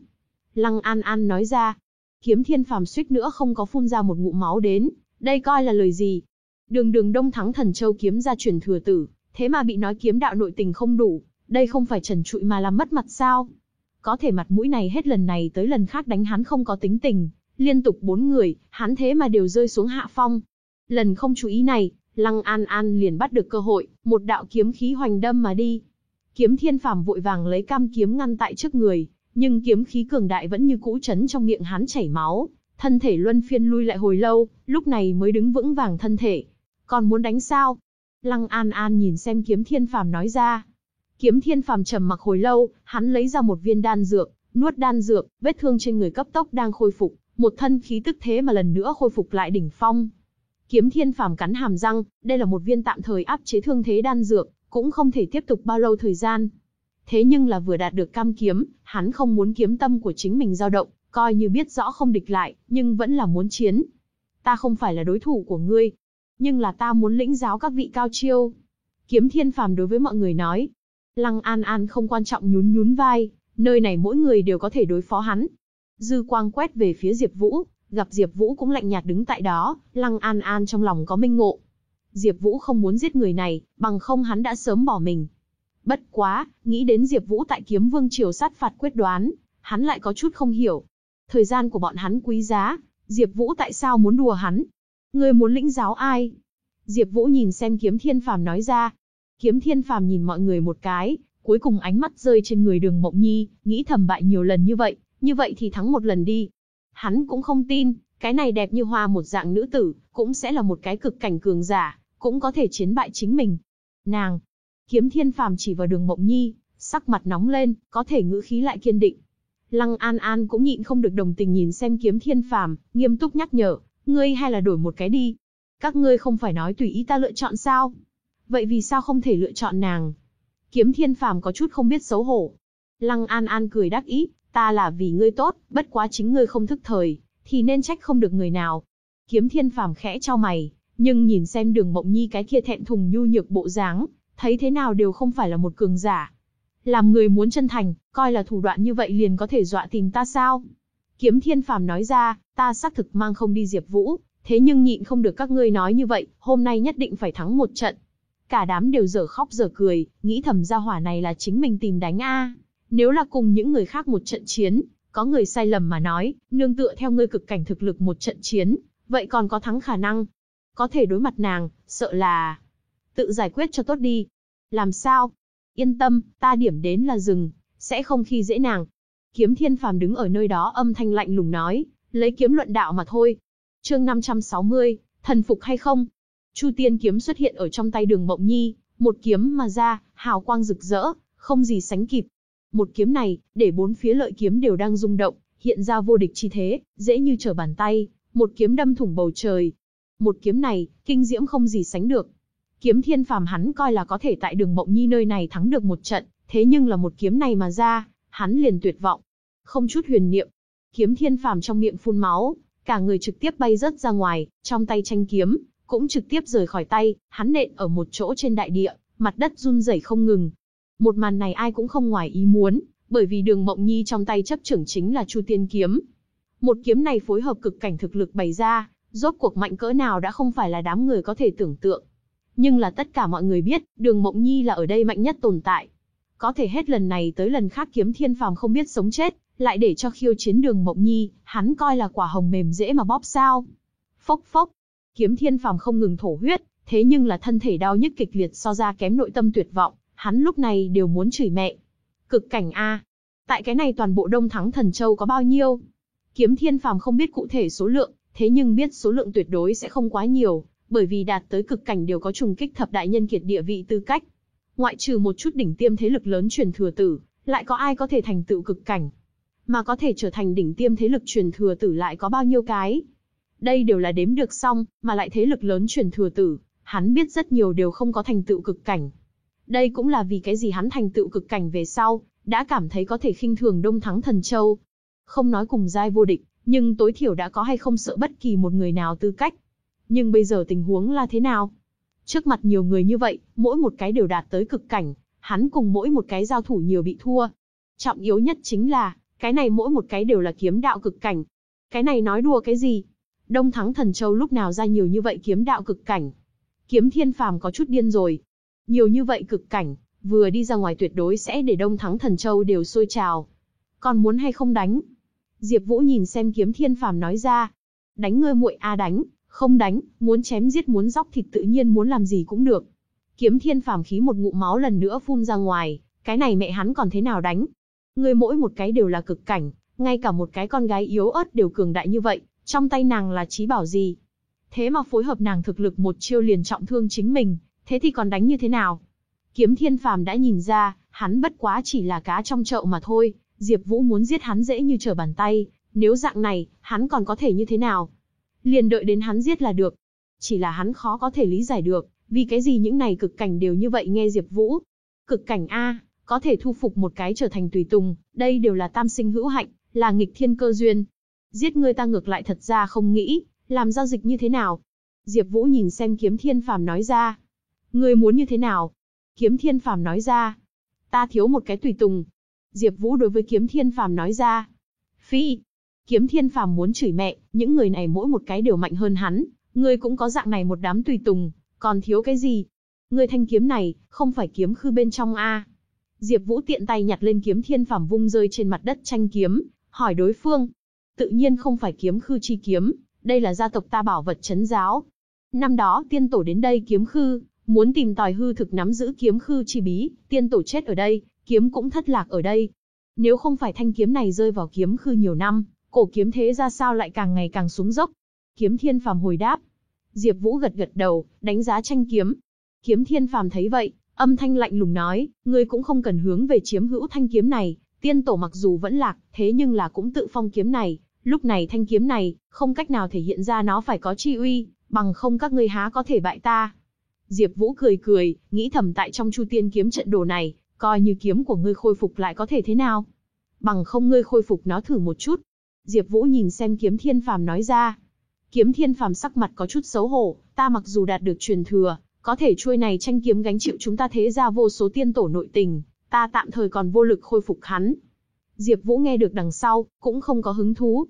Lăng An An nói ra, kiếm thiên phàm suýt nữa không có phun ra một ngụm máu đến, đây coi là lời gì. Đường đường đông thắng thần châu kiếm ra truyền thừa tử, thế mà bị nói kiếm đạo nội tình không đủ, đây không phải trần trụi mà làm mất mặt sao. Có thể mặt mũi này hết lần này tới lần khác đánh hắn không có tính tình, liên tục bốn người, hắn thế mà đều rơi xuống hạ phong. Lần không chú ý này, Lăng An An liền bắt được cơ hội, một đạo kiếm khí hoành đâm mà đi. Kiếm Thiên Phàm vội vàng lấy cam kiếm ngăn tại trước người, nhưng kiếm khí cường đại vẫn như cũ chấn trong miệng hắn chảy máu, thân thể luân phiên lui lại hồi lâu, lúc này mới đứng vững vàng thân thể. Còn muốn đánh sao? Lăng An An nhìn xem Kiếm Thiên Phàm nói ra. Kiếm Thiên Phàm trầm mặc hồi lâu, hắn lấy ra một viên đan dược, nuốt đan dược, vết thương trên người cấp tốc đang khôi phục, một thân khí tức thế mà lần nữa khôi phục lại đỉnh phong. Kiếm Thiên Phàm cắn hàm răng, đây là một viên tạm thời áp chế thương thế đan dược, cũng không thể tiếp tục bao lâu thời gian. Thế nhưng là vừa đạt được cam kiếm, hắn không muốn kiếm tâm của chính mình dao động, coi như biết rõ không địch lại, nhưng vẫn là muốn chiến. Ta không phải là đối thủ của ngươi, nhưng là ta muốn lĩnh giáo các vị cao chiêu. Kiếm Thiên Phàm đối với mọi người nói. Lăng An An không quan trọng nhún nhún vai, nơi này mỗi người đều có thể đối phó hắn, Dư quang quét về phía Diệp Vũ, gặp Diệp Vũ cũng lạnh nhạt đứng tại đó, Lăng An An trong lòng có minh ngộ. Diệp Vũ không muốn giết người này, bằng không hắn đã sớm bỏ mình. Bất quá, nghĩ đến Diệp Vũ tại Kiếm Vương triều sát phạt quyết đoán, hắn lại có chút không hiểu. Thời gian của bọn hắn quý giá, Diệp Vũ tại sao muốn đùa hắn? Ngươi muốn lĩnh giáo ai? Diệp Vũ nhìn xem Kiếm Thiên Phàm nói ra. Kiếm Thiên Phàm nhìn mọi người một cái, cuối cùng ánh mắt rơi trên người Đường Mộng Nhi, nghĩ thầm bại nhiều lần như vậy, như vậy thì thắng một lần đi. Hắn cũng không tin, cái này đẹp như hoa một dạng nữ tử, cũng sẽ là một cái cực cảnh cường giả, cũng có thể chiến bại chính mình. Nàng, kiếm thiên phàm chỉ vào đường mộng nhi, sắc mặt nóng lên, có thể ngữ khí lại kiên định. Lăng An An cũng nhịn không được đồng tình nhìn xem kiếm thiên phàm, nghiêm túc nhắc nhở, ngươi hay là đổi một cái đi. Các ngươi không phải nói tùy ý ta lựa chọn sao? Vậy vì sao không thể lựa chọn nàng? Kiếm thiên phàm có chút không biết xấu hổ. Lăng An An cười đắc ý, Ta là vì ngươi tốt, bất quá chính ngươi không thức thời, thì nên trách không được người nào. Kiếm thiên phàm khẽ cho mày, nhưng nhìn xem đường mộng nhi cái kia thẹn thùng nhu nhược bộ dáng, thấy thế nào đều không phải là một cường giả. Làm người muốn chân thành, coi là thủ đoạn như vậy liền có thể dọa tìm ta sao? Kiếm thiên phàm nói ra, ta xác thực mang không đi Diệp Vũ, thế nhưng nhịn không được các ngươi nói như vậy, hôm nay nhất định phải thắng một trận. Cả đám đều dở khóc dở cười, nghĩ thầm ra hỏa này là chính mình tìm đánh a. Nếu là cùng những người khác một trận chiến, có người sai lầm mà nói, nương tựa theo ngươi cực cảnh thực lực một trận chiến, vậy còn có thắng khả năng. Có thể đối mặt nàng, sợ là... Tự giải quyết cho tốt đi. Làm sao? Yên tâm, ta điểm đến là rừng, sẽ không khi dễ nàng. Kiếm thiên phàm đứng ở nơi đó âm thanh lạnh lùng nói, lấy kiếm luận đạo mà thôi. chương 560, thần phục hay không? Chu tiên kiếm xuất hiện ở trong tay đường mộng nhi, một kiếm mà ra, hào quang rực rỡ, không gì sánh kịp, một kiếm này, để bốn phía lợi kiếm đều đang rung động, hiện ra vô địch chi thế, dễ như trở bàn tay, một kiếm đâm thủng bầu trời. Một kiếm này, kinh diễm không gì sánh được. Kiếm thiên phàm hắn coi là có thể tại đường mộng nhi nơi này thắng được một trận, thế nhưng là một kiếm này mà ra, hắn liền tuyệt vọng. Không chút huyền niệm. Kiếm thiên phàm trong miệng phun máu, cả người trực tiếp bay rớt ra ngoài, trong tay tranh kiếm, cũng trực tiếp rời khỏi tay, hắn nện ở một chỗ trên đại địa, mặt đất run rẩy không ngừng. Một màn này ai cũng không ngoài ý muốn, bởi vì đường Mộng Nhi trong tay chấp trưởng chính là Chu Tiên Kiếm. Một kiếm này phối hợp cực cảnh thực lực bày ra, rốt cuộc mạnh cỡ nào đã không phải là đám người có thể tưởng tượng. Nhưng là tất cả mọi người biết, đường Mộng Nhi là ở đây mạnh nhất tồn tại. Có thể hết lần này tới lần khác kiếm thiên phàm không biết sống chết, lại để cho khiêu chiến đường Mộng Nhi, hắn coi là quả hồng mềm dễ mà bóp sao. Phốc phốc, kiếm thiên phàm không ngừng thổ huyết, thế nhưng là thân thể đau nhức kịch liệt so ra kém nội tâm tuyệt vọng, hắn lúc này đều muốn chửi mẹ. Cực cảnh A. Tại cái này toàn bộ Đông Thắng Thần Châu có bao nhiêu? Kiếm thiên phàm không biết cụ thể số lượng, thế nhưng biết số lượng tuyệt đối sẽ không quá nhiều, bởi vì đạt tới cực cảnh đều có trùng kích thập đại nhân kiệt địa vị tư cách. Ngoại trừ một chút đỉnh tiêm thế lực lớn truyền thừa tử, lại có ai có thể thành tựu cực cảnh? Mà có thể trở thành đỉnh tiêm thế lực truyền thừa tử lại có bao nhiêu cái? Đây đều là đếm được xong, mà lại thế lực lớn truyền thừa tử, hắn biết rất nhiều đều không có thành tựu cực cảnh. Đây cũng là vì cái gì hắn thành tựu cực cảnh về sau, đã cảm thấy có thể khinh thường Đông Thắng Thần Châu. Không nói cùng giai vô địch, nhưng tối thiểu đã có hay không sợ bất kỳ một người nào tư cách. Nhưng bây giờ tình huống là thế nào? Trước mặt nhiều người như vậy, mỗi một cái đều đạt tới cực cảnh, hắn cùng mỗi một cái giao thủ nhiều bị thua. Trọng yếu nhất chính là, cái này mỗi một cái đều là kiếm đạo cực cảnh. Cái này nói đùa cái gì? Đông Thắng Thần Châu lúc nào ra nhiều như vậy kiếm đạo cực cảnh? Kiếm Thiên Phàm có chút điên rồi. Nhiều như vậy cực cảnh, vừa đi ra ngoài tuyệt đối sẽ để Đông Thắng Thần Châu đều sôi trào. Còn muốn hay không đánh? Diệp Vũ nhìn xem Kiếm Thiên Phàm nói ra. Đánh ngươi muội a đánh, không đánh, muốn chém giết muốn róc thịt tự nhiên muốn làm gì cũng được. Kiếm Thiên Phàm khí một ngụm máu lần nữa phun ra ngoài, cái này mẹ hắn còn thế nào đánh? người mỗi một cái đều là cực cảnh, ngay cả một cái con gái yếu ớt đều cường đại như vậy, trong tay nàng là trí bảo gì? Thế mà phối hợp nàng thực lực một chiêu liền trọng thương chính mình, thế thì còn đánh như thế nào? Kiếm Thiên Phàm đã nhìn ra, hắn bất quá chỉ là cá trong chậu mà thôi, Diệp Vũ muốn giết hắn dễ như trở bàn tay, nếu dạng này, hắn còn có thể như thế nào? Liền đợi đến hắn giết là được. Chỉ là hắn khó có thể lý giải được, vì cái gì những này cực cảnh đều như vậy nghe Diệp Vũ. Cực cảnh A, có thể thu phục một cái trở thành tùy tùng, đây đều là tam sinh hữu hạnh, là nghịch thiên cơ duyên. Giết ngươi ta ngược lại thật ra không nghĩ, làm giao dịch như thế nào? Diệp Vũ nhìn xem Kiếm Thiên Phàm nói ra. Ngươi muốn như thế nào? Kiếm Thiên Phàm nói ra. Ta thiếu một cái tùy tùng. Diệp Vũ đối với Kiếm Thiên Phàm nói ra. Phi. Kiếm Thiên Phàm muốn chửi mẹ, những người này mỗi một cái đều mạnh hơn hắn, ngươi cũng có dạng này một đám tùy tùng, còn thiếu cái gì? Ngươi thanh kiếm này, không phải kiếm khư bên trong a? Diệp Vũ tiện tay nhặt lên kiếm Thiên Phàm vung rơi trên mặt đất tranh kiếm, hỏi đối phương. Tự nhiên không phải kiếm khư chi kiếm, đây là gia tộc ta bảo vật trấn giáo. Năm đó tiên tổ đến đây kiếm khư, muốn tìm tòi hư thực nắm giữ kiếm khư chi bí, tiên tổ chết ở đây, kiếm cũng thất lạc ở đây. Nếu không phải thanh kiếm này rơi vào kiếm khư nhiều năm, cổ kiếm thế ra sao lại càng ngày càng xuống dốc? Kiếm Thiên Phàm hồi đáp. Diệp Vũ gật gật đầu, đánh giá tranh kiếm. Kiếm Thiên Phàm thấy vậy, âm thanh lạnh lùng nói, ngươi cũng không cần hướng về chiếm hữu thanh kiếm này, tiên tổ mặc dù vẫn lạc, thế nhưng là cũng tự phong kiếm này, lúc này thanh kiếm này, không cách nào thể hiện ra nó phải có chi uy, bằng không các ngươi há có thể bại ta. Diệp Vũ cười cười, nghĩ thầm tại trong Chu Tiên kiếm trận đồ này, coi như kiếm của ngươi khôi phục lại có thể thế nào? Bằng không ngươi khôi phục nó thử một chút. Diệp Vũ nhìn xem Kiếm Thiên Phàm nói ra. Kiếm Thiên Phàm sắc mặt có chút xấu hổ, ta mặc dù đạt được truyền thừa, có thể chuôi này tranh kiếm gánh chịu chúng ta thế gia vô số tiên tổ nội tình, ta tạm thời còn vô lực khôi phục hắn. Diệp Vũ nghe được đằng sau, cũng không có hứng thú.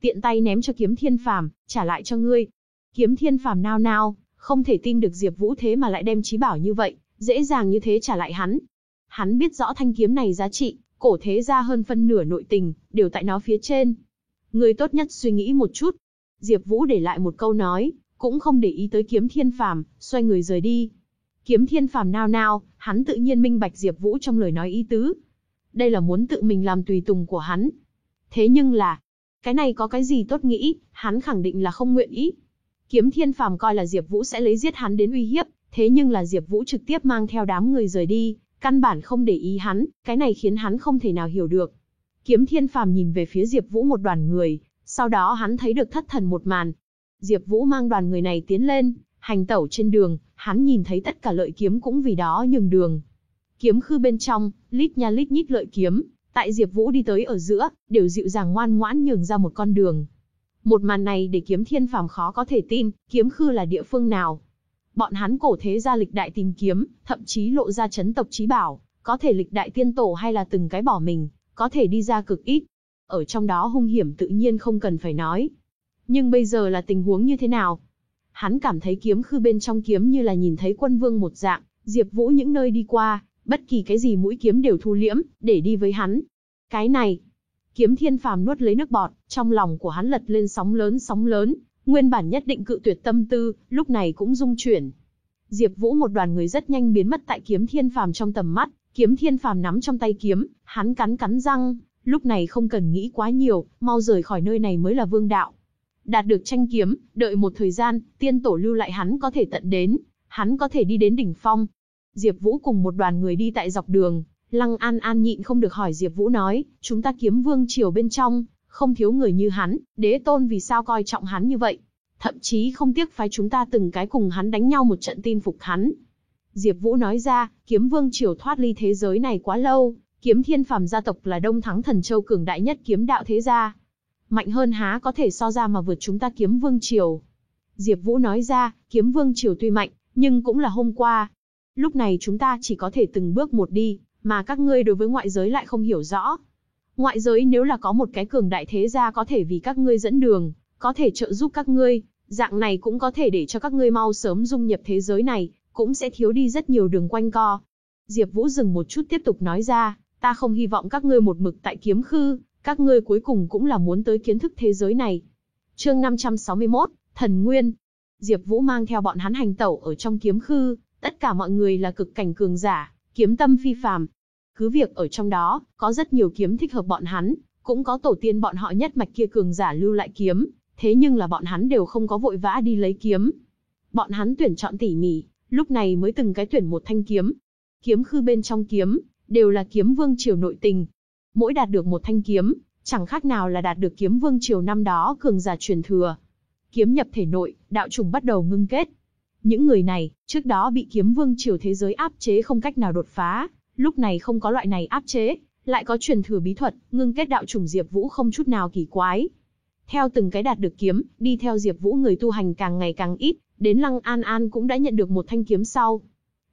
Tiện tay ném cho Kiếm Thiên Phàm, trả lại cho ngươi. Kiếm Thiên Phàm nao nao, không thể tin được Diệp Vũ thế mà lại đem chí bảo như vậy, dễ dàng như thế trả lại hắn. Hắn biết rõ thanh kiếm này giá trị, cổ thế gia hơn phân nửa nội tình, đều tại nó phía trên. Ngươi tốt nhất suy nghĩ một chút. Diệp Vũ để lại một câu nói, cũng không để ý tới Kiếm Thiên Phàm, xoay người rời đi. Kiếm Thiên Phàm nao nao, hắn tự nhiên minh bạch Diệp Vũ trong lời nói ý tứ. Đây là muốn tự mình làm tùy tùng của hắn. Thế nhưng là, cái này có cái gì tốt nghĩ, hắn khẳng định là không nguyện ý. Kiếm Thiên Phàm coi là Diệp Vũ sẽ lấy giết hắn đến uy hiếp, thế nhưng là Diệp Vũ trực tiếp mang theo đám người rời đi, căn bản không để ý hắn, cái này khiến hắn không thể nào hiểu được. Kiếm Thiên Phàm nhìn về phía Diệp Vũ một đoàn người, sau đó hắn thấy được thất thần một màn. Diệp Vũ mang đoàn người này tiến lên, hành tẩu trên đường, hắn nhìn thấy tất cả lợi kiếm cũng vì đó nhường đường. Kiếm khư bên trong, lít nha lít nhít lợi kiếm, tại Diệp Vũ đi tới ở giữa, đều dịu dàng ngoan ngoãn nhường ra một con đường. Một màn này để kiếm thiên phàm khó có thể tin, kiếm khư là địa phương nào. Bọn hắn cổ thế gia lịch đại tìm kiếm, thậm chí lộ ra chấn tộc chí bảo, có thể lịch đại tiên tổ hay là từng cái bỏ mình, có thể đi ra cực ít. Ở trong đó hung hiểm tự nhiên không cần phải nói. Nhưng bây giờ là tình huống như thế nào? Hắn cảm thấy kiếm khư bên trong kiếm như là nhìn thấy quân vương một dạng, Diệp Vũ những nơi đi qua, bất kỳ cái gì mũi kiếm đều thu liễm, để đi với hắn. Cái này, Kiếm Thiên Phàm nuốt lấy nước bọt, trong lòng của hắn lật lên sóng lớn sóng lớn, nguyên bản nhất định cự tuyệt tâm tư, lúc này cũng rung chuyển. Diệp Vũ một đoàn người rất nhanh biến mất tại Kiếm Thiên Phàm trong tầm mắt, Kiếm Thiên Phàm nắm trong tay kiếm, hắn cắn cắn răng, lúc này không cần nghĩ quá nhiều, mau rời khỏi nơi này mới là vương đạo. Đạt được tranh kiếm, đợi một thời gian, tiên tổ lưu lại hắn có thể tận đến, hắn có thể đi đến đỉnh phong. Diệp Vũ cùng một đoàn người đi tại dọc đường, Lăng An An nhịn không được hỏi Diệp Vũ nói, chúng ta kiếm vương triều bên trong, không thiếu người như hắn, đế tôn vì sao coi trọng hắn như vậy? Thậm chí không tiếc phái chúng ta từng cái cùng hắn đánh nhau một trận tin phục hắn. Diệp Vũ nói ra, kiếm vương triều thoát ly thế giới này quá lâu, kiếm thiên phàm gia tộc là đông thắng thần châu cường đại nhất kiếm đạo thế gia. Mạnh hơn há có thể so ra mà vượt chúng ta kiếm vương triều. Diệp Vũ nói ra, kiếm vương triều tuy mạnh, nhưng cũng là hôm qua. Lúc này chúng ta chỉ có thể từng bước một đi, mà các ngươi đối với ngoại giới lại không hiểu rõ. Ngoại giới nếu là có một cái cường đại thế gia có thể vì các ngươi dẫn đường, có thể trợ giúp các ngươi, dạng này cũng có thể để cho các ngươi mau sớm dung nhập thế giới này, cũng sẽ thiếu đi rất nhiều đường quanh co. Diệp Vũ dừng một chút tiếp tục nói ra, ta không hy vọng các ngươi một mực tại kiếm khư, các ngươi cuối cùng cũng là muốn tới kiến thức thế giới này. Chương 561, Thần Nguyên. Diệp Vũ mang theo bọn hắn hành tẩu ở trong kiếm khư, tất cả mọi người là cực cảnh cường giả, kiếm tâm phi phàm. Cứ việc ở trong đó, có rất nhiều kiếm thích hợp bọn hắn, cũng có tổ tiên bọn họ nhất mạch kia cường giả lưu lại kiếm, thế nhưng là bọn hắn đều không có vội vã đi lấy kiếm. Bọn hắn tuyển chọn tỉ mỉ, lúc này mới từng cái tuyển một thanh kiếm. Kiếm khư bên trong kiếm, đều là kiếm vương triều nội tình. Mỗi đạt được một thanh kiếm, chẳng khác nào là đạt được kiếm vương triều năm đó cường giả truyền thừa. Kiếm nhập thể nội, đạo trùng bắt đầu ngưng kết, những người này, trước đó bị kiếm vương triều thế giới áp chế không cách nào đột phá, lúc này không có loại này áp chế, lại có truyền thừa bí thuật, ngưng kết đạo trùng Diệp Vũ không chút nào kỳ quái. Theo từng cái đạt được kiếm, đi theo Diệp Vũ người tu hành càng ngày càng ít, đến Lăng An An cũng đã nhận được một thanh kiếm sau.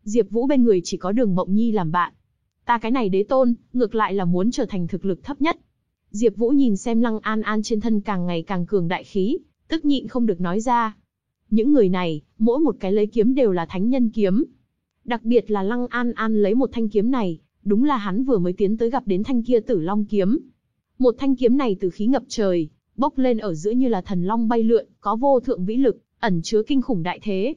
Diệp Vũ bên người chỉ có Đường Mộng Nhi làm bạn. Ta cái này đế tôn, ngược lại là muốn trở thành thực lực thấp nhất. Diệp Vũ nhìn xem Lăng An An trên thân càng ngày càng cường đại khí, tức nhịn không được nói ra, những người này, mỗi một cái lấy kiếm đều là thánh nhân kiếm. Đặc biệt là Lăng An An lấy một thanh kiếm này, đúng là hắn vừa mới tiến tới gặp đến thanh kia tử long kiếm. Một thanh kiếm này từ khí ngập trời, bốc lên ở giữa như là thần long bay lượn, có vô thượng vĩ lực, ẩn chứa kinh khủng đại thế.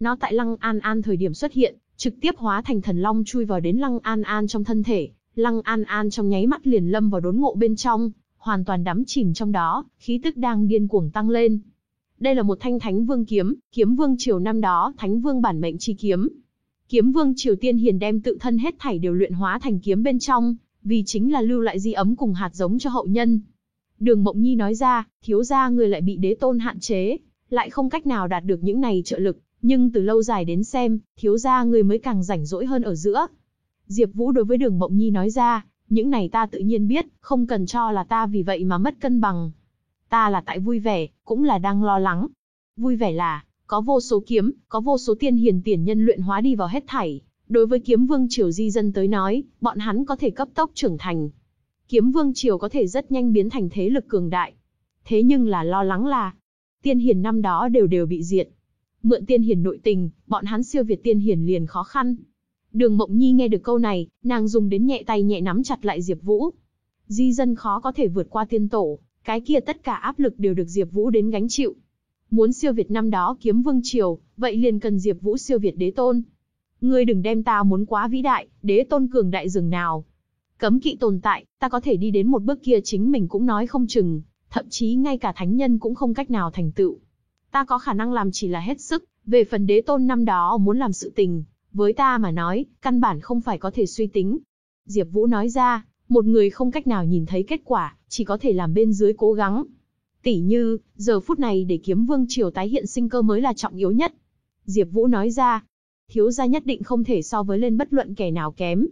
Nó tại Lăng An An thời điểm xuất hiện, trực tiếp hóa thành thần long chui vào đến Lăng An An trong thân thể. Lăng An An trong nháy mắt liền lâm vào đốn ngộ bên trong, hoàn toàn đắm chìm trong đó, khí tức đang điên cuồng tăng lên, đây là một thanh Thánh Vương kiếm, kiếm vương triều năm đó, Thánh Vương bản mệnh chi kiếm. Kiếm vương triều tiên hiền đem tự thân hết thảy đều luyện hóa thành kiếm bên trong, vì chính là lưu lại di ấm cùng hạt giống cho hậu nhân. Đường Mộng Nhi nói ra, thiếu gia người lại bị đế tôn hạn chế, lại không cách nào đạt được những này trợ lực, nhưng từ lâu dài đến xem, thiếu gia người mới càng rảnh rỗi hơn ở giữa. Diệp Vũ đối với Đường Mộng Nhi nói ra, những này ta tự nhiên biết, không cần cho là ta vì vậy mà mất cân bằng. Ta là tại vui vẻ, cũng là đang lo lắng. Vui vẻ là, có vô số kiếm, có vô số tiên hiền tiền nhân luyện hóa đi vào hết thảy. Đối với kiếm vương triều di dân tới nói, bọn hắn có thể cấp tốc trưởng thành. Kiếm vương triều có thể rất nhanh biến thành thế lực cường đại. Thế nhưng là lo lắng là, tiên hiền năm đó đều đều bị diệt. Mượn tiên hiền nội tình, bọn hắn siêu việt tiên hiền liền khó khăn. Đường Mộng Nhi nghe được câu này, nàng dùng đến nhẹ tay nhẹ nắm chặt lại Diệp Vũ. Di dân khó có thể vượt qua tiên tổ, cái kia tất cả áp lực đều được Diệp Vũ đến gánh chịu. Muốn siêu việt năm đó kiếm vương triều, vậy liền cần Diệp Vũ siêu việt đế tôn. Ngươi đừng đem ta muốn quá vĩ đại, đế tôn cường đại dường nào. Cấm kỵ tồn tại, ta có thể đi đến một bước kia chính mình cũng nói không chừng, thậm chí ngay cả thánh nhân cũng không cách nào thành tựu. Ta có khả năng làm chỉ là hết sức, về phần đế tôn năm đó muốn làm sự tình, với ta mà nói, căn bản không phải có thể suy tính. Diệp Vũ nói ra, một người không cách nào nhìn thấy kết quả, chỉ có thể làm bên dưới cố gắng. Tỷ như, giờ phút này để kiếm vương triều tái hiện sinh cơ mới là trọng yếu nhất. Diệp Vũ nói ra, thiếu gia nhất định không thể so với lên bất luận kẻ nào kém.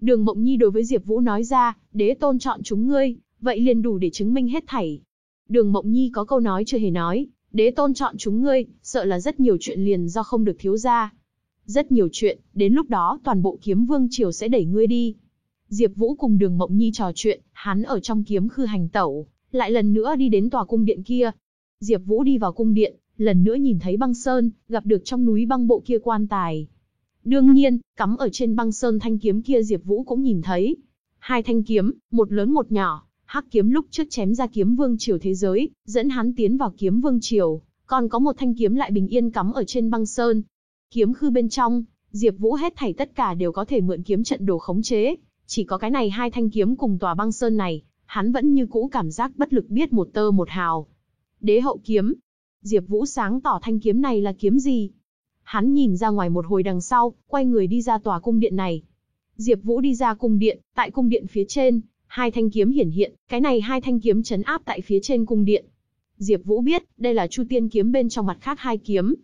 Đường Mộng Nhi đối với Diệp Vũ nói ra, đế tôn chọn chúng ngươi, vậy liền đủ để chứng minh hết thảy. Đường Mộng Nhi có câu nói chưa hề nói, đế tôn chọn chúng ngươi, sợ là rất nhiều chuyện liền do không được thiếu gia. Rất nhiều chuyện, đến lúc đó toàn bộ kiếm vương triều sẽ đẩy ngươi đi. Diệp Vũ cùng Đường Mộng Nhi trò chuyện, hắn ở trong kiếm khư hành tẩu, lại lần nữa đi đến tòa cung điện kia. Diệp Vũ đi vào cung điện, lần nữa nhìn thấy băng sơn, gặp được trong núi băng bộ kia quan tài. Đương nhiên, cắm ở trên băng sơn thanh kiếm kia Diệp Vũ cũng nhìn thấy. Hai thanh kiếm, một lớn một nhỏ, hắc kiếm lúc trước chém ra kiếm vương triều thế giới, dẫn hắn tiến vào kiếm vương triều, còn có một thanh kiếm lại bình yên cắm ở trên băng sơn. Kiếm khư bên trong, Diệp Vũ hết thảy tất cả đều có thể mượn kiếm trận đồ khống chế, chỉ có cái này hai thanh kiếm cùng tòa băng sơn này, hắn vẫn như cũ cảm giác bất lực biết một tơ một hào. Đế hậu kiếm. Diệp Vũ sáng tỏ thanh kiếm này là kiếm gì? Hắn nhìn ra ngoài một hồi đằng sau, quay người đi ra tòa cung điện này. Diệp Vũ đi ra cung điện, tại cung điện phía trên, hai thanh kiếm hiển hiện, cái này hai thanh kiếm chấn áp tại phía trên cung điện. Diệp Vũ biết, đây là Chu Tiên kiếm bên trong mặt khác hai kiếm.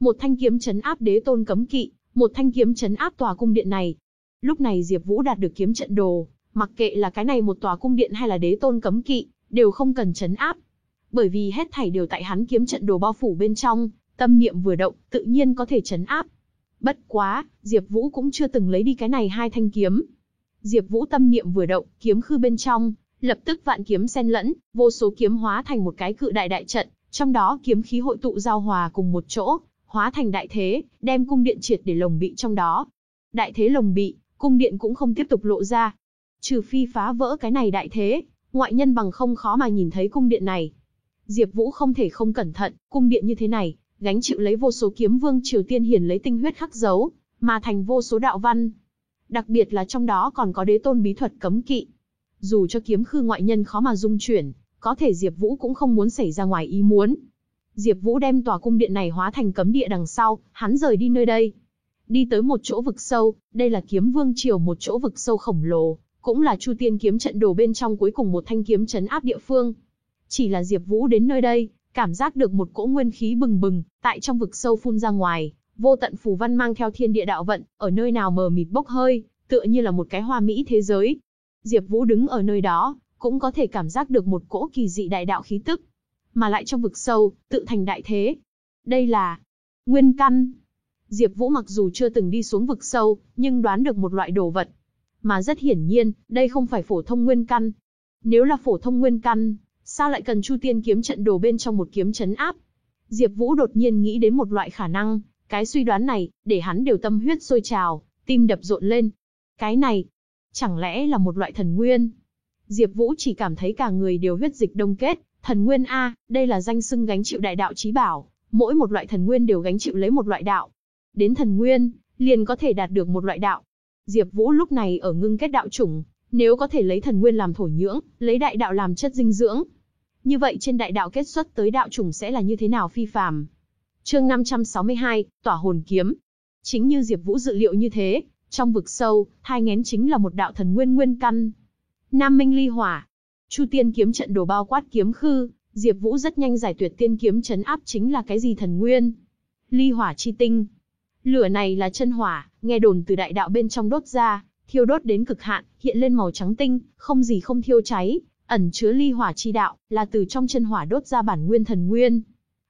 Một thanh kiếm chấn áp đế tôn cấm kỵ, một thanh kiếm chấn áp tòa cung điện này. Lúc này Diệp Vũ đạt được kiếm trận đồ, mặc kệ là cái này một tòa cung điện hay là đế tôn cấm kỵ, đều không cần chấn áp. Bởi vì hết thảy đều tại hắn kiếm trận đồ bao phủ bên trong, tâm niệm vừa động, tự nhiên có thể chấn áp. Bất quá, Diệp Vũ cũng chưa từng lấy đi cái này hai thanh kiếm. Diệp Vũ tâm niệm vừa động, kiếm khư bên trong, lập tức vạn kiếm xen lẫn, vô số kiếm hóa thành một cái cự đại đại trận, trong đó kiếm khí hội tụ giao hòa cùng một chỗ, hóa thành đại thế, đem cung điện triệt để lồng bị trong đó. Đại thế lồng bị, cung điện cũng không tiếp tục lộ ra. Trừ phi phá vỡ cái này đại thế, ngoại nhân bằng không khó mà nhìn thấy cung điện này. Diệp Vũ không thể không cẩn thận, cung điện như thế này, gánh chịu lấy vô số kiếm vương Triều Tiên hiển lấy tinh huyết khắc dấu, mà thành vô số đạo văn. Đặc biệt là trong đó còn có đế tôn bí thuật cấm kỵ. Dù cho kiếm khư ngoại nhân khó mà dung chuyển, có thể Diệp Vũ cũng không muốn xảy ra ngoài ý muốn. Diệp Vũ đem tòa cung điện này hóa thành cấm địa đằng sau, hắn rời đi nơi đây. Đi tới một chỗ vực sâu, đây là kiếm vương triều một chỗ vực sâu khổng lồ, cũng là Chu Tiên kiếm trận đồ bên trong cuối cùng một thanh kiếm trấn áp địa phương. Chỉ là Diệp Vũ đến nơi đây, cảm giác được một cỗ nguyên khí bừng bừng, tại trong vực sâu phun ra ngoài, vô tận phù văn mang theo thiên địa đạo vận, ở nơi nào mờ mịt bốc hơi, tựa như là một cái hoa mỹ thế giới. Diệp Vũ đứng ở nơi đó, cũng có thể cảm giác được một cỗ kỳ dị đại đạo khí tức, mà lại trong vực sâu, tự thành đại thế. Đây là nguyên căn. Diệp Vũ mặc dù chưa từng đi xuống vực sâu, nhưng đoán được một loại đồ vật. Mà rất hiển nhiên, đây không phải phổ thông nguyên căn. Nếu là phổ thông nguyên căn, sao lại cần Chu Tiên kiếm trận đồ bên trong một kiếm chấn áp? Diệp Vũ đột nhiên nghĩ đến một loại khả năng, cái suy đoán này, để hắn đều tâm huyết sôi trào, tim đập rộn lên. Cái này, chẳng lẽ là một loại thần nguyên? Diệp Vũ chỉ cảm thấy cả người đều huyết dịch đông kết, thần nguyên a, đây là danh xưng gánh chịu đại đạo chí bảo, mỗi một loại thần nguyên đều gánh chịu lấy một loại đạo. Đến thần nguyên, liền có thể đạt được một loại đạo. Diệp Vũ lúc này ở ngưng kết đạo chủng, nếu có thể lấy thần nguyên làm thổ nhưỡng, lấy đại đạo làm chất dinh dưỡng, như vậy trên đại đạo kết xuất tới đạo chủng sẽ là như thế nào phi phàm. Chương 562, Tỏa hồn kiếm. Chính như Diệp Vũ dự liệu như thế, trong vực sâu, thai nghén chính là một đạo thần nguyên nguyên căn. Nam Minh Ly Hỏa. Chu Tiên kiếm trận đồ bao quát kiếm khư, Diệp Vũ rất nhanh giải tuyệt tiên kiếm trấn áp chính là cái gì thần nguyên. Ly Hỏa chi tinh. Lửa này là chân hỏa, nghe đồn từ đại đạo bên trong đốt ra, thiêu đốt đến cực hạn, hiện lên màu trắng tinh, không gì không thiêu cháy, ẩn chứa ly hỏa chi đạo, là từ trong chân hỏa đốt ra bản nguyên thần nguyên.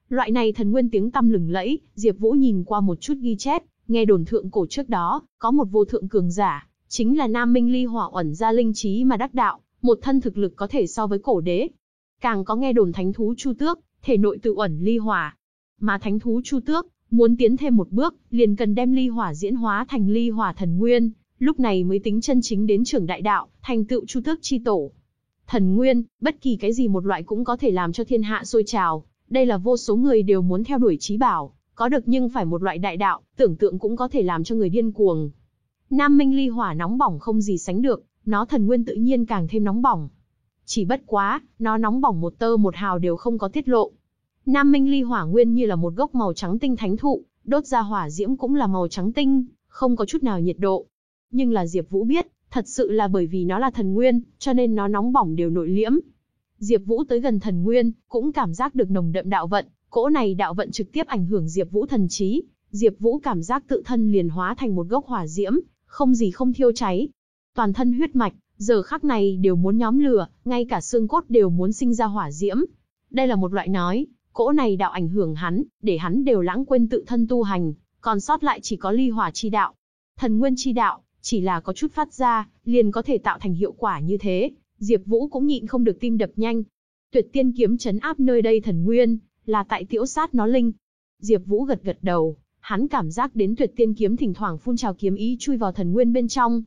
Loại này thần nguyên tiếng tăm lừng lẫy, Diệp Vũ nhìn qua một chút ghi chép, nghe đồn thượng cổ trước đó, có một vô thượng cường giả, chính là Nam Minh Ly Hỏa ẩn ra linh trí mà đắc đạo, một thân thực lực có thể so với cổ đế. Càng có nghe đồn thánh thú Chu Tước, thể nội tự ẩn ly hỏa. Mà thánh thú Chu Tước, muốn tiến thêm một bước, liền cần đem ly hỏa diễn hóa thành ly hỏa thần nguyên, lúc này mới tính chân chính đến trưởng đại đạo, thành tựu Chu Tước chi tổ. Thần nguyên, bất kỳ cái gì một loại cũng có thể làm cho thiên hạ sôi trào, đây là vô số người đều muốn theo đuổi trí bảo, có được nhưng phải một loại đại đạo, tưởng tượng cũng có thể làm cho người điên cuồng. Nam Minh ly hỏa nóng bỏng không gì sánh được, nó thần nguyên tự nhiên càng thêm nóng bỏng. Chỉ bất quá, nó nóng bỏng một tơ một hào đều không có tiết lộ. Nam Minh ly hỏa nguyên như là một gốc màu trắng tinh thánh thụ, đốt ra hỏa diễm cũng là màu trắng tinh, không có chút nào nhiệt độ. Nhưng là Diệp Vũ biết, Thật sự là bởi vì nó là thần nguyên, cho nên nó nóng bỏng đều nội liễm. Diệp Vũ tới gần thần nguyên, cũng cảm giác được nồng đậm đạo vận, cỗ này đạo vận trực tiếp ảnh hưởng Diệp Vũ thần trí, Diệp Vũ cảm giác tự thân liền hóa thành một gốc hỏa diễm, không gì không thiêu cháy. Toàn thân huyết mạch, giờ khắc này đều muốn nhóm lửa, ngay cả xương cốt đều muốn sinh ra hỏa diễm. Đây là một loại nói, cỗ này đạo ảnh hưởng hắn, để hắn đều lãng quên tự thân tu hành, còn sót lại chỉ có ly hỏa chi đạo. Thần nguyên chi đạo, chỉ là có chút phát ra, liền có thể tạo thành hiệu quả như thế, Diệp Vũ cũng nhịn không được tim đập nhanh. Tuyệt tiên kiếm chấn áp nơi đây thần nguyên, là tại tiểu sát nó linh. Diệp Vũ gật gật đầu, hắn cảm giác đến tuyệt tiên kiếm thỉnh thoảng phun trào kiếm ý chui vào thần nguyên bên trong.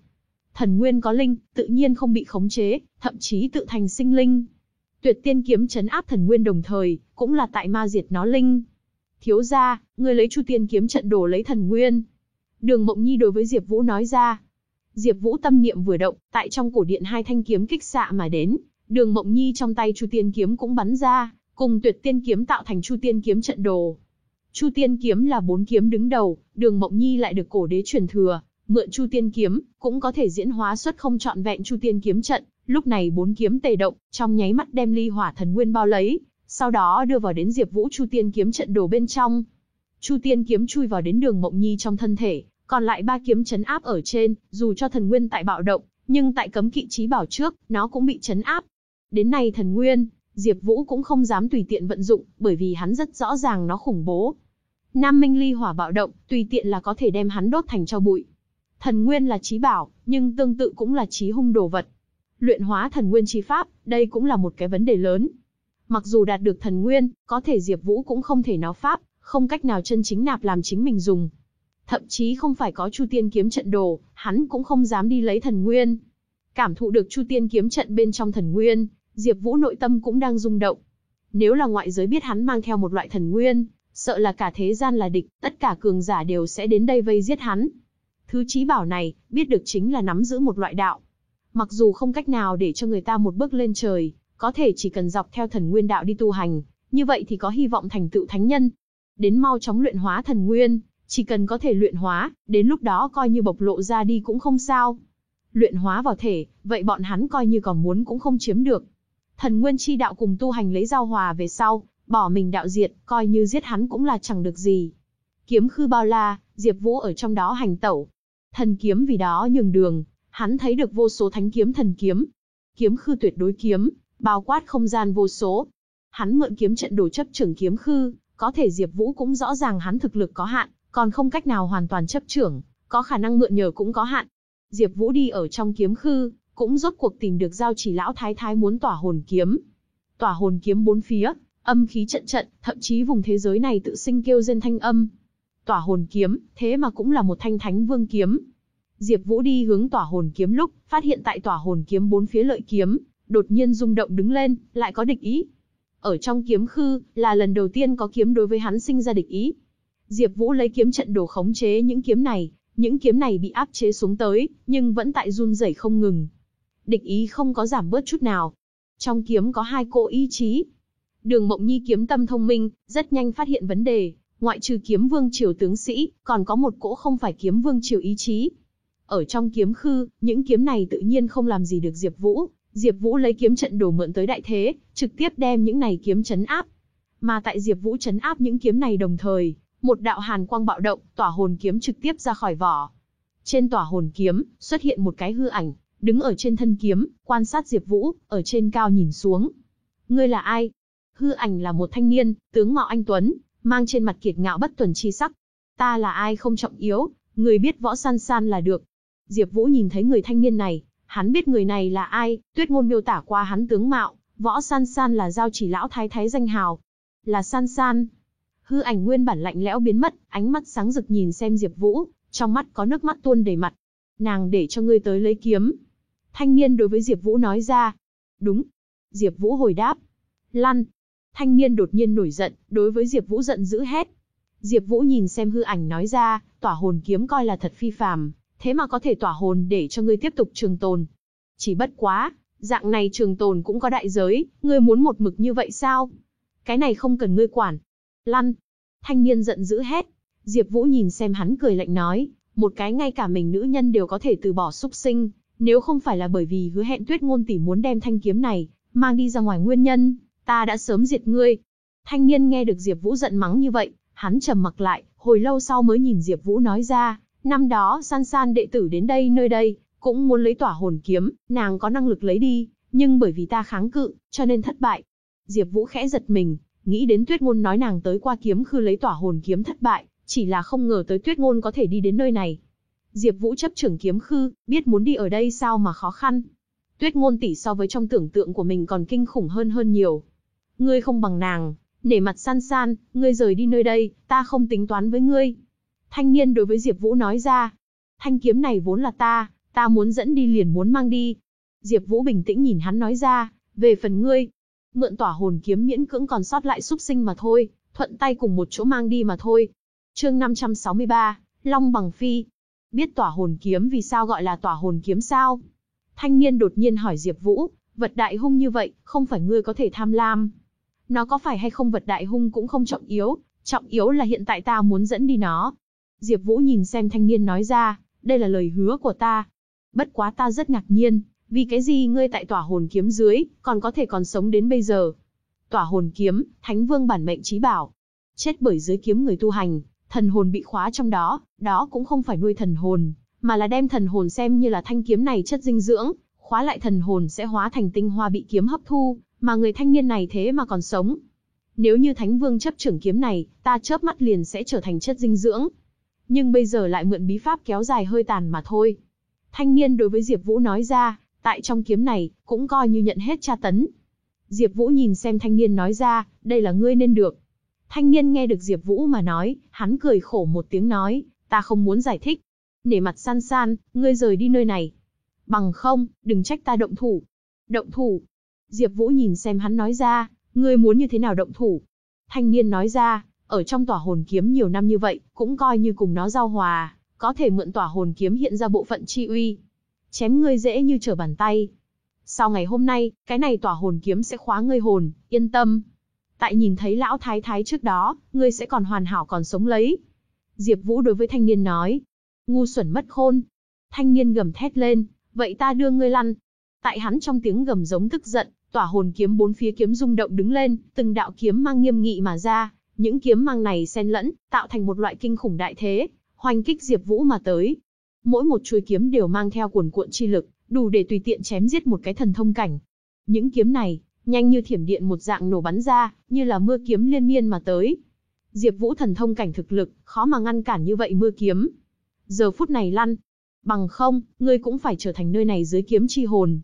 Thần nguyên có linh, tự nhiên không bị khống chế, thậm chí tự thành sinh linh. Tuyệt tiên kiếm chấn áp thần nguyên đồng thời, cũng là tại ma diệt nó linh. Thiếu gia, ngươi lấy Chu Tiên kiếm trận đồ lấy thần nguyên. Đường Mộng Nhi đối với Diệp Vũ nói ra. Diệp Vũ tâm niệm vừa động, tại trong cổ điện hai thanh kiếm kích xạ mà đến, Đường Mộng Nhi trong tay Chu Tiên kiếm cũng bắn ra, cùng Tuyệt Tiên kiếm tạo thành Chu Tiên kiếm trận đồ. Chu Tiên kiếm là bốn kiếm đứng đầu, Đường Mộng Nhi lại được cổ đế truyền thừa, mượn Chu Tiên kiếm, cũng có thể diễn hóa xuất không trọn vẹn Chu Tiên kiếm trận, lúc này bốn kiếm tề động, trong nháy mắt đem ly hỏa thần nguyên bao lấy, sau đó đưa vào đến Diệp Vũ Chu Tiên kiếm trận đồ bên trong. Chu Tiên kiếm chui vào đến Đường Mộng Nhi trong thân thể, còn lại ba kiếm chấn áp ở trên, dù cho thần nguyên tại bạo động, nhưng tại cấm kỵ chí bảo trước, nó cũng bị chấn áp. Đến nay thần nguyên, Diệp Vũ cũng không dám tùy tiện vận dụng, bởi vì hắn rất rõ ràng nó khủng bố. Nam Minh Ly hỏa bạo động, tùy tiện là có thể đem hắn đốt thành tro bụi. Thần nguyên là chí bảo, nhưng tương tự cũng là chí hung đồ vật. Luyện hóa thần nguyên chi pháp, đây cũng là một cái vấn đề lớn. Mặc dù đạt được thần nguyên, có thể Diệp Vũ cũng không thể nó pháp, không cách nào chân chính nạp làm chính mình dùng. Thậm chí không phải có Chu Tiên kiếm trận đồ, hắn cũng không dám đi lấy thần nguyên. Cảm thụ được Chu Tiên kiếm trận bên trong thần nguyên, Diệp Vũ nội tâm cũng đang rung động. Nếu là ngoại giới biết hắn mang theo một loại thần nguyên, sợ là cả thế gian là địch, tất cả cường giả đều sẽ đến đây vây giết hắn. Thứ chí bảo này, biết được chính là nắm giữ một loại đạo. Mặc dù không cách nào để cho người ta một bước lên trời, có thể chỉ cần dọc theo thần nguyên đạo đi tu hành, như vậy thì có hy vọng thành tựu thánh nhân. Đến mau chóng luyện hóa thần nguyên, chỉ cần có thể luyện hóa, đến lúc đó coi như bộc lộ ra đi cũng không sao. Luyện hóa vào thể, vậy bọn hắn coi như còn muốn cũng không chiếm được. Thần nguyên chi đạo cùng tu hành lấy giao hòa về sau, bỏ mình đạo diệt, coi như giết hắn cũng là chẳng được gì. Kiếm khư bao la, Diệp Vũ ở trong đó hành tẩu. Thần kiếm vì đó nhường đường, hắn thấy được vô số thánh kiếm thần kiếm. Kiếm khư tuyệt đối kiếm, bao quát không gian vô số. Hắn mượn kiếm trận đồ chấp trưởng kiếm khư, có thể Diệp Vũ cũng rõ ràng hắn thực lực có hạn, còn không cách nào hoàn toàn chấp trưởng, có khả năng mượn nhờ cũng có hạn. Diệp Vũ đi ở trong kiếm khư, cũng rốt cuộc tìm được giao chỉ lão thái thái muốn tỏa hồn kiếm. Tỏa hồn kiếm bốn phía, âm khí trận trận, thậm chí vùng thế giới này tự sinh kêu rên thanh âm. Tỏa hồn kiếm, thế mà cũng là một thanh thánh vương kiếm. Diệp Vũ đi hướng tỏa hồn kiếm lúc, phát hiện tại tỏa hồn kiếm bốn phía lợi kiếm, đột nhiên rung động đứng lên, lại có địch ý. Ở trong kiếm khư, là lần đầu tiên có kiếm đối với hắn sinh ra địch ý. Diệp Vũ lấy kiếm trận đồ khống chế những kiếm này, những kiếm này bị áp chế xuống tới, nhưng vẫn tại run rẩy không ngừng. Địch ý không có giảm bớt chút nào. Trong kiếm có hai cỗ ý chí. Đường Mộng Nhi kiếm tâm thông minh, rất nhanh phát hiện vấn đề, ngoại trừ kiếm vương triều tướng sĩ, còn có một cỗ không phải kiếm vương triều ý chí. Ở trong kiếm khư, những kiếm này tự nhiên không làm gì được Diệp Vũ, Diệp Vũ lấy kiếm trận đồ mượn tới đại thế, trực tiếp đem những này kiếm chấn áp. Mà tại Diệp Vũ chấn áp những kiếm này đồng thời, một đạo hàn quang bạo động, tỏa hồn kiếm trực tiếp ra khỏi vỏ. Trên tỏa hồn kiếm, xuất hiện một cái hư ảnh, đứng ở trên thân kiếm, quan sát Diệp Vũ, ở trên cao nhìn xuống. Ngươi là ai? Hư ảnh là một thanh niên, tướng mạo anh tuấn, mang trên mặt kiệt ngạo bất tuần chi sắc. Ta là ai không trọng yếu, người biết võ san san là được. Diệp Vũ nhìn thấy người thanh niên này, hắn biết người này là ai, Tuyết ngôn miêu tả qua hắn tướng mạo, võ san san là giao chỉ lão thái thái danh hào. Là san san, Hư ảnh nguyên bản lạnh lẽo biến mất, ánh mắt sáng rực nhìn xem Diệp Vũ, trong mắt có nước mắt tuôn đầy mặt. Nàng để cho ngươi tới lấy kiếm. Thanh niên đối với Diệp Vũ nói ra. Đúng. Diệp Vũ hồi đáp. Lăn. Thanh niên đột nhiên nổi giận, đối với Diệp Vũ giận dữ hét. Diệp Vũ nhìn xem hư ảnh nói ra, tỏa hồn kiếm coi là thật phi phàm, thế mà có thể tỏa hồn để cho ngươi tiếp tục trường tồn. Chỉ bất quá, dạng này trường tồn cũng có đại giới, ngươi muốn một mực như vậy sao? Cái này không cần ngươi quản, Lăn! Thanh niên giận dữ hét. Diệp Vũ nhìn xem hắn cười lạnh nói, một cái ngay cả mình nữ nhân đều có thể từ bỏ xúc sinh, nếu không phải là bởi vì hứa hẹn Tuyết ngôn tỷ muốn đem thanh kiếm này mang đi ra ngoài nguyên nhân, ta đã sớm diệt ngươi. Thanh niên nghe được Diệp Vũ giận mắng như vậy, hắn trầm mặc lại, hồi lâu sau mới nhìn Diệp Vũ nói ra, năm đó San San đệ tử đến đây nơi đây, cũng muốn lấy tỏa hồn kiếm, nàng có năng lực lấy đi, nhưng bởi vì ta kháng cự, cho nên thất bại. Diệp Vũ khẽ giật mình, nghĩ đến Tuyết Ngôn nói nàng tới qua kiếm khư lấy tỏa hồn kiếm thất bại, chỉ là không ngờ tới Tuyết Ngôn có thể đi đến nơi này. Diệp Vũ chấp trưởng kiếm khư, biết muốn đi ở đây sao mà khó khăn. Tuyết Ngôn tỷ so với trong tưởng tượng của mình còn kinh khủng hơn hơn nhiều. Ngươi không bằng nàng, nể mặt san san, ngươi rời đi nơi đây, ta không tính toán với ngươi. Thanh niên đối với Diệp Vũ nói ra, thanh kiếm này vốn là ta, ta muốn dẫn đi liền muốn mang đi. Diệp Vũ bình tĩnh nhìn hắn nói ra, về phần ngươi, mượn tỏa hồn kiếm miễn cưỡng còn sót lại xúc sinh mà thôi, thuận tay cùng một chỗ mang đi mà thôi. Chương 563, Long bằng phi. Biết tỏa hồn kiếm vì sao gọi là tỏa hồn kiếm sao? Thanh niên đột nhiên hỏi Diệp Vũ, vật đại hung như vậy, không phải ngươi có thể tham lam. Nó có phải hay không vật đại hung cũng không trọng yếu, trọng yếu là hiện tại ta muốn dẫn đi nó. Diệp Vũ nhìn xem thanh niên nói ra, đây là lời hứa của ta. Bất quá ta rất ngạc nhiên, vì cái gì ngươi tại tỏa hồn kiếm dưới, còn có thể còn sống đến bây giờ. Tỏa hồn kiếm, Thánh Vương bản mệnh trí bảo. Chết bởi dưới kiếm người tu hành, thần hồn bị khóa trong đó, đó cũng không phải nuôi thần hồn, mà là đem thần hồn xem như là thanh kiếm này chất dinh dưỡng, khóa lại thần hồn sẽ hóa thành tinh hoa bị kiếm hấp thu, mà người thanh niên này thế mà còn sống. Nếu như Thánh Vương chấp trưởng kiếm này, ta chớp mắt liền sẽ trở thành chất dinh dưỡng. Nhưng bây giờ lại mượn bí pháp kéo dài hơi tàn mà thôi. Thanh niên đối với Diệp Vũ nói ra, tại trong kiếm này, cũng coi như nhận hết tra tấn. Diệp Vũ nhìn xem thanh niên nói ra, đây là ngươi nên được. Thanh niên nghe được Diệp Vũ mà nói, hắn cười khổ một tiếng nói, ta không muốn giải thích. Nể mặt san san, ngươi rời đi nơi này. Bằng không, đừng trách ta động thủ. Động thủ. Diệp Vũ nhìn xem hắn nói ra, ngươi muốn như thế nào động thủ. Thanh niên nói ra, ở trong tòa hồn kiếm nhiều năm như vậy, cũng coi như cùng nó giao hòa, có thể mượn tỏa hồn kiếm hiện ra bộ phận chi uy. Chém ngươi dễ như trở bàn tay. Sau ngày hôm nay, cái này tỏa hồn kiếm sẽ khóa ngươi hồn, yên tâm. Tại nhìn thấy lão thái thái trước đó, ngươi sẽ còn hoàn hảo còn sống lấy. Diệp Vũ đối với thanh niên nói. Ngu xuẩn mất khôn. Thanh niên gầm thét lên, vậy ta đưa ngươi lăn. Tại hắn trong tiếng gầm giống tức giận, tỏa hồn kiếm bốn phía kiếm rung động đứng lên, từng đạo kiếm mang nghiêm nghị mà ra, những kiếm mang này xen lẫn, tạo thành một loại kinh khủng đại thế, hoành kích Diệp Vũ mà tới. Mỗi một chuôi kiếm đều mang theo cuồn cuộn chi lực, đủ để tùy tiện chém giết một cái thần thông cảnh. Những kiếm này, nhanh như thiểm điện một dạng nổ bắn ra, như là mưa kiếm liên miên mà tới. Diệp Vũ thần thông cảnh thực lực, khó mà ngăn cản như vậy mưa kiếm. Giờ phút này lăn, bằng không, ngươi cũng phải trở thành nơi này dưới kiếm chi hồn.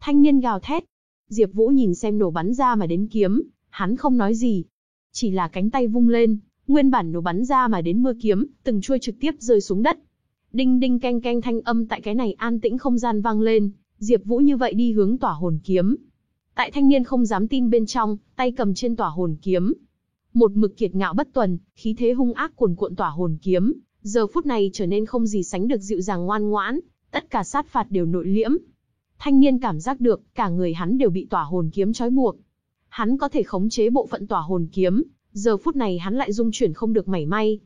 Thanh niên gào thét. Diệp Vũ nhìn xem nổ bắn ra mà đến kiếm, hắn không nói gì, chỉ là cánh tay vung lên, nguyên bản nổ bắn ra mà đến mưa kiếm, từng chuôi trực tiếp rơi xuống đất. Đinh đinh canh canh thanh âm tại cái này an tĩnh không gian vang lên, Diệp Vũ như vậy đi hướng tỏa hồn kiếm. Tại thanh niên không dám tin bên trong, tay cầm trên tỏa hồn kiếm. Một mực kiệt ngạo bất tuần, khí thế hung ác cuồn cuộn tỏa hồn kiếm, giờ phút này trở nên không gì sánh được dịu dàng ngoan ngoãn, tất cả sát phạt đều nội liễm. Thanh niên cảm giác được, cả người hắn đều bị tỏa hồn kiếm trói buộc, hắn có thể khống chế bộ phận tỏa hồn kiếm, giờ phút này hắn lại dung chuyển không được mảy may.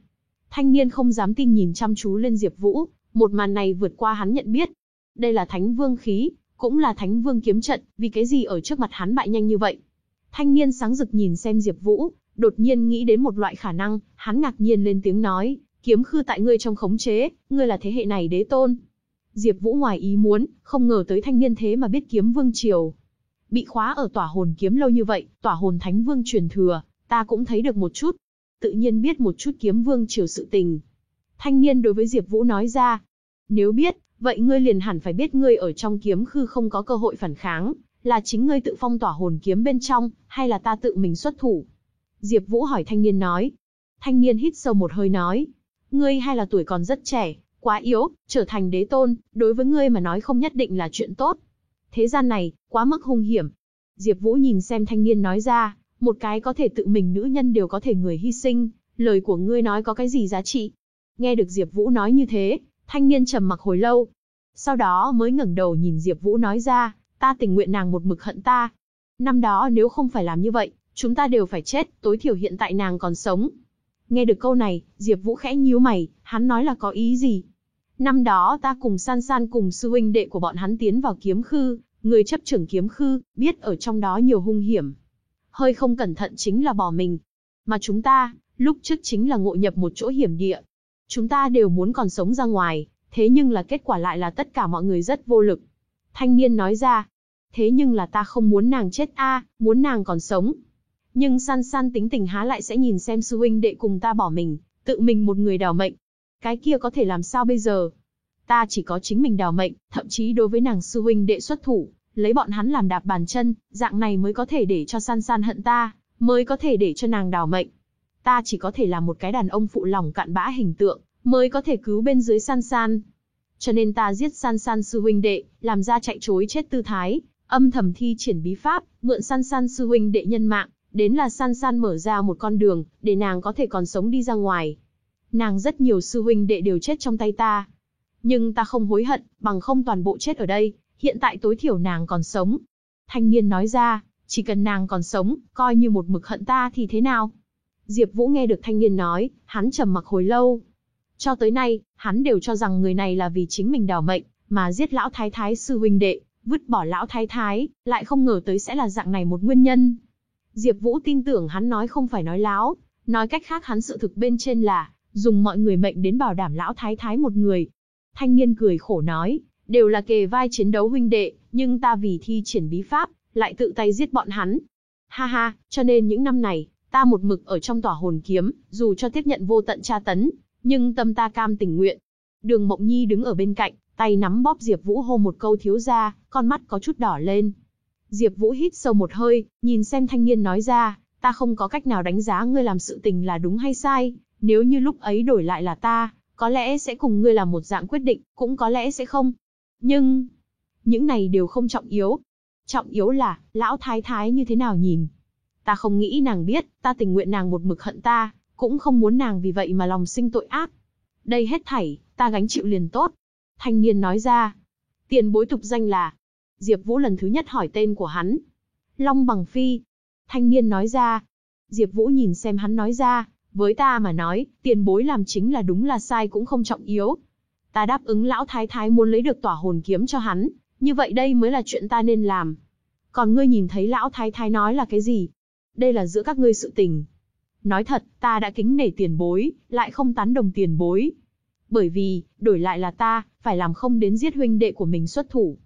Thanh niên không dám tin nhìn chăm chú lên Diệp Vũ, một màn này vượt qua hắn nhận biết. Đây là Thánh Vương khí, cũng là Thánh Vương kiếm trận, vì cái gì ở trước mặt hắn bại nhanh như vậy? Thanh niên sáng rực nhìn xem Diệp Vũ, đột nhiên nghĩ đến một loại khả năng, hắn ngạc nhiên lên tiếng nói, kiếm khư tại ngươi trong khống chế, ngươi là thế hệ này đế tôn. Diệp Vũ ngoài ý muốn, không ngờ tới thanh niên thế mà biết kiếm vương triều, bị khóa ở tỏa hồn kiếm lâu như vậy, tỏa hồn thánh vương truyền thừa, ta cũng thấy được một chút. Tự nhiên biết một chút kiếm vương triều sự tình. Thanh niên đối với Diệp Vũ nói ra, nếu biết, vậy ngươi liền hẳn phải biết ngươi ở trong kiếm khư không có cơ hội phản kháng, là chính ngươi tự phong tỏa hồn kiếm bên trong, hay là ta tự mình xuất thủ? Diệp Vũ hỏi thanh niên nói. Thanh niên hít sâu một hơi nói, ngươi hay là tuổi còn rất trẻ, quá yếu, trở thành đế tôn, đối với ngươi mà nói không nhất định là chuyện tốt. Thế gian này, quá mức hung hiểm. Diệp Vũ nhìn xem thanh niên nói ra, một cái có thể tự mình nữ nhân đều có thể người hy sinh, lời của ngươi nói có cái gì giá trị? Nghe được Diệp Vũ nói như thế, thanh niên trầm mặc hồi lâu. Sau đó mới ngẩng đầu nhìn Diệp Vũ nói ra, ta tình nguyện nàng một mực hận ta. Năm đó nếu không phải làm như vậy, chúng ta đều phải chết, tối thiểu hiện tại nàng còn sống. Nghe được câu này, Diệp Vũ khẽ nhíu mày, hắn nói là có ý gì? Năm đó ta cùng San San cùng sư huynh đệ của bọn hắn tiến vào kiếm khư, người chấp trưởng kiếm khư, biết ở trong đó nhiều hung hiểm. Hơi không cẩn thận chính là bỏ mình. Mà chúng ta, lúc trước chính là ngộ nhập một chỗ hiểm địa. Chúng ta đều muốn còn sống ra ngoài, thế nhưng là kết quả lại là tất cả mọi người rất vô lực. Thanh niên nói ra. Thế nhưng là ta không muốn nàng chết a, muốn nàng còn sống. Nhưng san san tính tình há lại sẽ nhìn xem sư huynh đệ cùng ta bỏ mình, tự mình một người đào mệnh. Cái kia có thể làm sao bây giờ? Ta chỉ có chính mình đào mệnh, thậm chí đối với nàng sư huynh đệ xuất thủ, lấy bọn hắn làm đạp bàn chân, dạng này mới có thể để cho san san hận ta, mới có thể để cho nàng đào mệnh. Ta chỉ có thể là một cái đàn ông phụ lòng cạn bã hình tượng, mới có thể cứu bên dưới san san. Cho nên ta giết san san sư huynh đệ, làm ra chạy trối chết tư thái, âm thầm thi triển bí pháp, mượn san san sư huynh đệ nhân mạng, đến là san san mở ra một con đường, để nàng có thể còn sống đi ra ngoài. Nàng rất nhiều sư huynh đệ đều chết trong tay ta. Nhưng ta không hối hận, bằng không toàn bộ chết ở đây, hiện tại tối thiểu nàng còn sống. Thanh niên nói ra, chỉ cần nàng còn sống, coi như một mực hận ta thì thế nào? Diệp Vũ nghe được thanh niên nói, hắn trầm mặc hồi lâu. Cho tới nay, hắn đều cho rằng người này là vì chính mình đảo mệnh, mà giết lão thái thái sư huynh đệ, vứt bỏ lão thái thái, lại không ngờ tới sẽ là dạng này một nguyên nhân. Diệp Vũ tin tưởng hắn nói không phải nói láo, nói cách khác hắn sự thực bên trên là dùng mọi người mệnh đến bảo đảm lão thái thái một người. Thanh niên cười khổ nói, đều là kề vai chiến đấu huynh đệ, nhưng ta vì thi triển bí pháp, lại tự tay giết bọn hắn. Ha ha, cho nên những năm này, ta một mực ở trong tỏa hồn kiếm, dù cho tiếp nhận vô tận tra tấn, nhưng tâm ta cam tình nguyện. Đường Mộng Nhi đứng ở bên cạnh, tay nắm bóp Diệp Vũ hô một câu thiếu gia, con mắt có chút đỏ lên. Diệp Vũ hít sâu một hơi, nhìn xem thanh niên nói ra, ta không có cách nào đánh giá ngươi làm sự tình là đúng hay sai, nếu như lúc ấy đổi lại là ta, có lẽ sẽ cùng ngươi làm một dạng quyết định, cũng có lẽ sẽ không. Nhưng, những này đều không trọng yếu. Trọng yếu là, lão thái thái như thế nào nhìn. Ta không nghĩ nàng biết, ta tình nguyện nàng một mực hận ta, cũng không muốn nàng vì vậy mà lòng sinh tội ác. Đây hết thảy, ta gánh chịu liền tốt. Thanh niên nói ra. Tiền bối tục danh là. Diệp Vũ lần thứ nhất hỏi tên của hắn. Long Bằng Phi. Thanh niên nói ra. Diệp Vũ nhìn xem hắn nói ra, với ta mà nói, tiền bối làm chính là đúng là sai cũng không trọng yếu. Ta đáp ứng lão thái thái muốn lấy được tỏa hồn kiếm cho hắn, như vậy đây mới là chuyện ta nên làm. Còn ngươi nhìn thấy lão thái thái nói là cái gì? Đây là giữa các ngươi sự tình. Nói thật, ta đã kính nể tiền bối, lại không tán đồng tiền bối. Bởi vì, đổi lại là ta, phải làm không đến giết huynh đệ của mình xuất thủ.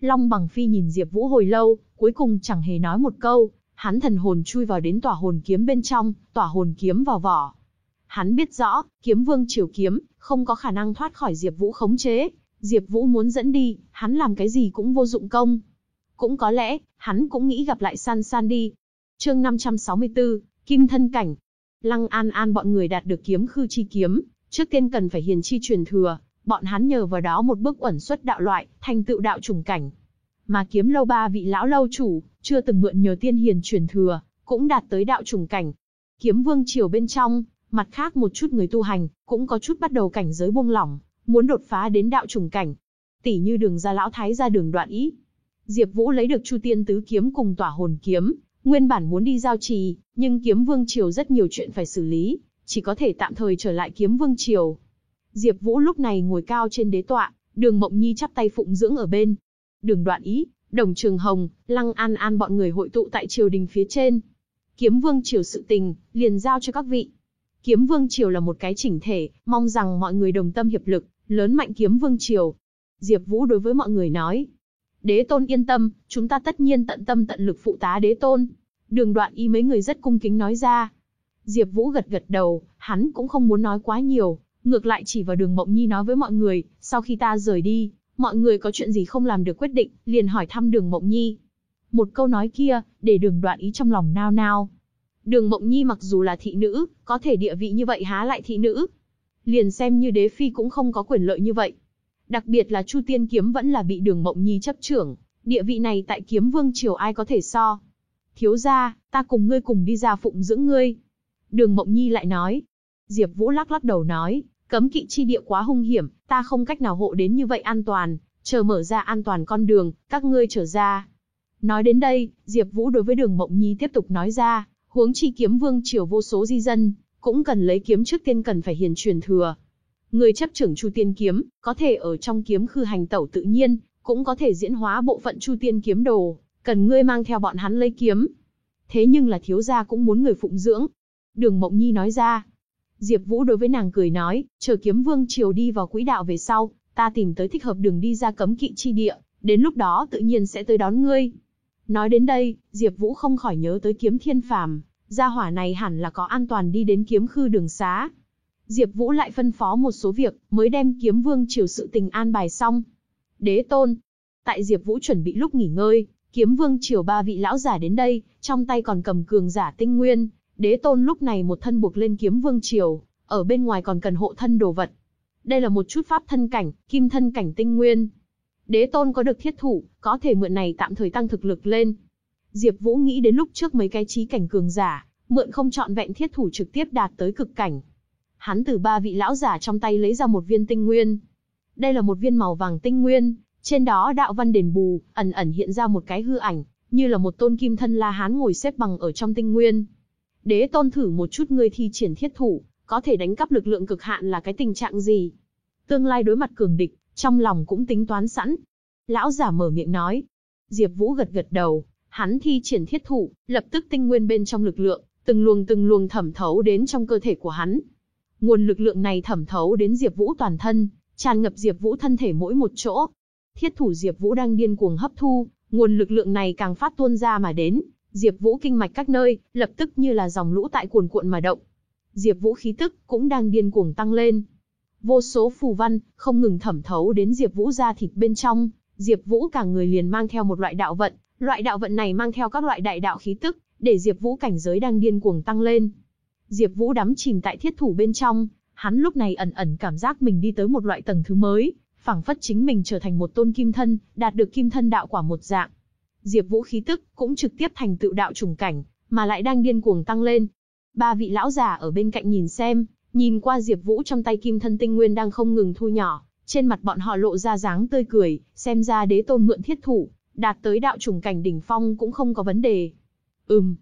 Long bằng phi nhìn Diệp Vũ hồi lâu, cuối cùng chẳng hề nói một câu, hắn thần hồn chui vào đến tỏa hồn kiếm bên trong, tỏa hồn kiếm vào vỏ. Hắn biết rõ, kiếm vương triều kiếm, không có khả năng thoát khỏi Diệp Vũ khống chế. Diệp Vũ muốn dẫn đi, hắn làm cái gì cũng vô dụng công. Cũng có lẽ, hắn cũng nghĩ gặp lại San San đi. Chương 564, Kim thân cảnh. Lăng An An bọn người đạt được kiếm khư chi kiếm, trước tiên cần phải hiền chi truyền thừa, bọn hắn nhờ vào đó một bước ẩn xuất đạo loại, thành tựu đạo trùng cảnh. Mà kiếm lâu ba vị lão lâu chủ, chưa từng mượn nhờ tiên hiền truyền thừa, cũng đạt tới đạo trùng cảnh. Kiếm vương triều bên trong, mặt khác một chút người tu hành, cũng có chút bắt đầu cảnh giới buông lỏng, muốn đột phá đến đạo trùng cảnh. Tỷ như đường ra lão thái ra đường đoạn ý. Diệp Vũ lấy được Chu Tiên tứ kiếm cùng tỏa hồn kiếm, nguyên bản muốn đi giao trì, nhưng kiếm vương triều rất nhiều chuyện phải xử lý, chỉ có thể tạm thời trở lại kiếm vương triều. Diệp Vũ lúc này ngồi cao trên đế tọa, Đường Mộng Nhi chắp tay phụng dưỡng ở bên. Đường Đoạn Ý, Đồng Trường Hồng, Lăng An An bọn người hội tụ tại triều đình phía trên. Kiếm Vương triều sự tình, liền giao cho các vị. Kiếm Vương triều là một cái chỉnh thể, mong rằng mọi người đồng tâm hiệp lực, lớn mạnh Kiếm Vương triều. Diệp Vũ đối với mọi người nói: "Đế tôn yên tâm, chúng ta tất nhiên tận tâm tận lực phụ tá Đế tôn." Đường Đoạn Y mấy người rất cung kính nói ra. Diệp Vũ gật gật đầu, hắn cũng không muốn nói quá nhiều, ngược lại chỉ vào Đường Mộng Nhi nói với mọi người, sau khi ta rời đi, mọi người có chuyện gì không làm được quyết định, liền hỏi thăm Đường Mộng Nhi. Một câu nói kia, để Đường Đoạn ý trong lòng nao nao. Đường Mộng Nhi mặc dù là thị nữ, có thể địa vị như vậy há lại thị nữ. Liền xem như đế phi cũng không có quyền lợi như vậy. Đặc biệt là Chu Tiên kiếm vẫn là bị Đường Mộng Nhi chấp trưởng, địa vị này tại Kiếm Vương triều ai có thể so. Thiếu gia, ta cùng ngươi cùng đi ra phụng dưỡng ngươi. Đường Mộng Nhi lại nói. Diệp Vũ lắc lắc đầu nói, Cấm kỵ chi địa quá hung hiểm, ta không cách nào hộ đến như vậy an toàn, chờ mở ra an toàn con đường, các ngươi trở ra. Nói đến đây, Diệp Vũ đối với Đường Mộng Nhi tiếp tục nói ra, huống chi kiếm vương triều vô số di dân, cũng cần lấy kiếm trước tiên cần phải hiền truyền thừa. Người chấp trưởng Chu Tiên kiếm, có thể ở trong kiếm khư hành tẩu tự nhiên, cũng có thể diễn hóa bộ phận Chu Tiên kiếm đồ, cần ngươi mang theo bọn hắn lấy kiếm. Thế nhưng là thiếu gia cũng muốn người phụng dưỡng. Đường Mộng Nhi nói ra, Diệp Vũ đối với nàng cười nói, chờ kiếm vương triều đi vào quỹ đạo về sau, ta tìm tới thích hợp đường đi ra cấm kỵ chi địa, Đến lúc đó tự nhiên sẽ tới đón ngươi. Nói đến đây, Diệp Vũ không khỏi nhớ tới kiếm thiên phàm, gia hỏa này hẳn là có an toàn đi đến kiếm khư đường xá. Diệp Vũ lại phân phó một số việc, mới đem kiếm vương triều sự tình an bài xong. Đế tôn. Tại Diệp Vũ chuẩn bị lúc nghỉ ngơi, kiếm vương triều ba vị lão giả đến đây, trong tay còn cầm cường giả tinh nguyên. Đế tôn lúc này một thân buộc lên kiếm vương triều, ở bên ngoài còn cần hộ thân đồ vật. Đây là một chút pháp thân cảnh, kim thân cảnh tinh nguyên. Đế tôn có được thiết thủ, có thể mượn này tạm thời tăng thực lực lên. Diệp Vũ nghĩ đến lúc trước mấy cái trí cảnh cường giả, mượn không chọn vẹn thiết thủ trực tiếp đạt tới cực cảnh. Hắn từ ba vị lão giả trong tay lấy ra một viên tinh nguyên. Đây là một viên màu vàng tinh nguyên, trên đó đạo văn đền bù, ẩn ẩn hiện ra một cái hư ảnh, như là một tôn kim thân La Hán ngồi xếp bằng ở trong tinh nguyên. Đế tôn thử một chút ngươi thi triển thiết thủ, có thể đánh cắp lực lượng cực hạn là cái tình trạng gì? Tương lai đối mặt cường địch, trong lòng cũng tính toán sẵn. Lão giả mở miệng nói. Diệp Vũ gật gật đầu, hắn thi triển thiết thủ, lập tức tinh nguyên bên trong lực lượng, từng luồng từng luồng thẩm thấu đến trong cơ thể của hắn. Nguồn lực lượng này thẩm thấu đến Diệp Vũ toàn thân, tràn ngập Diệp Vũ thân thể mỗi một chỗ. Thiết thủ Diệp Vũ đang điên cuồng hấp thu, nguồn lực lượng này càng phát tuôn ra mà đến, Diệp Vũ kinh mạch các nơi, lập tức như là dòng lũ tại cuồn cuộn mà động. Diệp Vũ khí tức cũng đang điên cuồng tăng lên. Vô số phù văn không ngừng thẩm thấu đến Diệp Vũ da thịt bên trong, Diệp Vũ cả người liền mang theo một loại đạo vận, loại đạo vận này mang theo các loại đại đạo khí tức, để Diệp Vũ cảnh giới đang điên cuồng tăng lên. Diệp Vũ đắm chìm tại thiết thủ bên trong, hắn lúc này ẩn ẩn cảm giác mình đi tới một loại tầng thứ mới, phảng phất chính mình trở thành một tôn kim thân, đạt được kim thân đạo quả một dạng. Diệp Vũ khí tức cũng trực tiếp thành tựu đạo trùng cảnh, mà lại đang điên cuồng tăng lên. Ba vị lão giả ở bên cạnh nhìn xem, nhìn qua Diệp Vũ trong tay kim thân tinh nguyên đang không ngừng thu nhỏ, trên mặt bọn họ lộ ra dáng tươi cười, xem ra đế tôn mượn thiết thủ, đạt tới đạo trùng cảnh đỉnh phong cũng không có vấn đề. Ừm,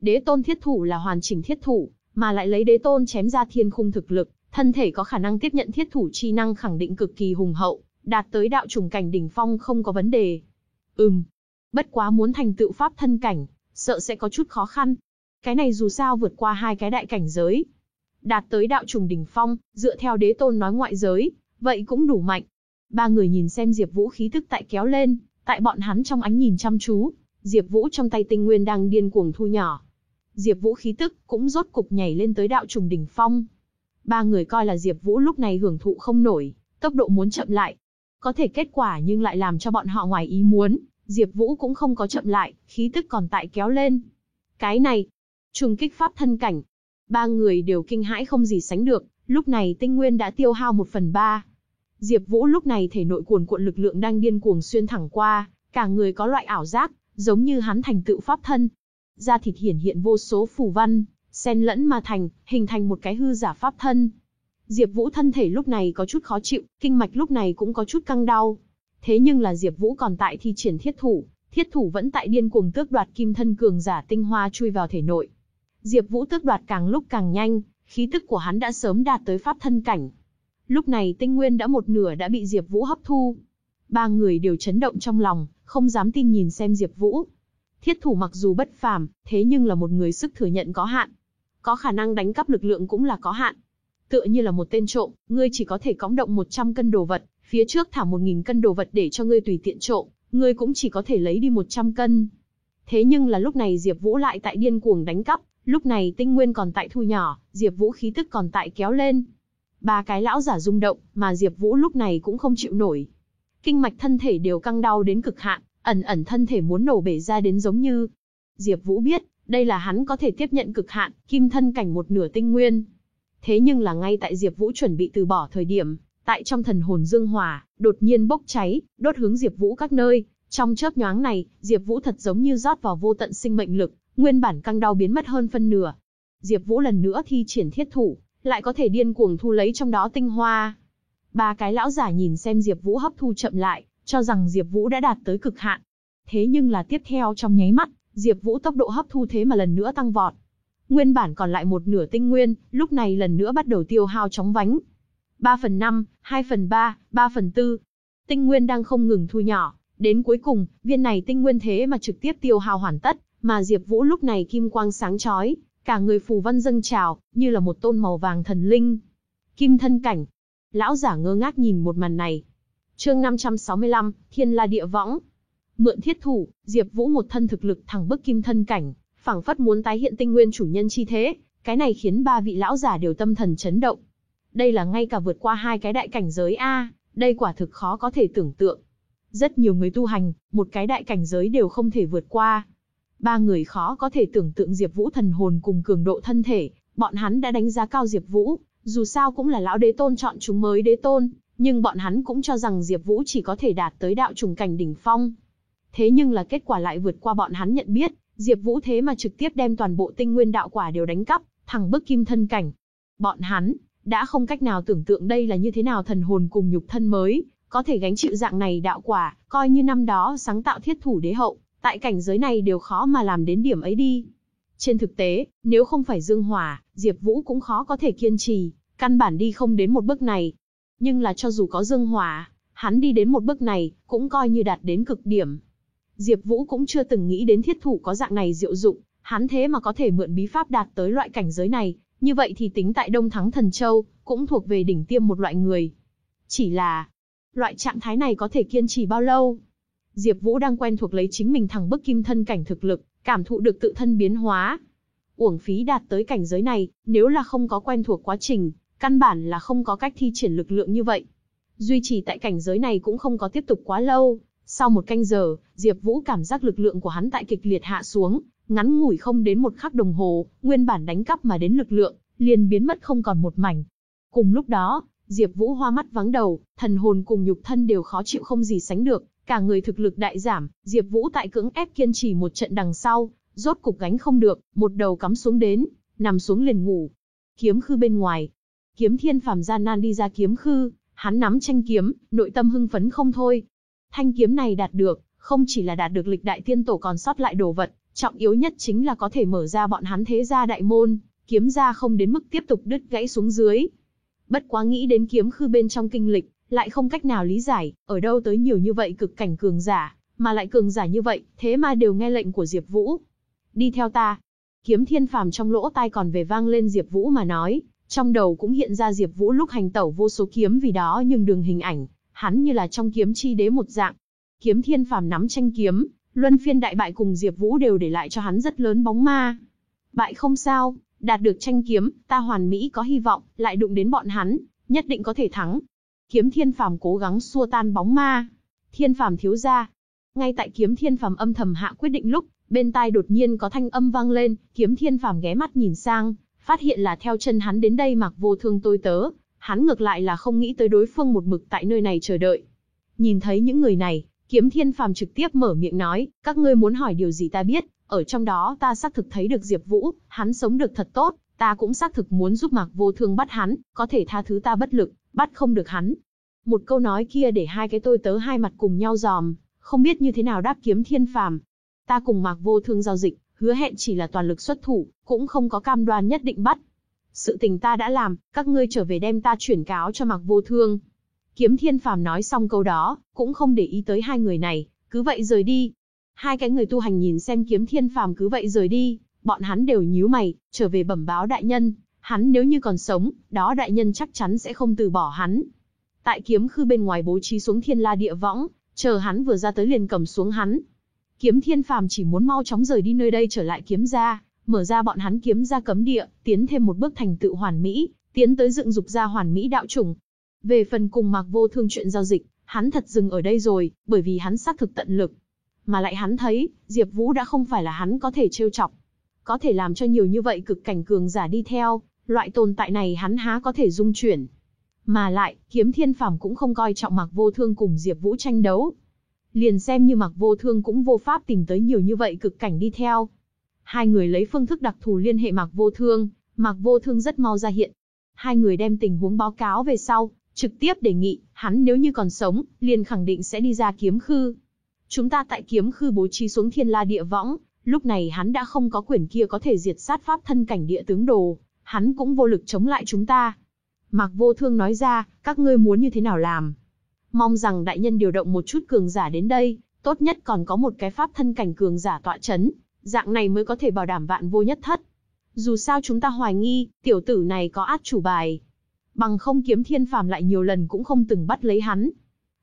đế tôn thiết thủ là hoàn chỉnh thiết thủ, mà lại lấy đế tôn chém ra thiên khung thực lực, thân thể có khả năng tiếp nhận thiết thủ chi năng khẳng định cực kỳ hùng hậu, đạt tới đạo trùng cảnh đỉnh phong không có vấn đề. Ừm, bất quá muốn thành tựu pháp thân cảnh, sợ sẽ có chút khó khăn. Cái này dù sao vượt qua hai cái đại cảnh giới. Đạt tới đạo trùng đỉnh phong, dựa theo đế tôn nói ngoại giới, vậy cũng đủ mạnh. Ba người nhìn xem Diệp Vũ khí tức tại kéo lên, tại bọn hắn trong ánh nhìn chăm chú, Diệp Vũ trong tay tinh nguyên đang điên cuồng thu nhỏ. Diệp Vũ khí tức cũng rốt cục nhảy lên tới đạo trùng đỉnh phong. Ba người coi là Diệp Vũ lúc này hưởng thụ không nổi, tốc độ muốn chậm lại. Có thể kết quả nhưng lại làm cho bọn họ ngoài ý muốn, Diệp Vũ cũng không có chậm lại, khí tức còn tại kéo lên. Cái này, trùng kích pháp thân cảnh. Ba người đều kinh hãi không gì sánh được, lúc này tinh nguyên đã tiêu hao một phần ba. Diệp Vũ lúc này thể nội cuồn cuộn lực lượng đang điên cuồng xuyên thẳng qua, cả người có loại ảo giác, giống như hắn thành tựu pháp thân. Da thịt hiển hiện vô số phù văn, xen lẫn mà thành, hình thành một cái hư giả pháp thân. Diệp Vũ thân thể lúc này có chút khó chịu, kinh mạch lúc này cũng có chút căng đau. Thế nhưng là Diệp Vũ còn tại thi triển thiết thủ, thiết thủ vẫn tại điên cuồng tước đoạt kim thân cường giả tinh hoa chui vào thể nội. Diệp Vũ tước đoạt càng lúc càng nhanh, khí tức của hắn đã sớm đạt tới pháp thân cảnh. Lúc này tinh nguyên đã một nửa đã bị Diệp Vũ hấp thu. Ba người đều chấn động trong lòng, không dám tin nhìn xem Diệp Vũ. Thiết thủ mặc dù bất phàm, thế nhưng là một người sức thừa nhận có hạn. Có khả năng đánh cắp lực lượng cũng là có hạn. Tựa như là một tên trộm, ngươi chỉ có thể cõng động 100 cân đồ vật, phía trước thả 1000 cân đồ vật để cho ngươi tùy tiện trộm, ngươi cũng chỉ có thể lấy đi 100 cân. Thế nhưng là lúc này Diệp Vũ lại tại điên cuồng đánh cắp, lúc này tinh nguyên còn tại thu nhỏ, Diệp Vũ khí tức còn tại kéo lên. Ba cái lão giả rung động, mà Diệp Vũ lúc này cũng không chịu nổi. Kinh mạch thân thể đều căng đau đến cực hạn, ẩn ẩn thân thể muốn nổ bể ra đến giống như. Diệp Vũ biết, đây là hắn có thể tiếp nhận cực hạn, kim thân cảnh một nửa tinh nguyên. Thế nhưng là ngay tại Diệp Vũ chuẩn bị từ bỏ thời điểm, tại trong thần hồn dương hỏa, đột nhiên bốc cháy, đốt hướng Diệp Vũ các nơi, trong chớp nhoáng này, Diệp Vũ thật giống như rót vào vô tận sinh mệnh lực, nguyên bản căng đau biến mất hơn phân nửa. Diệp Vũ lần nữa thi triển thiết thủ, lại có thể điên cuồng thu lấy trong đó tinh hoa. Ba cái lão giả nhìn xem Diệp Vũ hấp thu chậm lại, cho rằng Diệp Vũ đã đạt tới cực hạn. Thế nhưng là tiếp theo trong nháy mắt, Diệp Vũ tốc độ hấp thu thế mà lần nữa tăng vọt. Nguyên bản còn lại một nửa tinh nguyên, lúc này lần nữa bắt đầu tiêu hao chóng vánh. 3 phần 5, 2 phần 3, 3 phần 4. Tinh nguyên đang không ngừng thu nhỏ, đến cuối cùng, viên này tinh nguyên thế mà trực tiếp tiêu hao hoàn tất, mà Diệp Vũ lúc này kim quang sáng chói, cả người phù văn dâng trào, như là một tôn màu vàng thần linh. Kim thân cảnh. Lão giả ngơ ngác nhìn một màn này. Chương 565, Thiên La Địa Võng. Mượn thiết thủ, Diệp Vũ một thân thực lực thẳng bức kim thân cảnh, phảng phất muốn tái hiện tinh nguyên chủ nhân chi thế, cái này khiến ba vị lão giả đều tâm thần chấn động. Đây là ngay cả vượt qua hai cái đại cảnh giới a, đây quả thực khó có thể tưởng tượng. Rất nhiều người tu hành, một cái đại cảnh giới đều không thể vượt qua. Ba người khó có thể tưởng tượng Diệp Vũ thần hồn cùng cường độ thân thể, bọn hắn đã đánh giá cao Diệp Vũ, dù sao cũng là lão đế tôn chọn chúng mới đế tôn, nhưng bọn hắn cũng cho rằng Diệp Vũ chỉ có thể đạt tới đạo trùng cảnh đỉnh phong. Thế nhưng là kết quả lại vượt qua bọn hắn nhận biết, Diệp Vũ thế mà trực tiếp đem toàn bộ tinh nguyên đạo quả đều đánh cắp, thẳng bức kim thân cảnh. Bọn hắn đã không cách nào tưởng tượng đây là như thế nào thần hồn cùng nhục thân mới, có thể gánh chịu dạng này đạo quả, coi như năm đó sáng tạo thiết thủ đế hậu, tại cảnh giới này đều khó mà làm đến điểm ấy đi. Trên thực tế, nếu không phải Dương Hỏa, Diệp Vũ cũng khó có thể kiên trì, căn bản đi không đến một bước này. Nhưng là cho dù có Dương Hỏa, hắn đi đến một bước này, cũng coi như đạt đến cực điểm. Diệp Vũ cũng chưa từng nghĩ đến thiết thủ có dạng này diệu dụng, hắn thế mà có thể mượn bí pháp đạt tới loại cảnh giới này, như vậy thì tính tại Đông Thắng Thần Châu, cũng thuộc về đỉnh tiêm một loại người. Chỉ là, loại trạng thái này có thể kiên trì bao lâu? Diệp Vũ đang quen thuộc lấy chính mình thẳng bức kim thân cảnh thực lực, cảm thụ được tự thân biến hóa. Uổng phí đạt tới cảnh giới này, nếu là không có quen thuộc quá trình, căn bản là không có cách thi triển lực lượng như vậy. Duy trì tại cảnh giới này cũng không có tiếp tục quá lâu, sau một canh giờ, Diệp Vũ cảm giác lực lượng của hắn tại kịch liệt hạ xuống, ngắn ngủi không đến một khắc đồng hồ, nguyên bản đánh cắp mà đến lực lượng, liền biến mất không còn một mảnh. Cùng lúc đó, Diệp Vũ hoa mắt vắng đầu, thần hồn cùng nhục thân đều khó chịu không gì sánh được, cả người thực lực đại giảm, Diệp Vũ tại cưỡng ép kiên trì một trận đằng sau, rốt cục gánh không được, một đầu cắm xuống đến, nằm xuống liền ngủ. Kiếm khư bên ngoài, Kiếm Thiên phàm gian nan đi ra kiếm khư, hắn nắm tranh kiếm, nội tâm hưng phấn không thôi. Thanh kiếm này đạt được, không chỉ là đạt được lịch đại tiên tổ còn sót lại đồ vật, trọng yếu nhất chính là có thể mở ra bọn hắn thế gia đại môn, kiếm gia không đến mức tiếp tục đứt gãy xuống dưới. Bất quá nghĩ đến kiếm khư bên trong kinh lịch, lại không cách nào lý giải, ở đâu tới nhiều như vậy cực cảnh cường giả, mà lại cường giả như vậy, thế mà đều nghe lệnh của Diệp Vũ. Đi theo ta. Kiếm thiên phàm trong lỗ tai còn về vang lên Diệp Vũ mà nói, trong đầu cũng hiện ra Diệp Vũ lúc hành tẩu vô số kiếm vì đó nhưng đường hình ảnh, hắn như là trong kiếm chi đế một dạng. Kiếm thiên phàm nắm tranh kiếm, luân phiên đại bại cùng Diệp Vũ đều để lại cho hắn rất lớn bóng ma. Bại không sao, đạt được tranh kiếm, ta hoàn mỹ có hy vọng, lại đụng đến bọn hắn, nhất định có thể thắng. Kiếm Thiên Phàm cố gắng xua tan bóng ma. Thiên Phàm thiếu gia. Ngay tại Kiếm Thiên Phàm âm thầm hạ quyết định lúc, bên tai đột nhiên có thanh âm vang lên, Kiếm Thiên Phàm ghé mắt nhìn sang, phát hiện là theo chân hắn đến đây mặc vô thương tôi tớ, hắn ngược lại là không nghĩ tới đối phương một mực tại nơi này chờ đợi. Nhìn thấy những người này, Kiếm Thiên Phàm trực tiếp mở miệng nói, các ngươi muốn hỏi điều gì ta biết, ở trong đó ta xác thực thấy được Diệp Vũ, hắn sống được thật tốt, ta cũng xác thực muốn giúp Mạc Vô Thương bắt hắn, có thể tha thứ ta bất lực, bắt không được hắn. Một câu nói kia để hai cái tôi tớ hai mặt cùng nhau giòm, không biết như thế nào đáp kiếm thiên phàm. Ta cùng Mạc Vô Thương giao dịch, hứa hẹn chỉ là toàn lực xuất thủ, cũng không có cam đoan nhất định bắt. Sự tình ta đã làm, các ngươi trở về đem ta chuyển cáo cho Mạc Vô Thương. Kiếm Thiên Phàm nói xong câu đó, cũng không để ý tới hai người này, cứ vậy rời đi. Hai cái người tu hành nhìn xem Kiếm Thiên Phàm cứ vậy rời đi, bọn hắn đều nhíu mày, trở về bẩm báo đại nhân, hắn nếu như còn sống, đó đại nhân chắc chắn sẽ không từ bỏ hắn. Tại kiếm khư bên ngoài bố trí xuống thiên la địa võng, chờ hắn vừa ra tới liền cầm xuống hắn. Kiếm thiên phàm chỉ muốn mau chóng rời đi nơi đây trở lại kiếm gia, mở ra bọn hắn kiếm gia cấm địa, tiến thêm một bước thành tựu hoàn mỹ, tiến tới dựng dục ra hoàn mỹ đạo chủng. Về phần cùng mạc vô thương chuyện giao dịch, hắn thật dừng ở đây rồi, bởi vì hắn xác thực tận lực. Mà lại hắn thấy, Diệp Vũ đã không phải là hắn có thể trêu chọc. Có thể làm cho nhiều như vậy cực cảnh cường giả đi theo, loại tồn tại này hắn há có thể dung chuyển. Mà lại, kiếm thiên phàm cũng không coi trọng Mạc Vô Thương cùng Diệp Vũ tranh đấu. Liền xem như Mạc Vô Thương cũng vô pháp tìm tới nhiều như vậy cực cảnh đi theo. Hai người lấy phương thức đặc thù liên hệ Mạc Vô Thương, Mạc Vô Thương rất mau ra hiện. Hai người đem tình huống báo cáo về sau, trực tiếp đề nghị, hắn nếu như còn sống, liền khẳng định sẽ đi ra kiếm khư. Chúng ta tại kiếm khư bố trí xuống thiên la địa võng, lúc này hắn đã không có quyền kia có thể diệt sát pháp thân cảnh địa tướng đồ, hắn cũng vô lực chống lại chúng ta. Mạc Vô Thương nói ra, các ngươi muốn như thế nào làm? Mong rằng đại nhân điều động một chút cường giả đến đây, tốt nhất còn có một cái pháp thân cảnh cường giả tọa chấn, dạng này mới có thể bảo đảm vạn vô nhất thất. Dù sao chúng ta hoài nghi, tiểu tử này có át chủ bài. Bằng không kiếm thiên phàm lại nhiều lần cũng không từng bắt lấy hắn.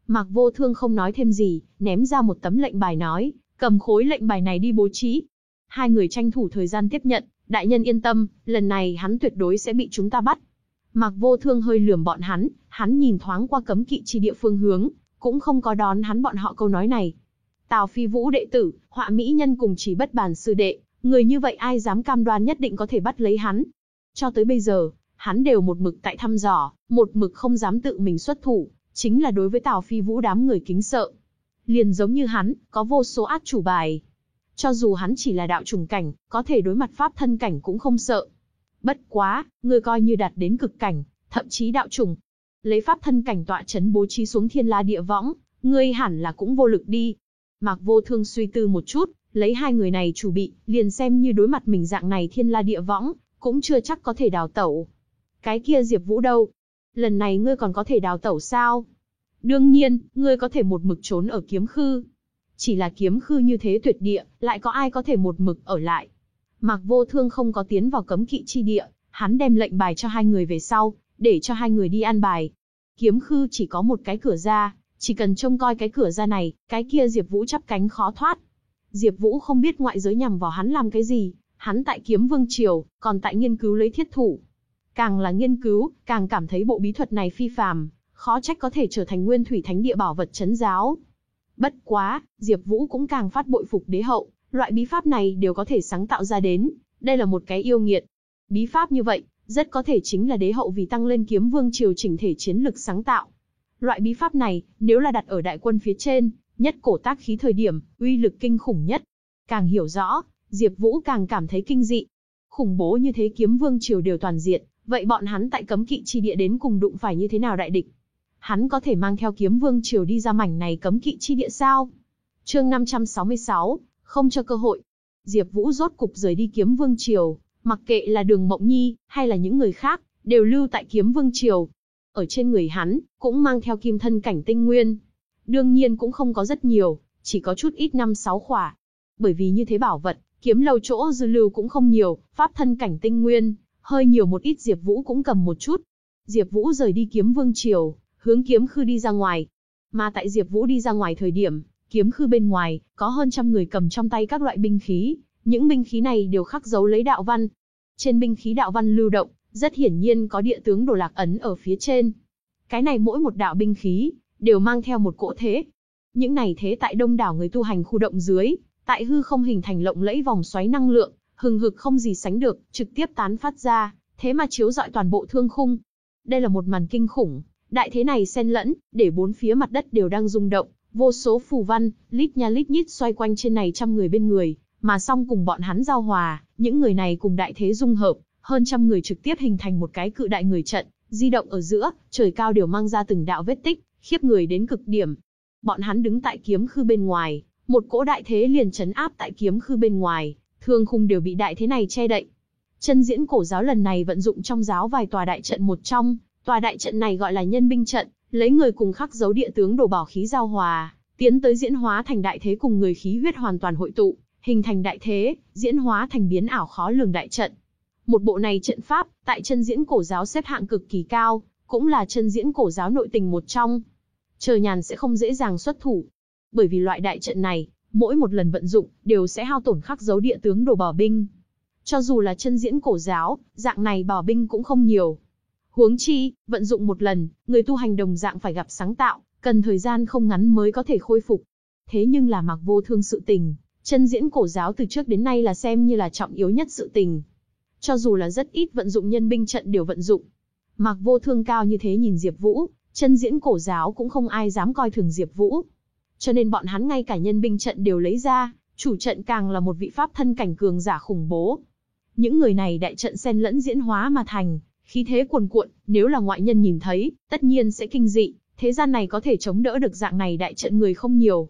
Mạc Vô Thương không nói thêm gì, ném ra một tấm lệnh bài nói, cầm khối lệnh bài này đi bố trí. Hai người tranh thủ thời gian tiếp nhận, đại nhân yên tâm, lần này hắn tuyệt đối sẽ bị chúng ta bắt. Mạc Vô Thương hơi lườm bọn hắn, hắn nhìn thoáng qua cấm kỵ chi địa phương hướng, cũng không có đón hắn bọn họ câu nói này. Tào Phi Vũ đệ tử, họa mỹ nhân cùng chỉ bất bàn sư đệ, người như vậy ai dám cam đoan nhất định có thể bắt lấy hắn. Cho tới bây giờ, hắn đều một mực tại thăm dò, một mực không dám tự mình xuất thủ, chính là đối với Tào Phi Vũ đám người kính sợ. Liền giống như hắn, có vô số át chủ bài. Cho dù hắn chỉ là đạo trùng cảnh, có thể đối mặt pháp thân cảnh cũng không sợ. Bất quá, người coi như đạt đến cực cảnh, thậm chí đạo trùng. Lấy pháp thân cảnh tọa chấn bố trí xuống thiên la địa võng, ngươi hẳn là cũng vô lực đi. Mạc vô thương suy tư một chút, lấy hai người này chủ bị, liền xem như đối mặt mình dạng này thiên la địa võng, cũng chưa chắc có thể đào tẩu. Cái kia Diệp Vũ đâu? Lần này ngươi còn có thể đào tẩu sao? Đương nhiên, ngươi có thể một mực trốn ở kiếm khư. Chỉ là kiếm khư như thế tuyệt địa, lại có ai có thể một mực ở lại? Mạc Vô Thương không có tiến vào cấm kỵ chi địa, hắn đem lệnh bài cho hai người về sau, để cho hai người đi an bài. Kiếm khư chỉ có một cái cửa ra, chỉ cần trông coi cái cửa ra này, cái kia Diệp Vũ chắp cánh khó thoát. Diệp Vũ không biết ngoại giới nhằm vào hắn làm cái gì, hắn tại Kiếm Vương triều, còn tại nghiên cứu lấy thiết thủ. Càng là nghiên cứu, càng cảm thấy bộ bí thuật này phi phàm, khó trách có thể trở thành Nguyên Thủy Thánh Địa bảo vật trấn giáo. Bất quá, Diệp Vũ cũng càng phát bội phục đế hậu, loại bí pháp này đều có thể sáng tạo ra đến, đây là một cái yêu nghiệt. Bí pháp như vậy, rất có thể chính là đế hậu vì tăng lên kiếm vương triều chỉnh thể chiến lực sáng tạo. Loại bí pháp này, nếu là đặt ở đại quân phía trên, nhất cổ tác khí thời điểm, uy lực kinh khủng nhất. Càng hiểu rõ, Diệp Vũ càng cảm thấy kinh dị. Khủng bố như thế kiếm vương triều đều toàn diện, vậy bọn hắn tại cấm kỵ chi địa đến cùng đụng phải như thế nào đại địch? Hắn có thể mang theo kiếm vương triều đi ra mảnh này cấm kỵ chi địa sao? Chương 566, không cho cơ hội. Diệp Vũ rốt cục rời đi kiếm vương triều, mặc kệ là Đường Mộng Nhi hay là những người khác, đều lưu tại kiếm vương triều. Ở trên người hắn, cũng mang theo kim thân cảnh tinh nguyên. Đương nhiên cũng không có rất nhiều, chỉ có chút ít năm sáu khỏa. Bởi vì như thế bảo vật, kiếm lâu chỗ dư lưu cũng không nhiều, pháp thân cảnh tinh nguyên, hơi nhiều một ít Diệp Vũ cũng cầm một chút. Diệp Vũ rời đi kiếm vương triều, hướng kiếm khư đi ra ngoài. Mà tại Diệp Vũ đi ra ngoài thời điểm, kiếm khư bên ngoài, có hơn trăm người cầm trong tay các loại binh khí, những binh khí này đều khắc dấu lấy đạo văn. Trên binh khí đạo văn lưu động, rất hiển nhiên có địa tướng đồ lạc ấn ở phía trên. Cái này mỗi một đạo binh khí, đều mang theo một cỗ thế. Những này thế tại đông đảo người tu hành khu động dưới, tại hư không hình thành lộng lẫy vòng xoáy năng lượng, hừng hực không gì sánh được, trực tiếp tán phát ra, thế mà chiếu rọi toàn bộ thương khung. Đây là một màn kinh khủng, đại thế này xen lẫn, để bốn phía mặt đất đều đang rung động, vô số phù văn, lít nha lít nhít xoay quanh trên này trăm người bên người, mà song cùng bọn hắn giao hòa, những người này cùng đại thế dung hợp, hơn trăm người trực tiếp hình thành một cái cự đại người trận, di động ở giữa, trời cao đều mang ra từng đạo vết tích, khiếp người đến cực điểm. Bọn hắn đứng tại kiếm khư bên ngoài, một cỗ đại thế liền chấn áp tại kiếm khư bên ngoài, thương khung đều bị đại thế này che đậy. Chân diễn cổ giáo lần này vận dụng trong giáo vài tòa đại trận một trong, tòa đại trận này gọi là nhân binh trận, lấy người cùng khắc dấu địa tướng đổ bảo khí giao hòa, tiến tới diễn hóa thành đại thế cùng người khí huyết hoàn toàn hội tụ, hình thành đại thế, diễn hóa thành biến ảo khó lường đại trận. Một bộ này trận pháp, tại chân diễn cổ giáo xếp hạng cực kỳ cao, cũng là chân diễn cổ giáo nội tình một trong. Chờ nhàn sẽ không dễ dàng xuất thủ. Bởi vì loại đại trận này, mỗi một lần vận dụng, đều sẽ hao tổn khắc dấu địa tướng đồ bảo binh. Cho dù là chân diễn cổ giáo, dạng này bảo binh cũng không nhiều. Huống chi, vận dụng một lần, người tu hành đồng dạng phải gặp sáng tạo, cần thời gian không ngắn mới có thể khôi phục. Thế nhưng là mặc vô thương sự tình, chân diễn cổ giáo từ trước đến nay là xem như là trọng yếu nhất sự tình. Cho dù là rất ít vận dụng nhân binh trận đều vận dụng. Mặc vô thương cao như thế nhìn Diệp Vũ, chân diễn cổ giáo cũng không ai dám coi thường Diệp Vũ. Cho nên bọn hắn ngay cả nhân binh trận đều lấy ra, chủ trận càng là một vị pháp thân cảnh cường giả khủng bố. Những người này đại trận xen lẫn diễn hóa mà thành, khí thế cuồn cuộn, nếu là ngoại nhân nhìn thấy, tất nhiên sẽ kinh dị, thế gian này có thể chống đỡ được dạng này đại trận người không nhiều.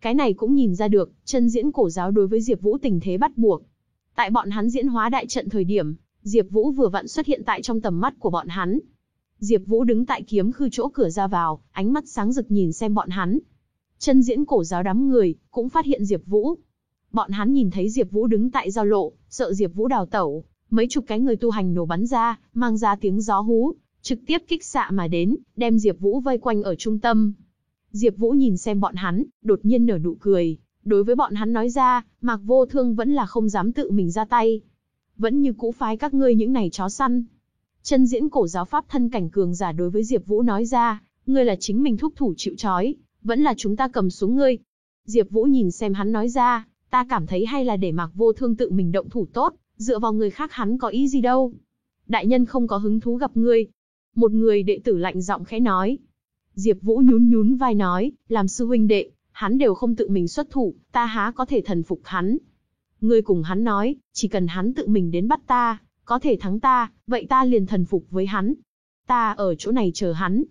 Cái này cũng nhìn ra được, chân diễn cổ giáo đối với Diệp Vũ tình thế bắt buộc. Tại bọn hắn diễn hóa đại trận thời điểm, Diệp Vũ vừa vặn xuất hiện tại trong tầm mắt của bọn hắn. Diệp Vũ đứng tại kiếm khư chỗ cửa ra vào, ánh mắt sáng rực nhìn xem bọn hắn. Chân diễn cổ giáo đám người cũng phát hiện Diệp Vũ. Bọn hắn nhìn thấy Diệp Vũ đứng tại giao lộ, sợ Diệp Vũ đào tẩu, mấy chục cái người tu hành nổ bắn ra, mang ra tiếng gió hú, trực tiếp kích xạ mà đến, đem Diệp Vũ vây quanh ở trung tâm. Diệp Vũ nhìn xem bọn hắn, đột nhiên nở nụ cười, đối với bọn hắn nói ra, Mạc Vô Thương vẫn là không dám tự mình ra tay. Vẫn như cũ phái các ngươi những này chó săn. Chân diễn cổ giáo pháp thân cảnh cường giả đối với Diệp Vũ nói ra, ngươi là chính mình thúc thủ chịu trói, vẫn là chúng ta cầm xuống ngươi. Diệp Vũ nhìn xem hắn nói ra, ta cảm thấy hay là để Mạc Vô Thương tự mình động thủ tốt, dựa vào người khác hắn có ý gì đâu. Đại nhân không có hứng thú gặp ngươi. Một người đệ tử lạnh giọng khẽ nói. Diệp Vũ nhún nhún vai nói, làm sư huynh đệ, hắn đều không tự mình xuất thủ, ta há có thể thần phục hắn. Ngươi cùng hắn nói, chỉ cần hắn tự mình đến bắt ta, có thể thắng ta, vậy ta liền thần phục với hắn. Ta ở chỗ này chờ hắn.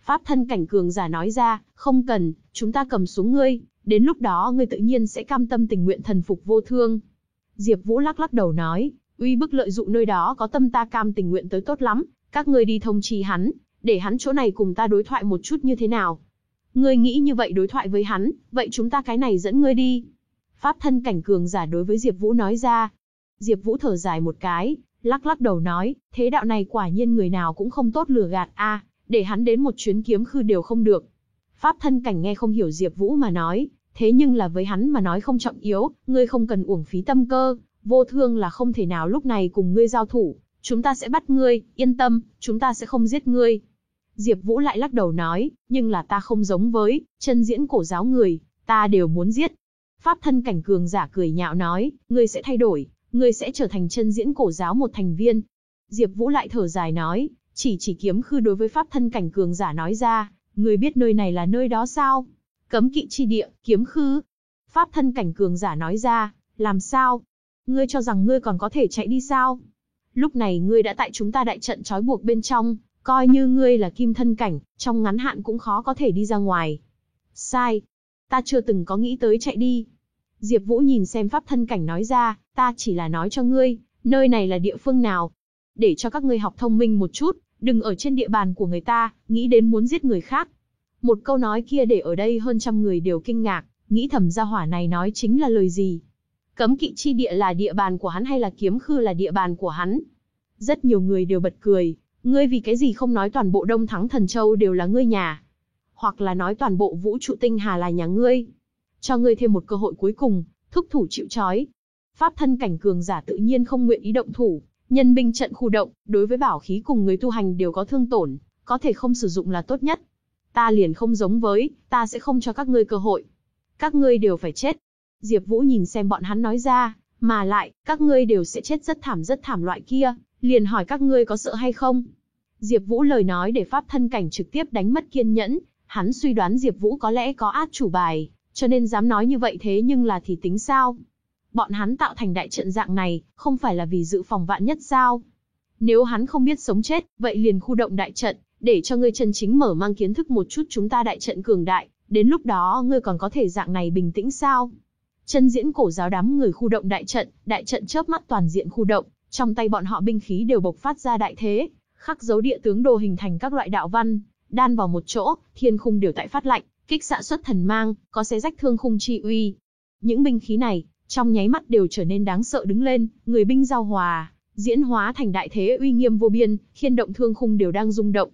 Pháp thân cảnh cường giả nói ra, không cần, chúng ta cầm xuống ngươi, đến lúc đó ngươi tự nhiên sẽ cam tâm tình nguyện thần phục vô thương. Diệp Vũ lắc lắc đầu nói, uy bức lợi dụng nơi đó có tâm ta cam tình nguyện tới tốt lắm, các ngươi đi thông trì hắn, để hắn chỗ này cùng ta đối thoại một chút như thế nào. Ngươi nghĩ như vậy đối thoại với hắn, vậy chúng ta cái này dẫn ngươi đi. Pháp thân cảnh cường giả đối với Diệp Vũ nói ra. Diệp Vũ thở dài một cái, lắc lắc đầu nói, thế đạo này quả nhiên người nào cũng không tốt lừa gạt a, để hắn đến một chuyến kiếm khư đều không được. Pháp thân cảnh nghe không hiểu Diệp Vũ mà nói, thế nhưng là với hắn mà nói không trọng yếu, ngươi không cần uổng phí tâm cơ, vô thương là không thể nào lúc này cùng ngươi giao thủ, chúng ta sẽ bắt ngươi, yên tâm, chúng ta sẽ không giết ngươi. Diệp Vũ lại lắc đầu nói, nhưng là ta không giống với chân diễn cổ giáo người, ta đều muốn giết. Pháp thân cảnh cường giả cười nhạo nói, ngươi sẽ thay đổi, ngươi sẽ trở thành chân diễn cổ giáo một thành viên. Diệp Vũ lại thở dài nói, chỉ chỉ kiếm khư đối với pháp thân cảnh cường giả nói ra, ngươi biết nơi này là nơi đó sao? Cấm kỵ chi địa, kiếm khư. Pháp thân cảnh cường giả nói ra, làm sao? Ngươi cho rằng ngươi còn có thể chạy đi sao? Lúc này ngươi đã tại chúng ta đại trận trói buộc bên trong, coi như ngươi là kim thân cảnh, trong ngắn hạn cũng khó có thể đi ra ngoài. Sai. Ta chưa từng có nghĩ tới chạy đi. Diệp Vũ nhìn xem pháp thân cảnh nói ra, ta chỉ là nói cho ngươi, nơi này là địa phương nào. Để cho các ngươi học thông minh một chút, đừng ở trên địa bàn của người ta, nghĩ đến muốn giết người khác. Một câu nói kia để ở đây hơn trăm người đều kinh ngạc, nghĩ thầm gia hỏa này nói chính là lời gì. Cấm kỵ chi địa là địa bàn của hắn hay là kiếm khư là địa bàn của hắn. Rất nhiều người đều bật cười, ngươi vì cái gì không nói toàn bộ Đông Thắng Thần Châu đều là ngươi nhà. Hoặc là nói toàn bộ vũ trụ tinh hà là nhà ngươi. Cho ngươi thêm một cơ hội cuối cùng, thúc thủ chịu trói. Pháp thân cảnh cường giả tự nhiên không nguyện ý động thủ, nhân binh trận khu động, đối với bảo khí cùng người tu hành đều có thương tổn, có thể không sử dụng là tốt nhất. Ta liền không giống với, ta sẽ không cho các ngươi cơ hội. Các ngươi đều phải chết. Diệp Vũ nhìn xem bọn hắn nói ra, mà lại, các ngươi đều sẽ chết rất thảm rất thảm loại kia, liền hỏi các ngươi có sợ hay không. Diệp Vũ lời nói để pháp thân cảnh trực tiếp đánh mất kiên nhẫn, hắn suy đoán Diệp Vũ có lẽ có át chủ bài, cho nên dám nói như vậy thế nhưng là thì tính sao? Bọn hắn tạo thành đại trận dạng này, không phải là vì dự phòng vạn nhất sao? Nếu hắn không biết sống chết, vậy liền khu động đại trận, để cho ngươi chân chính mở mang kiến thức một chút chúng ta đại trận cường đại, đến lúc đó ngươi còn có thể dạng này bình tĩnh sao? Chân diễn cổ giáo đám người khu động đại trận, đại trận chớp mắt toàn diện khu động, trong tay bọn họ binh khí đều bộc phát ra đại thế, khắc dấu địa tướng đồ hình thành các loại đạo văn, đan vào một chỗ, thiên khung đều tại phát lạnh, kích xạ xuất thần mang, có xé rách thương khung chi uy. Những binh khí này, trong nháy mắt đều trở nên đáng sợ đứng lên, người binh giao hòa, diễn hóa thành đại thế uy nghiêm vô biên, khiên động thương khung đều đang rung động.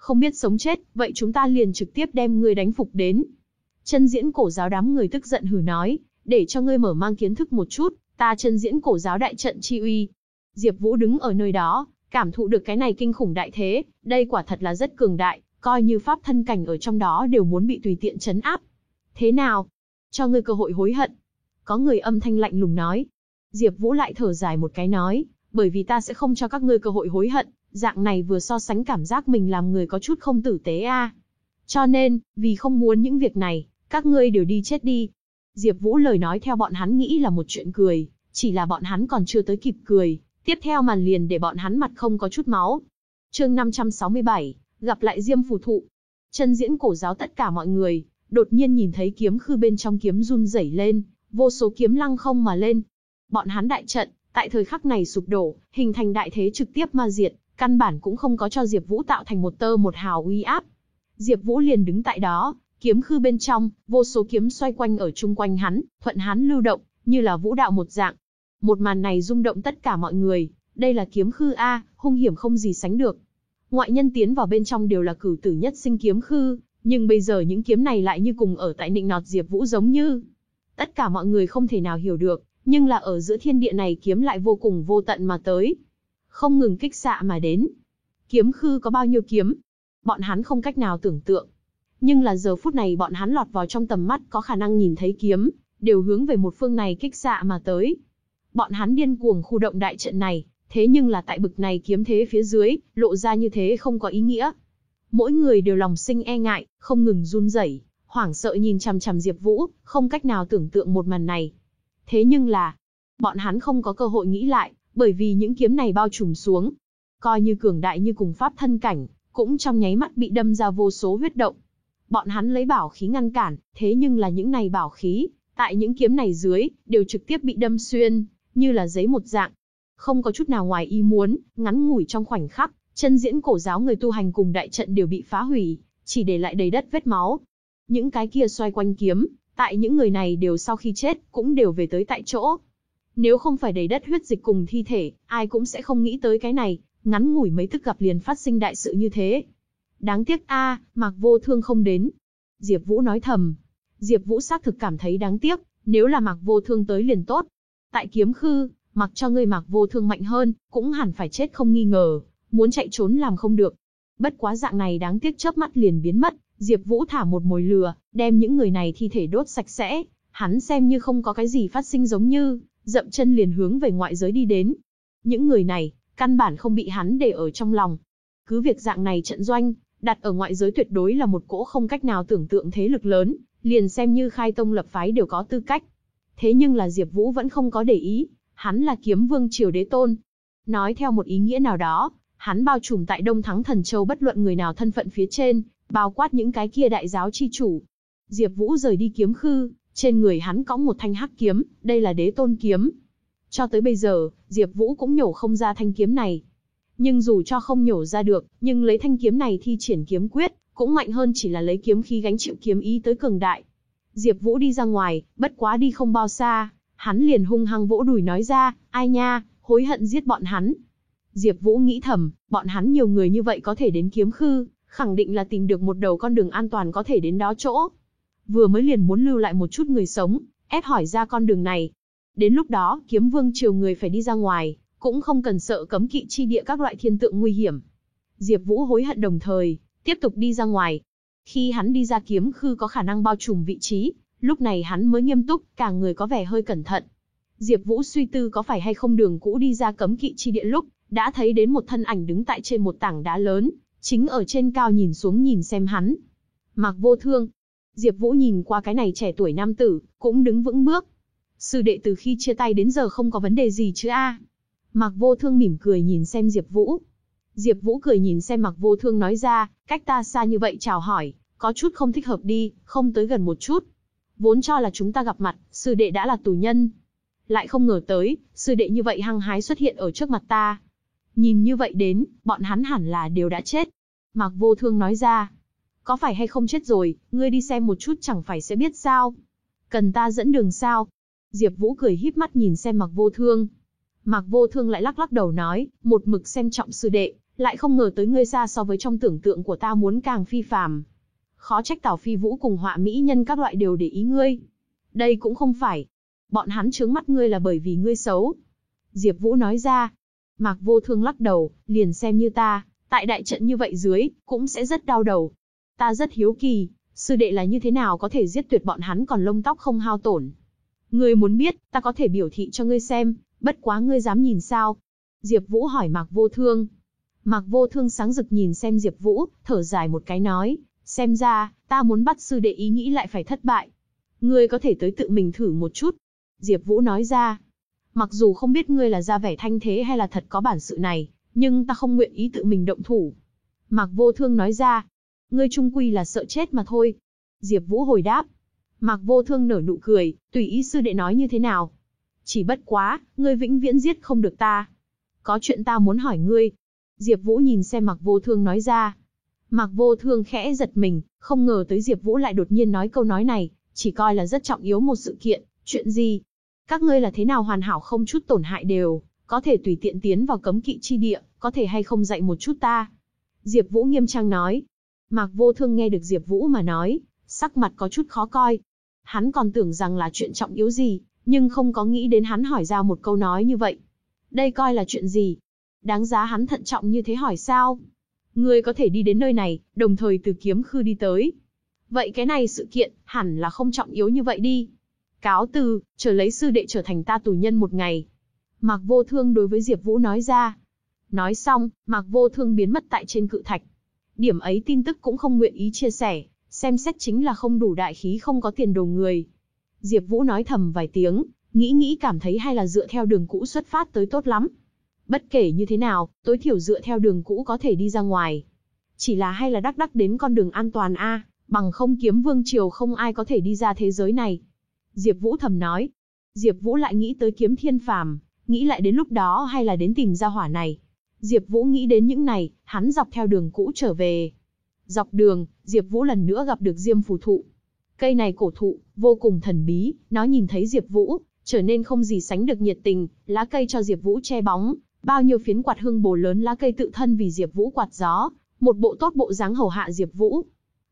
Không biết sống chết, vậy chúng ta liền trực tiếp đem ngươi đánh phục đến. Chân diễn cổ giáo đám người tức giận hừ nói, để cho ngươi mở mang kiến thức một chút, ta chân diễn cổ giáo đại trận chi uy. Diệp Vũ đứng ở nơi đó, cảm thụ được cái này kinh khủng đại thế, đây quả thật là rất cường đại, coi như pháp thân cảnh ở trong đó đều muốn bị tùy tiện chấn áp. Thế nào? Cho ngươi cơ hội hối hận. Có người âm thanh lạnh lùng nói. Diệp Vũ lại thở dài một cái nói, bởi vì ta sẽ không cho các ngươi cơ hội hối hận, dạng này vừa so sánh cảm giác mình làm người có chút không tử tế a. Cho nên, vì không muốn những việc này, các ngươi đều đi chết đi. Diệp Vũ lời nói theo bọn hắn nghĩ là một chuyện cười, chỉ là bọn hắn còn chưa tới kịp cười, tiếp theo màn liền để bọn hắn mặt không có chút máu. Chương 567, gặp lại Diêm phù thụ. Chân diễn cổ giáo tất cả mọi người, đột nhiên nhìn thấy kiếm khư bên trong kiếm run rẩy lên, vô số kiếm lăng không mà lên. Bọn hắn đại trận, tại thời khắc này sụp đổ, hình thành đại thế trực tiếp ma diệt, căn bản cũng không có cho Diệp Vũ tạo thành một tơ một hào uy áp. Diệp Vũ liền đứng tại đó, kiếm khư bên trong, vô số kiếm xoay quanh ở chung quanh hắn, thuận hắn lưu động, như là vũ đạo một dạng. Một màn này rung động tất cả mọi người, đây là kiếm khư a, hung hiểm không gì sánh được. Ngoại nhân tiến vào bên trong đều là cửu tử nhất sinh kiếm khư, Nhưng bây giờ những kiếm này lại như cùng ở tại nịnh nọt Diệp Vũ giống như. Tất cả mọi người không thể nào hiểu được, nhưng là ở giữa thiên địa này kiếm lại vô cùng vô tận mà tới. Không ngừng kích xạ mà đến. Kiếm khư có bao nhiêu kiếm? Bọn hắn không cách nào tưởng tượng. Nhưng là giờ phút này bọn hắn lọt vào trong tầm mắt có khả năng nhìn thấy kiếm, đều hướng về một phương này kích xạ mà tới. Bọn hắn điên cuồng khu động đại trận này, thế nhưng là tại bực này kiếm thế phía dưới, lộ ra như thế không có ý nghĩa. Mỗi người đều lòng sinh e ngại, không ngừng run rẩy, hoảng sợ nhìn chằm chằm Diệp Vũ, không cách nào tưởng tượng một màn này. Thế nhưng là, bọn hắn không có cơ hội nghĩ lại, bởi vì những kiếm này bao trùm xuống, coi như cường đại như cùng pháp thân cảnh, cũng trong nháy mắt bị đâm ra vô số huyết động. Bọn hắn lấy bảo khí ngăn cản, thế nhưng là những này bảo khí, tại những kiếm này dưới, đều trực tiếp bị đâm xuyên, như là giấy một dạng. Không có chút nào ngoài ý muốn, ngắn ngủi trong khoảnh khắc, chân diễn cổ giáo người tu hành cùng đại trận đều bị phá hủy, chỉ để lại đầy đất vết máu. Những cái kia xoay quanh kiếm, tại những người này đều sau khi chết, cũng đều về tới tại chỗ. Nếu không phải đầy đất huyết dịch cùng thi thể, ai cũng sẽ không nghĩ tới cái này, ngắn ngủi mấy tức gặp liền phát sinh đại sự như thế. Đáng tiếc a, Mạc Vô Thương không đến. Diệp Vũ nói thầm. Diệp Vũ xác thực cảm thấy đáng tiếc, nếu là Mạc Vô Thương tới liền tốt. Tại kiếm khư, mặc cho ngươi Mạc Vô Thương mạnh hơn, cũng hẳn phải chết không nghi ngờ, muốn chạy trốn làm không được. Bất quá dạng này đáng tiếc chớp mắt liền biến mất, Diệp Vũ thả một mồi lửa, đem những người này thi thể đốt sạch sẽ, hắn xem như không có cái gì phát sinh giống như, dậm chân liền hướng về ngoại giới đi đến. Những người này, căn bản không bị hắn để ở trong lòng. Cứ việc dạng này trận doanh, đặt ở ngoại giới tuyệt đối là một cỗ không cách nào tưởng tượng thế lực lớn, liền xem như khai tông lập phái đều có tư cách. Thế nhưng là Diệp Vũ vẫn không có để ý, hắn là kiếm vương triều đế tôn. Nói theo một ý nghĩa nào đó, hắn bao trùm tại Đông Thắng Thần Châu bất luận người nào thân phận phía trên, bao quát những cái kia đại giáo chi chủ. Diệp Vũ rời đi kiếm khư, trên người hắn có một thanh hắc kiếm, đây là đế tôn kiếm. Cho tới bây giờ, Diệp Vũ cũng nhổ không ra thanh kiếm này. Nhưng dù cho không nhổ ra được, nhưng lấy thanh kiếm này thi triển kiếm quyết, cũng mạnh hơn chỉ là lấy kiếm khí gánh chịu kiếm ý tới cường đại. Diệp Vũ đi ra ngoài, bất quá đi không bao xa, hắn liền hung hăng vỗ đùi nói ra, ai nha, hối hận giết bọn hắn. Diệp Vũ nghĩ thầm, bọn hắn nhiều người như vậy có thể đến kiếm khư, khẳng định là tìm được một đầu con đường an toàn có thể đến đó chỗ. Vừa mới liền muốn lưu lại một chút người sống, ép hỏi ra con đường này, Đến lúc đó, kiếm vương triều người phải đi ra ngoài, cũng không cần sợ cấm kỵ chi địa các loại thiên tượng nguy hiểm. Diệp Vũ hối hận đồng thời, tiếp tục đi ra ngoài. Khi hắn đi ra kiếm khư có khả năng bao trùm vị trí, lúc này hắn mới nghiêm túc, cả người có vẻ hơi cẩn thận. Diệp Vũ suy tư có phải hay không đường cũ đi ra cấm kỵ chi địa lúc, đã thấy đến một thân ảnh đứng tại trên một tảng đá lớn, chính ở trên cao nhìn xuống nhìn xem hắn. Mạc Vô Thương. Diệp Vũ nhìn qua cái này trẻ tuổi nam tử, cũng đứng vững bước, Sư đệ từ khi chia tay đến giờ không có vấn đề gì chứ a? Mạc Vô Thương mỉm cười nhìn xem Diệp Vũ. Diệp Vũ cười nhìn xem Mạc Vô Thương nói ra, cách ta xa như vậy chào hỏi, có chút không thích hợp đi, không tới gần một chút. Vốn cho là chúng ta gặp mặt, sư đệ đã là tù nhân. Lại không ngờ tới, sư đệ như vậy hăng hái xuất hiện ở trước mặt ta. Nhìn như vậy đến, bọn hắn hẳn là đều đã chết. Mạc Vô Thương nói ra, có phải hay không chết rồi, ngươi đi xem một chút chẳng phải sẽ biết sao. Cần ta dẫn đường sao, Diệp Vũ cười híp mắt nhìn xem Mạc Vô Thương. Mạc Vô Thương lại lắc lắc đầu nói, một mực xem trọng sư đệ, lại không ngờ tới ngươi xa so với trong tưởng tượng của ta muốn càng phi phàm. Khó trách Tào Phi Vũ cùng họa mỹ nhân các loại đều để ý ngươi. Đây cũng không phải. Bọn hắn trướng mắt ngươi là bởi vì ngươi xấu. Diệp Vũ nói ra. Mạc Vô Thương lắc đầu, liền xem như ta, tại đại trận như vậy dưới, cũng sẽ rất đau đầu. Ta rất hiếu kỳ, sư đệ là như thế nào có thể giết tuyệt bọn hắn còn lông tóc không hao tổn. Ngươi muốn biết, ta có thể biểu thị cho ngươi xem, bất quá ngươi dám nhìn sao? Diệp Vũ hỏi Mạc Vô Thương. Mạc Vô Thương sáng rực nhìn xem Diệp Vũ, thở dài một cái nói, xem ra, ta muốn bắt sư đệ ý nghĩ lại phải thất bại. Ngươi có thể tới tự mình thử một chút. Diệp Vũ nói ra, mặc dù không biết ngươi là ra vẻ thanh thế hay là thật có bản sự này, nhưng ta không nguyện ý tự mình động thủ. Mạc Vô Thương nói ra, ngươi trung quy là sợ chết mà thôi. Diệp Vũ hồi đáp, Mạc Vô Thương nở nụ cười, tùy ý sư đệ nói như thế nào. Chỉ bất quá, ngươi vĩnh viễn giết không được ta. Có chuyện ta muốn hỏi ngươi. Diệp Vũ nhìn xem Mạc Vô Thương nói ra. Mạc Vô Thương khẽ giật mình, không ngờ tới Diệp Vũ lại đột nhiên nói câu nói này, chỉ coi là rất trọng yếu một sự kiện, chuyện gì? Các ngươi là thế nào hoàn hảo không chút tổn hại đều, có thể tùy tiện tiến vào cấm kỵ chi địa, có thể hay không dạy một chút ta? Diệp Vũ nghiêm trang nói. Mạc Vô Thương nghe được Diệp Vũ mà nói, sắc mặt có chút khó coi. Hắn còn tưởng rằng là chuyện trọng yếu gì, nhưng không có nghĩ đến hắn hỏi ra một câu nói như vậy. Đây coi là chuyện gì? Đáng giá hắn thận trọng như thế hỏi sao? Ngươi có thể đi đến nơi này, đồng thời từ kiếm khư đi tới. Vậy cái này sự kiện, hẳn là không trọng yếu như vậy đi. Cáo từ, chờ lấy sư đệ trở thành ta tù nhân một ngày. Mạc Vô Thương đối với Diệp Vũ nói ra. Nói xong, Mạc Vô Thương biến mất tại trên cự thạch. Điểm ấy tin tức cũng không nguyện ý chia sẻ, xem xét chính là không đủ đại khí không có tiền đồ người. Diệp Vũ nói thầm vài tiếng, nghĩ nghĩ cảm thấy hay là dựa theo đường cũ xuất phát tới tốt lắm. Bất kể như thế nào, tối thiểu dựa theo đường cũ có thể đi ra ngoài. Chỉ là hay là đắc đắc đến con đường an toàn a, bằng không kiếm vương triều không ai có thể đi ra thế giới này. Diệp Vũ thầm nói. Diệp Vũ lại nghĩ tới kiếm thiên phàm, nghĩ lại đến lúc đó hay là đến tìm ra hỏa này. Diệp Vũ nghĩ đến những này, hắn dọc theo đường cũ trở về. Dọc đường, Diệp Vũ lần nữa gặp được Diêm phù thụ. Cây này cổ thụ, vô cùng thần bí, nó nhìn thấy Diệp Vũ, trở nên không gì sánh được nhiệt tình, lá cây cho Diệp Vũ che bóng, bao nhiêu phiến quạt hương bồ lớn lá cây tự thân vì Diệp Vũ quạt gió, một bộ tốt bộ dáng hầu hạ Diệp Vũ.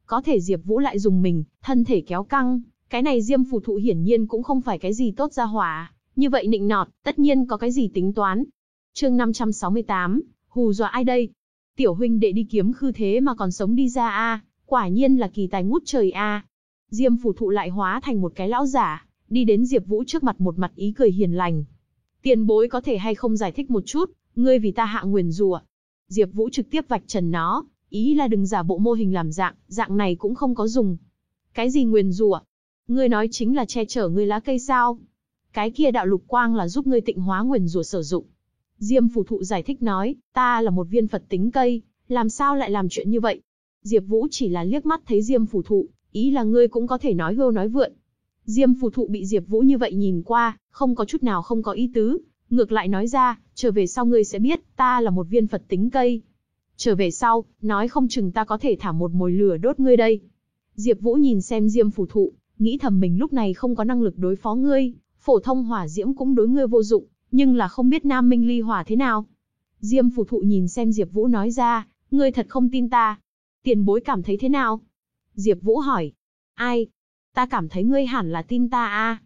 Có thể Diệp Vũ lại dùng mình, thân thể kéo căng, cái này Diêm phù thụ hiển nhiên cũng không phải cái gì tốt ra hỏa, như vậy nịnh nọt, tất nhiên có cái gì tính toán. Chương 568, hù dọa ai đây? Tiểu huynh đệ đi kiếm khư thế mà còn sống đi ra a, quả nhiên là kỳ tài ngút trời a. Diêm phù thụ lại hóa thành một cái lão giả, đi đến Diệp Vũ trước mặt một mặt ý cười hiền lành. Tiền bối có thể hay không giải thích một chút, ngươi vì ta hạ nguyền rủa. Diệp Vũ trực tiếp vạch trần nó, ý là đừng giả bộ mô hình làm dạng, dạng này cũng không có dùng. Cái gì nguyền rủa? Ngươi nói chính là che chở ngươi lá cây sao? Cái kia đạo lục quang là giúp ngươi tịnh hóa nguyền rủa sử dụng. Diêm phù thụ giải thích nói, ta là một viên Phật tính cây, làm sao lại làm chuyện như vậy? Diệp Vũ chỉ là liếc mắt thấy Diêm phù thụ, ý là ngươi cũng có thể nói hưu nói vượn. Diêm phù thụ bị Diệp Vũ như vậy nhìn qua, không có chút nào không có ý tứ, ngược lại nói ra, trở về sau ngươi sẽ biết, ta là một viên Phật tính cây. Trở về sau, nói không chừng ta có thể thả một mồi lửa đốt ngươi đây. Diệp Vũ nhìn xem Diêm phù thụ, nghĩ thầm mình lúc này không có năng lực đối phó ngươi, phổ thông hỏa diễm cũng đối ngươi vô dụng, nhưng là không biết Nam Minh Ly hỏa thế nào. Diêm phù thụ nhìn xem Diệp Vũ nói ra, ngươi thật không tin ta. Tiền bối cảm thấy thế nào? Diệp Vũ hỏi. Ai? Ta cảm thấy ngươi hẳn là tin ta a.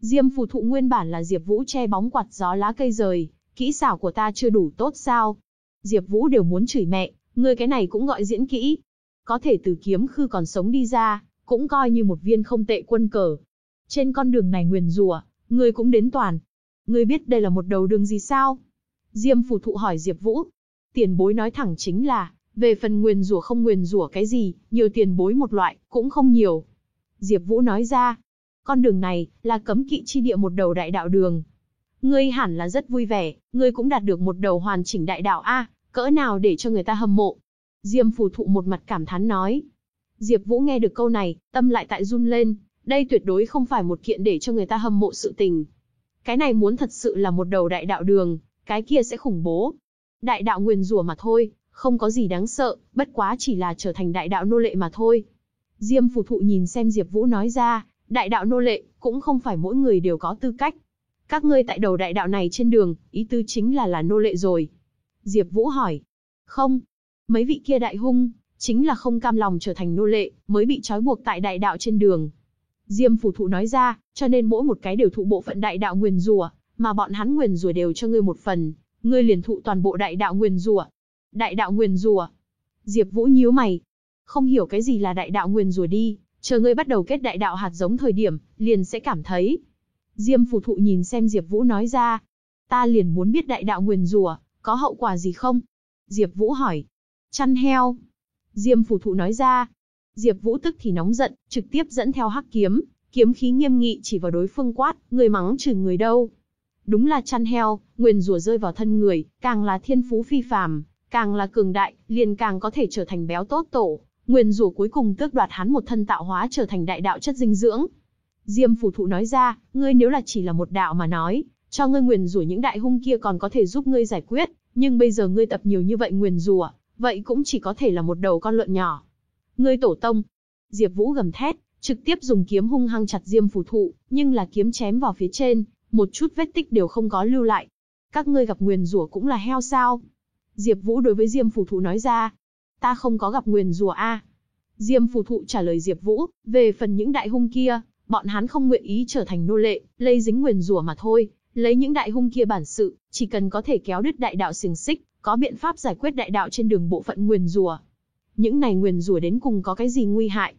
Diêm phù thụ nguyên bản là Diệp Vũ che bóng quạt gió lá cây rời, kỹ xảo của ta chưa đủ tốt sao? Diệp Vũ đều muốn chửi mẹ, ngươi cái này cũng gọi diễn kỹ. Có thể từ kiếm khư còn sống đi ra, cũng coi như một viên không tệ quân cờ. Trên con đường này nguyền rủa, ngươi cũng đến toàn. Ngươi biết đây là một đầu đường gì sao? Diêm phù thụ hỏi Diệp Vũ. Tiền bối nói thẳng chính là, về phần nguyền rủa không nguyền rủa cái gì, nhiều tiền bối một loại, cũng không nhiều. Diệp Vũ nói ra, con đường này là cấm kỵ chi địa một đầu đại đạo đường. Ngươi hẳn là rất vui vẻ, ngươi cũng đạt được một đầu hoàn chỉnh đại đạo a, cỡ nào để cho người ta hâm mộ. Diêm phù thụ một mặt cảm thán nói. Diệp Vũ nghe được câu này, tâm lại tại run lên, đây tuyệt đối không phải một kiện để cho người ta hâm mộ sự tình. Cái này muốn thật sự là một đầu đại đạo đường, cái kia sẽ khủng bố. Đại đạo nguyên rủa mà thôi, không có gì đáng sợ, bất quá chỉ là trở thành đại đạo nô lệ mà thôi. Diêm phù thụ nhìn xem Diệp Vũ nói ra, đại đạo nô lệ, cũng không phải mỗi người đều có tư cách. Các ngươi tại đầu đại đạo này trên đường, ý tư chính là là nô lệ rồi. Diệp Vũ hỏi. Không. Mấy vị kia đại hung, chính là không cam lòng trở thành nô lệ, mới bị trói buộc tại đại đạo trên đường. Diêm phủ thụ nói ra, cho nên mỗi một cái đều thụ bộ phận đại đạo nguyền rủa, mà bọn hắn nguyền rủa đều cho ngươi một phần, ngươi liền thụ toàn bộ đại đạo nguyền rủa. Đại đạo nguyền rủa? Diệp Vũ nhíu mày, không hiểu cái gì là đại đạo nguyền rủa đi, chờ ngươi bắt đầu kết đại đạo hạt giống thời điểm, liền sẽ cảm thấy. Diêm phủ thụ nhìn xem Diệp Vũ nói ra, ta liền muốn biết đại đạo nguyền rủa có hậu quả gì không? Diệp Vũ hỏi. Chăn heo. Diêm phủ thụ nói ra. Diệp Vũ tức thì nóng giận, trực tiếp dẫn theo hắc kiếm, kiếm khí nghiêm nghị chỉ vào đối phương quát, người mắng chửi người đâu? Đúng là chăn heo, Nguyên rủa rơi vào thân người, càng là thiên phú phi phàm, càng là cường đại, liền càng có thể trở thành béo tốt tổ, Nguyên rủa cuối cùng tước đoạt hắn một thân tạo hóa trở thành đại đạo chất dinh dưỡng. Diêm Phủ thụ nói ra, ngươi nếu là chỉ là một đạo mà nói, cho ngươi nguyền rủa những đại hung kia còn có thể giúp ngươi giải quyết, nhưng bây giờ ngươi tập nhiều như vậy nguyền rủa, vậy cũng chỉ có thể là một đầu con lợn nhỏ. Ngươi tổ tông. Diệp Vũ gầm thét, trực tiếp dùng kiếm hung hăng chặt Diêm phù thụ, nhưng là kiếm chém vào phía trên, một chút vết tích đều không có lưu lại. Các ngươi gặp nguyền rủa cũng là heo sao? Diệp Vũ đối với Diêm phù thụ nói ra, ta không có gặp nguyền rủa a. Diêm phù thụ trả lời Diệp Vũ, về phần những đại hung kia, bọn hắn không nguyện ý trở thành nô lệ, lây dính nguyền rủa mà thôi, lấy những đại hung kia bản sự, chỉ cần có thể kéo đứt đại đạo xiềng xích, có biện pháp giải quyết đại đạo trên đường bộ phận nguyền rủa. Những này nguyền rủa đến cùng có cái gì nguy hại?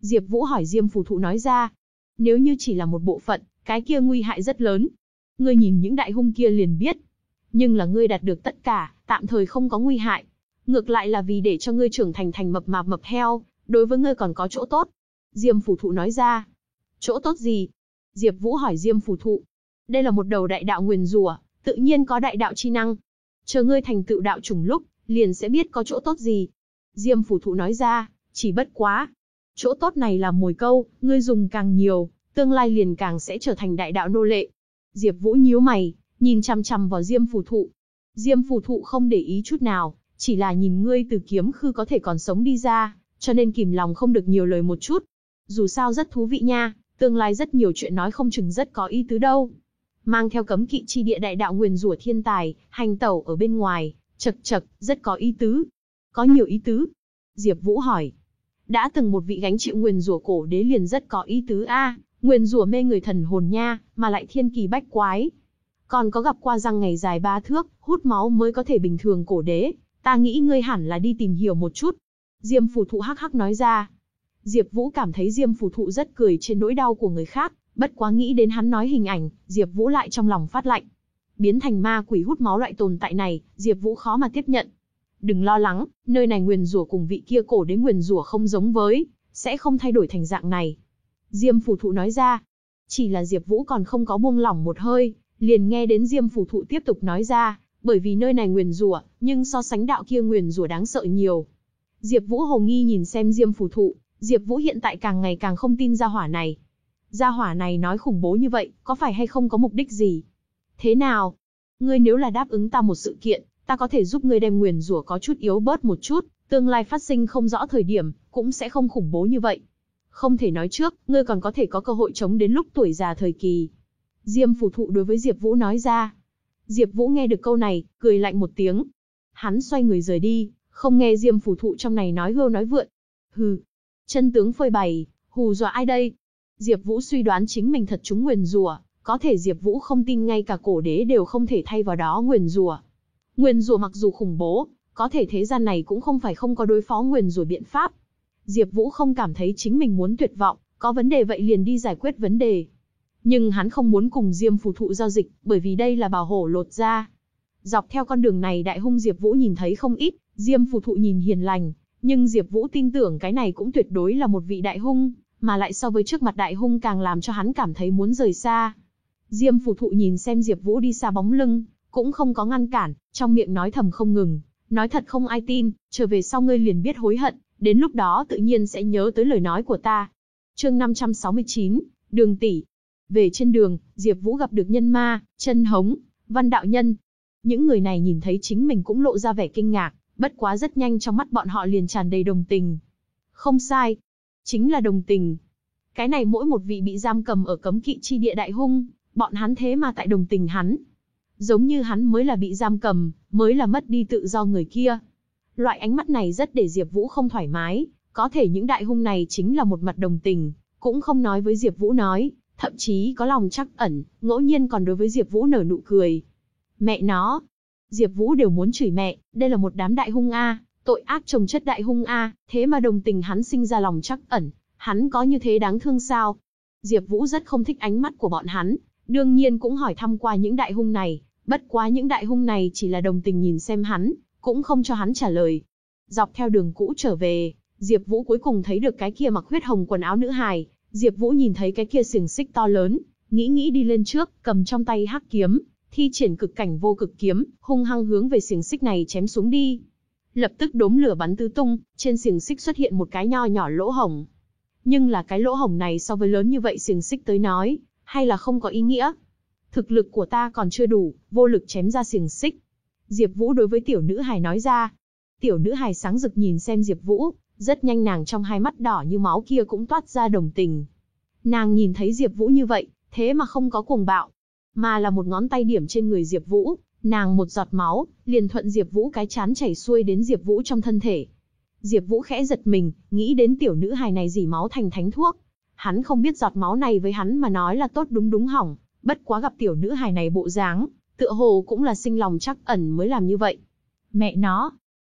Diệp Vũ hỏi Diêm phù thụ nói ra. Nếu như chỉ là một bộ phận, cái kia nguy hại rất lớn. Ngươi nhìn những đại hung kia liền biết. Nhưng là ngươi đạt được tất cả, tạm thời không có nguy hại. Ngược lại là vì để cho ngươi trưởng thành thành mập mạp mập heo, đối với ngươi còn có chỗ tốt. Diêm phù thụ nói ra. Chỗ tốt gì? Diệp Vũ hỏi Diêm phù thụ. Đây là một đầu đại đạo nguyền rủa, tự nhiên có đại đạo chi năng. Chờ ngươi thành tựu đạo trùng lúc, liền sẽ biết có chỗ tốt gì. Diêm phủ thụ nói ra, chỉ bất quá. Chỗ tốt này là mồi câu, ngươi dùng càng nhiều, tương lai liền càng sẽ trở thành đại đạo nô lệ. Diệp Vũ nhíu mày, nhìn chằm chằm vào Diêm phủ thụ. Diêm phủ thụ không để ý chút nào, chỉ là nhìn ngươi từ kiếm khư có thể còn sống đi ra, cho nên kìm lòng không được nhiều lời một chút. Dù sao rất thú vị nha, tương lai rất nhiều chuyện nói không chừng rất có ý tứ đâu. Mang theo cấm kỵ chi địa đại đạo nguyền rủa thiên tài, hành tẩu ở bên ngoài, chật chật, rất có ý tứ. Có nhiều ý tứ. Diệp Vũ hỏi. Đã từng một vị gánh chịu nguyền rủa cổ đế liền rất có ý tứ a, nguyền rủa mê người thần hồn nha, mà lại thiên kỳ bách quái. Còn có gặp qua răng ngày dài ba thước, hút máu mới có thể bình thường cổ đế, ta nghĩ ngươi hẳn là đi tìm hiểu một chút. Diêm phù thụ hắc hắc nói ra. Diệp Vũ cảm thấy Diêm phù thụ rất cười trên nỗi đau của người khác, bất quá nghĩ đến hắn nói hình ảnh, Diệp Vũ lại trong lòng phát lạnh. Biến thành ma quỷ hút máu loại tồn tại này, Diệp Vũ khó mà tiếp nhận. Đừng lo lắng, nơi này nguyền rủa cùng vị kia cổ đến nguyền rủa không giống với, sẽ không thay đổi thành dạng này. Diêm phù thụ nói ra. Chỉ là Diệp Vũ còn không có buông lỏng một hơi, liền nghe đến Diêm phù thụ tiếp tục nói ra, bởi vì nơi này nguyền rủa, nhưng so sánh đạo kia nguyền rủa đáng sợ nhiều. Diệp Vũ hồ nghi nhìn xem Diêm phù thụ, Diệp Vũ hiện tại càng ngày càng không tin gia hỏa này. Gia hỏa này nói khủng bố như vậy, có phải hay không có mục đích gì? Thế nào? Ngươi nếu là đáp ứng ta một sự kiện, ta có thể giúp ngươi đem nguyền rủa có chút yếu bớt một chút, tương lai phát sinh không rõ thời điểm, cũng sẽ không khủng bố như vậy. Không thể nói trước, ngươi còn có thể có cơ hội chống đến lúc tuổi già thời kỳ. Diêm phù thụ đối với Diệp Vũ nói ra. Diệp Vũ nghe được câu này, cười lạnh một tiếng. Hắn xoay người rời đi, không nghe Diêm phù thụ trong này nói hưu nói vượn. Hừ, chân tướng phơi bày, hù dọa ai đây? Diệp Vũ suy đoán chính mình thật trúng nguyền rủa, có thể Diệp Vũ không tin ngay cả cổ đế đều không thể thay vào đó nguyền rủa. Nguyền rủa mặc dù khủng bố, có thể thế gian này cũng không phải không có đối phó nguyền rủa biện pháp. Diệp Vũ không cảm thấy chính mình muốn tuyệt vọng, có vấn đề vậy liền đi giải quyết vấn đề. Nhưng hắn không muốn cùng Diêm phù thụ giao dịch, bởi vì đây là bảo hổ lột ra. Dọc theo con đường này đại hung Diệp Vũ nhìn thấy không ít, Diêm phù thụ nhìn hiền lành, nhưng Diệp Vũ tin tưởng cái này cũng tuyệt đối là một vị đại hung, mà lại so với trước mặt đại hung càng làm cho hắn cảm thấy muốn rời xa. Diêm phù thụ nhìn xem Diệp Vũ đi xa bóng lưng, cũng không có ngăn cản, trong miệng nói thầm không ngừng, nói thật không ai tin, trở về sau ngươi liền biết hối hận, đến lúc đó tự nhiên sẽ nhớ tới lời nói của ta. Chương 569, Đường tỷ. Về trên đường, Diệp Vũ gặp được Nhân Ma, Chân Hống, Văn đạo nhân. Những người này nhìn thấy chính mình cũng lộ ra vẻ kinh ngạc, bất quá rất nhanh trong mắt bọn họ liền tràn đầy đồng tình. Không sai, chính là đồng tình. Cái này mỗi một vị bị giam cầm ở cấm kỵ chi địa đại hung, bọn hắn thế mà tại đồng tình hắn. Giống như hắn mới là bị giam cầm, mới là mất đi tự do người kia. Loại ánh mắt này rất để Diệp Vũ không thoải mái, có thể những đại hung này chính là một mặt đồng tình, cũng không nói với Diệp Vũ nói, thậm chí có lòng trắc ẩn, ngẫu nhiên còn đối với Diệp Vũ nở nụ cười. Mẹ nó, Diệp Vũ đều muốn chửi mẹ, đây là một đám đại hung a, tội ác chồng chất đại hung a, thế mà đồng tình hắn sinh ra lòng trắc ẩn, hắn có như thế đáng thương sao? Diệp Vũ rất không thích ánh mắt của bọn hắn, đương nhiên cũng hỏi thăm qua những đại hung này, bất quá những đại hung này chỉ là đồng tình nhìn xem hắn, cũng không cho hắn trả lời. Dọc theo đường cũ trở về, Diệp Vũ cuối cùng thấy được cái kia mặc huyết hồng quần áo nữ hài, Diệp Vũ nhìn thấy cái kia xiềng xích to lớn, nghĩ nghĩ đi lên trước, cầm trong tay hắc kiếm, thi triển cực cảnh vô cực kiếm, hung hăng hướng về xiềng xích này chém xuống đi. Lập tức đốm lửa bắn tứ tung, trên xiềng xích xuất hiện một cái nho nhỏ lỗ hổng. Nhưng là cái lỗ hổng này so với lớn như vậy xiềng xích tới nói, hay là không có ý nghĩa. Thực lực của ta còn chưa đủ, vô lực chém ra xiềng xích. Diệp Vũ đối với tiểu nữ hài nói ra. Tiểu nữ hài sáng rực nhìn xem Diệp Vũ, rất nhanh nàng trong hai mắt đỏ như máu kia cũng toát ra đồng tình. Nàng nhìn thấy Diệp Vũ như vậy, thế mà không có cuồng bạo, mà là một ngón tay điểm trên người Diệp Vũ, nàng một giọt máu, liền thuận Diệp Vũ cái chán chảy xuôi đến Diệp Vũ trong thân thể. Diệp Vũ khẽ giật mình, nghĩ đến tiểu nữ hài này dỉ máu thành thánh thuốc. Hắn không biết giọt máu này với hắn mà nói là tốt đúng đúng hỏng, bất quá gặp tiểu nữ hài này bộ dáng, tựa hồ cũng là sinh lòng chắc ẩn mới làm như vậy. Mẹ nó,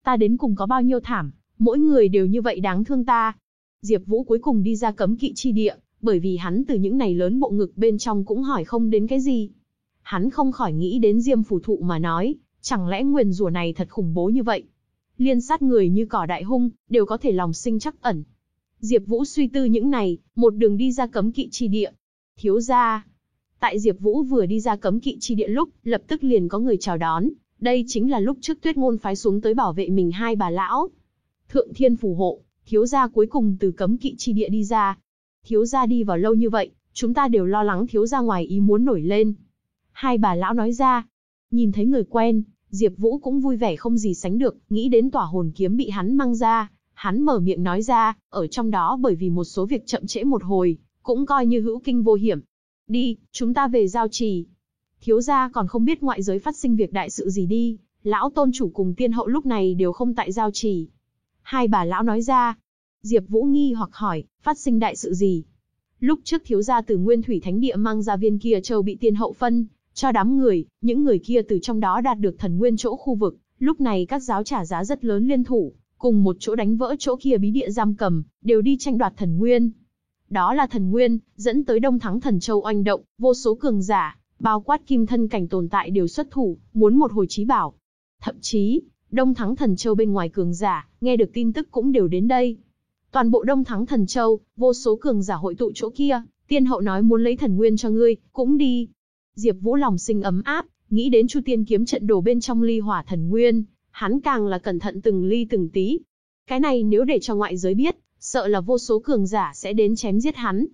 ta đến cùng có bao nhiêu thảm, mỗi người đều như vậy đáng thương ta. Diệp Vũ cuối cùng đi ra cấm kỵ chi địa, bởi vì hắn từ những này lớn bộ ngực bên trong cũng hỏi không đến cái gì. Hắn không khỏi nghĩ đến Diêm phủ thụ mà nói, chẳng lẽ nguyền rủa này thật khủng bố như vậy? Liên sát người như cỏ đại hung, đều có thể lòng sinh chắc ẩn. Diệp Vũ suy tư những này, một đường đi ra cấm kỵ chi địa. Thiếu gia. Tại Diệp Vũ vừa đi ra cấm kỵ chi địa lúc, lập tức liền có người chào đón, đây chính là lúc trước Tuyết ngôn phái xuống tới bảo vệ mình hai bà lão. Thượng Thiên phù hộ, thiếu gia cuối cùng từ cấm kỵ chi địa đi ra. Thiếu gia đi vào lâu như vậy, chúng ta đều lo lắng thiếu gia ngoài ý muốn nổi lên. Hai bà lão nói ra. Nhìn thấy người quen, Diệp Vũ cũng vui vẻ không gì sánh được, nghĩ đến tỏa hồn kiếm bị hắn mang ra, hắn mở miệng nói ra, ở trong đó bởi vì một số việc chậm trễ một hồi, cũng coi như hữu kinh vô hiểm. Đi, chúng ta về giao trì. Thiếu gia còn không biết ngoại giới phát sinh việc đại sự gì đi, lão tôn chủ cùng tiên hậu lúc này đều không tại giao trì. Hai bà lão nói ra. Diệp Vũ nghi hoặc hỏi, phát sinh đại sự gì? Lúc trước thiếu gia từ Nguyên Thủy Thánh Địa mang ra viên kia châu bị tiên hậu phân, cho đám người, những người kia từ trong đó đạt được thần nguyên chỗ khu vực, lúc này các giáo trả giá rất lớn liên thủ, cùng một chỗ đánh vỡ chỗ kia bí địa giam cầm, đều đi tranh đoạt thần nguyên. Đó là thần nguyên, dẫn tới Đông Thắng Thần Châu oanh động, vô số cường giả, bao quát kim thân cảnh tồn tại đều xuất thủ, muốn một hồi chí bảo. Thậm chí, Đông Thắng Thần Châu bên ngoài cường giả, nghe được tin tức cũng đều đến đây. Toàn bộ Đông Thắng Thần Châu, vô số cường giả hội tụ chỗ kia, tiên hậu nói muốn lấy thần nguyên cho ngươi, cũng đi. Diệp Vũ lòng sinh ấm áp, nghĩ đến Chu Tiên kiếm trận đồ bên trong ly hỏa thần nguyên, hắn càng là cẩn thận từng ly từng tí. Cái này nếu để cho ngoại giới biết, sợ là vô số cường giả sẽ đến chém giết hắn.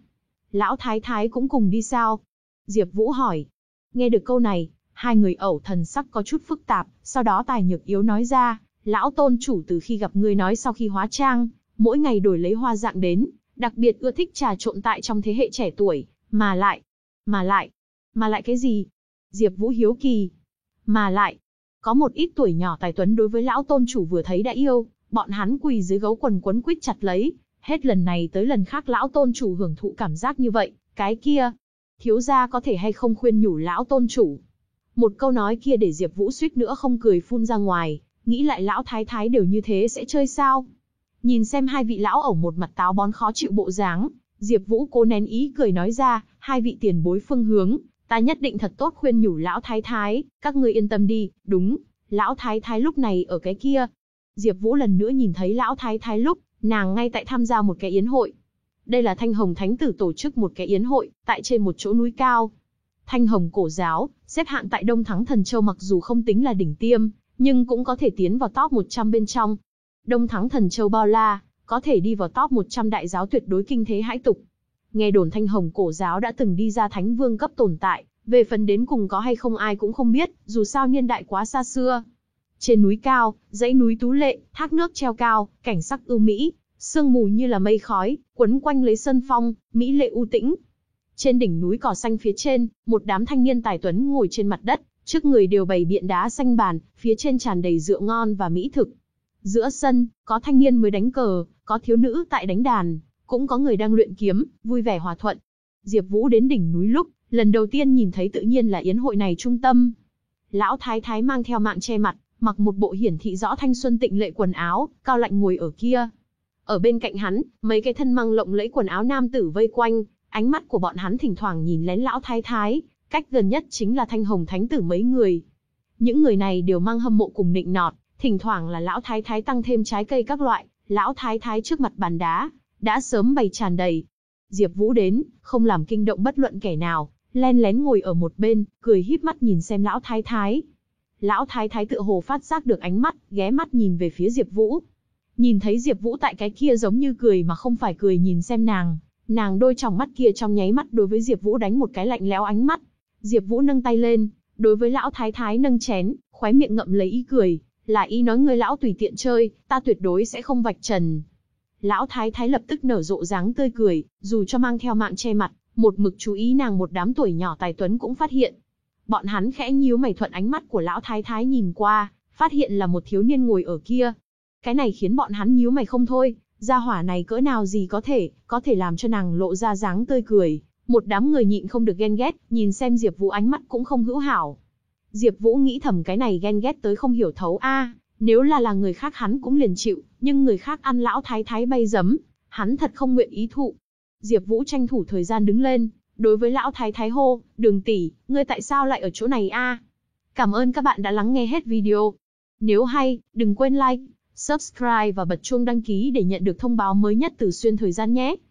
Lão Thái Thái cũng cùng đi sao? Diệp Vũ hỏi. Nghe được câu này, hai người ẩu thần sắc có chút phức tạp, sau đó Tài Nhược Yếu nói ra, lão tôn chủ từ khi gặp ngươi nói sau khi hóa trang, mỗi ngày đổi lấy hoa dạng đến, đặc biệt ưa thích trà trộn tại trong thế hệ trẻ tuổi, mà lại, mà lại, mà lại cái gì? Diệp Vũ hiếu kỳ. Mà lại, có một ít tuổi nhỏ tài tuấn đối với lão tôn chủ vừa thấy đã yêu, bọn hắn quỳ dưới gấu quần quấn quýt chặt lấy, hết lần này tới lần khác lão tôn chủ hưởng thụ cảm giác như vậy, cái kia, thiếu gia có thể hay không khuyên nhủ lão tôn chủ. Một câu nói kia để Diệp Vũ suýt nữa không cười phun ra ngoài, nghĩ lại lão thái thái đều như thế sẽ chơi sao? Nhìn xem hai vị lão ở một mặt táo bón khó chịu bộ dáng, Diệp Vũ cố nén ý cười nói ra, hai vị tiền bối phương hướng, ta nhất định thật tốt khuyên nhủ lão thái thái, các ngươi yên tâm đi, đúng, lão thái thái lúc này ở cái kia. Diệp Vũ lần nữa nhìn thấy lão thái thái lúc, nàng ngay tại tham gia một cái yến hội. Đây là Thanh Hồng Thánh tử tổ chức một cái yến hội, tại trên một chỗ núi cao. Thanh Hồng cổ giáo, xếp hạng tại Đông Thắng Thần Châu mặc dù không tính là đỉnh tiêm, nhưng cũng có thể tiến vào top 100 bên trong. Đông Thắng Thần Châu bao la, có thể đi vào top 100 đại giáo tuyệt đối kinh thế hãi tục. Nghe đồn Thanh Hồng cổ giáo đã từng đi ra thánh vương cấp tồn tại, về phần đến cùng có hay không ai cũng không biết, dù sao niên đại quá xa xưa. Trên núi cao, dãy núi tú lệ, thác nước treo cao, cảnh sắc ưu mỹ, sương mù như là mây khói, quấn quanh lấy sân phong, mỹ lệ u tĩnh. Trên đỉnh núi cỏ xanh phía trên, một đám thanh niên tài tuấn ngồi trên mặt đất, trước người đều bày biện đá xanh bàn, phía trên tràn đầy rượu ngon và mỹ thực. Giữa sân, có thanh niên mới đánh cờ, có thiếu nữ tại đánh đàn, cũng có người đang luyện kiếm, vui vẻ hòa thuận. Diệp Vũ đến đỉnh núi lúc, lần đầu tiên nhìn thấy tự nhiên là yến hội này trung tâm. Lão thái thái mang theo mạng che mặt, mặc một bộ hiển thị rõ thanh xuân tịnh lệ quần áo, cao lạnh ngồi ở kia. Ở bên cạnh hắn, mấy cái thân mang lộng lẫy quần áo nam tử vây quanh, ánh mắt của bọn hắn thỉnh thoảng nhìn lén lão thái thái, cách gần nhất chính là thanh hồng thánh tử mấy người. Những người này đều mang hâm mộ cùng nịnh nọt, thỉnh thoảng là lão thái thái tăng thêm trái cây các loại, lão thái thái trước mặt bàn đá, đã sớm bày tràn đầy. Diệp Vũ đến, không làm kinh động bất luận kẻ nào, len lén ngồi ở một bên, cười híp mắt nhìn xem lão thái thái. Lão thái thái tự hồ phát giác được ánh mắt, ghé mắt nhìn về phía Diệp Vũ. Nhìn thấy Diệp Vũ tại cái kia giống như cười mà không phải cười nhìn xem nàng, nàng đôi tròng mắt kia trong nháy mắt đối với Diệp Vũ đánh một cái lạnh lẽo ánh mắt. Diệp Vũ nâng tay lên, đối với lão thái thái nâng chén, khóe miệng ngậm lấy ý cười, là ý nói ngươi lão tùy tiện chơi, ta tuyệt đối sẽ không vạch trần. Lão thái thái lập tức nở rộ dáng tươi cười, dù cho mang theo mạng che mặt, một mực chú ý nàng một đám tuổi nhỏ tài tuấn cũng phát hiện. Bọn hắn khẽ nhíu mày thuận ánh mắt của lão thái thái nhìn qua, phát hiện là một thiếu niên ngồi ở kia. Cái này khiến bọn hắn nhíu mày không thôi, gia hỏa này cỡ nào gì có thể, có thể làm cho nàng lộ ra dáng tươi cười. Một đám người nhịn không được ghen ghét, nhìn xem Diệp Vũ ánh mắt cũng không hữu hảo. Diệp Vũ nghĩ thầm cái này ghen ghét tới không hiểu thấu a, nếu là là người khác hắn cũng liền chịu, nhưng người khác ăn lão thái thái bay dẫm, hắn thật không nguyện ý thụ. Diệp Vũ tranh thủ thời gian đứng lên, đối với lão thái thái hô, "Đường tỷ, ngươi tại sao lại ở chỗ này a?" Cảm ơn các bạn đã lắng nghe hết video. Nếu hay, đừng quên like, subscribe và bật chuông đăng ký để nhận được thông báo mới nhất từ xuyên thời gian nhé.